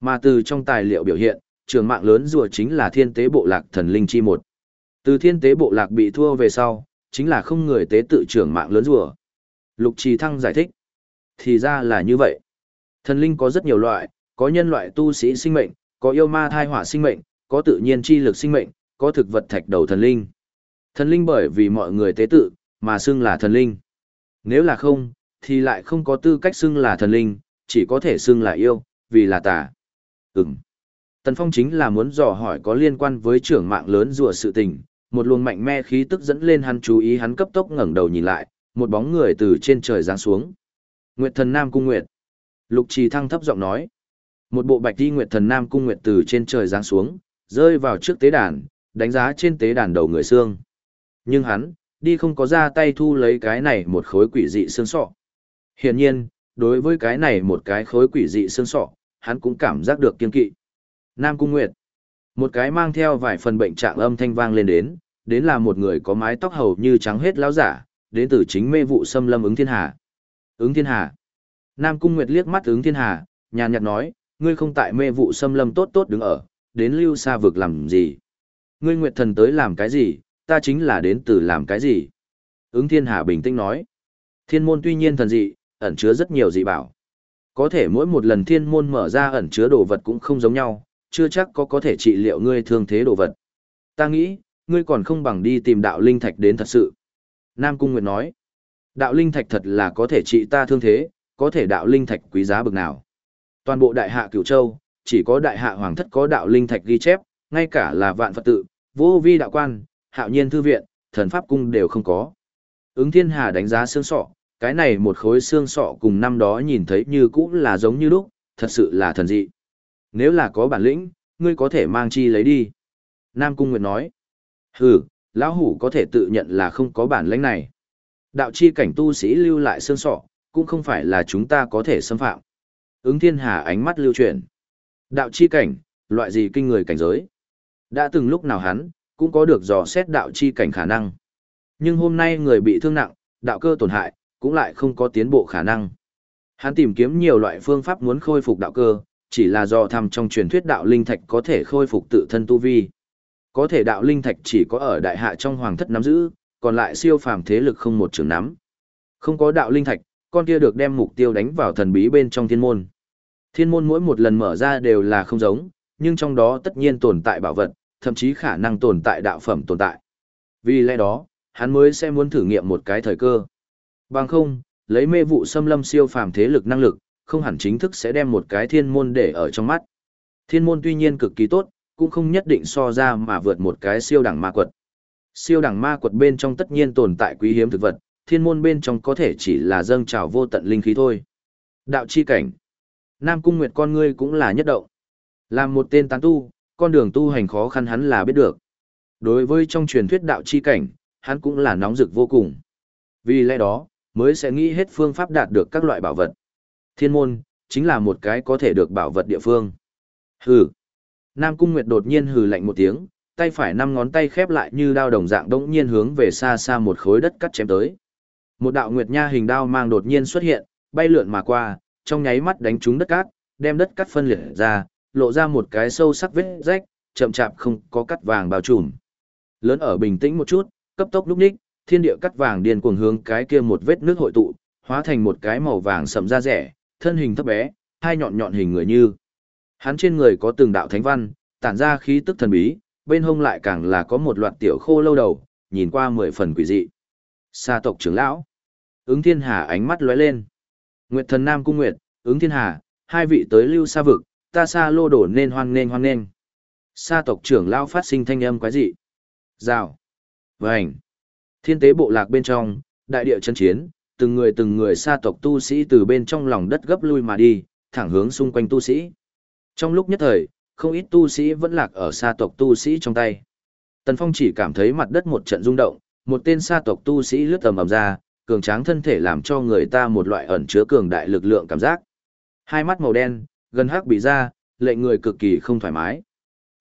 Mà từ trong tài liệu biểu hiện, trường mạng lớn rùa chính là thiên tế bộ lạc thần linh chi một. Từ thiên tế bộ lạc bị thua về sau, chính là không người tế tự trưởng mạng lớn rùa. Lục Trì Thăng giải thích. Thì ra là như vậy. Thần linh có rất nhiều loại, có nhân loại tu sĩ sinh mệnh, có yêu ma thai hỏa sinh mệnh, có tự nhiên chi lực sinh mệnh, có thực vật thạch đầu thần linh. Thần linh bởi vì mọi người tế tự, mà xưng là thần linh. Nếu là không, thì lại không có tư cách xưng là thần linh, chỉ có thể xưng là yêu, vì là tà. Ừm. Tần Phong chính là muốn dò hỏi có liên quan với trưởng mạng lớn rùa sự tình, một luồng mạnh mẽ khí tức dẫn lên hắn chú ý hắn cấp tốc ngẩng đầu nhìn lại, một bóng người từ trên trời giáng xuống. Nguyệt thần Nam Cung Nguyệt. Lục Trì Thăng thấp giọng nói. Một bộ bạch đi Nguyệt thần Nam Cung Nguyệt từ trên trời giáng xuống, rơi vào trước tế đàn, đánh giá trên tế đàn đầu người xương. Nhưng hắn, đi không có ra tay thu lấy cái này một khối quỷ dị xương sọ. Hiển nhiên, đối với cái này một cái khối quỷ dị xương sọ, hắn cũng cảm giác được kiên kỵ. Nam Cung Nguyệt. Một cái mang theo vài phần bệnh trạng âm thanh vang lên đến, đến là một người có mái tóc hầu như trắng hết lão giả, đến từ chính mê vụ xâm lâm ứng thiên hà. Ứng thiên hà. Nam Cung Nguyệt liếc mắt ứng thiên hà, nhàn nhạt nói, ngươi không tại mê vụ xâm lâm tốt tốt đứng ở, đến lưu xa vực làm gì. Ngươi Nguyệt thần tới làm cái gì, ta chính là đến từ làm cái gì. Ứng thiên hà bình tĩnh nói, thiên môn tuy nhiên thần dị, ẩn chứa rất nhiều dị bảo. Có thể mỗi một lần thiên môn mở ra ẩn chứa đồ vật cũng không giống nhau, chưa chắc có có thể trị liệu ngươi thương thế đồ vật. Ta nghĩ, ngươi còn không bằng đi tìm đạo linh thạch đến thật sự. Nam Cung Nguyệt nói, đạo linh thạch thật là có thể trị ta thương thế, có thể đạo linh thạch quý giá bực nào. Toàn bộ đại hạ cửu châu, chỉ có đại hạ hoàng thất có đạo linh thạch ghi chép, ngay cả là vạn phật tự, vô vi đạo quan, hạo nhiên thư viện, thần pháp cung đều không có. Ứng thiên hà đánh giá xương sọ, cái này một khối xương sọ cùng năm đó nhìn thấy như cũ là giống như lúc, thật sự là thần dị. Nếu là có bản lĩnh, ngươi có thể mang chi lấy đi. Nam Cung Nguyệt nói, hừ, lão hủ có thể tự nhận là không có bản lĩnh này. Đạo chi cảnh tu sĩ lưu lại xương sọ, cũng không phải là chúng ta có thể xâm phạm. Ứng thiên hà ánh mắt lưu chuyển. Đạo chi cảnh, loại gì kinh người cảnh giới? Đã từng lúc nào hắn, cũng có được dò xét đạo chi cảnh khả năng. Nhưng hôm nay người bị thương nặng, đạo cơ tổn hại, cũng lại không có tiến bộ khả năng. Hắn tìm kiếm nhiều loại phương pháp muốn khôi phục đạo cơ, chỉ là do thăm trong truyền thuyết đạo linh thạch có thể khôi phục tự thân tu vi. Có thể đạo linh thạch chỉ có ở đại hạ trong hoàng thất nắm giữ, còn lại siêu phàm thế lực không một trường nắm. Không có đạo linh thạch, con kia được đem mục tiêu đánh vào thần bí bên trong thiên môn. Thiên môn mỗi một lần mở ra đều là không giống, nhưng trong đó tất nhiên tồn tại bảo vật, thậm chí khả năng tồn tại đạo phẩm tồn tại. Vì lẽ đó, hắn mới sẽ muốn thử nghiệm một cái thời cơ. Bằng không, lấy mê vụ xâm lâm siêu phàm thế lực năng lực, không hẳn chính thức sẽ đem một cái thiên môn để ở trong mắt. Thiên môn tuy nhiên cực kỳ tốt, cũng không nhất định so ra mà vượt một cái siêu đẳng ma quật. Siêu đẳng ma quật bên trong tất nhiên tồn tại quý hiếm thực vật, thiên môn bên trong có thể chỉ là dâng trào vô tận linh khí thôi. Đạo chi cảnh. Nam cung nguyệt con ngươi cũng là nhất động. Làm một tên tán tu, con đường tu hành khó khăn hắn là biết được. Đối với trong truyền thuyết đạo chi cảnh, hắn cũng là nóng rực vô cùng. Vì lẽ đó, mới sẽ nghĩ hết phương pháp đạt được các loại bảo vật. Thiên môn, chính là một cái có thể được bảo vật địa phương. Hừ. Nam Cung Nguyệt đột nhiên hừ lạnh một tiếng, tay phải năm ngón tay khép lại như đao đồng dạng đống nhiên hướng về xa xa một khối đất cắt chém tới. Một đạo nguyệt nha hình đao mang đột nhiên xuất hiện, bay lượn mà qua, trong nháy mắt đánh trúng đất cát, đem đất cắt phân liệt ra, lộ ra một cái sâu sắc vết rách, chậm chạp không có cắt vàng bao trùm. Lớn ở bình tĩnh một chút, cấp tốc lúc ních, thiên địa cắt vàng điên cuồng hướng cái kia một vết nước hội tụ, hóa thành một cái màu vàng sậm da rẻ, thân hình thấp bé, hai nhọn nhọn hình người như. Hắn trên người có từng đạo thánh văn, tản ra khí tức thần bí, bên hông lại càng là có một loạt tiểu khô lâu đầu, nhìn qua mười phần quỷ dị. Sa tộc trưởng lão. Ứng Thiên Hà ánh mắt lóe lên. Nguyệt thần Nam cung Nguyệt, Ứng Thiên Hà, hai vị tới lưu sa vực, ta sa lô đổ nên hoan nên hoan nên. Sa tộc trưởng lão phát sinh thanh âm quái dị. Rào. Vành. Thiên tế bộ lạc bên trong, đại địa chân chiến, từng người từng người sa tộc tu sĩ từ bên trong lòng đất gấp lui mà đi, thẳng hướng xung quanh tu sĩ. Trong lúc nhất thời, không ít tu sĩ vẫn lạc ở sa tộc tu sĩ trong tay. Tần Phong chỉ cảm thấy mặt đất một trận rung động, một tên sa tộc tu sĩ lướt tầm ầm ra, cường tráng thân thể làm cho người ta một loại ẩn chứa cường đại lực lượng cảm giác. Hai mắt màu đen, Gần hắc bị ra, lệnh người cực kỳ không thoải mái.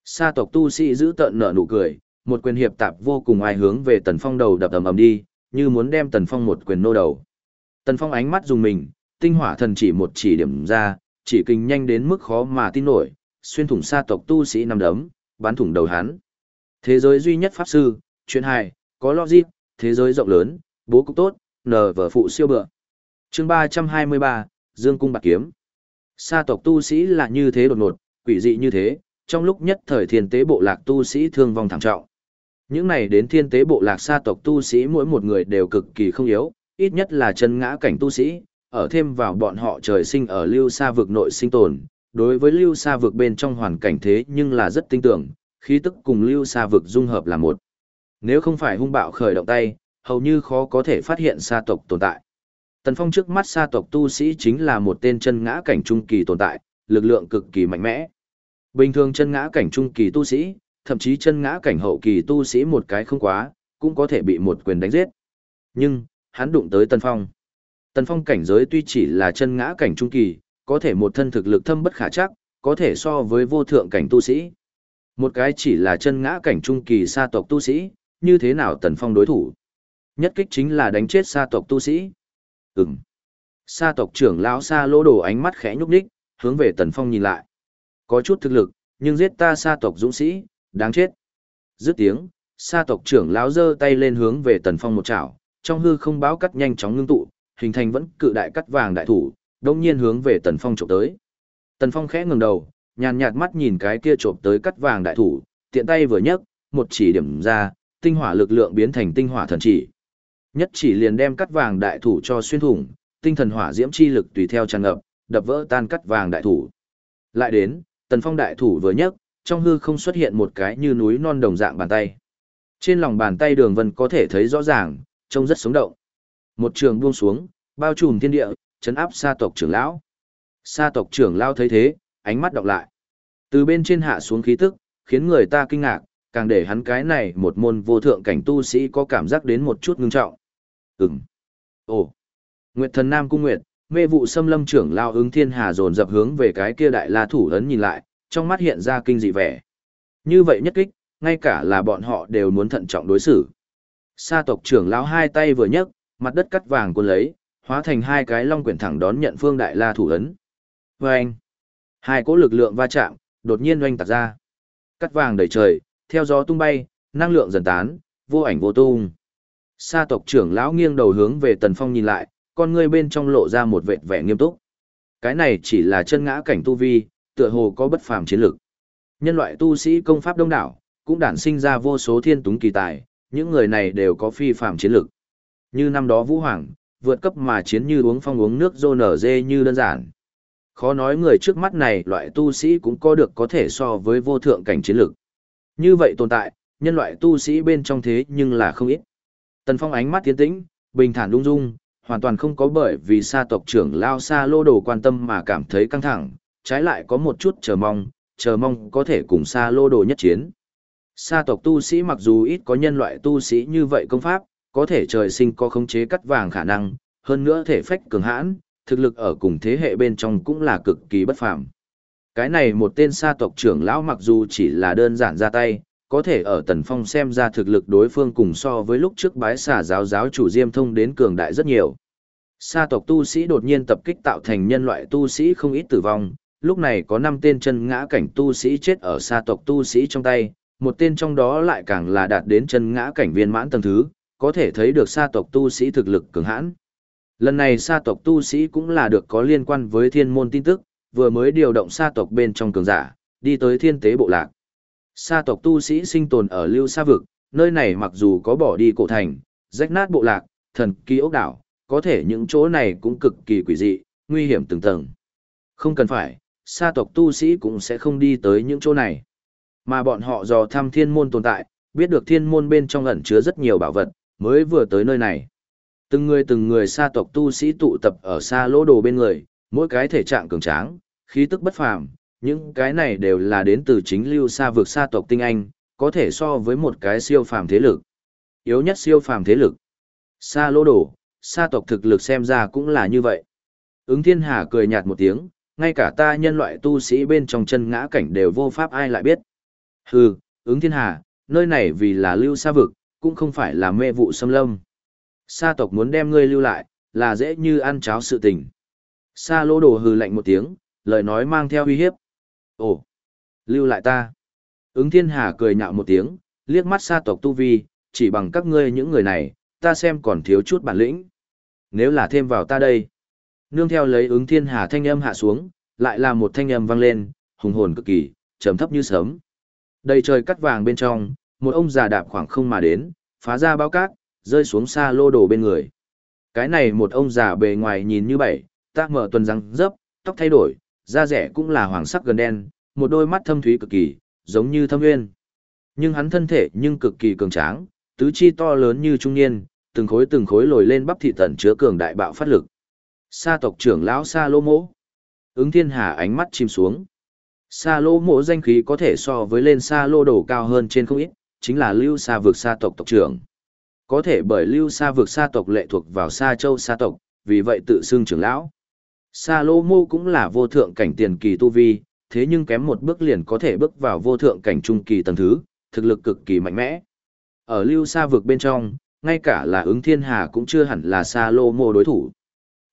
Sa tộc tu sĩ giữ tợn nở nụ cười, một quyền hiệp tạp vô cùng ai hướng về Tần Phong đầu đập ầm ầm đi, như muốn đem Tần Phong một quyền nô đầu. Tần Phong ánh mắt dùng mình, tinh hỏa thần chỉ một chỉ điểm ra, chỉ kinh nhanh đến mức khó mà tin nổi, xuyên thủng sa tộc tu sĩ năm đấm, bắn thủng đầu hắn. Thế giới duy nhất pháp sư, chuyện hài, có logic, thế giới rộng lớn, bố cục tốt, nờ vở phụ siêu bựa. chương 323, Dương Cung Bạc Kiếm. Sa tộc tu sĩ là như thế đột ngột, quỷ dị như thế, trong lúc nhất thời thiên tế bộ lạc tu sĩ thương vong thảm trọng. Những này đến thiên tế bộ lạc sa tộc tu sĩ mỗi một người đều cực kỳ không yếu, ít nhất là chân ngã cảnh tu sĩ, ở thêm vào bọn họ trời sinh ở lưu sa vực nội sinh tồn, đối với lưu sa vực bên trong hoàn cảnh thế nhưng là rất tinh tưởng, khí tức cùng lưu sa vực dung hợp là một. Nếu không phải hung bạo khởi động tay, hầu như khó có thể phát hiện sa tộc tồn tại. Tần Phong trước mắt sa tộc tu sĩ chính là một tên chân ngã cảnh trung kỳ tồn tại, lực lượng cực kỳ mạnh mẽ. Bình thường chân ngã cảnh trung kỳ tu sĩ, thậm chí chân ngã cảnh hậu kỳ tu sĩ một cái không quá, cũng có thể bị một quyền đánh giết. Nhưng, hắn đụng tới Tần Phong. Tần Phong cảnh giới tuy chỉ là chân ngã cảnh trung kỳ, có thể một thân thực lực thâm bất khả chắc, có thể so với vô thượng cảnh tu sĩ. Một cái chỉ là chân ngã cảnh trung kỳ sa tộc tu sĩ, như thế nào Tần Phong đối thủ? Nhất kích chính là đánh chết sa tộc tu sĩ. Ừm. Sa tộc trưởng lão sa lỗ đồ ánh mắt khẽ nhúc nhích, hướng về Tần Phong nhìn lại. Có chút thực lực, nhưng giết ta sa tộc dũng sĩ, đáng chết. Dứt tiếng, sa tộc trưởng lão giơ tay lên hướng về Tần Phong một chảo, trong hư không báo cắt nhanh chóng ngưng tụ, hình thành vẫn cự đại cắt vàng đại thủ, đông nhiên hướng về Tần Phong trộm tới. Tần Phong khẽ ngẩng đầu, nhàn nhạt mắt nhìn cái kia trộm tới cắt vàng đại thủ, tiện tay vừa nhấc, một chỉ điểm ra, tinh hỏa lực lượng biến thành tinh hỏa thần chỉ. Nhất chỉ liền đem cắt vàng đại thủ cho xuyên thủng, tinh thần hỏa diễm chi lực tùy theo tràn ngập, đập vỡ tan cắt vàng đại thủ. Lại đến, Tần Phong đại thủ vừa nhấc, trong hư không xuất hiện một cái như núi non đồng dạng bàn tay. Trên lòng bàn tay đường vân có thể thấy rõ ràng, trông rất sống động. Một trường buông xuống, bao trùm thiên địa, chấn áp sa tộc trưởng lão. Sa tộc trưởng lão thấy thế, ánh mắt đọc lại. Từ bên trên hạ xuống khí tức, khiến người ta kinh ngạc, càng để hắn cái này một môn vô thượng cảnh tu sĩ có cảm giác đến một chút ngưng trọng. Ừm. Ồ. Nguyệt thần Nam Cung Nguyệt, mê vụ xâm lâm trưởng lao ứng thiên hà dồn dập hướng về cái kia đại la thủ ấn nhìn lại, trong mắt hiện ra kinh dị vẻ. Như vậy nhất kích, ngay cả là bọn họ đều muốn thận trọng đối xử. Sa tộc trưởng lão hai tay vừa nhấc, mặt đất cắt vàng cuốn lấy, hóa thành hai cái long quyển thẳng đón nhận phương đại la thủ ấn. Và anh, hai cỗ lực lượng va chạm, đột nhiên oanh tạc ra. Cắt vàng đầy trời, theo gió tung bay, năng lượng dần tán, vô ảnh vô tung. Sa tộc trưởng lão nghiêng đầu hướng về Tần Phong nhìn lại, con ngươi bên trong lộ ra một vệt vẻ nghiêm túc. Cái này chỉ là chân ngã cảnh tu vi, tựa hồ có bất phàm chiến lực. Nhân loại tu sĩ công pháp đông đảo, cũng đản sinh ra vô số thiên túng kỳ tài, những người này đều có phi phàm chiến lực. Như năm đó Vũ Hoàng, vượt cấp mà chiến như uống phong uống nước rô nở dê như đơn giản. Khó nói người trước mắt này loại tu sĩ cũng có được có thể so với vô thượng cảnh chiến lực. Như vậy tồn tại, nhân loại tu sĩ bên trong thế nhưng là không ít. Tần Phong ánh mắt tiến tĩnh, bình thản lung dung, hoàn toàn không có bởi vì sa tộc trưởng lao xa lô đồ quan tâm mà cảm thấy căng thẳng, trái lại có một chút chờ mong, chờ mong có thể cùng sa lô đồ nhất chiến. Sa tộc tu sĩ mặc dù ít có nhân loại tu sĩ như vậy công pháp, có thể trời sinh có khống chế cắt vàng khả năng, hơn nữa thể phách cường hãn, thực lực ở cùng thế hệ bên trong cũng là cực kỳ bất phàm. Cái này một tên sa tộc trưởng lão mặc dù chỉ là đơn giản ra tay, có thể ở Tần Phong xem ra thực lực đối phương cùng so với lúc trước bái xà giáo giáo chủ Diêm Thông đến cường đại rất nhiều. Sa tộc tu sĩ đột nhiên tập kích tạo thành nhân loại tu sĩ không ít tử vong, lúc này có 5 tên chân ngã cảnh tu sĩ chết ở sa tộc tu sĩ trong tay, một tên trong đó lại càng là đạt đến chân ngã cảnh viên mãn tầng thứ, có thể thấy được sa tộc tu sĩ thực lực cường hãn. Lần này sa tộc tu sĩ cũng là được có liên quan với thiên môn tin tức, vừa mới điều động sa tộc bên trong cường giả, đi tới thiên tế bộ lạc. Sa tộc tu sĩ sinh tồn ở lưu sa vực, nơi này mặc dù có bỏ đi cổ thành, rách nát bộ lạc, thần kỳ ốc đảo, có thể những chỗ này cũng cực kỳ quỷ dị, nguy hiểm từng tầng. Không cần phải, sa tộc tu sĩ cũng sẽ không đi tới những chỗ này. Mà bọn họ dò thăm thiên môn tồn tại, biết được thiên môn bên trong ẩn chứa rất nhiều bảo vật, mới vừa tới nơi này. Từng người từng người sa tộc tu sĩ tụ tập ở xa lỗ đồ bên người, mỗi cái thể trạng cường tráng, khí tức bất phàm, những cái này đều là đến từ chính lưu sa vực sa tộc tinh anh, có thể so với một cái siêu phàm thế lực. Yếu nhất siêu phàm thế lực. Sa lỗ đồ, sa tộc thực lực xem ra cũng là như vậy. Ứng thiên hà cười nhạt một tiếng, ngay cả ta nhân loại tu sĩ bên trong chân ngã cảnh đều vô pháp ai lại biết. Hừ, ứng thiên hà, nơi này vì là lưu sa vực, cũng không phải là mê vụ xâm lâm. Sa tộc muốn đem ngươi lưu lại, là dễ như ăn cháo sự tình. Sa lỗ đồ hừ lạnh một tiếng, lời nói mang theo uy hiếp. Ồ, lưu lại ta. Ứng thiên hà cười nhạo một tiếng, liếc mắt sa tộc tu vi, chỉ bằng các ngươi những người này, ta xem còn thiếu chút bản lĩnh. Nếu là thêm vào ta đây. Nương theo lấy ứng thiên hà thanh âm hạ xuống, lại là một thanh âm vang lên, hùng hồn cực kỳ, trầm thấp như sớm. Đầy trời cắt vàng bên trong, một ông già đạp khoảng không mà đến, phá ra bao cát, rơi xuống xa lô đồ bên người. Cái này một ông già bề ngoài nhìn như bảy, tác mở tuần răng dấp, tóc thay đổi, da rẻ cũng là hoàng sắc gần đen, một đôi mắt thâm thúy cực kỳ, giống như thâm nguyên. Nhưng hắn thân thể nhưng cực kỳ cường tráng, tứ chi to lớn như trung niên, từng khối từng khối lồi lên bắp thị tận chứa cường đại bạo phát lực. Sa tộc trưởng lão Sa Lô Mỗ. Ứng Thiên Hà ánh mắt chìm xuống. Sa Lô Mỗ danh khí có thể so với lên Sa Lô đổ cao hơn trên không ít, chính là Lưu Sa vượt Sa tộc tộc trưởng. Có thể bởi Lưu Sa vượt Sa tộc lệ thuộc vào Sa Châu Sa tộc, vì vậy tự xưng trưởng lão. Sa Lô Mô cũng là vô thượng cảnh tiền kỳ tu vi, thế nhưng kém một bước liền có thể bước vào vô thượng cảnh trung kỳ tầng thứ, thực lực cực kỳ mạnh mẽ. Ở Lưu Sa vực bên trong, ngay cả là ứng thiên hà cũng chưa hẳn là Sa Lô Mô đối thủ.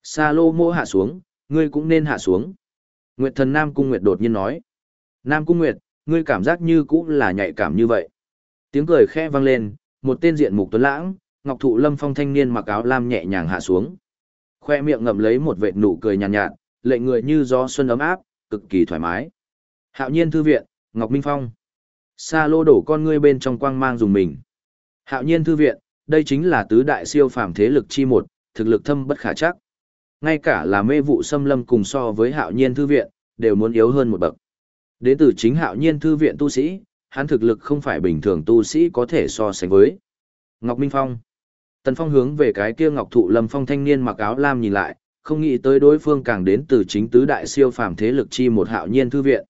Sa Lô Mô hạ xuống, ngươi cũng nên hạ xuống. Nguyệt thần Nam Cung Nguyệt đột nhiên nói. Nam Cung Nguyệt, ngươi cảm giác như cũng là nhạy cảm như vậy. Tiếng cười khẽ vang lên, một tên diện mục tuấn lãng, ngọc thụ lâm phong thanh niên mặc áo lam nhẹ nhàng hạ xuống. Khoe miệng ngậm lấy một vệt nụ cười nhàn nhạt, nhạt, lệ người như gió xuân ấm áp, cực kỳ thoải mái. Hạo nhiên thư viện, Ngọc Minh Phong. Sa lô đổ con ngươi bên trong quang mang dùng mình. Hạo nhiên thư viện, đây chính là tứ đại siêu phàm thế lực chi một, thực lực thâm bất khả chắc. Ngay cả là mê vụ xâm lâm cùng so với hạo nhiên thư viện, đều muốn yếu hơn một bậc. Đến từ chính hạo nhiên thư viện tu sĩ, hắn thực lực không phải bình thường tu sĩ có thể so sánh với. Ngọc Minh Phong. Tần Phong hướng về cái kia Ngọc Thụ Lâm Phong thanh niên mặc áo lam nhìn lại, không nghĩ tới đối phương càng đến từ chính tứ đại siêu phàm thế lực chi một hạo nhiên thư viện.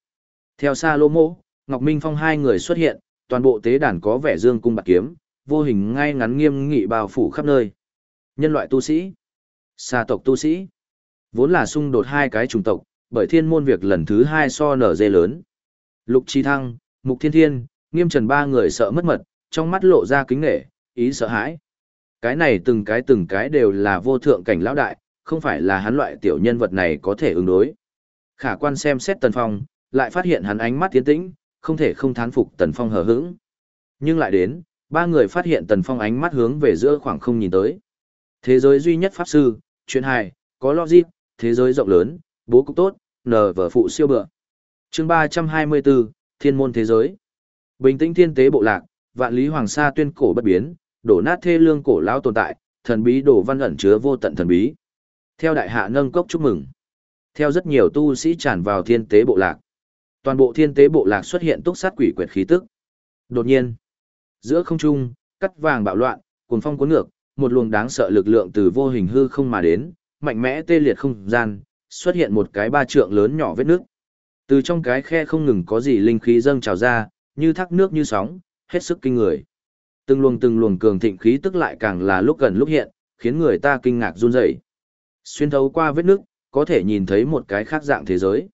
Theo xa lô mô, Ngọc Minh Phong hai người xuất hiện, toàn bộ tế đàn có vẻ dương cung bạc kiếm, vô hình ngay ngắn nghiêm nghị bao phủ khắp nơi. Nhân loại tu sĩ, xa tộc tu sĩ, vốn là xung đột hai cái chủng tộc, bởi thiên môn việc lần thứ hai so nở dê lớn. Lục Chi Thăng, Mục Thiên Thiên, Nghiêm Trần ba người sợ mất mật, trong mắt lộ ra kính nghệ, ý sợ hãi. Cái này từng cái từng cái đều là vô thượng cảnh lão đại, không phải là hắn loại tiểu nhân vật này có thể ứng đối. Khả quan xem xét Tần Phong, lại phát hiện hắn ánh mắt tiến tĩnh, không thể không thán phục Tần Phong hờ hững. Nhưng lại đến, ba người phát hiện Tần Phong ánh mắt hướng về giữa khoảng không nhìn tới. Thế giới duy nhất pháp sư, chuyện hài, có logic, thế giới rộng lớn, bố cục tốt, nờ vở phụ siêu bựa. chương 324, Thiên môn thế giới. Bình tĩnh thiên tế bộ lạc, vạn lý hoàng sa tuyên cổ bất biến, đổ nát thê lương cổ lão tồn tại, thần bí đổ văn ẩn chứa vô tận thần bí. Theo đại hạ nâng cốc chúc mừng. Theo rất nhiều tu sĩ tràn vào thiên tế bộ lạc. Toàn bộ thiên tế bộ lạc xuất hiện túc sát quỷ quyệt khí tức. Đột nhiên, giữa không trung, cắt vàng bạo loạn, cuồng phong cuốn ngược, một luồng đáng sợ lực lượng từ vô hình hư không mà đến, mạnh mẽ tê liệt không gian, xuất hiện một cái ba trượng lớn nhỏ vết nước. Từ trong cái khe không ngừng có gì linh khí dâng trào ra, như thác nước như sóng, hết sức kinh người. Từng luồng từng luồng cường thịnh khí tức lại càng là lúc gần lúc hiện, khiến người ta kinh ngạc run rẩy. Xuyên thấu qua vết nước, có thể nhìn thấy một cái khác dạng thế giới.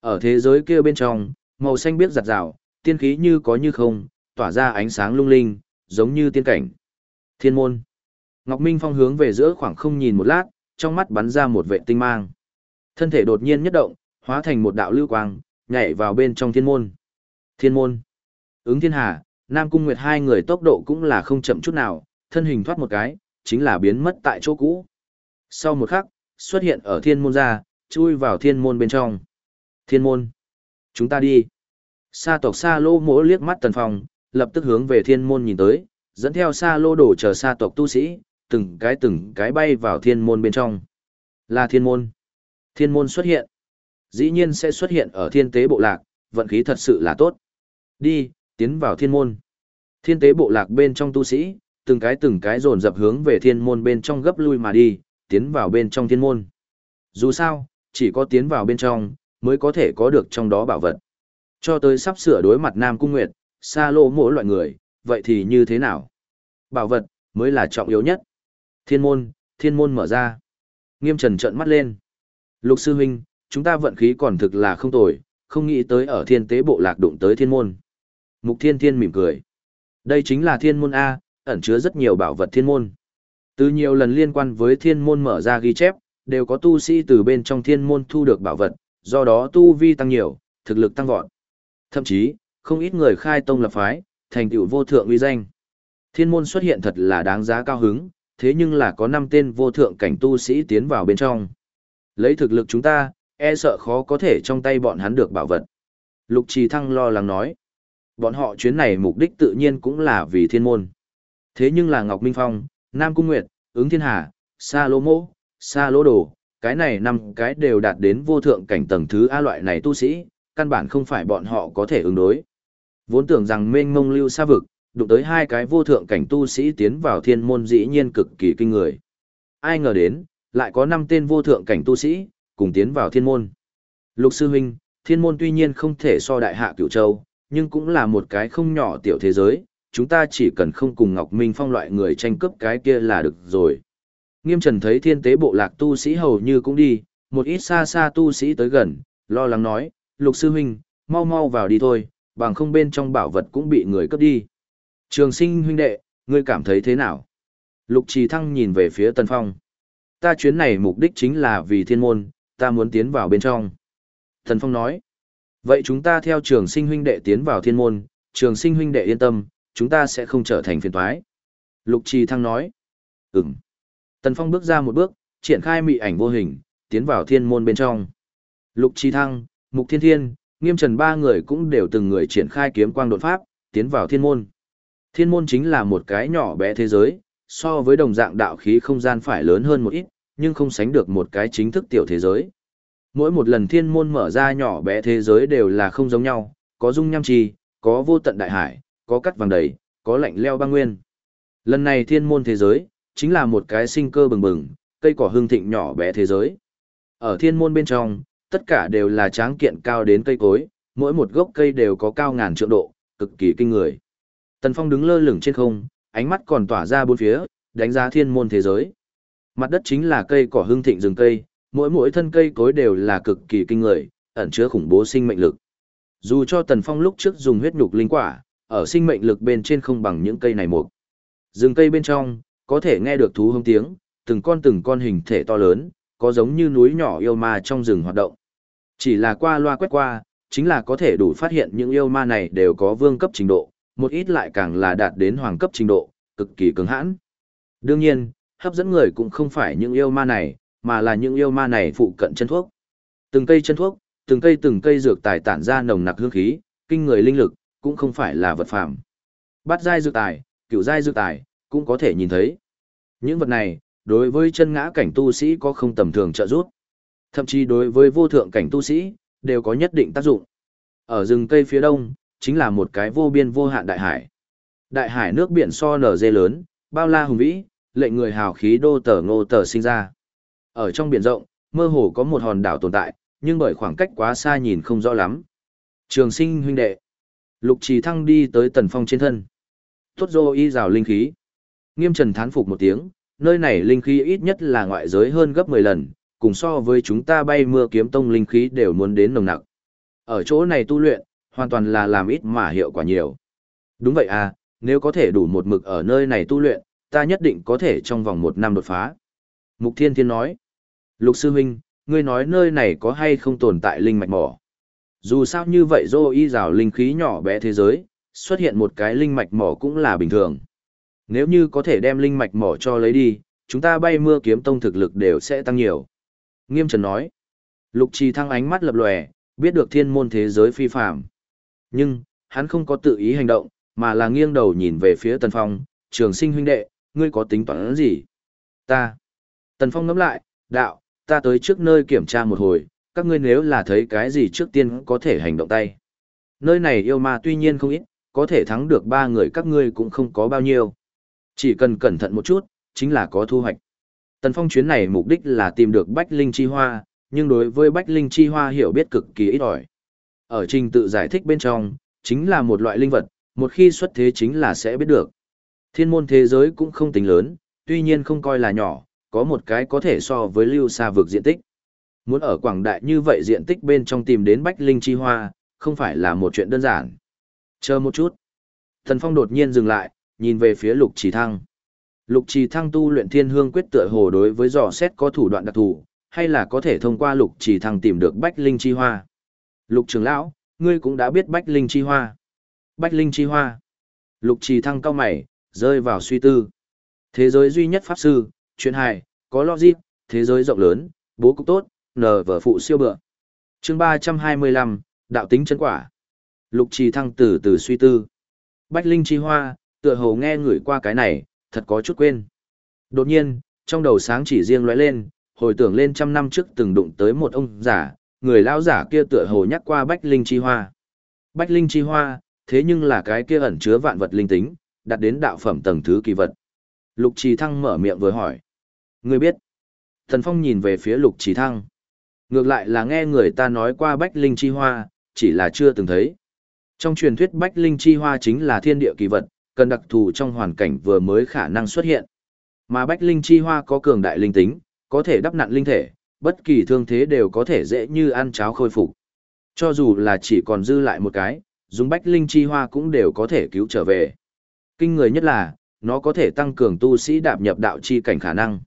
Ở thế giới kia bên trong, màu xanh biết giặt rào, tiên khí như có như không, tỏa ra ánh sáng lung linh, giống như tiên cảnh. Thiên môn. Ngọc Minh Phong hướng về giữa khoảng không nhìn một lát, trong mắt bắn ra một vệ tinh mang. Thân thể đột nhiên nhất động, hóa thành một đạo lưu quang, nhảy vào bên trong thiên môn. Thiên môn. Ứng thiên hà, Nam Cung Nguyệt hai người tốc độ cũng là không chậm chút nào, thân hình thoát một cái, chính là biến mất tại chỗ cũ. Sau một khắc, xuất hiện ở thiên môn ra, chui vào thiên môn bên trong. Thiên môn. Chúng ta đi. Sa tộc Sa lô mỗ liếc mắt tần phong, lập tức hướng về thiên môn nhìn tới, dẫn theo Sa lô đổ chờ Sa tộc tu sĩ, từng cái từng cái bay vào thiên môn bên trong. Là thiên môn. Thiên môn xuất hiện. Dĩ nhiên sẽ xuất hiện ở thiên tế bộ lạc, vận khí thật sự là tốt. Đi, tiến vào thiên môn. Thiên tế bộ lạc bên trong tu sĩ, từng cái từng cái dồn dập hướng về thiên môn bên trong gấp lui mà đi, tiến vào bên trong thiên môn. Dù sao, chỉ có tiến vào bên trong, mới có thể có được trong đó bảo vật. Cho tới sắp sửa đối mặt Nam Cung Nguyệt, xa lô mỗi loại người, vậy thì như thế nào? Bảo vật, mới là trọng yếu nhất. Thiên môn, thiên môn mở ra. Nghiêm trần trợn mắt lên. Lục sư huynh, chúng ta vận khí còn thực là không tồi, không nghĩ tới ở thiên tế bộ lạc đụng tới thiên môn. Mục thiên thiên mỉm cười. Đây chính là thiên môn A, ẩn chứa rất nhiều bảo vật thiên môn. Từ nhiều lần liên quan với thiên môn mở ra ghi chép, đều có tu sĩ từ bên trong thiên môn thu được bảo vật, do đó tu vi tăng nhiều, thực lực tăng vọt. Thậm chí, không ít người khai tông lập phái, thành tựu vô thượng uy danh. Thiên môn xuất hiện thật là đáng giá cao hứng, thế nhưng là có 5 tên vô thượng cảnh tu sĩ tiến vào bên trong. Lấy thực lực chúng ta, e sợ khó có thể trong tay bọn hắn được bảo vật. Lục Trì Thăng lo lắng nói. Bọn họ chuyến này mục đích tự nhiên cũng là vì thiên môn. Thế nhưng là Ngọc Minh Phong, Nam Cung Nguyệt, ứng thiên hà, Sa Lô Mô, Sa Lô Đồ, cái này năm cái đều đạt đến vô thượng cảnh tầng thứ A loại này tu sĩ, căn bản không phải bọn họ có thể ứng đối. Vốn tưởng rằng mênh mông lưu xa vực, đụng tới hai cái vô thượng cảnh tu sĩ tiến vào thiên môn dĩ nhiên cực kỳ kinh người. Ai ngờ đến, lại có năm tên vô thượng cảnh tu sĩ, cùng tiến vào thiên môn. Lục sư huynh, thiên môn tuy nhiên không thể so đại hạ cửu châu, nhưng cũng là một cái không nhỏ tiểu thế giới, chúng ta chỉ cần không cùng Ngọc Minh Phong loại người tranh cướp cái kia là được rồi. Nghiêm trần thấy thiên tế bộ lạc tu sĩ hầu như cũng đi, một ít xa xa tu sĩ tới gần, lo lắng nói, lục sư huynh, mau mau vào đi thôi, bằng không bên trong bảo vật cũng bị người cướp đi. Trường sinh huynh đệ, ngươi cảm thấy thế nào? Lục trì thăng nhìn về phía Tần Phong. Ta chuyến này mục đích chính là vì thiên môn, ta muốn tiến vào bên trong. Thần Phong nói. Vậy chúng ta theo trường sinh huynh đệ tiến vào thiên môn, trường sinh huynh đệ yên tâm, chúng ta sẽ không trở thành phiền toái. Lục trì thăng nói. Ừm. Tần Phong bước ra một bước, triển khai mị ảnh vô hình, tiến vào thiên môn bên trong. Lục trì thăng, mục thiên thiên, nghiêm trần ba người cũng đều từng người triển khai kiếm quang đột pháp, tiến vào thiên môn. Thiên môn chính là một cái nhỏ bé thế giới, so với đồng dạng đạo khí không gian phải lớn hơn một ít, nhưng không sánh được một cái chính thức tiểu thế giới. Mỗi một lần thiên môn mở ra nhỏ bé thế giới đều là không giống nhau, có dung nham trì, có vô tận đại hải, có cắt vàng đầy, có lạnh leo băng nguyên. Lần này thiên môn thế giới, chính là một cái sinh cơ bừng bừng, cây cỏ hương thịnh nhỏ bé thế giới. Ở thiên môn bên trong, tất cả đều là tráng kiện cao đến cây cối, mỗi một gốc cây đều có cao ngàn trượng độ, cực kỳ kinh người. Tần Phong đứng lơ lửng trên không, ánh mắt còn tỏa ra bốn phía, đánh giá thiên môn thế giới. Mặt đất chính là cây cỏ hương thịnh rừng cây, mỗi mỗi thân cây cối đều là cực kỳ kinh người, ẩn chứa khủng bố sinh mệnh lực. Dù cho Tần Phong lúc trước dùng huyết nhục linh quả, ở sinh mệnh lực bên trên không bằng những cây này một. Rừng cây bên trong, có thể nghe được thú hông tiếng, từng con từng con hình thể to lớn, có giống như núi nhỏ yêu ma trong rừng hoạt động. Chỉ là qua loa quét qua, chính là có thể đủ phát hiện những yêu ma này đều có vương cấp trình độ, một ít lại càng là đạt đến hoàng cấp trình độ, cực kỳ cứng hãn. Đương nhiên, hấp dẫn người cũng không phải những yêu ma này, mà là những yêu ma này phụ cận chân thuốc. Từng cây chân thuốc, từng cây từng cây dược tài tản ra nồng nặc hương khí, kinh người linh lực, cũng không phải là vật phàm. Bát giai dược tài, cửu giai dược tài, cũng có thể nhìn thấy. Những vật này, đối với chân ngã cảnh tu sĩ có không tầm thường trợ giúp. Thậm chí đối với vô thượng cảnh tu sĩ, đều có nhất định tác dụng. Ở rừng cây phía đông, chính là một cái vô biên vô hạn đại hải. Đại hải nước biển so nở dê lớn, bao la hùng vĩ, lệnh người hào khí đô tờ ngô tờ sinh ra. Ở trong biển rộng, mơ hồ có một hòn đảo tồn tại, nhưng bởi khoảng cách quá xa nhìn không rõ lắm. Trường sinh huynh đệ. Lục trì thăng đi tới tần phong trên thân. Tốt dô y rào linh khí. Nghiêm trần thán phục một tiếng, nơi này linh khí ít nhất là ngoại giới hơn gấp 10 lần, cùng so với chúng ta bay mưa kiếm tông linh khí đều muốn đến nồng nặc. Ở chỗ này tu luyện, hoàn toàn là làm ít mà hiệu quả nhiều. Đúng vậy à, nếu có thể đủ một mực ở nơi này tu luyện, ta nhất định có thể trong vòng một năm đột phá. Mục Thiên Thiên nói, Lục Sư Minh, ngươi nói nơi này có hay không tồn tại linh mạch mỏ. Dù sao như vậy dô y rào linh khí nhỏ bé thế giới, xuất hiện một cái linh mạch mỏ cũng là bình thường. Nếu như có thể đem linh mạch mỏ cho lấy đi, chúng ta bay mưa kiếm tông thực lực đều sẽ tăng nhiều. Nghiêm Trần nói, Lục Trì thăng ánh mắt lập lòe, biết được thiên môn thế giới phi phạm. Nhưng, hắn không có tự ý hành động, mà là nghiêng đầu nhìn về phía Tần Phong, trường sinh huynh đệ, ngươi có tính toán gì? Ta. Tần Phong ngẫm lại, đạo, ta tới trước nơi kiểm tra một hồi, các ngươi nếu là thấy cái gì trước tiên có thể hành động tay. Nơi này yêu ma tuy nhiên không ít, có thể thắng được ba người các ngươi cũng không có bao nhiêu. Chỉ cần cẩn thận một chút, chính là có thu hoạch. Tần Phong chuyến này mục đích là tìm được Bách Linh Chi Hoa, nhưng đối với Bách Linh Chi Hoa hiểu biết cực kỳ ít ỏi. Ở trình tự giải thích bên trong, chính là một loại linh vật, một khi xuất thế chính là sẽ biết được. Thiên môn thế giới cũng không tính lớn, tuy nhiên không coi là nhỏ, có một cái có thể so với lưu xa vực diện tích. Muốn ở quảng đại như vậy diện tích bên trong tìm đến bách linh chi hoa, không phải là một chuyện đơn giản. Chờ một chút. Thần Phong đột nhiên dừng lại, nhìn về phía Lục Trì Thăng. Lục Trì Thăng tu luyện Thiên Hương quyết tựa hồ đối với dò xét có thủ đoạn đặc thù, hay là có thể thông qua Lục Trì Thăng tìm được Bách Linh chi hoa. Lục trưởng lão, ngươi cũng đã biết Bách Linh chi hoa. Bách Linh chi hoa. Lục Trì Thăng cao mày, rơi vào suy tư. Thế giới duy nhất pháp sư, chuyện hài, có logic, thế giới rộng lớn, bố cục tốt, nờ vở phụ siêu bựa. Chương 325, đạo tính chân quả. Lục Trì Thăng từ từ suy tư. Bách Linh chi hoa, tựa hồ nghe người qua cái này, thật có chút quên. Đột nhiên, trong đầu sáng chỉ riêng lóe lên, hồi tưởng lên trăm năm trước từng đụng tới một ông giả, người lão giả kia tựa hồ nhắc qua Bách Linh chi hoa. Bách Linh chi hoa, thế nhưng là cái kia ẩn chứa vạn vật linh tính, đạt đến đạo phẩm tầng thứ kỳ vật. Lục Trì Thăng mở miệng vừa hỏi. Người biết. Thần Phong nhìn về phía Lục Trì Thăng. Ngược lại là nghe người ta nói qua Bách Linh chi hoa, chỉ là chưa từng thấy. Trong truyền thuyết Bách Linh chi hoa chính là thiên địa kỳ vật, cần đặc thù trong hoàn cảnh vừa mới khả năng xuất hiện. Mà Bách Linh chi hoa có cường đại linh tính, có thể đắp nặn linh thể, bất kỳ thương thế đều có thể dễ như ăn cháo khôi phục. Cho dù là chỉ còn dư lại một cái, dùng Bách Linh chi hoa cũng đều có thể cứu trở về. Kinh người nhất là, nó có thể tăng cường tu sĩ đạp nhập đạo chi cảnh khả năng.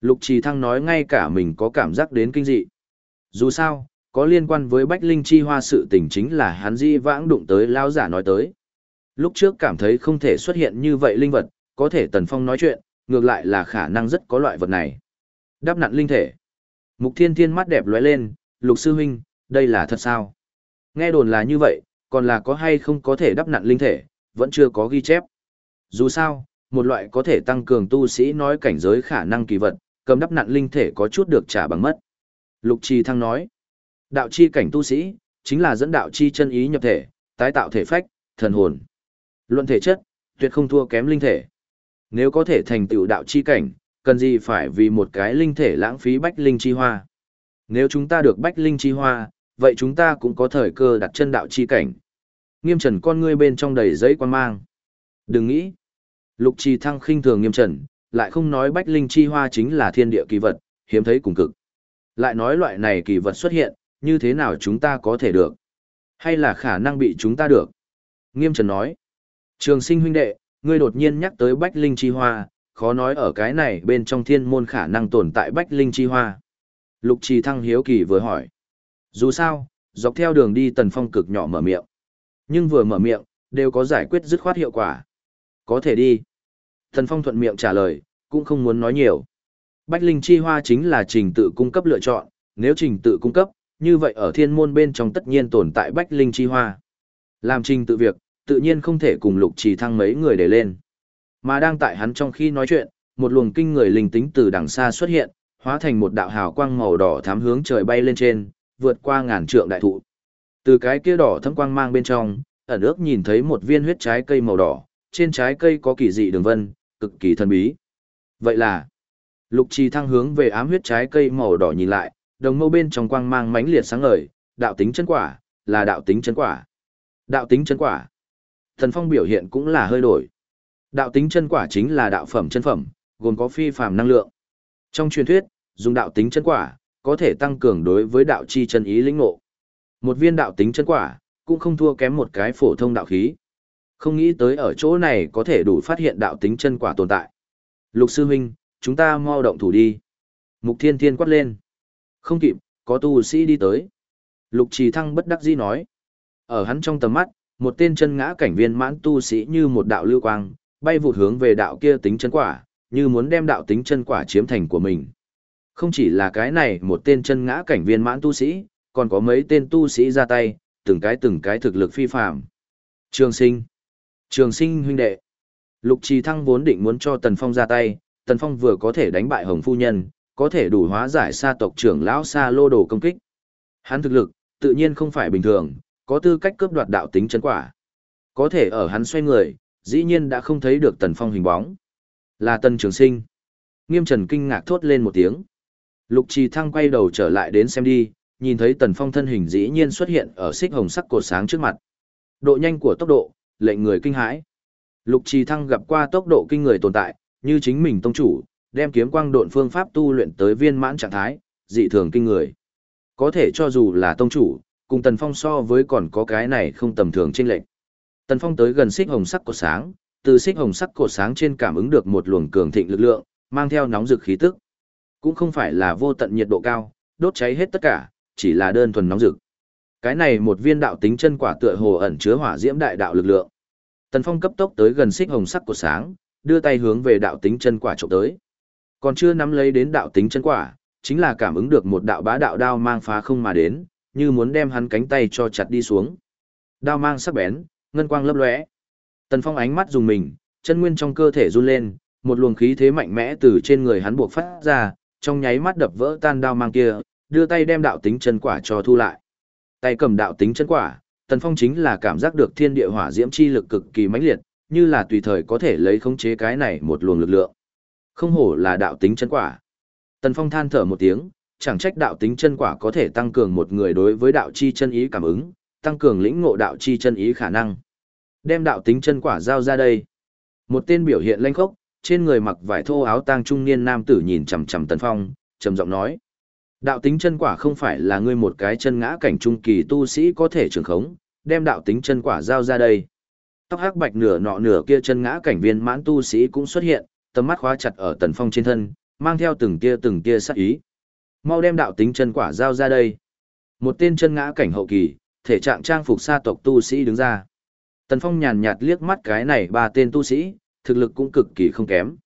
Lục Trì Thăng nói ngay cả mình có cảm giác đến kinh dị. Dù sao, có liên quan với Bách Linh chi hoa sự tình chính là hắn di vãng đụng tới lao giả nói tới. Lúc trước cảm thấy không thể xuất hiện như vậy linh vật, có thể Tần Phong nói chuyện, ngược lại là khả năng rất có loại vật này. Đáp nặn linh thể. Mục Thiên Thiên mắt đẹp lóe lên, Lục sư huynh, đây là thật sao? Nghe đồn là như vậy, còn là có hay không có thể đắp nặn linh thể, vẫn chưa có ghi chép. Dù sao, một loại có thể tăng cường tu sĩ nói cảnh giới khả năng kỳ vật, cầm đắp nặn linh thể có chút được trả bằng mất. Lục Trì Thăng nói, đạo chi cảnh tu sĩ, chính là dẫn đạo chi chân ý nhập thể, tái tạo thể phách, thần hồn. Luận thể chất, tuyệt không thua kém linh thể. Nếu có thể thành tựu đạo chi cảnh, cần gì phải vì một cái linh thể lãng phí bách linh chi hoa. Nếu chúng ta được bách linh chi hoa, vậy chúng ta cũng có thời cơ đặt chân đạo chi cảnh. Nghiêm trần con ngươi bên trong đầy giấy quan mang. Đừng nghĩ. Lục trì thăng khinh thường nghiêm trần, lại không nói bách linh chi hoa chính là thiên địa kỳ vật, hiếm thấy cùng cực. Lại nói loại này kỳ vật xuất hiện, như thế nào chúng ta có thể được? Hay là khả năng bị chúng ta được? Nghiêm trần nói. Trường sinh huynh đệ, ngươi đột nhiên nhắc tới bách linh chi hoa, khó nói ở cái này bên trong thiên môn khả năng tồn tại bách linh chi hoa. Lục trì thăng hiếu kỳ vừa hỏi. Dù sao, dọc theo đường đi tần phong cực nhỏ mở miệng. Nhưng vừa mở miệng, đều có giải quyết dứt khoát hiệu quả. Có thể đi. thần phong thuận miệng trả lời, cũng không muốn nói nhiều. Bách linh chi hoa chính là trình tự cung cấp lựa chọn, nếu trình tự cung cấp, như vậy ở thiên môn bên trong tất nhiên tồn tại bách linh chi hoa. Làm trình tự việc, tự nhiên không thể cùng lục trì thăng mấy người để lên. Mà đang tại hắn trong khi nói chuyện, một luồng kinh người linh tính từ đằng xa xuất hiện, hóa thành một đạo hào quang màu đỏ thám hướng trời bay lên trên, vượt qua ngàn trượng đại thụ. Từ cái kia đỏ thấm quang mang bên trong, ẩn ước nhìn thấy một viên huyết trái cây màu đỏ, trên trái cây có kỳ dị đường vân, cực kỳ thần bí. Vậy là, lục trì thăng hướng về ám huyết trái cây màu đỏ nhìn lại, đồng mâu bên trong quang mang mãnh liệt sáng ngời, đạo tính chân quả, là đạo tính chân quả. Đạo tính chân quả. Thần phong biểu hiện cũng là hơi đổi. Đạo tính chân quả chính là đạo phẩm chân phẩm, gồm có phi phàm năng lượng. Trong truyền thuyết, dùng đạo tính chân quả, có thể tăng cường đối với đạo chi chân ý lĩnh ngộ. Một viên đạo tính chân quả, cũng không thua kém một cái phổ thông đạo khí. Không nghĩ tới ở chỗ này có thể đủ phát hiện đạo tính chân quả tồn tại. Lục sư huynh, chúng ta mau động thủ đi. Mục thiên thiên quát lên. Không kịp, có tu sĩ đi tới. Lục trì thăng bất đắc dĩ nói. Ở hắn trong tầm mắt, một tên chân ngã cảnh viên mãn tu sĩ như một đạo lưu quang, bay vụt hướng về đạo kia tính chân quả, như muốn đem đạo tính chân quả chiếm thành của mình. Không chỉ là cái này một tên chân ngã cảnh viên mãn tu sĩ, còn có mấy tên tu sĩ ra tay, từng cái từng cái thực lực phi phạm. Trường sinh. Trường sinh huynh đệ. Lục trì thăng vốn định muốn cho Tần Phong ra tay, Tần Phong vừa có thể đánh bại Hồng Phu Nhân, có thể đủ hóa giải sa tộc trưởng lão sa lô đồ công kích. Hắn thực lực, tự nhiên không phải bình thường, có tư cách cướp đoạt đạo tính chân quả. Có thể ở hắn xoay người, dĩ nhiên đã không thấy được Tần Phong hình bóng. Là Tần Trường Sinh. Nghiêm Trần kinh ngạc thốt lên một tiếng. Lục Trì Thăng quay đầu trở lại đến xem đi, nhìn thấy Tần Phong thân hình dĩ nhiên xuất hiện ở xích hồng sắc cột sáng trước mặt. Độ nhanh của tốc độ, lệnh người kinh hãi. Lục Trì Thăng gặp qua tốc độ kinh người tồn tại, như chính mình tông chủ, đem kiếm quang độn phương pháp tu luyện tới viên mãn trạng thái, dị thường kinh người. Có thể cho dù là tông chủ, cùng Tần Phong so với còn có cái này không tầm thường trên lệnh. Tần Phong tới gần xích hồng sắc của sáng, từ xích hồng sắc cổ sáng trên cảm ứng được một luồng cường thịnh lực lượng, mang theo nóng rực khí tức. Cũng không phải là vô tận nhiệt độ cao, đốt cháy hết tất cả, chỉ là đơn thuần nóng rực. Cái này một viên đạo tính chân quả tựa hồ ẩn chứa hỏa diễm đại đạo lực lượng. Tần Phong cấp tốc tới gần xích hồng sắc của sáng, đưa tay hướng về đạo tính chân quả trộm tới. Còn chưa nắm lấy đến đạo tính chân quả, chính là cảm ứng được một đạo bá đạo đao mang phá không mà đến, như muốn đem hắn cánh tay cho chặt đi xuống. Đao mang sắc bén, ngân quang lấp lóe. Tần Phong ánh mắt dùng mình, chân nguyên trong cơ thể run lên, một luồng khí thế mạnh mẽ từ trên người hắn buộc phát ra, trong nháy mắt đập vỡ tan đao mang kia, đưa tay đem đạo tính chân quả cho thu lại. Tay cầm đạo tính chân quả, Tần Phong chính là cảm giác được thiên địa hỏa diễm chi lực cực kỳ mãnh liệt, như là tùy thời có thể lấy khống chế cái này một luồng lực lượng. Không hổ là đạo tính chân quả. Tần Phong than thở một tiếng, chẳng trách đạo tính chân quả có thể tăng cường một người đối với đạo chi chân ý cảm ứng, tăng cường lĩnh ngộ đạo chi chân ý khả năng. Đem đạo tính chân quả giao ra đây. Một tên biểu hiện lanh khốc, trên người mặc vải thô áo tang trung niên nam tử nhìn chằm chằm Tần Phong, trầm giọng nói: "Đạo tính chân quả không phải là ngươi một cái chân ngã cảnh trung kỳ tu sĩ có thể trường khống, đem đạo tính chân quả giao ra đây." Tóc hắc bạch nửa nọ nửa kia chân ngã cảnh viên mãn tu sĩ cũng xuất hiện, tầm mắt khóa chặt ở Tần Phong trên thân, mang theo từng tia từng tia sát ý. Mau đem đạo tính chân quả giao ra đây. Một tên chân ngã cảnh hậu kỳ, thể trạng trang phục sa tộc tu sĩ đứng ra. Tần Phong nhàn nhạt liếc mắt cái này ba tên tu sĩ, thực lực cũng cực kỳ không kém.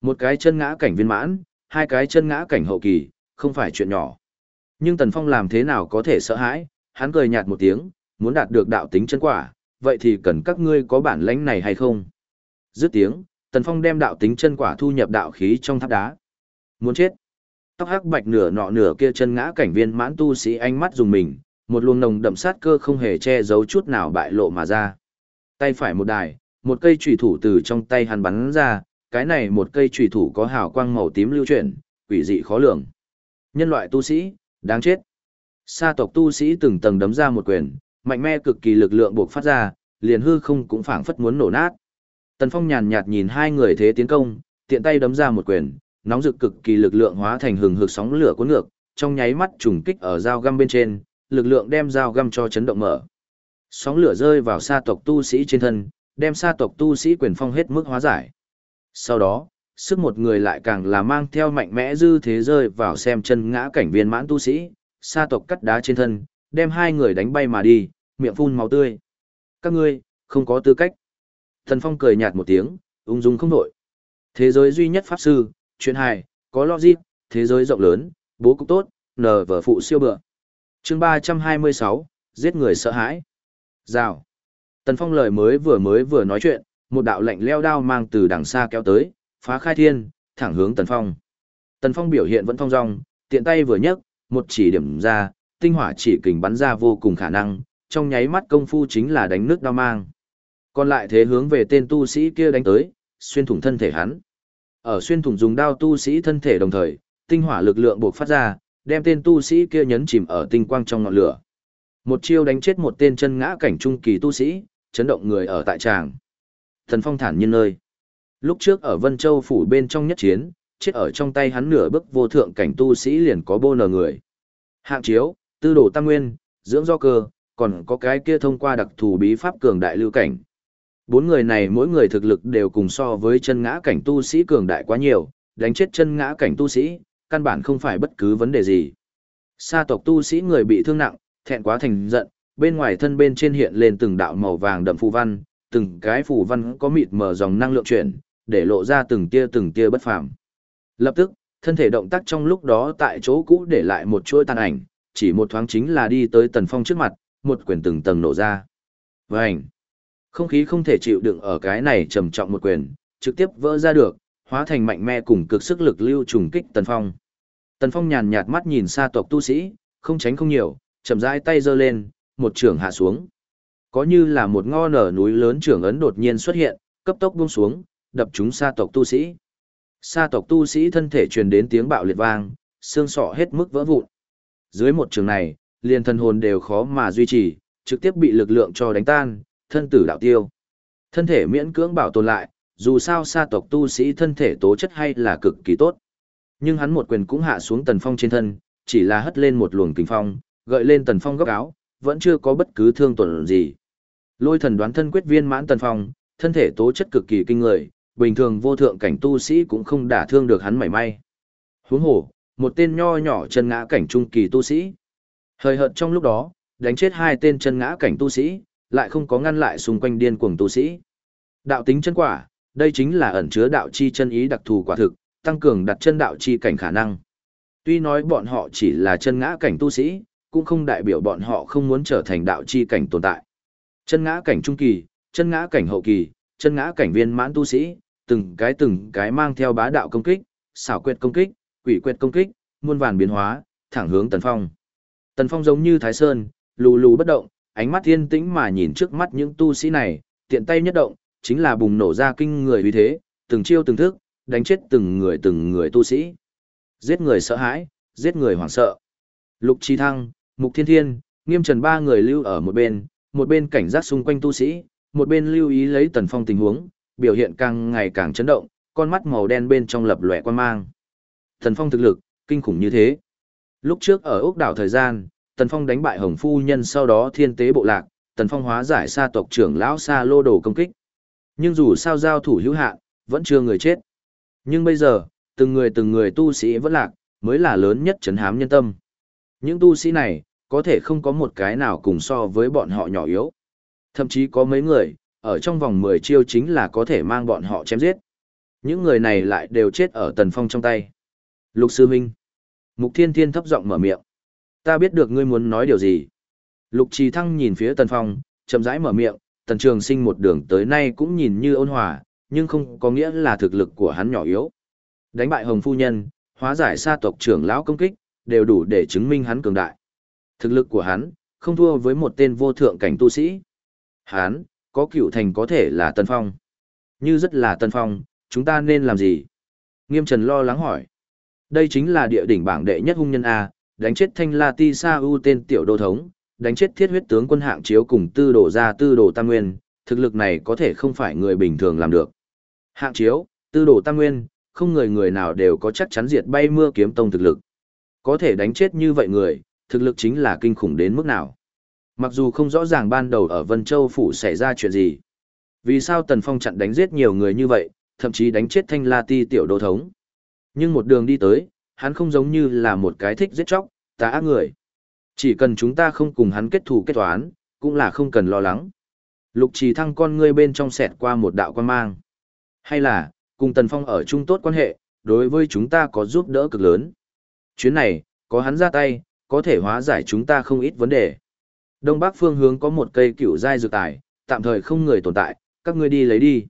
Một cái chân ngã cảnh viên mãn, hai cái chân ngã cảnh hậu kỳ, không phải chuyện nhỏ. Nhưng Tần Phong làm thế nào có thể sợ hãi, hắn cười nhạt một tiếng, muốn đạt được đạo tính chân quả, vậy thì cần các ngươi có bản lãnh này hay không? Dứt tiếng, Tần Phong đem đạo tính chân quả thu nhập đạo khí trong tháp đá. Muốn chết. Tóc hắc bạch nửa nọ nửa kia chân ngã cảnh viên mãn tu sĩ ánh mắt dùng mình, một luồng nồng đậm sát cơ không hề che giấu chút nào bại lộ mà ra. Tay phải một đài, một cây chủy thủ từ trong tay hắn bắn ra, cái này một cây chủy thủ có hào quang màu tím lưu chuyển, quỷ dị khó lường. Nhân loại tu sĩ, đáng chết. Sa tộc tu sĩ từng tầng đấm ra một quyền, mạnh mẽ cực kỳ lực lượng buộc phát ra, liền hư không cũng phảng phất muốn nổ nát. Tần Phong nhàn nhạt nhìn hai người thế tiến công, tiện tay đấm ra một quyền, nóng rực cực kỳ lực lượng hóa thành hừng hực sóng lửa cuốn ngược, trong nháy mắt trùng kích ở dao găm bên trên, lực lượng đem dao găm cho chấn động mở. Sóng lửa rơi vào sa tộc tu sĩ trên thân, đem sa tộc tu sĩ quyền phong hết mức hóa giải. Sau đó, sức một người lại càng là mang theo mạnh mẽ dư thế rơi vào xem chân ngã cảnh viên mãn tu sĩ, sa tộc cắt đá trên thân, đem hai người đánh bay mà đi, miệng phun máu tươi. Các ngươi, không có tư cách. Thần Phong cười nhạt một tiếng, ung dung không nổi. Thế giới duy nhất pháp sư, chuyện hài, có logic, thế giới rộng lớn, bố cục tốt, nờ vở phụ siêu bựa. chương 326, giết người sợ hãi. Rào. Tần Phong lời mới vừa mới vừa nói chuyện, một đạo lạnh leo đao mang từ đằng xa kéo tới, phá khai thiên, thẳng hướng Tần Phong. Tần Phong biểu hiện vẫn phong dong, tiện tay vừa nhấc, một chỉ điểm ra, tinh hỏa chỉ kình bắn ra vô cùng khả năng, trong nháy mắt công phu chính là đánh nước đao mang. Còn lại thế hướng về tên tu sĩ kia đánh tới, xuyên thủng thân thể hắn. Ở xuyên thủng dùng đao tu sĩ thân thể đồng thời, tinh hỏa lực lượng buộc phát ra, đem tên tu sĩ kia nhấn chìm ở tinh quang trong ngọn lửa. Một chiêu đánh chết một tên chân ngã cảnh trung kỳ tu sĩ, chấn động người ở tại tràng. Thần Phong thản nhiên nơi. Lúc trước ở Vân Châu phủ bên trong nhất chiến, chết ở trong tay hắn nửa bức vô thượng cảnh tu sĩ liền có bô nờ người. Hạng chiếu, tư đồ tăng nguyên, dưỡng do cơ, còn có cái kia thông qua đặc thù bí pháp cường đại lưu cảnh. Bốn người này mỗi người thực lực đều cùng so với chân ngã cảnh tu sĩ cường đại quá nhiều, đánh chết chân ngã cảnh tu sĩ, căn bản không phải bất cứ vấn đề gì. Sa tộc tu sĩ người bị thương nặng, thẹn quá thành giận, bên ngoài thân bên trên hiện lên từng đạo màu vàng đậm phù văn, từng cái phù văn có mịt mờ dòng năng lượng chuyển, để lộ ra từng tia từng tia bất phàm. Lập tức, thân thể động tác trong lúc đó tại chỗ cũ để lại một chuỗi tàn ảnh, chỉ một thoáng chính là đi tới Tần Phong trước mặt, một quyền từng tầng nổ ra. Vành! Không khí không thể chịu đựng ở cái này trầm trọng một quyền, trực tiếp vỡ ra được, hóa thành mạnh mẽ cùng cực sức lực lưu trùng kích Tần Phong. Tần Phong nhàn nhạt mắt nhìn xa tộc tu sĩ, không tránh không nhiều, chậm rãi tay giơ lên, một trường hạ xuống. Có như là một ngo nở núi lớn trưởng ấn đột nhiên xuất hiện, cấp tốc buông xuống, đập chúng Sa tộc tu sĩ. Sa tộc tu sĩ thân thể truyền đến tiếng bạo liệt vang, xương sọ hết mức vỡ vụn. Dưới một trường này, liền thân hồn đều khó mà duy trì, trực tiếp bị lực lượng cho đánh tan, thân tử đạo tiêu. Thân thể miễn cưỡng bảo tồn lại, dù sao sa tộc tu sĩ thân thể tố chất hay là cực kỳ tốt. Nhưng hắn một quyền cũng hạ xuống tần phong trên thân, chỉ là hất lên một luồng kinh phong, gợi lên Tần Phong góc áo, vẫn chưa có bất cứ thương tổn gì. Lôi thần đoán thân quyết viên mãn Tần Phong, thân thể tố chất cực kỳ kinh người, bình thường vô thượng cảnh tu sĩ cũng không đả thương được hắn mảy may. Huống hồ, một tên nho nhỏ chân ngã cảnh trung kỳ tu sĩ. Hơi hợt trong lúc đó, đánh chết hai tên chân ngã cảnh tu sĩ, lại không có ngăn lại xung quanh điên cuồng tu sĩ. Đạo tính chân quả, đây chính là ẩn chứa đạo chi chân ý đặc thù quả thực, tăng cường đặt chân đạo chi cảnh khả năng. Tuy nói bọn họ chỉ là chân ngã cảnh tu sĩ, cũng không đại biểu bọn họ không muốn trở thành đạo chi cảnh tồn tại. Chân ngã cảnh trung kỳ, chân ngã cảnh hậu kỳ, chân ngã cảnh viên mãn tu sĩ, từng cái từng cái mang theo bá đạo công kích, xảo quyệt công kích, quỷ quyệt công kích, muôn vàn biến hóa, thẳng hướng Tần Phong. Tần Phong giống như Thái Sơn, lù lù bất động, ánh mắt yên tĩnh mà nhìn trước mắt những tu sĩ này, tiện tay nhất động, chính là bùng nổ ra kinh người uy thế, từng chiêu từng thức, đánh chết từng người từng người tu sĩ. Giết người sợ hãi, giết người hoảng sợ. Lục Chi Thăng, Mục Thiên Thiên, Nghiêm Trần ba người lưu ở một bên, một bên cảnh giác xung quanh tu sĩ, một bên lưu ý lấy Tần Phong tình huống, biểu hiện càng ngày càng chấn động, con mắt màu đen bên trong lập lòe quan mang. Tần Phong thực lực, kinh khủng như thế. Lúc trước ở ốc đảo thời gian, Tần Phong đánh bại Hồng Phu Nhân sau đó thiên tế bộ lạc, Tần Phong hóa giải sa tộc trưởng lão sa lô đồ công kích. Nhưng dù sao giao thủ hữu hạn, vẫn chưa người chết. Nhưng bây giờ, từng người từng người tu sĩ vẫn lạc, mới là lớn nhất chấn hám nhân tâm. Những tu sĩ này, có thể không có một cái nào cùng so với bọn họ nhỏ yếu. Thậm chí có mấy người, ở trong vòng 10 chiêu chính là có thể mang bọn họ chém giết. Những người này lại đều chết ở Tần Phong trong tay. Lục Sư Minh. Mục Thiên Thiên thấp giọng mở miệng. Ta biết được ngươi muốn nói điều gì. Lục Trì Thăng nhìn phía Tần Phong, chậm rãi mở miệng, Tần Trường Sinh một đường tới nay cũng nhìn như ôn hòa, nhưng không có nghĩa là thực lực của hắn nhỏ yếu. Đánh bại Hồng Phu Nhân, hóa giải sa tộc trưởng lão công kích, đều đủ để chứng minh hắn cường đại. Thực lực của hắn, không thua với một tên vô thượng cảnh tu sĩ. Hắn, có cựu thành có thể là tân Phong. Như rất là tân Phong, chúng ta nên làm gì? Nghiêm Trần lo lắng hỏi. Đây chính là địa đỉnh bảng đệ nhất hung nhân A, đánh chết thanh la ti sa u tên tiểu đô thống, đánh chết thiết huyết tướng quân hạng chiếu cùng tư đồ ra tư đồ tam nguyên, thực lực này có thể không phải người bình thường làm được. Hạng chiếu, tư đồ tam nguyên, không người người nào đều có chắc chắn diệt bay mưa kiếm tông thực lực. Có thể đánh chết như vậy người, thực lực chính là kinh khủng đến mức nào. Mặc dù không rõ ràng ban đầu ở Vân Châu Phủ xảy ra chuyện gì. Vì sao Tần Phong chặn đánh giết nhiều người như vậy, thậm chí đánh chết thanh la ti tiểu đô thống. Nhưng một đường đi tới, hắn không giống như là một cái thích giết chóc, tà ác người. Chỉ cần chúng ta không cùng hắn kết thù kết toán, cũng là không cần lo lắng. Lục trì thăng con ngươi bên trong xẹt qua một đạo quan mang. Hay là, cùng Tần Phong ở chung tốt quan hệ, đối với chúng ta có giúp đỡ cực lớn. Chuyến này, có hắn ra tay, có thể hóa giải chúng ta không ít vấn đề. Đông Bắc phương hướng có một cây cựu giai dược tài, tạm thời không người tồn tại, các ngươi đi lấy đi.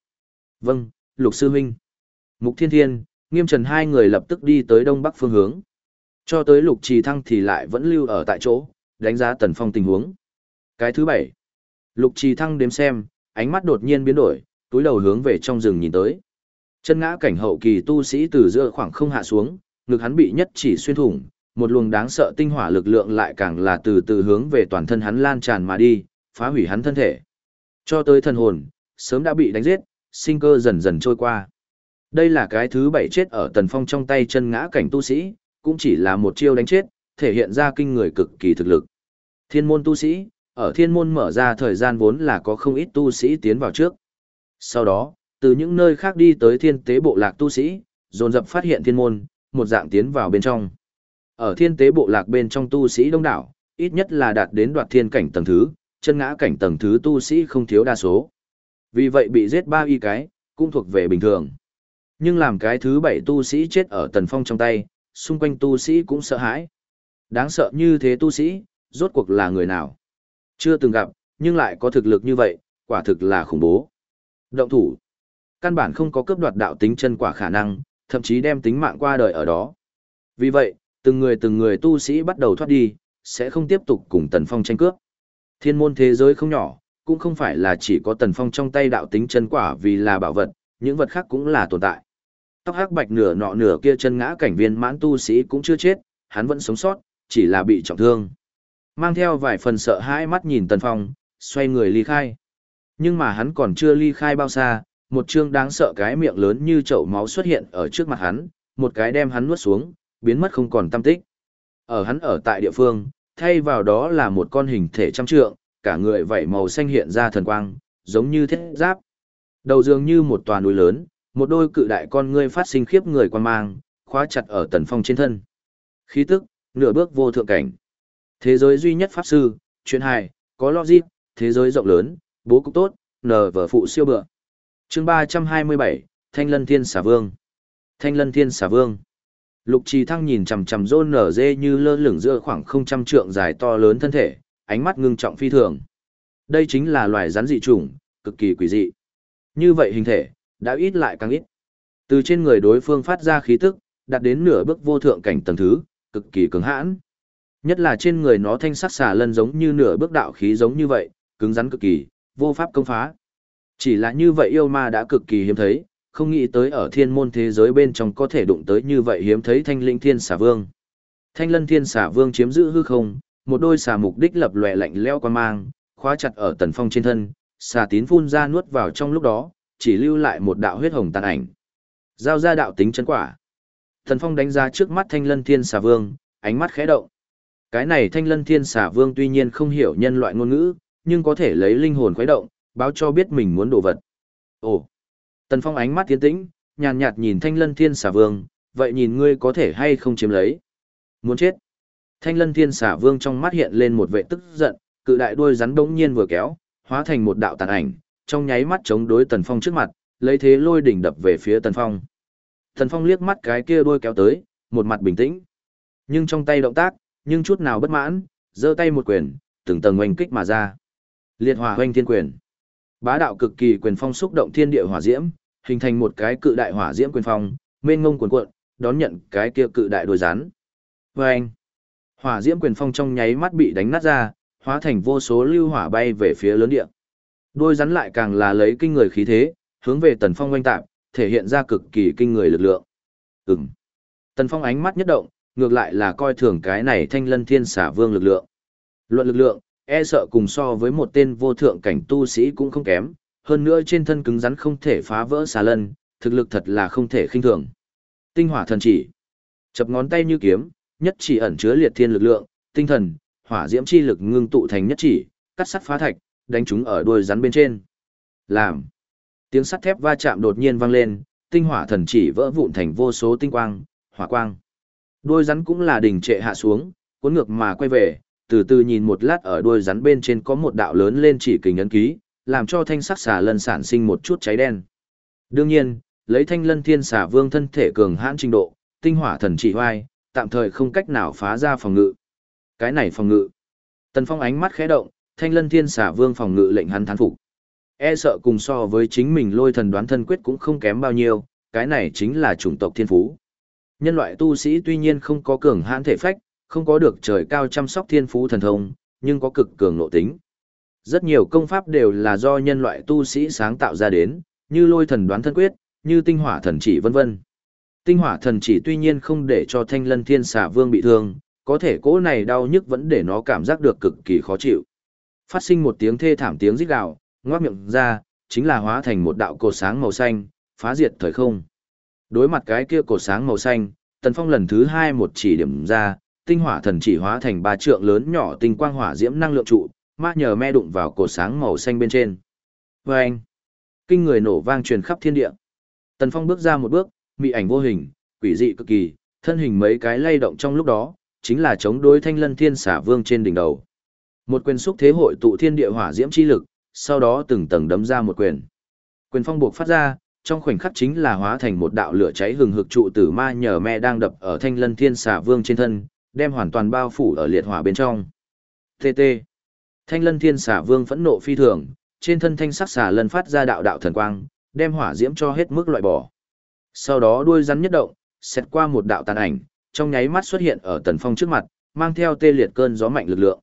Vâng, Lục Sư Minh. Mục Thiên Thiên, Nghiêm Trần hai người lập tức đi tới Đông Bắc phương hướng. Cho tới Lục Trì Thăng thì lại vẫn lưu ở tại chỗ, đánh giá Tần Phong tình huống. Cái thứ bảy. Lục Trì Thăng đếm xem, ánh mắt đột nhiên biến đổi, túi đầu hướng về trong rừng nhìn tới. Chân ngã cảnh hậu kỳ tu sĩ từ giữa khoảng không hạ xuống, ngực hắn bị nhất chỉ xuyên thủng, một luồng đáng sợ tinh hỏa lực lượng lại càng là từ từ hướng về toàn thân hắn lan tràn mà đi, phá hủy hắn thân thể. Cho tới thần hồn, sớm đã bị đánh giết, sinh cơ dần dần trôi qua. Đây là cái thứ bảy chết ở tần phong trong tay chân ngã cảnh tu sĩ, cũng chỉ là một chiêu đánh chết, thể hiện ra kinh người cực kỳ thực lực. Thiên môn tu sĩ, ở thiên môn mở ra thời gian vốn là có không ít tu sĩ tiến vào trước. Sau đó, từ những nơi khác đi tới thiên tế bộ lạc tu sĩ, dồn dập phát hiện thiên môn, một dạng tiến vào bên trong. Ở thiên tế bộ lạc bên trong tu sĩ đông đảo, ít nhất là đạt đến đoạt thiên cảnh tầng thứ, chân ngã cảnh tầng thứ tu sĩ không thiếu đa số. Vì vậy bị giết ba y cái, cũng thuộc về bình thường. Nhưng làm cái thứ bảy tu sĩ chết ở tần phong trong tay, xung quanh tu sĩ cũng sợ hãi. Đáng sợ như thế tu sĩ, rốt cuộc là người nào? Chưa từng gặp, nhưng lại có thực lực như vậy, quả thực là khủng bố. Động thủ. Căn bản không có cướp đoạt đạo tính chân quả khả năng, thậm chí đem tính mạng qua đời ở đó. Vì vậy, từng người từng người tu sĩ bắt đầu thoát đi, sẽ không tiếp tục cùng Tần Phong tranh cướp. Thiên môn thế giới không nhỏ, cũng không phải là chỉ có Tần Phong trong tay đạo tính chân quả vì là bảo vật, những vật khác cũng là tồn tại. Tóc hắc bạch nửa nọ nửa kia chân ngã cảnh viên mãn tu sĩ cũng chưa chết, hắn vẫn sống sót, chỉ là bị trọng thương. Mang theo vài phần sợ hãi mắt nhìn Tần Phong, xoay người ly khai. Nhưng mà hắn còn chưa ly khai bao xa, một chương đáng sợ cái miệng lớn như chậu máu xuất hiện ở trước mặt hắn, một cái đem hắn nuốt xuống, biến mất không còn tâm tích. Ở hắn ở tại địa phương, thay vào đó là một con hình thể trăm trượng, cả người vảy màu xanh hiện ra thần quang, giống như thiết giáp. Đầu dường như một tòa núi lớn, một đôi cự đại con ngươi phát sinh khiếp người quan mang, khóa chặt ở tần phong trên thân. Khí tức, nửa bước vô thượng cảnh. Thế giới duy nhất pháp sư, chuyện hài, có logic, thế giới rộng lớn, bố cục tốt, nờ vở phụ siêu bựa. chương 327, Thanh Lân Thiên Xà Vương. Thanh Lân Thiên Xà Vương. Lục Trì Thăng nhìn chằm chằm rôn nở dê như lơ lửng giữa khoảng không trăm trượng dài to lớn thân thể, ánh mắt ngưng trọng phi thường. Đây chính là loài rắn dị chủng, cực kỳ quỷ dị. Như vậy hình thể, đã ít lại càng ít. Từ trên người đối phương phát ra khí tức, đạt đến nửa bước vô thượng cảnh tầng thứ, cực kỳ cứng hãn. Nhất là trên người nó thanh sắc xà lân giống như nửa bước đạo khí giống như vậy, cứng rắn cực kỳ, vô pháp công phá. Chỉ là như vậy yêu ma đã cực kỳ hiếm thấy, không nghĩ tới ở thiên môn thế giới bên trong có thể đụng tới như vậy hiếm thấy thanh linh thiên xà vương. Thanh lân thiên xà vương chiếm giữ hư không, một đôi xà mục đích lập lòe lạnh leo quan mang, khóa chặt ở tần phong trên thân, xà tín phun ra nuốt vào trong lúc đó, chỉ lưu lại một đạo huyết hồng tàn ảnh. Giao ra đạo tính chân quả. Tần phong đánh ra trước mắt thanh lân thiên xà vương, ánh mắt khẽ động. Cái này thanh lân thiên xà vương tuy nhiên không hiểu nhân loại ngôn ngữ, nhưng có thể lấy linh hồn khuấy động, báo cho biết mình muốn đồ vật. Ồ! Tần Phong ánh mắt tiến tĩnh, nhàn nhạt nhìn thanh lân thiên xà vương, vậy nhìn ngươi có thể hay không chiếm lấy. Muốn chết. Thanh lân thiên xà vương trong mắt hiện lên một vệ tức giận, cự đại đuôi rắn bỗng nhiên vừa kéo, hóa thành một đạo tàn ảnh, trong nháy mắt chống đối Tần Phong trước mặt, lấy thế lôi đỉnh đập về phía Tần Phong. Tần Phong liếc mắt cái kia đuôi kéo tới, một mặt bình tĩnh. Nhưng trong tay động tác, nhưng chút nào bất mãn, giơ tay một quyền, từng tầng oanh kích mà ra. Liệt hỏa hoanh thiên quyền. Bá đạo cực kỳ quyền phong xúc động thiên địa hỏa diễm, hình thành một cái cự đại hỏa diễm quyền phong, mênh ngông cuồn cuộn, đón nhận cái kia cự đại đuôi rắn. Oeng! Vâng! Hỏa diễm quyền phong trong nháy mắt bị đánh nát ra, hóa thành vô số lưu hỏa bay về phía lớn địa. Đôi rắn lại càng là lấy kinh người khí thế, hướng về Tần Phong oanh tạp, thể hiện ra cực kỳ kinh người lực lượng. Ừm. Tần Phong ánh mắt nhất động, ngược lại là coi thường cái này thanh lân thiên xả vương lực lượng. Luận lực lượng, e sợ cùng so với một tên vô thượng cảnh tu sĩ cũng không kém, hơn nữa trên thân cứng rắn không thể phá vỡ xà lân, thực lực thật là không thể khinh thường. Tinh hỏa thần chỉ, chập ngón tay như kiếm, nhất chỉ ẩn chứa liệt thiên lực lượng, tinh thần, hỏa diễm chi lực ngưng tụ thành nhất chỉ, cắt sắt phá thạch, đánh chúng ở đuôi rắn bên trên. Làm. Tiếng sắt thép va chạm đột nhiên vang lên, tinh hỏa thần chỉ vỡ vụn thành vô số tinh quang, hỏa quang. Đuôi rắn cũng là đỉnh trệ hạ xuống, cuốn ngược mà quay về, từ từ nhìn một lát ở đuôi rắn bên trên có một đạo lớn lên chỉ kình ấn ký, làm cho thanh sắc xà lân sản sinh một chút cháy đen. Đương nhiên, lấy thanh lân thiên xà vương thân thể cường hãn trình độ, tinh hỏa thần chỉ hoai, tạm thời không cách nào phá ra phòng ngự. Cái này phòng ngự. Tần Phong ánh mắt khẽ động, thanh lân thiên xà vương phòng ngự lệnh hắn thán phục. E sợ cùng so với chính mình lôi thần đoán thân quyết cũng không kém bao nhiêu, cái này chính là chủng tộc thiên phú. Nhân loại tu sĩ tuy nhiên không có cường hãn thể phách, không có được trời cao chăm sóc thiên phú thần thông, nhưng có cực cường nội tính. Rất nhiều công pháp đều là do nhân loại tu sĩ sáng tạo ra đến, như lôi thần đoán thân quyết, như tinh hỏa thần chỉ vân vân. Tinh hỏa thần chỉ tuy nhiên không để cho thanh lân thiên xà vương bị thương, có thể cỗ này đau nhức vẫn để nó cảm giác được cực kỳ khó chịu. Phát sinh một tiếng thê thảm tiếng rít gào, ngoác miệng ra, chính là hóa thành một đạo cột sáng màu xanh, phá diệt thời không. Đối mặt cái kia cột sáng màu xanh, Tần Phong lần thứ hai một chỉ điểm ra, tinh hỏa thần chỉ hóa thành ba trượng lớn nhỏ tinh quang hỏa diễm năng lượng trụ, ma nhờ me đụng vào cột sáng màu xanh bên trên. Và anh, kinh người nổ vang truyền khắp thiên địa. Tần Phong bước ra một bước, mị ảnh vô hình, quỷ dị cực kỳ, thân hình mấy cái lay động trong lúc đó, chính là chống đối thanh lân thiên xả vương trên đỉnh đầu. Một quyền xúc thế hội tụ thiên địa hỏa diễm chi lực, sau đó từng tầng đấm ra một quyền. Quyền phong buộc phát ra, trong khoảnh khắc chính là hóa thành một đạo lửa cháy hừng hực trụ tử ma nhờ me đang đập ở thanh lân thiên xả vương trên thân, đem hoàn toàn bao phủ ở liệt hỏa bên trong. TT. Thanh lân thiên xà vương phẫn nộ phi thường, trên thân thanh sắc xà lần phát ra đạo đạo thần quang, đem hỏa diễm cho hết mức loại bỏ. Sau đó đuôi rắn nhất động, xét qua một đạo tàn ảnh, trong nháy mắt xuất hiện ở Tần Phong trước mặt, mang theo tê liệt cơn gió mạnh lực lượng.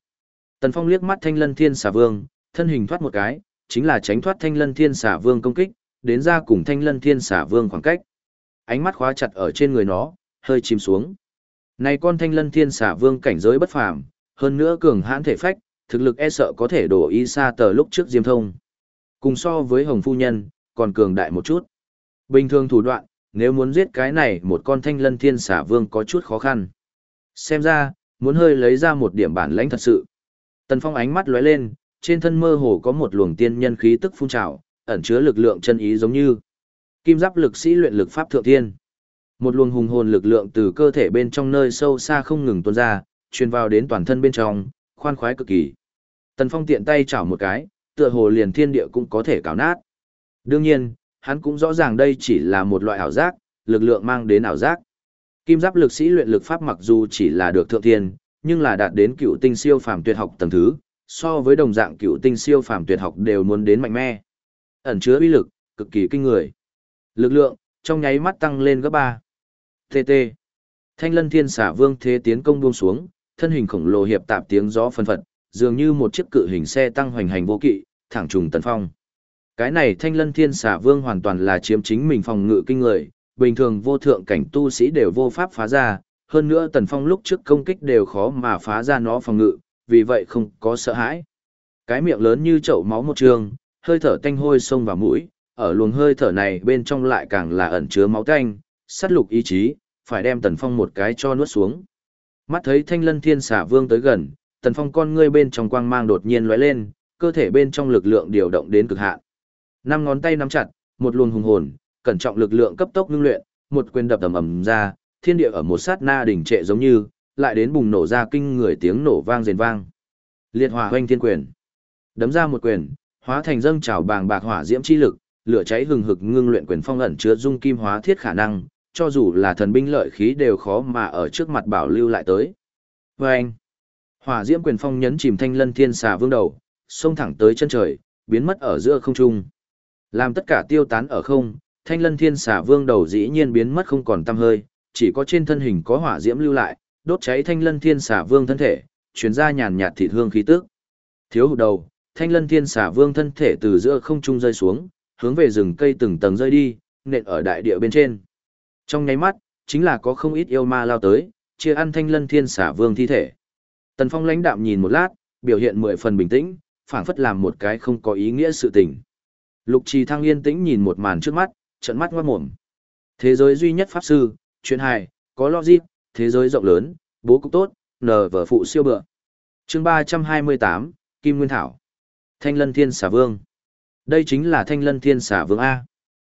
Tần Phong liếc mắt Thanh Lân Thiên Xà Vương, thân hình thoát một cái, chính là tránh thoát Thanh Lân Thiên Xà Vương công kích, đến ra cùng Thanh Lân Thiên Xà Vương khoảng cách. Ánh mắt khóa chặt ở trên người nó, hơi chìm xuống. Này con Thanh Lân Thiên Xà Vương cảnh giới bất phàm, hơn nữa cường hãn thể phách, thực lực e sợ có thể đổ y xa tờ lúc trước Diêm Thông. Cùng so với Hồng Phu Nhân, còn cường đại một chút. Bình thường thủ đoạn, nếu muốn giết cái này một con thanh lân thiên xả vương có chút khó khăn. Xem ra, Muốn hơi lấy ra một điểm bản lãnh thật sự. Tần Phong ánh mắt lóe lên, trên thân mơ hồ có một luồng tiên nhân khí tức phun trào, ẩn chứa lực lượng chân ý giống như kim giáp lực sĩ luyện lực pháp thượng thiên. Một luồng hùng hồn lực lượng từ cơ thể bên trong nơi sâu xa không ngừng tuôn ra, truyền vào đến toàn thân bên trong, khoan khoái cực kỳ. Tần Phong tiện tay chảo một cái, tựa hồ liền thiên địa cũng có thể cào nát. Đương nhiên, hắn cũng rõ ràng đây chỉ là một loại ảo giác, lực lượng mang đến ảo giác. Kim giáp lực sĩ luyện lực pháp mặc dù chỉ là được thượng thiên, nhưng là đạt đến cựu tinh siêu phàm tuyệt học tầng thứ, so với đồng dạng cựu tinh siêu phàm tuyệt học đều muốn đến mạnh mẽ. Ẩn chứa uy lực, cực kỳ kinh người. Lực lượng, trong nháy mắt tăng lên gấp ba TT. Thanh lân thiên xả vương thế tiến công buông xuống, thân hình khổng lồ hiệp tạp tiếng gió phân phật, dường như một chiếc cự hình xe tăng hoành hành vô kỵ, thẳng trùng tần phong. Cái này thanh lân thiên xả vương hoàn toàn là chiếm chính mình phòng ngự kinh người, bình thường vô thượng cảnh tu sĩ đều vô pháp phá ra, hơn nữa tần phong lúc trước công kích đều khó mà phá ra nó phòng ngự, vì vậy không có sợ hãi. Cái miệng lớn như chậu máu một trường, hơi thở tanh hôi xông vào mũi, ở luồng hơi thở này bên trong lại càng là ẩn chứa máu tanh, sát lục ý chí, phải đem tần phong một cái cho nuốt xuống. Mắt thấy thanh lân thiên xả vương tới gần, tần phong con ngươi bên trong quang mang đột nhiên lóe lên, cơ thể bên trong lực lượng điều động đến cực hạn. Năm ngón tay nắm chặt, một luồng hùng hồn, cẩn trọng lực lượng cấp tốc ngưng luyện, một quyền đập ầm ầm ra, thiên địa ở một sát na đỉnh trệ giống như, lại đến bùng nổ ra kinh người tiếng nổ vang rền vang. Liệt hỏa hoành thiên quyền. Đấm ra một quyền, hóa thành dâng trào bàng bạc hỏa diễm chi lực, lửa cháy hừng hực ngưng luyện quyền phong ẩn chứa dung kim hóa thiết khả năng, cho dù là thần binh lợi khí đều khó mà ở trước mặt bảo lưu lại tới. Và anh, hỏa diễm quyền phong nhấn chìm thanh lân thiên xà vương đầu, xông thẳng tới chân trời, biến mất ở giữa không trung. Làm tất cả tiêu tán ở không, thanh lân thiên xà vương đầu dĩ nhiên biến mất không còn tăm hơi, chỉ có trên thân hình có hỏa diễm lưu lại, đốt cháy thanh lân thiên xà vương thân thể, truyền ra nhàn nhạt thịt hương khí tức. Thiếu hụt đầu, thanh lân thiên xà vương thân thể từ giữa không trung rơi xuống, hướng về rừng cây từng tầng rơi đi, nện ở đại địa bên trên. Trong nháy mắt, chính là có không ít yêu ma lao tới, chia ăn thanh lân thiên xả vương thi thể. Tần Phong lãnh đạm nhìn một lát, biểu hiện mười phần bình tĩnh, phảng phất làm một cái không có ý nghĩa sự tình. Lục Trì Thăng yên tĩnh nhìn một màn trước mắt, trận mắt ngoát mồm. Thế giới duy nhất pháp sư, chuyện hài, có logic, thế giới rộng lớn, bố cục tốt, nờ vở phụ siêu bựa. Chương 328, Kim Nguyên Thảo. Thanh Lân Thiên Xà Vương. Đây chính là Thanh Lân Thiên Xà Vương A.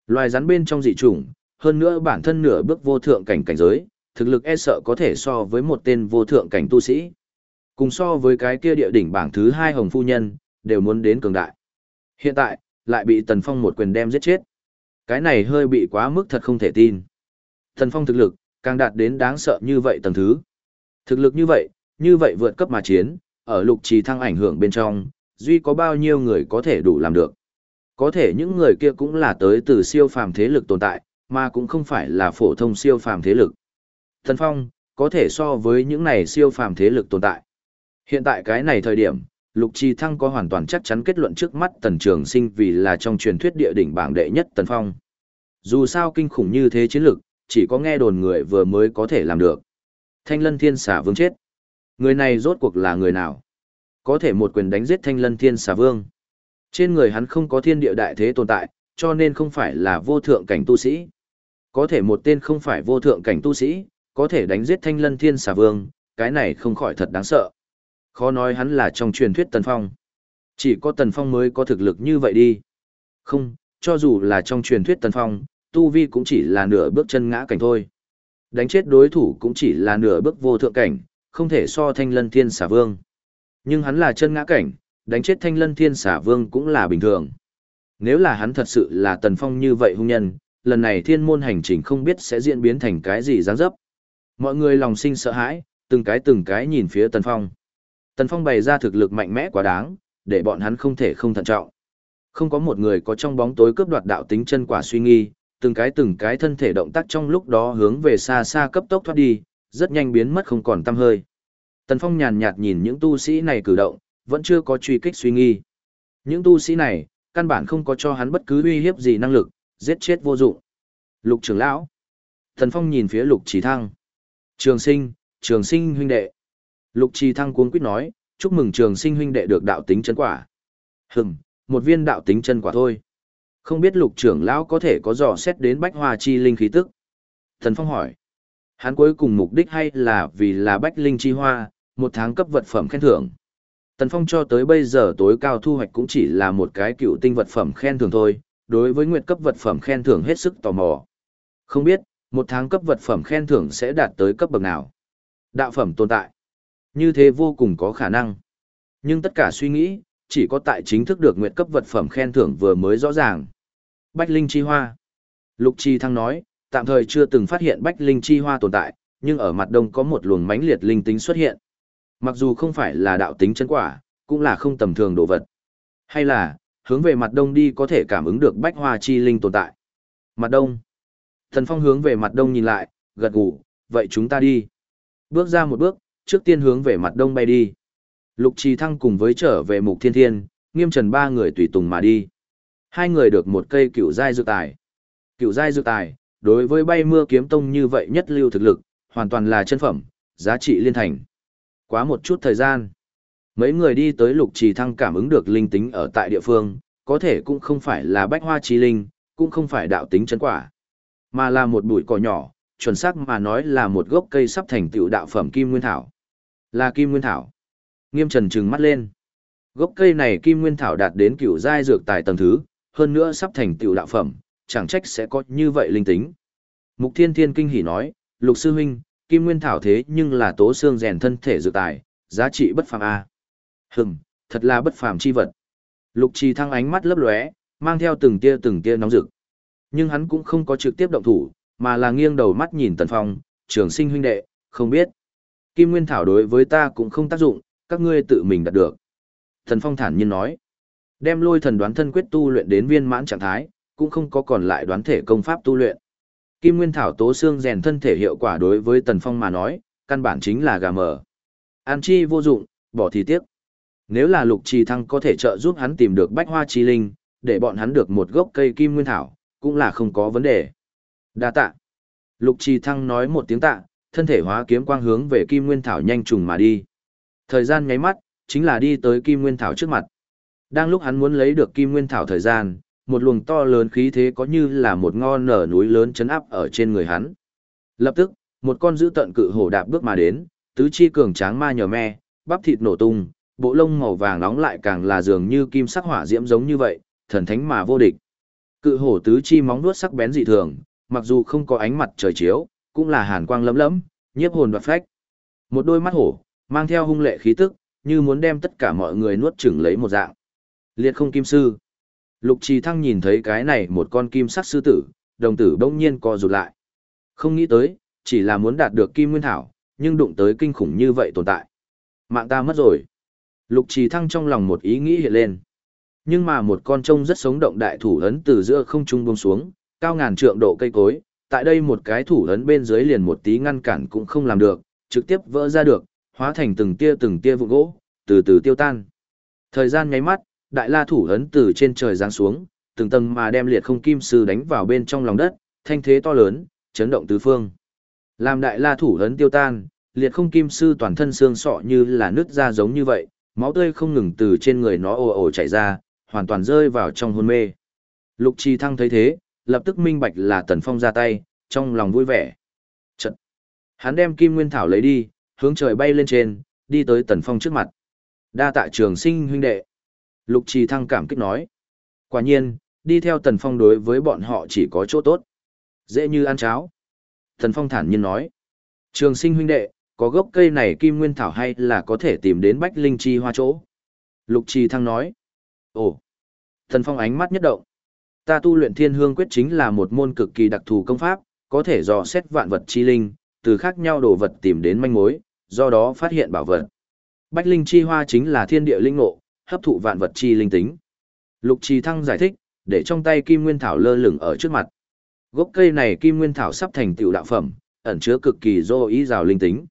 Loài rắn bên trong dị chủng, hơn nữa bản thân nửa bước vô thượng cảnh cảnh giới, thực lực e sợ có thể so với một tên vô thượng cảnh tu sĩ. Cùng so với cái kia địa đỉnh bảng thứ hai hồng phu nhân, đều muốn đến cường đại. Hiện tại, lại bị Tần Phong một quyền đem giết chết. Cái này hơi bị quá mức thật không thể tin. Tần Phong thực lực, càng đạt đến đáng sợ như vậy tầng thứ. Thực lực như vậy, như vậy vượt cấp mà chiến, ở lục trì thăng ảnh hưởng bên trong, duy có bao nhiêu người có thể đủ làm được. Có thể những người kia cũng là tới từ siêu phàm thế lực tồn tại, mà cũng không phải là phổ thông siêu phàm thế lực. Thần Phong, có thể so với những này siêu phàm thế lực tồn tại. Hiện tại cái này thời điểm, Lục Trì Thăng có hoàn toàn chắc chắn kết luận trước mắt Tần Trường Sinh vì là trong truyền thuyết địa đỉnh bảng đệ nhất Tần Phong. Dù sao kinh khủng như thế chiến lực, chỉ có nghe đồn người vừa mới có thể làm được. Thanh Lân Thiên Xà Vương chết. Người này rốt cuộc là người nào? Có thể một quyền đánh giết Thanh Lân Thiên Xà Vương. Trên người hắn không có thiên địa đại thế tồn tại, cho nên không phải là vô thượng cảnh tu sĩ. Có thể một tên không phải vô thượng cảnh tu sĩ, có thể đánh giết thanh lân thiên xà vương, cái này không khỏi thật đáng sợ. Khó nói hắn là trong truyền thuyết Tần Phong. Chỉ có Tần Phong mới có thực lực như vậy đi. Không, cho dù là trong truyền thuyết Tần Phong, Tu Vi cũng chỉ là nửa bước chân ngã cảnh thôi. Đánh chết đối thủ cũng chỉ là nửa bước vô thượng cảnh, không thể so thanh lân thiên xà vương. Nhưng hắn là chân ngã cảnh, đánh chết thanh lân thiên xả vương cũng là bình thường. Nếu là hắn thật sự là Tần Phong như vậy hung nhân, lần này thiên môn hành trình không biết sẽ diễn biến thành cái gì dáng dấp. Mọi người lòng sinh sợ hãi, từng cái từng cái nhìn phía Tần Phong. Tần Phong bày ra thực lực mạnh mẽ quá đáng, để bọn hắn không thể không thận trọng. Không có một người có trong bóng tối cướp đoạt đạo tính chân quả suy nghi, từng cái từng cái thân thể động tác trong lúc đó hướng về xa xa cấp tốc thoát đi, rất nhanh biến mất không còn tăm hơi. Tần Phong nhàn nhạt nhìn những tu sĩ này cử động, vẫn chưa có truy kích suy nghi. Những tu sĩ này, căn bản không có cho hắn bất cứ uy hiếp gì năng lực, giết chết vô dụng. Lục trưởng lão. Thần Phong nhìn phía Lục Trì Thăng. Trường sinh, trường sinh huynh đệ. Lục Trì Thăng cuống quýt nói, chúc mừng trường sinh huynh đệ được đạo tính chân quả. Hừm, một viên đạo tính chân quả thôi. Không biết lục trưởng lão có thể có dò xét đến bách hoa chi linh khí tức. Thần Phong hỏi. Hắn cuối cùng mục đích hay là vì là bách linh chi hoa, một tháng cấp vật phẩm khen thưởng. Tần Phong cho tới bây giờ tối cao thu hoạch cũng chỉ là một cái cựu tinh vật phẩm khen thưởng thôi, đối với nguyệt cấp vật phẩm khen thưởng hết sức tò mò. Không biết, một tháng cấp vật phẩm khen thưởng sẽ đạt tới cấp bậc nào. Đạo phẩm tồn tại. Như thế vô cùng có khả năng. Nhưng tất cả suy nghĩ, chỉ có tại chính thức được nguyệt cấp vật phẩm khen thưởng vừa mới rõ ràng. Bách Linh Chi Hoa. Lục Chi Thăng nói, tạm thời chưa từng phát hiện Bách Linh Chi Hoa tồn tại, nhưng ở mặt đông có một luồng mãnh liệt linh tính xuất hiện. Mặc dù không phải là đạo tính chân quả, cũng là không tầm thường đồ vật. Hay là, hướng về mặt đông đi có thể cảm ứng được bách hoa chi linh tồn tại. Mặt đông. Thần Phong hướng về mặt đông nhìn lại, gật gù, vậy chúng ta đi. Bước ra một bước, trước tiên hướng về mặt đông bay đi. Lục Trì Thăng cùng với trở về Mục Thiên Thiên, nghiêm trần ba người tùy tùng mà đi. Hai người được một cây cựu giai dược tài. Cựu giai dược tài, đối với bay mưa kiếm tông như vậy nhất lưu thực lực, hoàn toàn là chân phẩm, giá trị liên thành. Quá một chút thời gian. Mấy người đi tới lục trì thăng cảm ứng được linh tính ở tại địa phương, có thể cũng không phải là bách hoa trí linh, cũng không phải đạo tính chân quả, mà là một bụi cỏ nhỏ, chuẩn xác mà nói là một gốc cây sắp thành tựu đạo phẩm kim nguyên thảo. Là kim nguyên thảo. Nghiêm trần trừng mắt lên. Gốc cây này kim nguyên thảo đạt đến cựu giai dược tài tầng thứ, hơn nữa sắp thành tựu đạo phẩm, chẳng trách sẽ có như vậy linh tính. Mục Thiên Thiên kinh hỉ nói, Lục sư huynh, kim nguyên thảo thế nhưng là tố xương rèn thân thể dược tài, giá trị bất phàm a. Hừm, thật là bất phàm chi vật. Lục Trì thăng ánh mắt lấp lóe, mang theo từng tia từng tia nóng rực. Nhưng hắn cũng không có trực tiếp động thủ, mà là nghiêng đầu mắt nhìn Tần Phong, trường sinh huynh đệ, không biết. Kim Nguyên Thảo đối với ta cũng không tác dụng, các ngươi tự mình đạt được. Tần Phong thản nhiên nói, đem lôi thần đoán thân quyết tu luyện đến viên mãn trạng thái, cũng không có còn lại đoán thể công pháp tu luyện. Kim Nguyên Thảo tố xương rèn thân thể hiệu quả đối với Tần Phong mà nói, căn bản chính là gà mờ. An chi vô dụng, bỏ thì tiếc. Nếu là lục trì thăng có thể trợ giúp hắn tìm được bách hoa chi linh, để bọn hắn được một gốc cây kim nguyên thảo, cũng là không có vấn đề. Đa tạ. Lục trì thăng nói một tiếng tạ, thân thể hóa kiếm quang hướng về kim nguyên thảo nhanh trùng mà đi. Thời gian nháy mắt, chính là đi tới kim nguyên thảo trước mặt. Đang lúc hắn muốn lấy được kim nguyên thảo thời gian, một luồng to lớn khí thế có như là một ngon nở núi lớn chấn áp ở trên người hắn. Lập tức, một con dữ tận cự hổ đạp bước mà đến, tứ chi cường tráng ma nhờ me, bắp thịt nổ tung, bộ lông màu vàng nóng lại càng là dường như kim sắc hỏa diễm giống như vậy, thần thánh mà vô địch. Cự hổ tứ chi móng vuốt sắc bén dị thường, mặc dù không có ánh mặt trời chiếu, cũng là hàn quang lấm lấm, nhiếp hồn đoạt phách. Một đôi mắt hổ, mang theo hung lệ khí tức, như muốn đem tất cả mọi người nuốt chửng lấy một dạng. Liệt không kim sư. Lục Trì Thăng nhìn thấy cái này một con kim sắc sư tử, đồng tử bỗng nhiên co rụt lại. Không nghĩ tới, chỉ là muốn đạt được kim nguyên thảo, nhưng đụng tới kinh khủng như vậy tồn tại. Mạng ta mất rồi. Lục Trì Thăng trong lòng một ý nghĩ hiện lên. Nhưng mà một con trông rất sống động đại thủ ấn từ giữa không trung buông xuống, cao ngàn trượng độ cây cối, tại đây một cái thủ ấn bên dưới liền một tí ngăn cản cũng không làm được, trực tiếp vỡ ra được, hóa thành từng tia từng tia vụn gỗ, từ từ tiêu tan. Thời gian nháy mắt, đại la thủ ấn từ trên trời giáng xuống, từng tầng mà đem liệt không kim sư đánh vào bên trong lòng đất, thanh thế to lớn, chấn động tứ phương. Làm đại la thủ ấn tiêu tan, liệt không kim sư toàn thân xương sọ như là nứt ra giống như vậy, máu tươi không ngừng từ trên người nó ồ ồ chảy ra, hoàn toàn rơi vào trong hôn mê. Lục Trì Thăng thấy thế, lập tức minh bạch là Tần Phong ra tay, trong lòng vui vẻ. Chật! Hắn đem kim nguyên thảo lấy đi, hướng trời bay lên trên, đi tới Tần Phong trước mặt. Đa tạ trường sinh huynh đệ. Lục Trì Thăng cảm kích nói. Quả nhiên, đi theo Tần Phong đối với bọn họ chỉ có chỗ tốt. Dễ như ăn cháo. Tần Phong thản nhiên nói. Trường sinh huynh đệ, có gốc cây này kim nguyên thảo hay là có thể tìm đến bách linh chi hoa chỗ? Lục Trì Thăng nói. Ồ! Tần Phong ánh mắt nhất động. Ta tu luyện thiên hương quyết chính là một môn cực kỳ đặc thù công pháp, có thể dò xét vạn vật chi linh, từ khác nhau đồ vật tìm đến manh mối, do đó phát hiện bảo vật. Bách linh chi hoa chính là thiên địa linh ngộ, hấp thụ vạn vật chi linh tính. Lục Trì Thăng giải thích, để trong tay Kim Nguyên Thảo lơ lửng ở trước mặt. Gốc cây này Kim Nguyên Thảo sắp thành tiểu đạo phẩm, ẩn chứa cực kỳ dô ý rào linh tính.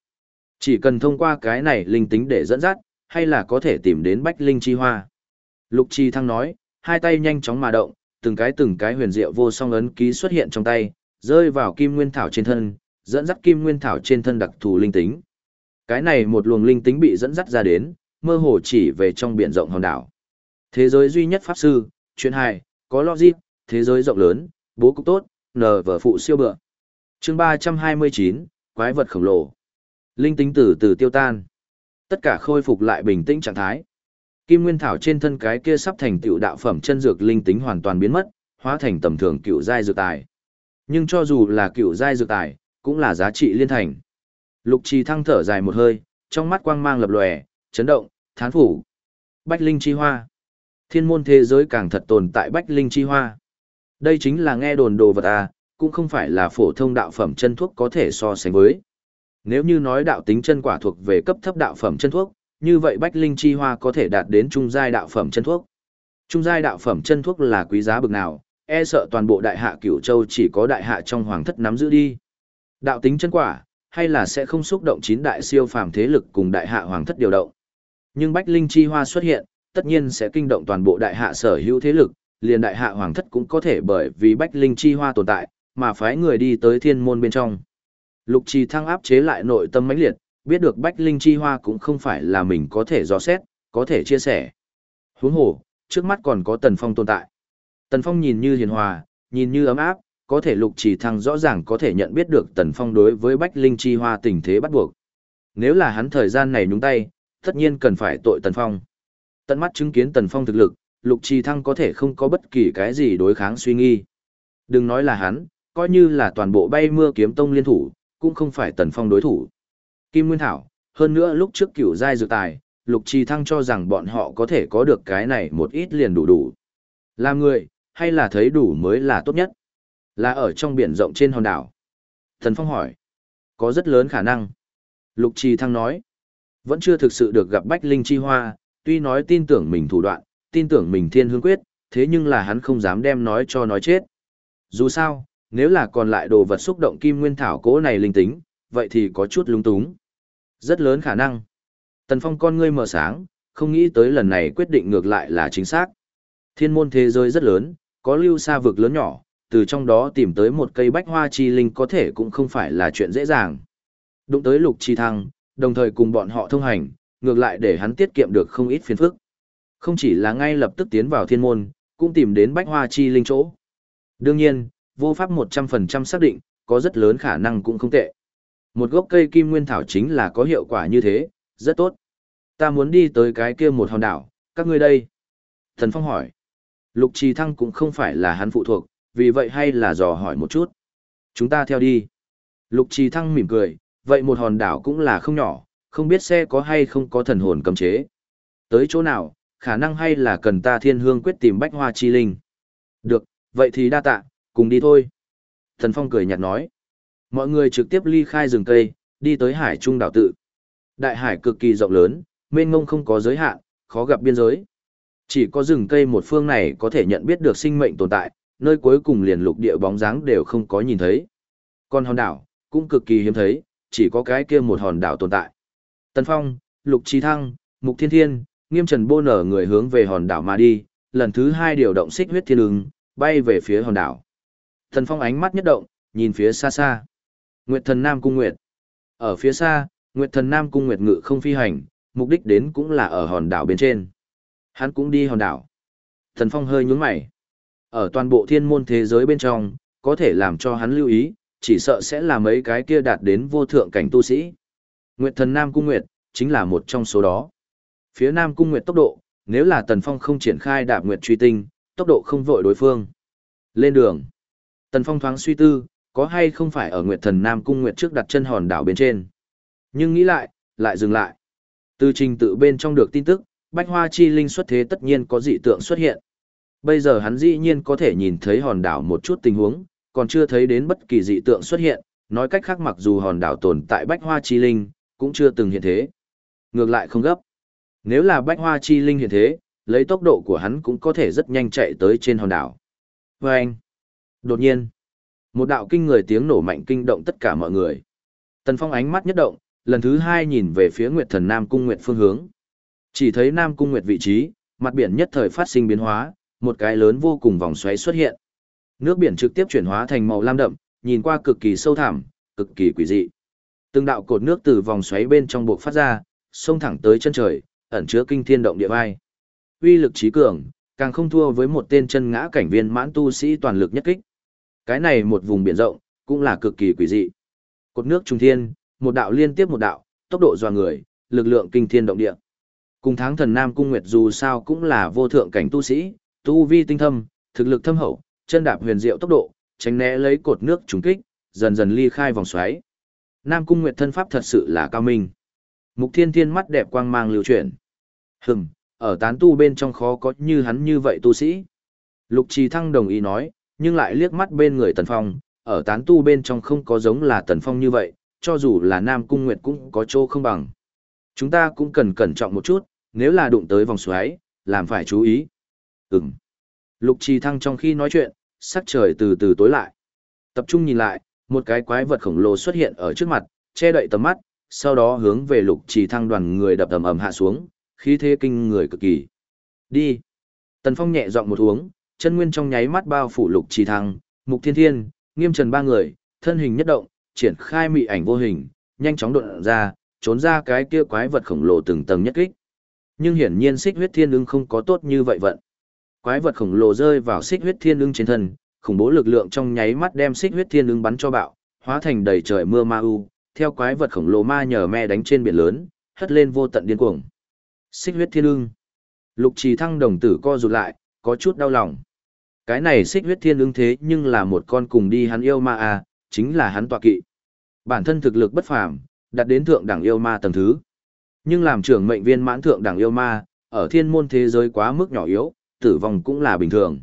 Chỉ cần thông qua cái này linh tính để dẫn dắt, hay là có thể tìm đến bách linh chi hoa. Lục Trì Thăng nói, hai tay nhanh chóng mà động, từng cái từng cái huyền diệu vô song ấn ký xuất hiện trong tay, rơi vào Kim Nguyên Thảo trên thân, dẫn dắt Kim Nguyên Thảo trên thân đặc thù linh tính. Cái này một luồng linh tính bị dẫn dắt ra đến, mơ hồ chỉ về trong biển rộng hòn đảo. Thế giới duy nhất pháp sư, chuyện hài, có logic, thế giới rộng lớn, bố cục tốt, nờ vở phụ siêu bựa. chương 329, quái vật khổng lồ. Linh tính từ từ tiêu tan. Tất cả khôi phục lại bình tĩnh trạng thái. Kim Nguyên Thảo trên thân cái kia sắp thành tiểu đạo phẩm chân dược linh tính hoàn toàn biến mất, hóa thành tầm thường cựu giai dược tài. Nhưng cho dù là cựu giai dược tài, cũng là giá trị liên thành. Lục Trì thăng thở dài một hơi, trong mắt quang mang lập lòe, chấn động, thán phủ. Bách Linh Chi Hoa. Thiên môn thế giới càng thật tồn tại Bách Linh Chi Hoa. Đây chính là nghe đồn đồ vật à, cũng không phải là phổ thông đạo phẩm chân thuốc có thể so sánh với. Nếu như nói đạo tính chân quả thuộc về cấp thấp đạo phẩm chân thuốc, như vậy Bách Linh Chi Hoa có thể đạt đến trung giai đạo phẩm chân thuốc. Trung giai đạo phẩm chân thuốc là quý giá bực nào, e sợ toàn bộ đại hạ cửu châu chỉ có đại hạ trong hoàng thất nắm giữ đi. Đạo tính chân quả, hay là sẽ không xúc động chín đại siêu phàm thế lực cùng đại hạ hoàng thất điều động. Nhưng Bách Linh Chi Hoa xuất hiện, tất nhiên sẽ kinh động toàn bộ đại hạ sở hữu thế lực, liền đại hạ hoàng thất cũng có thể bởi vì Bách Linh Chi Hoa tồn tại, mà phái người đi tới thiên môn bên trong. Lục trì thăng áp chế lại nội tâm mãnh liệt, biết được Bách Linh Chi Hoa cũng không phải là mình có thể dò xét, có thể chia sẻ. Huống hồ, trước mắt còn có Tần Phong tồn tại. Tần Phong nhìn như hiền hòa, nhìn như ấm áp, có thể lục trì thăng rõ ràng có thể nhận biết được Tần Phong đối với Bách Linh Chi Hoa tình thế bắt buộc. Nếu là hắn thời gian này nhúng tay, tất nhiên cần phải tội Tần Phong. Tận mắt chứng kiến Tần Phong thực lực, lục trì thăng có thể không có bất kỳ cái gì đối kháng suy nghi. Đừng nói là hắn, coi như là toàn bộ bay mưa kiếm tông liên thủ, cũng không phải Tần Phong đối thủ. Kim Nguyên Thảo, hơn nữa lúc trước cửu giai dự tài, Lục Trì Thăng cho rằng bọn họ có thể có được cái này một ít liền đủ đủ. Làm người, hay là thấy đủ mới là tốt nhất? Là ở trong biển rộng trên hòn đảo. Thần Phong hỏi. Có rất lớn khả năng. Lục Trì Thăng nói. Vẫn chưa thực sự được gặp Bách Linh Chi Hoa, tuy nói tin tưởng mình thủ đoạn, tin tưởng mình thiên hương quyết, thế nhưng là hắn không dám đem nói cho nói chết. Dù sao, nếu là còn lại đồ vật xúc động kim nguyên thảo cố này linh tính, vậy thì có chút lung túng. Rất lớn khả năng. Tần Phong con ngươi mở sáng, không nghĩ tới lần này quyết định ngược lại là chính xác. Thiên môn thế giới rất lớn, có lưu xa vực lớn nhỏ, từ trong đó tìm tới một cây bách hoa chi linh có thể cũng không phải là chuyện dễ dàng. Đụng tới lục chi thăng, đồng thời cùng bọn họ thông hành, ngược lại để hắn tiết kiệm được không ít phiền phức. Không chỉ là ngay lập tức tiến vào thiên môn, cũng tìm đến bách hoa chi linh chỗ. Đương nhiên, vô pháp 100% xác định, có rất lớn khả năng cũng không tệ. Một gốc cây kim nguyên thảo chính là có hiệu quả như thế, rất tốt. Ta muốn đi tới cái kia một hòn đảo, các ngươi đây. Thần Phong hỏi. Lục Trì Thăng cũng không phải là hắn phụ thuộc, vì vậy hay là dò hỏi một chút. Chúng ta theo đi. Lục Trì Thăng mỉm cười, vậy một hòn đảo cũng là không nhỏ, không biết xe có hay không có thần hồn cấm chế. Tới chỗ nào, khả năng hay là cần ta thiên hương quyết tìm bách hoa chi linh. Được, vậy thì đa tạ, cùng đi thôi. Thần Phong cười nhạt nói. Mọi người trực tiếp ly khai rừng cây, đi tới hải trung đảo tự. Đại hải cực kỳ rộng lớn, mênh ngông không có giới hạn, khó gặp biên giới. Chỉ có rừng cây một phương này có thể nhận biết được sinh mệnh tồn tại, nơi cuối cùng liền lục địa bóng dáng đều không có nhìn thấy. Còn hòn đảo, cũng cực kỳ hiếm thấy, chỉ có cái kia một hòn đảo tồn tại. Tần Phong, Lục Trí Thăng, Mục Thiên Thiên, Nghiêm Trần Bô nở người hướng về hòn đảo mà đi, lần thứ hai điều động xích huyết thiên ứng, bay về phía hòn đảo. Tần Phong ánh mắt nhất động, nhìn phía xa xa. Nguyệt thần Nam Cung Nguyệt. Ở phía xa, Nguyệt thần Nam Cung Nguyệt ngự không phi hành, mục đích đến cũng là ở hòn đảo bên trên. Hắn cũng đi hòn đảo. Tần Phong hơi nhướng mày. Ở toàn bộ thiên môn thế giới bên trong, có thể làm cho hắn lưu ý, chỉ sợ sẽ là mấy cái kia đạt đến vô thượng cảnh tu sĩ. Nguyệt thần Nam Cung Nguyệt, chính là một trong số đó. Phía Nam Cung Nguyệt tốc độ, nếu là Tần Phong không triển khai đạp Nguyệt truy tinh, tốc độ không vội đối phương. Lên đường. Tần Phong thoáng suy tư, có hay không phải ở Nguyệt Thần Nam Cung Nguyệt trước đặt chân hòn đảo bên trên. Nhưng nghĩ lại, lại dừng lại. Từ trình tự bên trong được tin tức, Bách Hoa Chi Linh xuất thế tất nhiên có dị tượng xuất hiện. Bây giờ hắn dĩ nhiên có thể nhìn thấy hòn đảo một chút tình huống, còn chưa thấy đến bất kỳ dị tượng xuất hiện, nói cách khác mặc dù hòn đảo tồn tại Bách Hoa Chi Linh, cũng chưa từng hiện thế. Ngược lại không gấp. Nếu là Bách Hoa Chi Linh hiện thế, lấy tốc độ của hắn cũng có thể rất nhanh chạy tới trên hòn đảo. Và anh, đột nhiên, một đạo kinh người tiếng nổ mạnh kinh động tất cả mọi người. Tần Phong ánh mắt nhất động, lần thứ hai nhìn về phía Nguyệt Thần Nam Cung Nguyệt phương hướng. Chỉ thấy Nam Cung Nguyệt vị trí, mặt biển nhất thời phát sinh biến hóa, một cái lớn vô cùng vòng xoáy xuất hiện. Nước biển trực tiếp chuyển hóa thành màu lam đậm, nhìn qua cực kỳ sâu thẳm, cực kỳ quỷ dị. Từng đạo cột nước từ vòng xoáy bên trong buộc phát ra, xông thẳng tới chân trời, ẩn chứa kinh thiên động địa vai. Uy lực trí cường, càng không thua với một tên chân ngã cảnh viên mãn tu sĩ toàn lực nhất kích. Cái này một vùng biển rộng, cũng là cực kỳ quỷ dị. Cột nước trung thiên, một đạo liên tiếp một đạo, tốc độ doa người, lực lượng kinh thiên động địa. Cùng tháng thần Nam Cung Nguyệt dù sao cũng là vô thượng cảnh tu sĩ, tu vi tinh thâm, thực lực thâm hậu, chân đạp huyền diệu tốc độ, tránh né lấy cột nước trùng kích, dần dần ly khai vòng xoáy. Nam Cung Nguyệt thân pháp thật sự là cao minh. Mục Thiên Thiên mắt đẹp quang mang lưu chuyển. Hừm, ở tán tu bên trong khó có như hắn như vậy tu sĩ. Lục Trì Thăng đồng ý nói, nhưng lại liếc mắt bên người Tần Phong, ở tán tu bên trong không có giống là Tần Phong như vậy, cho dù là Nam Cung Nguyệt cũng có chỗ không bằng. Chúng ta cũng cần cẩn trọng một chút, nếu là đụng tới vòng xoáy, làm phải chú ý. Ừm. Lục Trì Thăng trong khi nói chuyện, sắc trời từ từ tối lại. Tập trung nhìn lại, một cái quái vật khổng lồ xuất hiện ở trước mặt, che đậy tầm mắt, sau đó hướng về Lục Trì Thăng đoàn người đập ầm ầm hạ xuống, khí thế kinh người cực kỳ. Đi. Tần Phong nhẹ giọng một uống, chân nguyên trong nháy mắt bao phủ Lục Trì Thăng, Mục Thiên Thiên, Nghiêm Trần ba người, thân hình nhất động, triển khai mị ảnh vô hình, nhanh chóng đột ra, trốn ra cái kia quái vật khổng lồ từng tầng nhất kích. Nhưng hiển nhiên xích huyết thiên ưng không có tốt như vậy vận. Quái vật khổng lồ rơi vào xích huyết thiên ưng trên thân, khủng bố lực lượng trong nháy mắt đem xích huyết thiên ưng bắn cho bạo, hóa thành đầy trời mưa ma u, theo quái vật khổng lồ ma nhờ me đánh trên biển lớn, hất lên vô tận điên cuồng. Xích huyết thiên ưng. Lục trì thăng đồng tử co rụt lại, có chút đau lòng. Cái này xích huyết thiên ưng thế nhưng là một con cùng đi hắn yêu ma à, chính là hắn tọa kỵ. Bản thân thực lực bất phàm, đạt đến thượng đẳng yêu ma tầng thứ. Nhưng làm trưởng mệnh viên mãn thượng đẳng yêu ma, ở thiên môn thế giới quá mức nhỏ yếu, tử vong cũng là bình thường.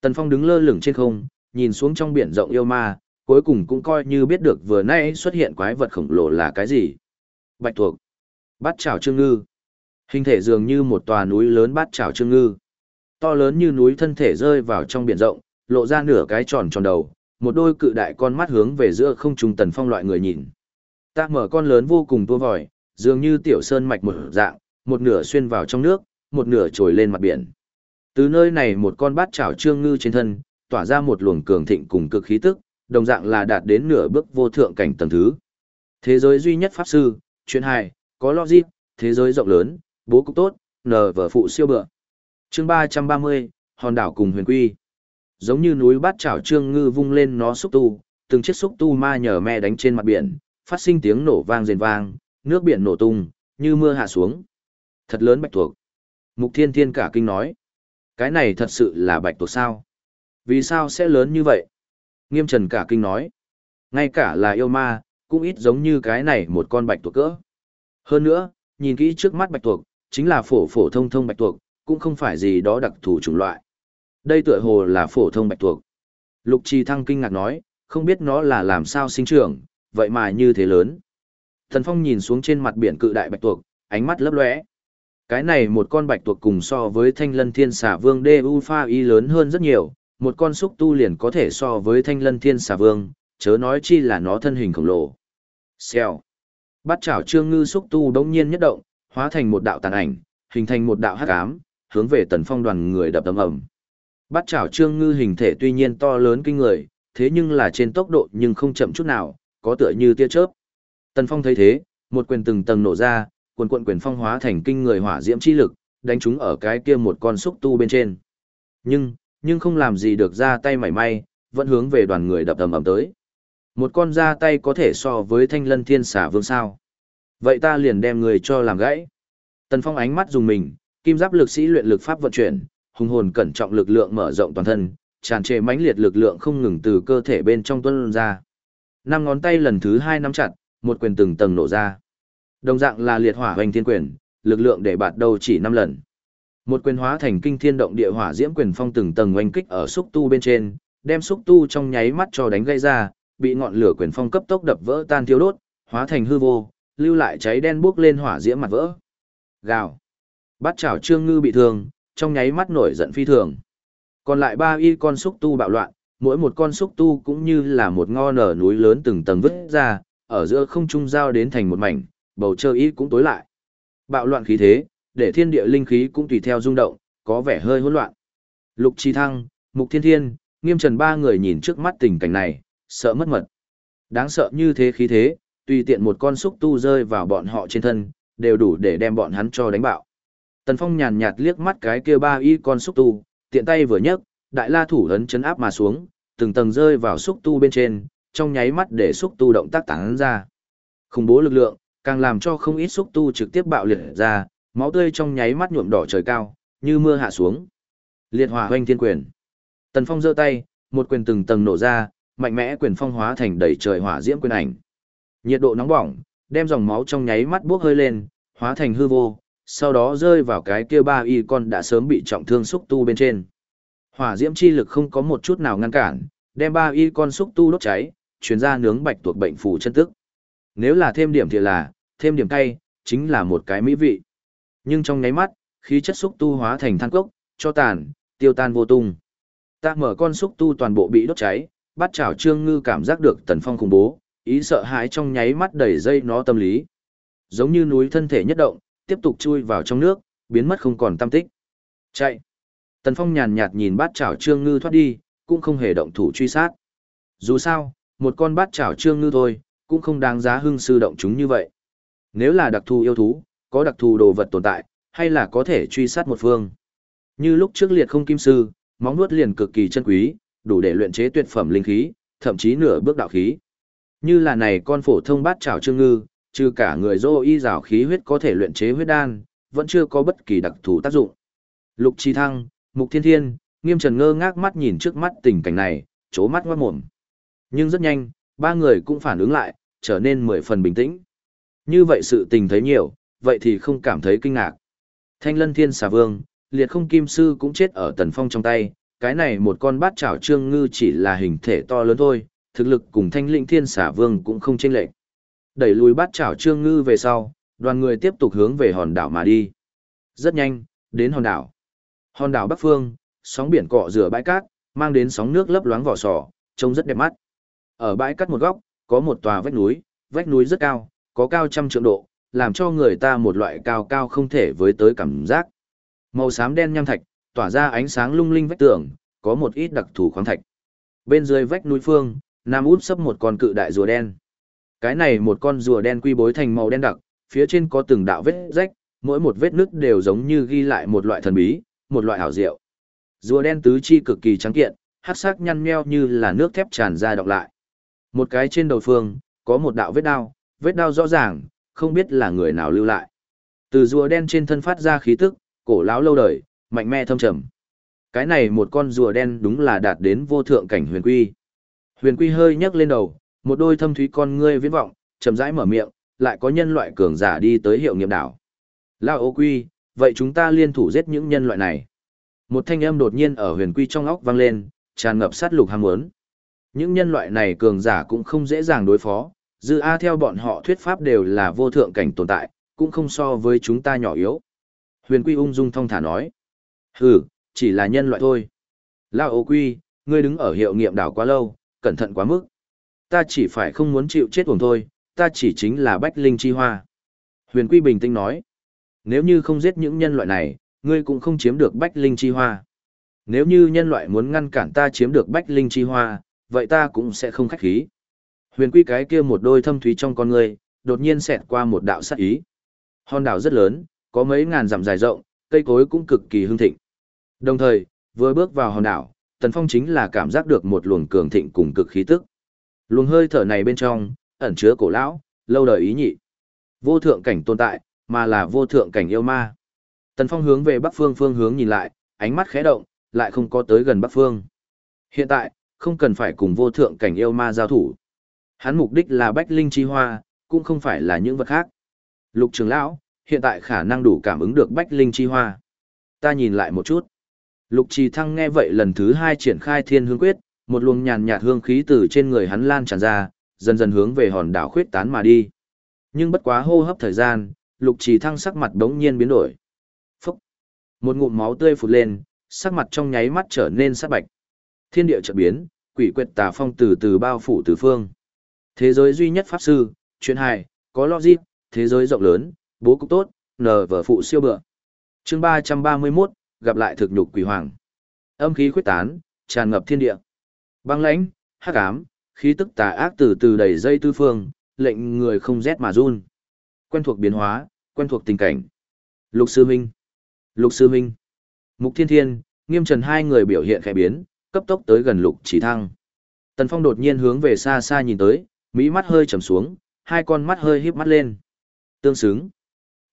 Tần Phong đứng lơ lửng trên không, nhìn xuống trong biển rộng yêu ma, cuối cùng cũng coi như biết được vừa nãy xuất hiện quái vật khổng lồ là cái gì. Bạch thuộc, bát chảo trương ngư. Hình thể dường như một tòa núi lớn bát chảo trương ngư. To lớn như núi thân thể rơi vào trong biển rộng, lộ ra nửa cái tròn tròn đầu, một đôi cự đại con mắt hướng về giữa không trung tần phong loại người nhìn. Ta mở con lớn vô cùng tua vòi, dường như tiểu sơn mạch một dạng, một nửa xuyên vào trong nước, một nửa trồi lên mặt biển. Từ nơi này một con bát chảo trương ngư trên thân, tỏa ra một luồng cường thịnh cùng cực khí tức, đồng dạng là đạt đến nửa bước vô thượng cảnh tầng thứ. Thế giới duy nhất pháp sư, chuyện hài, có logic, thế giới rộng lớn, bố cục tốt, nờ vở phụ siêu bựa. Chương 330, hòn đảo cùng huyền quy. Giống như núi bát chảo trương ngư vung lên nó xúc tu, từng chiếc xúc tu ma nhờ me đánh trên mặt biển, phát sinh tiếng nổ vang rền vang, nước biển nổ tung, như mưa hạ xuống. Thật lớn bạch thuộc Mục thiên thiên cả kinh nói. Cái này thật sự là bạch tuộc sao? Vì sao sẽ lớn như vậy? Nghiêm trần cả kinh nói. Ngay cả là yêu ma, cũng ít giống như cái này một con bạch tuộc cỡ. Hơn nữa, nhìn kỹ trước mắt bạch tuộc, chính là phổ phổ thông thông bạch tuộc, cũng không phải gì đó đặc thù chủng loại. Đây tựa hồ là phổ thông bạch tuộc. Lục Trì Thăng kinh ngạc nói, không biết nó là làm sao sinh trưởng, vậy mà như thế lớn. Thần Phong nhìn xuống trên mặt biển cự đại bạch tuộc, ánh mắt lấp lóe. Cái này một con bạch tuộc cùng so với thanh lân thiên xà vương đu pha y lớn hơn rất nhiều, một con xúc tu liền có thể so với thanh lân thiên xà vương, chớ nói chi là nó thân hình khổng lồ. Xèo. Bắt chảo trương ngư xúc tu đống nhiên nhất động, hóa thành một đạo tàn ảnh, hình thành một đạo hắc ám, hướng về tần phong đoàn người đập tầm ầm. Bắt chảo trương ngư hình thể tuy nhiên to lớn kinh người, thế nhưng là trên tốc độ nhưng không chậm chút nào, có tựa như tia chớp. Tần phong thấy thế, một quyền từng tầng nổ ra, quần quận quyền phong hóa thành kinh người hỏa diễm chi lực, đánh chúng ở cái kia một con xúc tu bên trên. Nhưng, nhưng không làm gì được ra tay mảy may, vẫn hướng về đoàn người đập ầm ầm tới. Một con ra tay có thể so với thanh lân thiên xả vương sao. Vậy ta liền đem người cho làm gãy. Tần Phong ánh mắt dùng mình, kim giáp lực sĩ luyện lực pháp vận chuyển, hùng hồn cẩn trọng lực lượng mở rộng toàn thân, tràn trề mãnh liệt lực lượng không ngừng từ cơ thể bên trong tuôn ra. Năm ngón tay lần thứ hai nắm chặt, một quyền từng tầng nổ ra. Đồng dạng là liệt hỏa hoành thiên quyền, lực lượng để bạt đầu chỉ năm lần. Một quyền hóa thành kinh thiên động địa hỏa diễm quyền phong từng tầng oanh kích ở xúc tu bên trên, đem xúc tu trong nháy mắt cho đánh gây ra, bị ngọn lửa quyền phong cấp tốc đập vỡ tan thiêu đốt, hóa thành hư vô, lưu lại cháy đen bốc lên hỏa diễm mặt vỡ. Gào. bắt chảo trương ngư bị thương, trong nháy mắt nổi giận phi thường. Còn lại ba y con xúc tu bạo loạn, mỗi một con xúc tu cũng như là một ngo nở núi lớn từng tầng vứt ra, ở giữa không trung giao đến thành một mảnh, bầu trời y cũng tối lại. Bạo loạn khí thế, để thiên địa linh khí cũng tùy theo rung động, có vẻ hơi hỗn loạn. Lục Chi Thăng, Mục Thiên Thiên, Nghiêm Trần ba người nhìn trước mắt tình cảnh này, sợ mất mật. Đáng sợ như thế khí thế, tùy tiện một con xúc tu rơi vào bọn họ trên thân, đều đủ để đem bọn hắn cho đánh bạo. Tần Phong nhàn nhạt liếc mắt cái kia ba y con xúc tu, tiện tay vừa nhấc, đại la thủ ấn chấn áp mà xuống, từng tầng rơi vào xúc tu bên trên, trong nháy mắt để xúc tu động tác tán ra. Khủng bố lực lượng, càng làm cho không ít xúc tu trực tiếp bạo liệt ra, máu tươi trong nháy mắt nhuộm đỏ trời cao, như mưa hạ xuống. Liệt hỏa hoanh thiên quyền. Tần Phong giơ tay, một quyền từng tầng nổ ra, mạnh mẽ quyền phong hóa thành đầy trời hỏa diễm quyền ảnh. Nhiệt độ nóng bỏng, đem dòng máu trong nháy mắt bốc hơi lên, hóa thành hư vô, sau đó rơi vào cái kia ba y con đã sớm bị trọng thương xúc tu bên trên. Hỏa diễm chi lực không có một chút nào ngăn cản, đem ba y con xúc tu đốt cháy, chuyển ra nướng bạch tuộc bệnh phù chân tức. Nếu là thêm điểm thì là, thêm điểm cay, chính là một cái mỹ vị. Nhưng trong nháy mắt, khí chất xúc tu hóa thành than cốc, cho tàn, tiêu tan vô tung. Ta mở con xúc tu toàn bộ bị đốt cháy, bắt chảo trương ngư cảm giác được tần phong khủng bố, ý sợ hãi trong nháy mắt đẩy dây nó tâm lý. Giống như núi thân thể nhất động, tiếp tục chui vào trong nước, biến mất không còn tâm tích. Chạy. Tần phong nhàn nhạt nhìn bát chảo trương ngư thoát đi, cũng không hề động thủ truy sát. Dù sao, một con bát chảo trương ngư thôi, cũng không đáng giá hưng sư động chúng như vậy. Nếu là đặc thù yêu thú, có đặc thù đồ vật tồn tại, hay là có thể truy sát một phương. Như lúc trước liệt không kim sư, móng nuốt liền cực kỳ chân quý, đủ để luyện chế tuyệt phẩm linh khí, thậm chí nửa bước đạo khí. Như là này con phổ thông bát trảo trương ngư, trừ cả người dô y rào khí huyết có thể luyện chế huyết đan, vẫn chưa có bất kỳ đặc thù tác dụng. Lục Chi Thăng, Mục Thiên Thiên, Nghiêm Trần ngơ ngác mắt nhìn trước mắt tình cảnh này, chố mắt ngoát mồm. Nhưng rất nhanh, ba người cũng phản ứng lại, trở nên mười phần bình tĩnh. Như vậy sự tình thấy nhiều, vậy thì không cảm thấy kinh ngạc. Thanh Lân Thiên Xà Vương, liệt không kim sư cũng chết ở tần phong trong tay, cái này một con bát chảo trương ngư chỉ là hình thể to lớn thôi, thực lực cùng thanh linh thiên xà vương cũng không chênh lệch. Đẩy lùi bát chảo trương ngư về sau, đoàn người tiếp tục hướng về hòn đảo mà đi. Rất nhanh, đến hòn đảo. Hòn đảo Bắc Phương, sóng biển cọ rửa bãi cát, mang đến sóng nước lấp loáng vỏ sò, trông rất đẹp mắt. Ở bãi cát một góc, có một tòa vách núi, vách núi rất cao, có cao trăm trượng độ, làm cho người ta một loại cao cao không thể với tới cảm giác. Màu xám đen nham thạch, tỏa ra ánh sáng lung linh vách tường, có một ít đặc thù khoáng thạch. Bên dưới vách núi phương, nam út sấp một con cự đại rùa đen. Cái này một con rùa đen quy bối thành màu đen đặc, phía trên có từng đạo vết rách, mỗi một vết nứt đều giống như ghi lại một loại thần bí, một loại hảo diệu. Rùa đen tứ chi cực kỳ trắng kiện, hắc sắc nhăn nheo như là nước thép tràn ra đọng lại. Một cái trên đầu phương, có một đạo vết đao, vết đao rõ ràng, không biết là người nào lưu lại. Từ rùa đen trên thân phát ra khí tức, cổ lão lâu đời, mạnh mẽ thâm trầm. Cái này một con rùa đen đúng là đạt đến vô thượng cảnh huyền quy. Huyền quy hơi nhấc lên đầu, một đôi thâm thúy con ngươi viễn vọng, chậm rãi mở miệng, lại có nhân loại cường giả đi tới hiệu nghiệm đảo. Lao ô quy, vậy chúng ta liên thủ giết những nhân loại này. Một thanh âm đột nhiên ở huyền quy trong óc vang lên, tràn ngập sát lục ham muốn. Những nhân loại này cường giả cũng không dễ dàng đối phó, dư A theo bọn họ thuyết pháp đều là vô thượng cảnh tồn tại, cũng không so với chúng ta nhỏ yếu. Huyền Quy ung dung thong thả nói. Hừ, chỉ là nhân loại thôi. Lao ô quy, ngươi đứng ở hiệu nghiệm đảo quá lâu, cẩn thận quá mức. Ta chỉ phải không muốn chịu chết uổng thôi, ta chỉ chính là Bách Linh Chi Hoa. Huyền Quy bình tĩnh nói. Nếu như không giết những nhân loại này, ngươi cũng không chiếm được Bách Linh Chi Hoa. Nếu như nhân loại muốn ngăn cản ta chiếm được Bách Linh Chi Hoa, vậy ta cũng sẽ không khách khí. Huyền Quy cái kia một đôi thâm thúy trong con người đột nhiên xẹt qua một đạo sát ý. Hòn đảo rất lớn, có mấy ngàn dặm dài rộng, cây cối cũng cực kỳ hưng thịnh. Đồng thời, vừa bước vào hòn đảo, Tần Phong chính là cảm giác được một luồng cường thịnh cùng cực khí tức. Luồng hơi thở này bên trong, ẩn chứa cổ lão, lâu đời ý nhị. Vô thượng cảnh tồn tại, mà là vô thượng cảnh yêu ma. Tần Phong hướng về bắc phương phương hướng nhìn lại, ánh mắt khẽ động, lại không có tới gần bắc phương. Hiện tại, không cần phải cùng vô thượng cảnh yêu ma giao thủ. Hắn mục đích là bách linh chi hoa, cũng không phải là những vật khác. Lục trường lão, hiện tại khả năng đủ cảm ứng được bách linh chi hoa. Ta nhìn lại một chút. Lục trì thăng nghe vậy lần thứ hai triển khai thiên hương quyết, một luồng nhàn nhạt hương khí từ trên người hắn lan tràn ra, dần dần hướng về hòn đảo khuyết tán mà đi. Nhưng bất quá hô hấp thời gian, lục trì thăng sắc mặt đống nhiên biến đổi. Phúc! Một ngụm máu tươi phụt lên, sắc mặt trong nháy mắt trở nên sắc bạch. Thiên địa chợt biến, quỷ quyệt tà phong từ từ bao phủ tứ phương. Thế giới duy nhất pháp sư, chuyện hài, có logic, thế giới rộng lớn, bố cục tốt, nờ vở phụ siêu bựa. chương ba trăm ba mươi 331, gặp lại thực nhục quỷ hoàng. Âm khí khuyết tán, tràn ngập thiên địa. Băng lãnh, hắc ám, khí tức tà ác từ từ đầy dây tư phương, lệnh người không rét mà run. Quen thuộc biến hóa, quen thuộc tình cảnh. Lục sư minh. Lục sư minh. Mục thiên thiên, nghiêm trần hai người biểu hiện khẽ biến, cấp tốc tới gần lục chỉ thăng. Tần Phong đột nhiên hướng về xa xa nhìn tới, mỹ mắt hơi trầm xuống, hai con mắt hơi híp mắt lên. Tương xứng.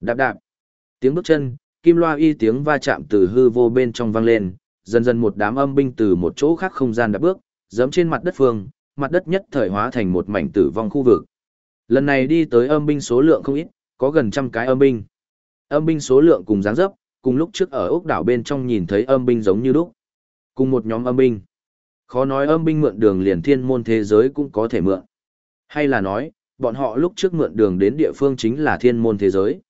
Đạp đạp. Tiếng bước chân, kim loa y tiếng va chạm từ hư vô bên trong vang lên, dần dần một đám âm binh từ một chỗ khác không gian đạp bước, giẫm trên mặt đất phương, mặt đất nhất thời hóa thành một mảnh tử vong khu vực. Lần này đi tới âm binh số lượng không ít, có gần trăm cái âm binh. Âm binh số lượng cùng dáng dấp, cùng lúc trước ở ốc đảo bên trong nhìn thấy âm binh giống như lúc. Cùng một nhóm âm binh. Khó nói âm binh mượn đường liền thiên môn thế giới cũng có thể mượn. Hay là nói, bọn họ lúc trước mượn đường đến địa phương chính là thiên môn thế giới.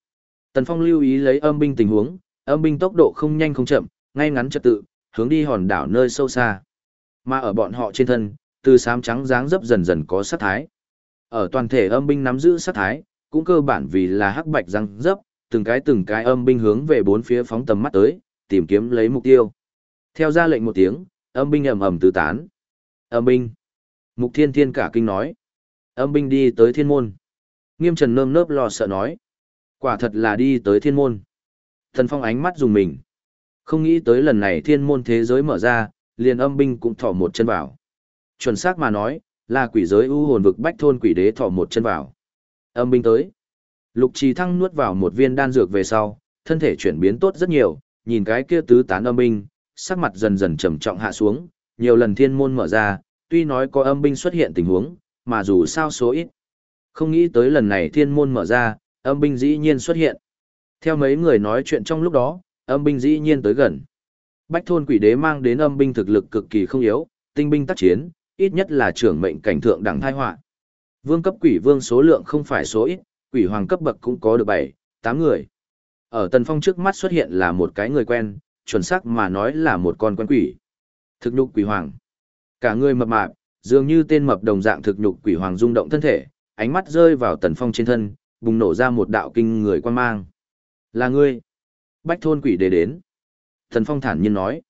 Tần Phong lưu ý lấy âm binh tình huống, âm binh tốc độ không nhanh không chậm, ngay ngắn trật tự, hướng đi hòn đảo nơi sâu xa. Mà ở bọn họ trên thân, từ xám trắng dáng dấp dần dần có sát thái. Ở toàn thể âm binh nắm giữ sát thái, cũng cơ bản vì là hắc bạch răng dấp, từng cái từng cái âm binh hướng về bốn phía phóng tầm mắt tới, tìm kiếm lấy mục tiêu. Theo ra lệnh một tiếng, âm binh ầm ầm tứ tán. Âm binh. Mục Thiên Thiên cả kinh nói. Âm binh đi tới thiên môn. Nghiêm Trần nơm nớp lo sợ nói. Quả thật là đi tới thiên môn. Thần Phong ánh mắt dùng mình. Không nghĩ tới lần này thiên môn thế giới mở ra, liền âm binh cũng thỏ một chân vào. Chuẩn xác mà nói, là quỷ giới u hồn vực bách thôn quỷ đế thỏ một chân vào. Âm binh tới. Lục trì thăng nuốt vào một viên đan dược về sau, thân thể chuyển biến tốt rất nhiều, nhìn cái kia tứ tán âm binh, sắc mặt dần dần trầm trọng hạ xuống, nhiều lần thiên môn mở ra, tuy nói có âm binh xuất hiện tình huống, mà dù sao số ít. Không nghĩ tới lần này thiên môn mở ra, âm binh dĩ nhiên xuất hiện. Theo mấy người nói chuyện trong lúc đó, âm binh dĩ nhiên tới gần. Bách thôn quỷ đế mang đến âm binh thực lực cực kỳ không yếu, tinh binh tác chiến, ít nhất là trưởng mệnh cảnh thượng đẳng thai họa. Vương cấp quỷ vương số lượng không phải số ít, quỷ hoàng cấp bậc cũng có được 7, 8 người. Ở Tần Phong trước mắt xuất hiện là một cái người quen, chuẩn xác mà nói là một con quan quỷ. Thực nhục quỷ hoàng. Cả người mập mạp, dường như tên mập đồng dạng thực nhục quỷ hoàng rung động thân thể, ánh mắt rơi vào Tần Phong trên thân, bùng nổ ra một đạo kinh người quan mang. Là ngươi. Bách thôn quỷ đề đến. Tần Phong thản nhiên nói.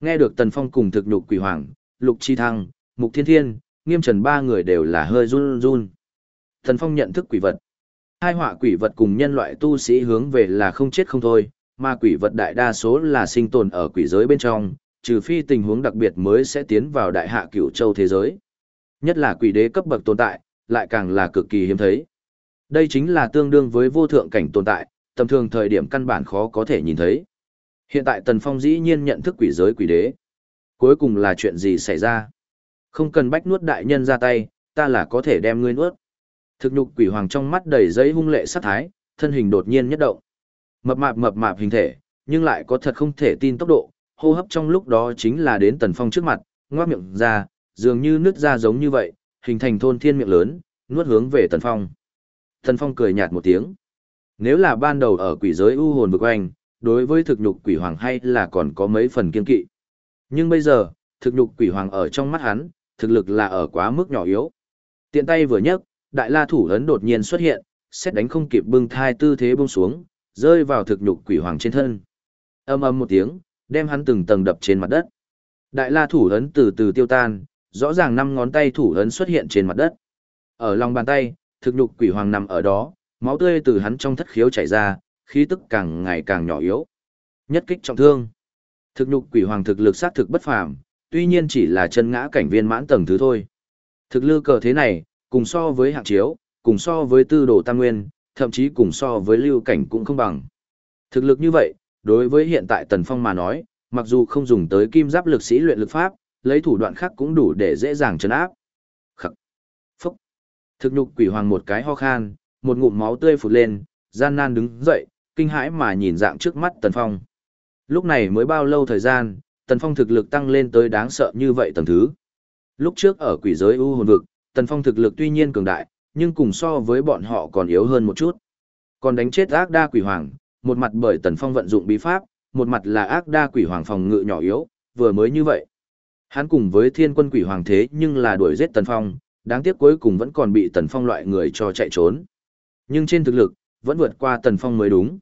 Nghe được Tần Phong cùng thực nhục quỷ hoàng, Lục Chi Thăng, Mục Thiên Thiên, Nghiêm Trần ba người đều là hơi run run. Tần Phong nhận thức quỷ vật. Hai họa quỷ vật cùng nhân loại tu sĩ hướng về là không chết không thôi, mà quỷ vật đại đa số là sinh tồn ở quỷ giới bên trong, trừ phi tình huống đặc biệt mới sẽ tiến vào đại hạ cửu châu thế giới. Nhất là quỷ đế cấp bậc tồn tại, lại càng là cực kỳ hiếm thấy. Đây chính là tương đương với vô thượng cảnh tồn tại, tầm thường thời điểm căn bản khó có thể nhìn thấy. Hiện tại Tần Phong dĩ nhiên nhận thức quỷ giới quỷ đế. Cuối cùng là chuyện gì xảy ra? Không cần bách nuốt đại nhân ra tay, ta là có thể đem ngươi nuốt. Thực nhục quỷ hoàng trong mắt đầy giấy hung lệ sát thái, thân hình đột nhiên nhất động. Mập mạp mập mạp hình thể, nhưng lại có thật không thể tin tốc độ, hô hấp trong lúc đó chính là đến Tần Phong trước mặt, ngoác miệng ra, dường như nước ra giống như vậy, hình thành thôn thiên miệng lớn, nuốt hướng về Tần Phong. Tần Phong cười nhạt một tiếng. Nếu là ban đầu ở quỷ giới u hồn vực anh, đối với thực nhục quỷ hoàng hay là còn có mấy phần kiên kỵ. Nhưng bây giờ, thực nhục quỷ hoàng ở trong mắt hắn, thực lực là ở quá mức nhỏ yếu. Tiện tay vừa nhấc, đại la thủ ấn đột nhiên xuất hiện, xét đánh không kịp bưng thai tư thế buông xuống, rơi vào thực nhục quỷ hoàng trên thân. Âm âm một tiếng, đem hắn từng tầng đập trên mặt đất. Đại la thủ ấn từ từ tiêu tan, rõ ràng năm ngón tay thủ ấn xuất hiện trên mặt đất. Ở lòng bàn tay, thực nhục quỷ hoàng nằm ở đó, máu tươi từ hắn trong thất khiếu chảy ra, khí tức càng ngày càng nhỏ yếu. Nhất kích trọng thương. Thực nhục quỷ hoàng thực lực sát thực bất phàm, tuy nhiên chỉ là chân ngã cảnh viên mãn tầng thứ thôi. Thực lư cờ thế này, cùng so với hạng chiếu, cùng so với tư đồ tam nguyên, thậm chí cùng so với lưu cảnh cũng không bằng. Thực lực như vậy, đối với hiện tại Tần Phong mà nói, mặc dù không dùng tới kim giáp lực sĩ luyện lực pháp, lấy thủ đoạn khác cũng đủ để dễ dàng chấn áp. Khắc. Phúc. Thực nhục quỷ hoàng một cái ho khan, một ngụm máu tươi phụt lên, gian nan đứng dậy, kinh hãi mà nhìn dạng trước mắt Tần Phong. Lúc này mới bao lâu thời gian, Tần Phong thực lực tăng lên tới đáng sợ như vậy tầng thứ. Lúc trước ở quỷ giới u hồn vực, Tần Phong thực lực tuy nhiên cường đại, nhưng cùng so với bọn họ còn yếu hơn một chút. Còn đánh chết ác đa quỷ hoàng, một mặt bởi Tần Phong vận dụng bí pháp, một mặt là ác đa quỷ hoàng phòng ngự nhỏ yếu, vừa mới như vậy. Hắn cùng với thiên quân quỷ hoàng thế nhưng là đuổi giết Tần Phong, đáng tiếc cuối cùng vẫn còn bị Tần Phong loại người cho chạy trốn. Nhưng trên thực lực, vẫn vượt qua Tần Phong mới đúng.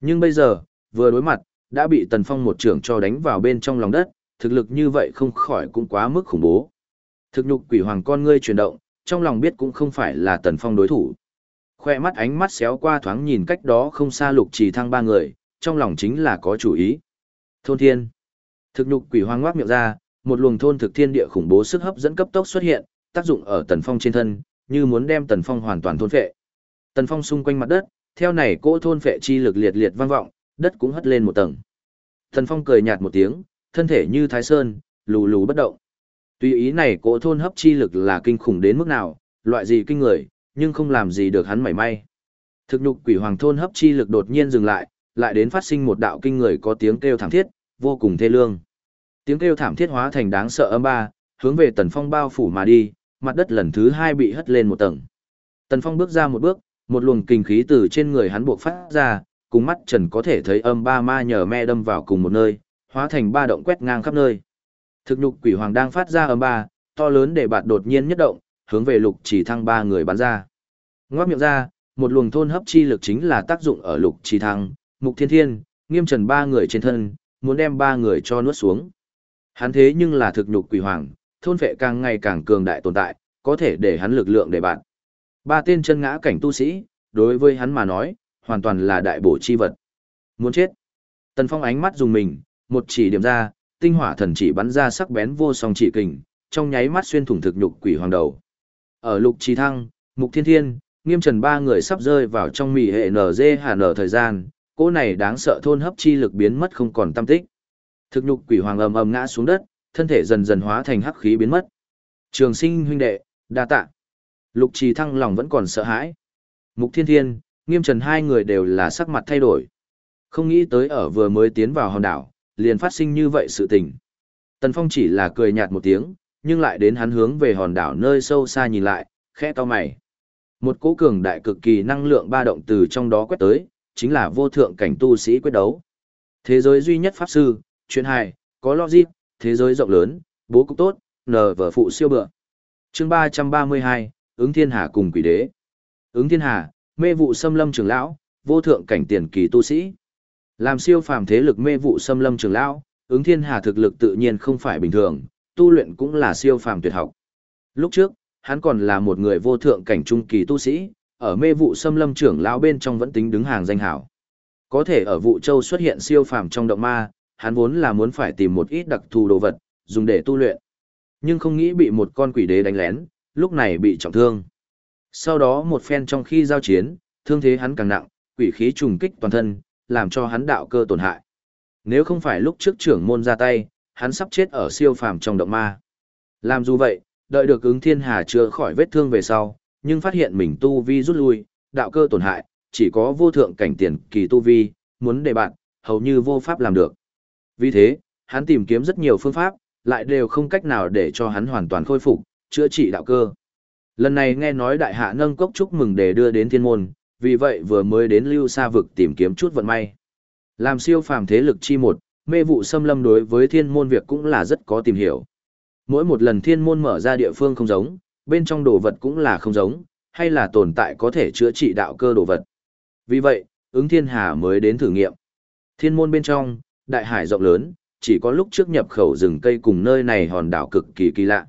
Nhưng bây giờ, vừa đối mặt, đã bị Tần Phong một trưởng cho đánh vào bên trong lòng đất, thực lực như vậy không khỏi cũng quá mức khủng bố. Thực nhục quỷ hoàng con ngươi chuyển động, trong lòng biết cũng không phải là Tần Phong đối thủ. Khoe mắt ánh mắt xéo qua thoáng nhìn cách đó không xa lục trì thăng ba người, trong lòng chính là có chủ ý. Thôn thiên. Thực nhục quỷ hoang ngoác miệng ra, một luồng thôn thực thiên địa khủng bố sức hấp dẫn cấp tốc xuất hiện, tác dụng ở Tần Phong trên thân, như muốn đem Tần Phong hoàn toàn thôn phệ. Tần Phong xung quanh mặt đất, theo này cỗ thôn phệ chi lực liệt liệt vang vọng, đất cũng hất lên một tầng. Tần Phong cười nhạt một tiếng, thân thể như Thái Sơn, lù lù bất động. Tuy ý này cỗ thôn hấp chi lực là kinh khủng đến mức nào, loại gì kinh người, nhưng không làm gì được hắn mảy may. Thực nhục quỷ hoàng thôn hấp chi lực đột nhiên dừng lại, lại đến phát sinh một đạo kinh người có tiếng kêu thảm thiết, vô cùng thê lương. Tiếng kêu thảm thiết hóa thành đáng sợ âm ba, hướng về Tần Phong bao phủ mà đi, mặt đất lần thứ hai bị hất lên một tầng. Tần Phong bước ra một bước, một luồng kinh khí từ trên người hắn buộc phát ra, cùng mắt trần có thể thấy âm ba ma nhờ me đâm vào cùng một nơi, hóa thành ba động quét ngang khắp nơi. Thực nhục quỷ hoàng đang phát ra âm ba, to lớn để bạt đột nhiên nhất động, hướng về lục chỉ thăng ba người bắn ra. Ngoác miệng ra, một luồng thôn hấp chi lực chính là tác dụng ở lục chỉ thăng, mục thiên thiên, nghiêm trần ba người trên thân, muốn đem ba người cho nuốt xuống. Hắn thế nhưng là thực nhục quỷ hoàng, thôn vệ càng ngày càng cường đại tồn tại, có thể để hắn lực lượng để bạn. Ba tên chân ngã cảnh tu sĩ, đối với hắn mà nói, hoàn toàn là đại bổ chi vật. Muốn chết. Tần Phong ánh mắt dùng mình, một chỉ điểm ra, tinh hỏa thần chỉ bắn ra sắc bén vô song chỉ kình, trong nháy mắt xuyên thủng thực nhục quỷ hoàng đầu. Ở lục trí thăng, mục thiên thiên, nghiêm trần ba người sắp rơi vào trong mì hệ NG hà nở thời gian, cỗ này đáng sợ thôn hấp chi lực biến mất không còn tâm tích. Thực nhục quỷ hoàng ầm ầm ngã xuống đất, thân thể dần dần hóa thành hắc khí biến mất. Trường sinh huynh đệ, đa tạ. Lục trì thăng lòng vẫn còn sợ hãi. Mục thiên thiên, nghiêm trần hai người đều là sắc mặt thay đổi. Không nghĩ tới ở vừa mới tiến vào hòn đảo, liền phát sinh như vậy sự tình. Tần Phong chỉ là cười nhạt một tiếng, nhưng lại đến hắn hướng về hòn đảo nơi sâu xa nhìn lại, khẽ to mày. Một cỗ cường đại cực kỳ năng lượng ba động từ trong đó quét tới, chính là vô thượng cảnh tu sĩ quyết đấu. Thế giới duy nhất pháp sư, chuyện hài, có logic, thế giới rộng lớn, bố cục tốt, nờ vở phụ siêu bựa. chương 332, ứng thiên hà cùng quỷ đế. Ứng thiên hà, mê vụ xâm lâm trưởng lão, vô thượng cảnh tiền kỳ tu sĩ. Làm siêu phàm thế lực mê vụ xâm lâm trường lão, ứng thiên hà thực lực tự nhiên không phải bình thường, tu luyện cũng là siêu phàm tuyệt học. Lúc trước, hắn còn là một người vô thượng cảnh trung kỳ tu sĩ, ở mê vụ xâm lâm trưởng lão bên trong vẫn tính đứng hàng danh hảo. Có thể ở vụ châu xuất hiện siêu phàm trong động ma, hắn vốn là muốn phải tìm một ít đặc thù đồ vật, dùng để tu luyện. Nhưng không nghĩ bị một con quỷ đế đánh lén, lúc này bị trọng thương. Sau đó một phen trong khi giao chiến, thương thế hắn càng nặng, quỷ khí trùng kích toàn thân, làm cho hắn đạo cơ tổn hại. Nếu không phải lúc trước trưởng môn ra tay, hắn sắp chết ở siêu phàm trong động ma. Làm dù vậy, đợi được ứng thiên hà chữa khỏi vết thương về sau, nhưng phát hiện mình tu vi rút lui, đạo cơ tổn hại, chỉ có vô thượng cảnh tiền kỳ tu vi, muốn để bạn, hầu như vô pháp làm được. Vì thế, hắn tìm kiếm rất nhiều phương pháp, lại đều không cách nào để cho hắn hoàn toàn khôi phục, chữa trị đạo cơ. Lần này nghe nói đại hạ nâng cốc chúc mừng để đưa đến thiên môn, vì vậy vừa mới đến lưu xa vực tìm kiếm chút vận may. Làm siêu phàm thế lực chi một, mê vụ xâm lâm đối với thiên môn việc cũng là rất có tìm hiểu. Mỗi một lần thiên môn mở ra địa phương không giống, bên trong đồ vật cũng là không giống, hay là tồn tại có thể chữa trị đạo cơ đồ vật. Vì vậy, ứng thiên hà mới đến thử nghiệm. Thiên môn bên trong, đại hải rộng lớn, chỉ có lúc trước nhập khẩu rừng cây cùng nơi này hòn đảo cực kỳ kỳ lạ.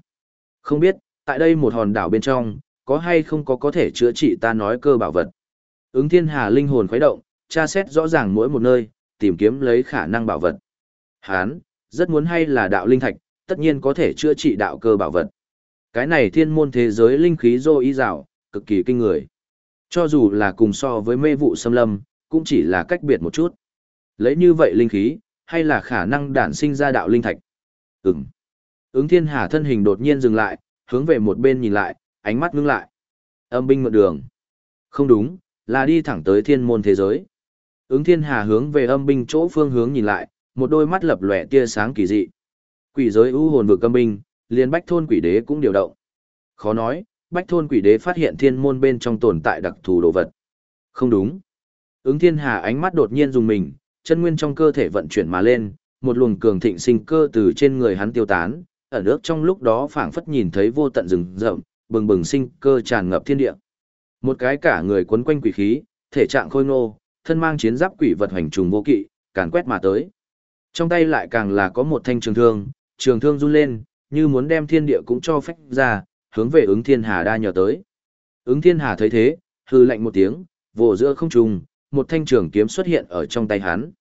Không biết, tại đây một hòn đảo bên trong, có hay không có có thể chữa trị ta nói cơ bảo vật. Ứng thiên hà linh hồn khuấy động, tra xét rõ ràng mỗi một nơi, tìm kiếm lấy khả năng bảo vật. Hán, rất muốn hay là đạo linh thạch, tất nhiên có thể chữa trị đạo cơ bảo vật. Cái này thiên môn thế giới linh khí dô ý rào, cực kỳ kinh người. Cho dù là cùng so với mê vụ xâm lâm, cũng chỉ là cách biệt một chút. Lấy như vậy linh khí, hay là khả năng đản sinh ra đạo linh thạch? Ừm. Ứng thiên hà thân hình đột nhiên dừng lại, hướng về một bên nhìn lại, ánh mắt ngưng lại. Âm binh mượn đường. Không đúng, là đi thẳng tới thiên môn thế giới. Ứng thiên hà hướng về âm binh chỗ phương hướng nhìn lại, một đôi mắt lập lòe tia sáng kỳ dị. Quỷ giới ưu hồn vực âm binh, liền bách thôn quỷ đế cũng điều động. Khó nói, bách thôn quỷ đế phát hiện thiên môn bên trong tồn tại đặc thù đồ vật. Không đúng. Ứng thiên hà ánh mắt đột nhiên dùng mình, chân nguyên trong cơ thể vận chuyển mà lên, một luồng cường thịnh sinh cơ từ trên người hắn tiêu tán, ở nước trong lúc đó phảng phất nhìn thấy vô tận rừng rậm, bừng bừng sinh cơ tràn ngập thiên địa. Một cái cả người quấn quanh quỷ khí, thể trạng khôi ngô, thân mang chiến giáp quỷ vật hành trùng vô kỵ, càn quét mà tới. Trong tay lại càng là có một thanh trường thương, trường thương run lên, như muốn đem thiên địa cũng cho phách ra, hướng về ứng thiên hà đa nhờ tới. Ứng thiên hà thấy thế, hư lạnh một tiếng, vồ giữa không trùng, một thanh trường kiếm xuất hiện ở trong tay hắn.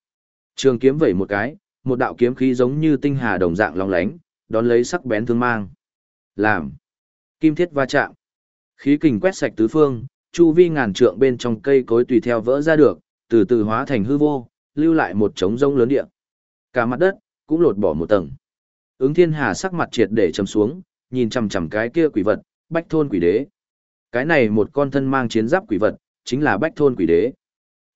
Trường kiếm vẩy một cái, một đạo kiếm khí giống như tinh hà đồng dạng long lánh, đón lấy sắc bén thương mang. Làm. Kim thiết va chạm. Khí kình quét sạch tứ phương, chu vi ngàn trượng bên trong cây cối tùy theo vỡ ra được, từ từ hóa thành hư vô, lưu lại một trống rông lớn địa. Cả mặt đất cũng lột bỏ một tầng. Ứng Thiên Hà sắc mặt triệt để trầm xuống, nhìn chằm chằm cái kia quỷ vật, Bách thôn quỷ đế. Cái này một con thân mang chiến giáp quỷ vật, chính là Bách thôn quỷ đế.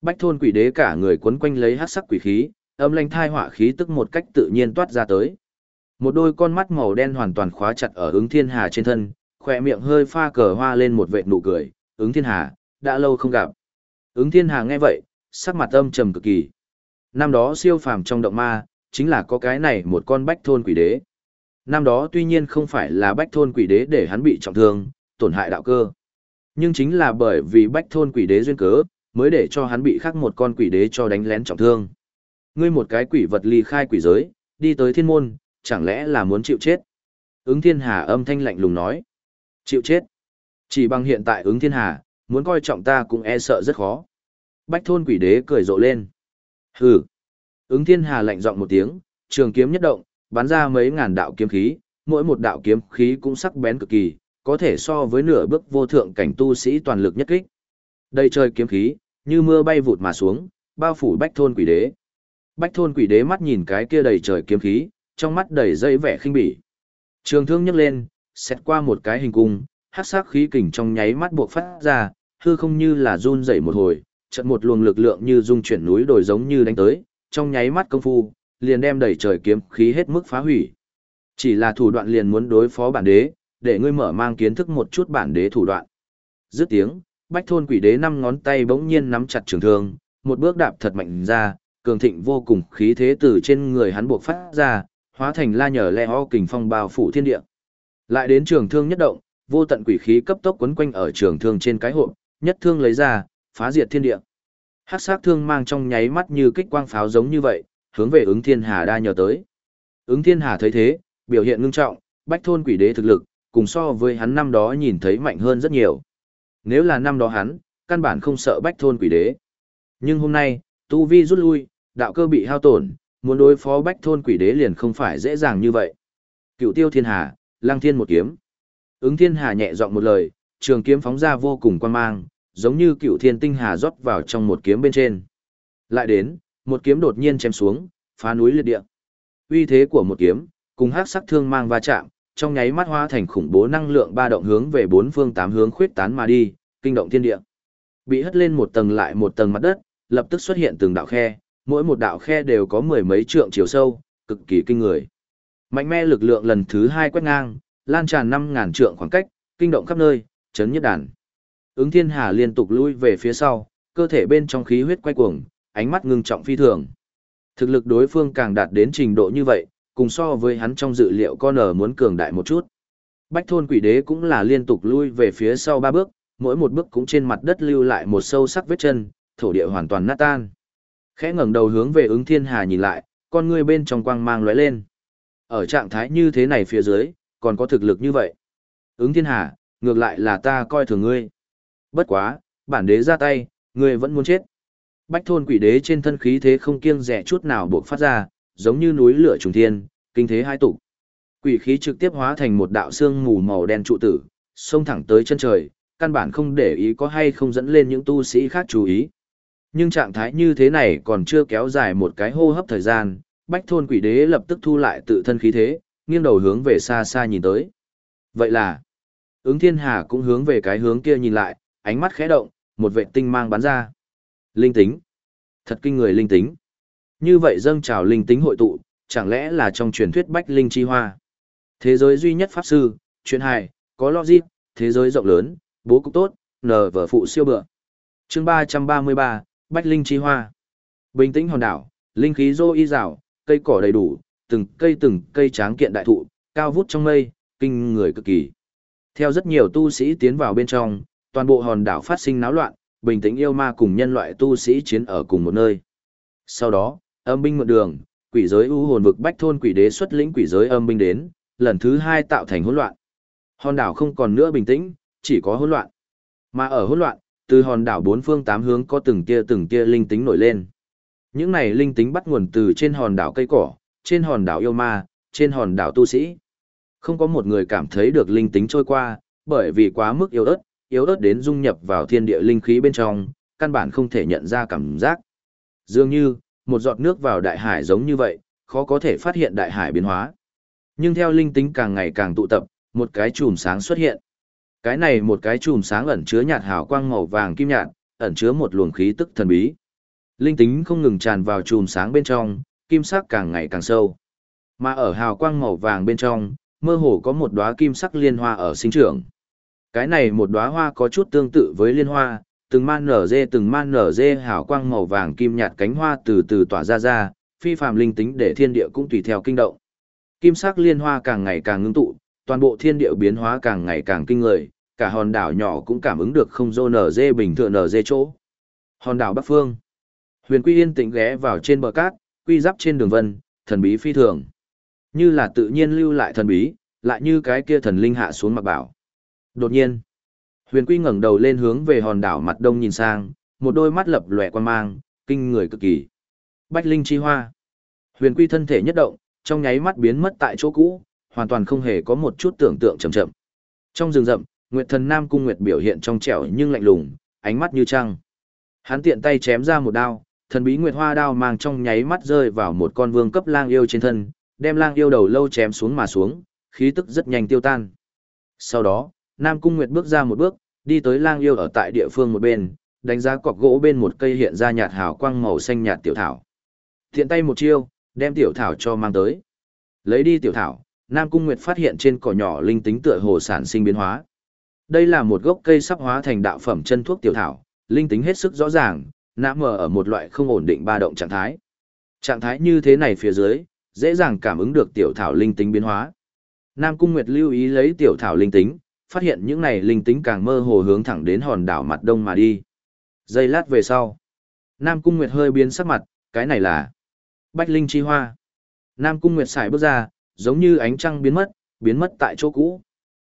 Bách thôn quỷ đế cả người quấn quanh lấy hắc sắc quỷ khí, âm lanh thai hỏa khí tức một cách tự nhiên toát ra tới. Một đôi con mắt màu đen hoàn toàn khóa chặt ở ứng thiên hà trên thân, khỏe miệng hơi pha cờ hoa lên một vệt nụ cười, ứng thiên hà, đã lâu không gặp. Ứng thiên hà nghe vậy, sắc mặt âm trầm cực kỳ. Năm đó siêu phàm trong động ma, chính là có cái này một con bách thôn quỷ đế. Năm đó tuy nhiên không phải là bách thôn quỷ đế để hắn bị trọng thương, tổn hại đạo cơ. Nhưng chính là bởi vì bách thôn quỷ đế duyên cớ, mới để cho hắn bị khắc một con quỷ đế cho đánh lén trọng thương. Ngươi một cái quỷ vật ly khai quỷ giới, đi tới thiên môn, chẳng lẽ là muốn chịu chết? Ứng thiên hà âm thanh lạnh lùng nói. Chịu chết. Chỉ bằng hiện tại ứng thiên hà, muốn coi trọng ta cũng e sợ rất khó. Bách thôn quỷ đế cười rộ lên. Hừ. Ứng thiên hà lạnh giọng một tiếng, trường kiếm nhất động, bắn ra mấy ngàn đạo kiếm khí, mỗi một đạo kiếm khí cũng sắc bén cực kỳ, có thể so với nửa bước vô thượng cảnh tu sĩ toàn lực nhất kích. Đây trời kiếm khí, như mưa bay vụt mà xuống, bao phủ bách thôn quỷ đế. Bách thôn quỷ đế mắt nhìn cái kia đầy trời kiếm khí, trong mắt đầy dây vẻ khinh bỉ. Trường thương nhấc lên, xét qua một cái hình cung, hắc sắc khí kình trong nháy mắt buộc phát ra, hư không như là run rẩy một hồi, chợt một luồng lực lượng như dung chuyển núi đồi giống như đánh tới, trong nháy mắt công phu, liền đem đẩy trời kiếm khí hết mức phá hủy. Chỉ là thủ đoạn liền muốn đối phó bản đế, để ngươi mở mang kiến thức một chút bản đế thủ đoạn. Dứt tiếng, bách thôn quỷ đế năm ngón tay bỗng nhiên nắm chặt trường thương, một bước đạp thật mạnh ra, cường thịnh vô cùng khí thế từ trên người hắn buộc phát ra, hóa thành la nhờ le ho kình phong bao phủ thiên địa. Lại đến trường thương nhất động, vô tận quỷ khí cấp tốc quấn quanh ở trường thương trên cái hộp, nhất thương lấy ra, phá diệt thiên địa. Hắc sát thương mang trong nháy mắt như kích quang pháo giống như vậy, hướng về ứng thiên hà đa nhờ tới. Ứng thiên hà thấy thế, biểu hiện ngưng trọng, bách thôn quỷ đế thực lực, cùng so với hắn năm đó nhìn thấy mạnh hơn rất nhiều. Nếu là năm đó hắn, căn bản không sợ bách thôn quỷ đế. Nhưng hôm nay, tu vi rút lui, đạo cơ bị hao tổn, muốn đối phó bách thôn quỷ đế liền không phải dễ dàng như vậy. Cựu tiêu thiên hà, lang thiên một kiếm. Ứng thiên hà nhẹ giọng một lời, trường kiếm phóng ra vô cùng quan mang, giống như cựu thiên tinh hà rót vào trong một kiếm bên trên. Lại đến, một kiếm đột nhiên chém xuống, phá núi liệt địa. Uy thế của một kiếm, cùng hắc sắc thương mang va chạm, trong nháy mắt hóa thành khủng bố năng lượng ba động hướng về bốn phương tám hướng khuyết tán mà đi, kinh động thiên địa. Bị hất lên một tầng lại một tầng mặt đất, lập tức xuất hiện từng đạo khe, mỗi một đạo khe đều có mười mấy trượng chiều sâu, cực kỳ kinh người. Mạnh mẽ lực lượng lần thứ hai quét ngang, lan tràn năm ngàn trượng khoảng cách, kinh động khắp nơi, chấn nhất đàn. Ứng Thiên Hà liên tục lui về phía sau, cơ thể bên trong khí huyết quay cuồng, ánh mắt ngưng trọng phi thường. Thực lực đối phương càng đạt đến trình độ như vậy, cùng so với hắn trong dự liệu con ở muốn cường đại một chút. Bách thôn quỷ đế cũng là liên tục lui về phía sau ba bước, mỗi một bước cũng trên mặt đất lưu lại một sâu sắc vết chân, thổ địa hoàn toàn nát tan. Khẽ ngẩng đầu hướng về ứng thiên hà nhìn lại, con ngươi bên trong quang mang lóe lên. Ở trạng thái như thế này phía dưới, còn có thực lực như vậy. Ứng thiên hà, ngược lại là ta coi thường ngươi. Bất quá, bản đế ra tay, ngươi vẫn muốn chết. Bách thôn quỷ đế trên thân khí thế không kiêng rẻ chút nào buộc phát ra, giống như núi lửa trùng thiên, kinh thế hai tụ. Quỷ khí trực tiếp hóa thành một đạo xương mù màu đen trụ tử, xông thẳng tới chân trời, căn bản không để ý có hay không dẫn lên những tu sĩ khác chú ý. Nhưng trạng thái như thế này còn chưa kéo dài một cái hô hấp thời gian, bách thôn quỷ đế lập tức thu lại tự thân khí thế, nghiêng đầu hướng về xa xa nhìn tới. Vậy là, ứng thiên hà cũng hướng về cái hướng kia nhìn lại, ánh mắt khẽ động, một vệ tinh mang bắn ra. Linh tính. Thật kinh người linh tính. Như vậy dâng trào linh tính hội tụ, chẳng lẽ là trong truyền thuyết bách linh chi hoa. Thế giới duy nhất pháp sư, chuyện hài, có logic, thế giới rộng lớn, bố cục tốt, nờ vở phụ siêu bựa. chương ba trăm ba mươi ba Bách Linh Chi Hoa. Bình tĩnh hòn đảo, linh khí dô y rào, cây cỏ đầy đủ, từng cây từng cây tráng kiện đại thụ, cao vút trong mây, kinh người cực kỳ. Theo rất nhiều tu sĩ tiến vào bên trong, toàn bộ hòn đảo phát sinh náo loạn, bình tĩnh yêu ma cùng nhân loại tu sĩ chiến ở cùng một nơi. Sau đó, âm binh mượn đường, quỷ giới u hồn vực bách thôn quỷ đế xuất lĩnh quỷ giới âm binh đến, lần thứ hai tạo thành hỗn loạn. Hòn đảo không còn nữa bình tĩnh, chỉ có hỗn loạn. Mà ở hỗn loạn, từ hòn đảo bốn phương tám hướng có từng tia từng tia linh tính nổi lên. Những này linh tính bắt nguồn từ trên hòn đảo cây cỏ, trên hòn đảo yêu ma, trên hòn đảo tu sĩ. Không có một người cảm thấy được linh tính trôi qua, bởi vì quá mức yếu ớt, yếu ớt đến dung nhập vào thiên địa linh khí bên trong, căn bản không thể nhận ra cảm giác. Dường như, một giọt nước vào đại hải giống như vậy, khó có thể phát hiện đại hải biến hóa. Nhưng theo linh tính càng ngày càng tụ tập, một cái chùm sáng xuất hiện. Cái này một cái chùm sáng ẩn chứa nhạt hào quang màu vàng kim nhạt, ẩn chứa một luồng khí tức thần bí. Linh tính không ngừng tràn vào chùm sáng bên trong, kim sắc càng ngày càng sâu. Mà ở hào quang màu vàng bên trong, mơ hồ có một đóa kim sắc liên hoa ở sinh trưởng. Cái này một đóa hoa có chút tương tự với liên hoa, từng man nở dê từng man nở dê hào quang màu vàng kim nhạt cánh hoa từ từ tỏa ra ra, phi phàm linh tính để thiên địa cũng tùy theo kinh động. Kim sắc liên hoa càng ngày càng ngưng tụ, toàn bộ thiên địa biến hóa càng ngày càng kinh người, cả hòn đảo nhỏ cũng cảm ứng được không dô nở dê bình thường nở dê chỗ. Hòn đảo Bắc Phương. Huyền Quy yên tĩnh ghé vào trên bờ cát, quy giáp trên đường vân, thần bí phi thường. Như là tự nhiên lưu lại thần bí, lại như cái kia thần linh hạ xuống mặc bảo. Đột nhiên, Huyền Quy ngẩng đầu lên hướng về hòn đảo mặt đông nhìn sang, một đôi mắt lập lòe quan mang, kinh người cực kỳ. Bách Linh chi hoa. Huyền Quy thân thể nhất động, trong nháy mắt biến mất tại chỗ cũ, hoàn toàn không hề có một chút tưởng tượng chậm chậm. Trong rừng rậm, Nguyệt Thần Nam Cung Nguyệt biểu hiện trong trẻo nhưng lạnh lùng, ánh mắt như trăng. Hắn tiện tay chém ra một đao, thần bí Nguyệt Hoa đao mang trong nháy mắt rơi vào một con vương cấp lang yêu trên thân, đem lang yêu đầu lâu chém xuống mà xuống, khí tức rất nhanh tiêu tan. Sau đó, Nam Cung Nguyệt bước ra một bước, đi tới lang yêu ở tại địa phương một bên, đánh giá cọc gỗ bên một cây hiện ra nhạt hào quang màu xanh nhạt tiểu thảo. Thiện tay một chiêu, đem tiểu thảo cho mang tới. Lấy đi tiểu thảo, Nam Cung Nguyệt phát hiện trên cỏ nhỏ linh tính tựa hồ sản sinh biến hóa. Đây là một gốc cây sắp hóa thành đạo phẩm chân thuốc tiểu thảo, linh tính hết sức rõ ràng, nã mờ ở một loại không ổn định ba động trạng thái. Trạng thái như thế này phía dưới, dễ dàng cảm ứng được tiểu thảo linh tính biến hóa. Nam Cung Nguyệt lưu ý lấy tiểu thảo linh tính, phát hiện những này linh tính càng mơ hồ hướng thẳng đến hòn đảo mặt đông mà đi. Giây lát về sau, Nam Cung Nguyệt hơi biến sắc mặt, cái này là Bách Linh Chi Hoa. Nam Cung Nguyệt xài bước ra, giống như ánh trăng biến mất, biến mất tại chỗ cũ.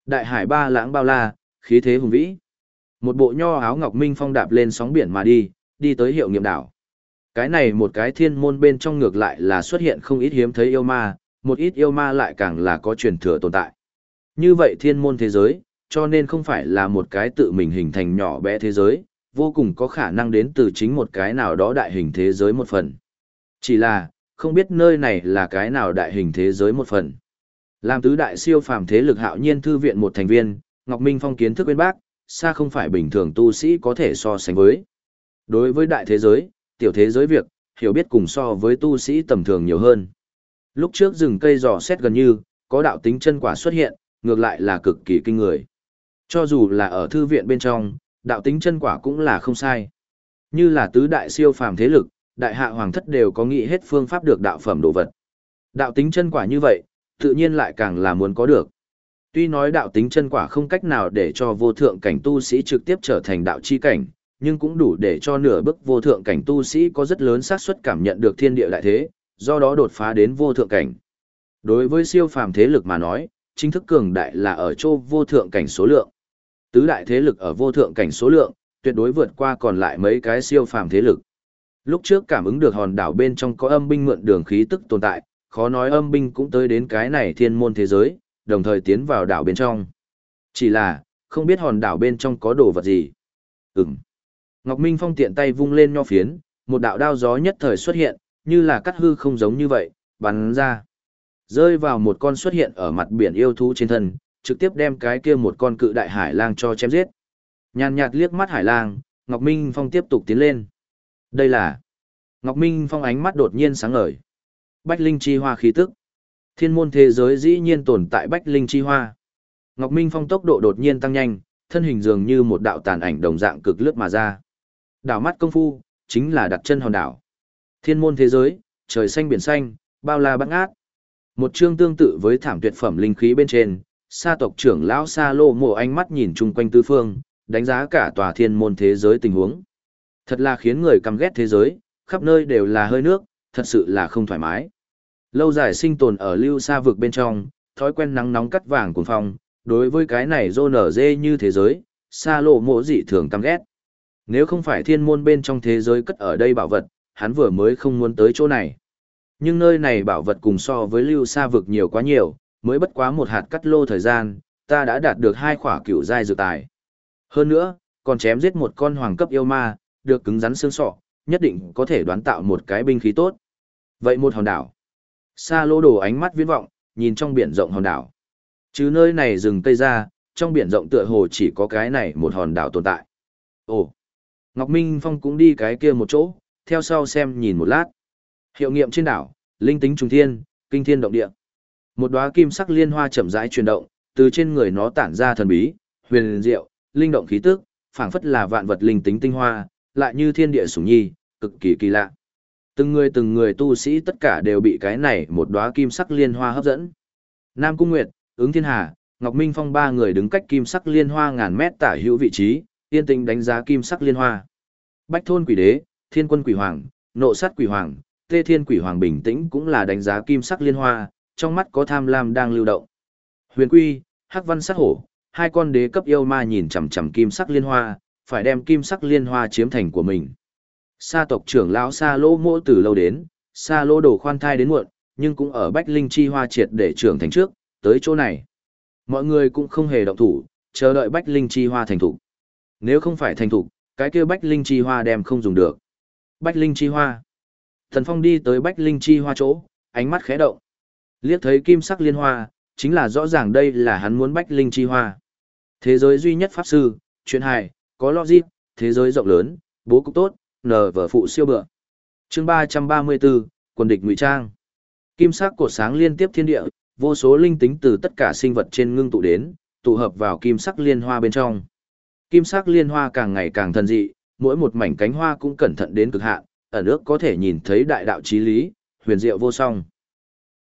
Đại hải ba lãng bao la, khí thế hùng vĩ. Một bộ nho áo ngọc minh phong đạp lên sóng biển mà đi, đi tới hiệu nghiệm đảo. Cái này một cái thiên môn bên trong ngược lại là xuất hiện không ít hiếm thấy yêu ma, một ít yêu ma lại càng là có truyền thừa tồn tại. Như vậy thiên môn thế giới, cho nên không phải là một cái tự mình hình thành nhỏ bé thế giới, vô cùng có khả năng đến từ chính một cái nào đó đại hình thế giới một phần. Chỉ là, không biết nơi này là cái nào đại hình thế giới một phần. Làm tứ đại siêu phàm thế lực hạo nhiên thư viện một thành viên, Ngọc Minh Phong kiến thức bên bác, xa không phải bình thường tu sĩ có thể so sánh với. Đối với đại thế giới, tiểu thế giới việc, hiểu biết cùng so với tu sĩ tầm thường nhiều hơn. Lúc trước rừng cây giò xét gần như, có đạo tính chân quả xuất hiện, ngược lại là cực kỳ kinh người. Cho dù là ở thư viện bên trong, đạo tính chân quả cũng là không sai. Như là tứ đại siêu phàm thế lực, đại hạ hoàng thất đều có nghĩ hết phương pháp được đạo phẩm đồ vật. Đạo tính chân quả như vậy, tự nhiên lại càng là muốn có được. Tuy nói đạo tính chân quả không cách nào để cho vô thượng cảnh tu sĩ trực tiếp trở thành đạo chi cảnh, nhưng cũng đủ để cho nửa bước vô thượng cảnh tu sĩ có rất lớn xác suất cảm nhận được thiên địa đại thế, do đó đột phá đến vô thượng cảnh. Đối với siêu phàm thế lực mà nói, chính thức cường đại là ở chỗ vô thượng cảnh số lượng. Tứ đại thế lực ở vô thượng cảnh số lượng, tuyệt đối vượt qua còn lại mấy cái siêu phàm thế lực. Lúc trước cảm ứng được hòn đảo bên trong có âm binh mượn đường khí tức tồn tại, khó nói âm binh cũng tới đến cái này thiên môn thế giới, đồng thời tiến vào đảo bên trong. Chỉ là, không biết hòn đảo bên trong có đồ vật gì. Ừm. Ngọc Minh Phong tiện tay vung lên nho phiến, một đạo đao gió nhất thời xuất hiện, như là cắt hư không giống như vậy, bắn ra. Rơi vào một con xuất hiện ở mặt biển yêu thú trên thân, trực tiếp đem cái kia một con cự đại hải lang cho chém giết. Nhàn nhạt liếc mắt hải lang, Ngọc Minh Phong tiếp tục tiến lên. Đây là... Ngọc Minh Phong ánh mắt đột nhiên sáng ngời. Bách Linh Chi Hoa khí tức. Thiên môn thế giới dĩ nhiên tồn tại Bách Linh Chi Hoa. Ngọc Minh Phong tốc độ đột nhiên tăng nhanh, thân hình dường như một đạo tàn ảnh đồng dạng cực lướt mà ra. Đảo mắt công phu, chính là đặt chân hòn đảo. Thiên môn thế giới, trời xanh biển xanh, bao la bát ngát. Một chương tương tự với thảm tuyệt phẩm linh khí bên trên, sa tộc trưởng lão Sa Lô mộ ánh mắt nhìn chung quanh tứ phương, đánh giá cả tòa thiên môn thế giới tình huống. Thật là khiến người căm ghét thế giới, khắp nơi đều là hơi nước, thật sự là không thoải mái. Lâu dài sinh tồn ở lưu xa vực bên trong, thói quen nắng nóng cắt vàng cuồng phong, đối với cái này rô nở dê như thế giới, Sa Lô mộ dị thường căm ghét. Nếu không phải thiên môn bên trong thế giới cất ở đây bảo vật, hắn vừa mới không muốn tới chỗ này. Nhưng nơi này bảo vật cùng so với lưu xa vực nhiều quá nhiều, mới bất quá một hạt cắt lô thời gian, ta đã đạt được hai khỏa cựu giai dược tài. Hơn nữa, còn chém giết một con hoàng cấp yêu ma, được cứng rắn xương sọ, nhất định có thể đoán tạo một cái binh khí tốt. Vậy một hòn đảo. Sa lô đổ ánh mắt viễn vọng, nhìn trong biển rộng hòn đảo. Chứ nơi này rừng tây ra, trong biển rộng tựa hồ chỉ có cái này một hòn đảo tồn tại. Ồ, Ngọc Minh Phong cũng đi cái kia một chỗ, theo sau xem nhìn một lát. Hiệu nghiệm trên đảo, linh tính trùng thiên, kinh thiên động địa. Một đóa kim sắc liên hoa chậm rãi chuyển động, từ trên người nó tản ra thần bí, huyền diệu, linh động khí tức, phảng phất là vạn vật linh tính tinh hoa, lại như thiên địa sủng nhi, cực kỳ kỳ lạ. Từng người từng người tu sĩ tất cả đều bị cái này một đóa kim sắc liên hoa hấp dẫn. Nam Cung Nguyệt, ứng thiên hà, Ngọc Minh Phong ba người đứng cách kim sắc liên hoa ngàn mét tả hữu vị trí, yên tĩnh đánh giá kim sắc liên hoa. Bách thôn quỷ đế, thiên quân quỷ hoàng, nộ sát quỷ hoàng, tê thiên quỷ hoàng bình tĩnh cũng là đánh giá kim sắc liên hoa, trong mắt có tham lam đang lưu động. Huyền quy, hắc văn sát hổ, hai con đế cấp yêu ma nhìn chằm chằm kim sắc liên hoa, phải đem kim sắc liên hoa chiếm thành của mình. Sa tộc trưởng lão Sa Lô mỗ từ lâu đến, Sa Lô đổ khoan thai đến muộn, nhưng cũng ở Bách Linh Chi Hoa triệt để trưởng thành trước, tới chỗ này. Mọi người cũng không hề động thủ, chờ đợi Bách Linh Chi Hoa thành thủ. Nếu không phải thành thục cái kia Bách Linh Chi Hoa đem không dùng được. Bách Linh Chi Hoa. Thần Phong đi tới Bách Linh Chi Hoa chỗ, ánh mắt khẽ động. Liếc thấy kim sắc liên hoa, chính là rõ ràng đây là hắn muốn Bách Linh Chi Hoa. Thế giới duy nhất pháp sư, chuyện hài, có logic, thế giới rộng lớn, bố cục tốt, nờ vở phụ siêu bựa. chương 334, quần địch ngụy trang. Kim sắc cột sáng liên tiếp thiên địa, vô số linh tính từ tất cả sinh vật trên ngưng tụ đến, tụ hợp vào kim sắc liên hoa bên trong. Kim sắc liên hoa càng ngày càng thần dị, mỗi một mảnh cánh hoa cũng cẩn thận đến cực hạn, ở nước có thể nhìn thấy đại đạo chí lý, huyền diệu vô song.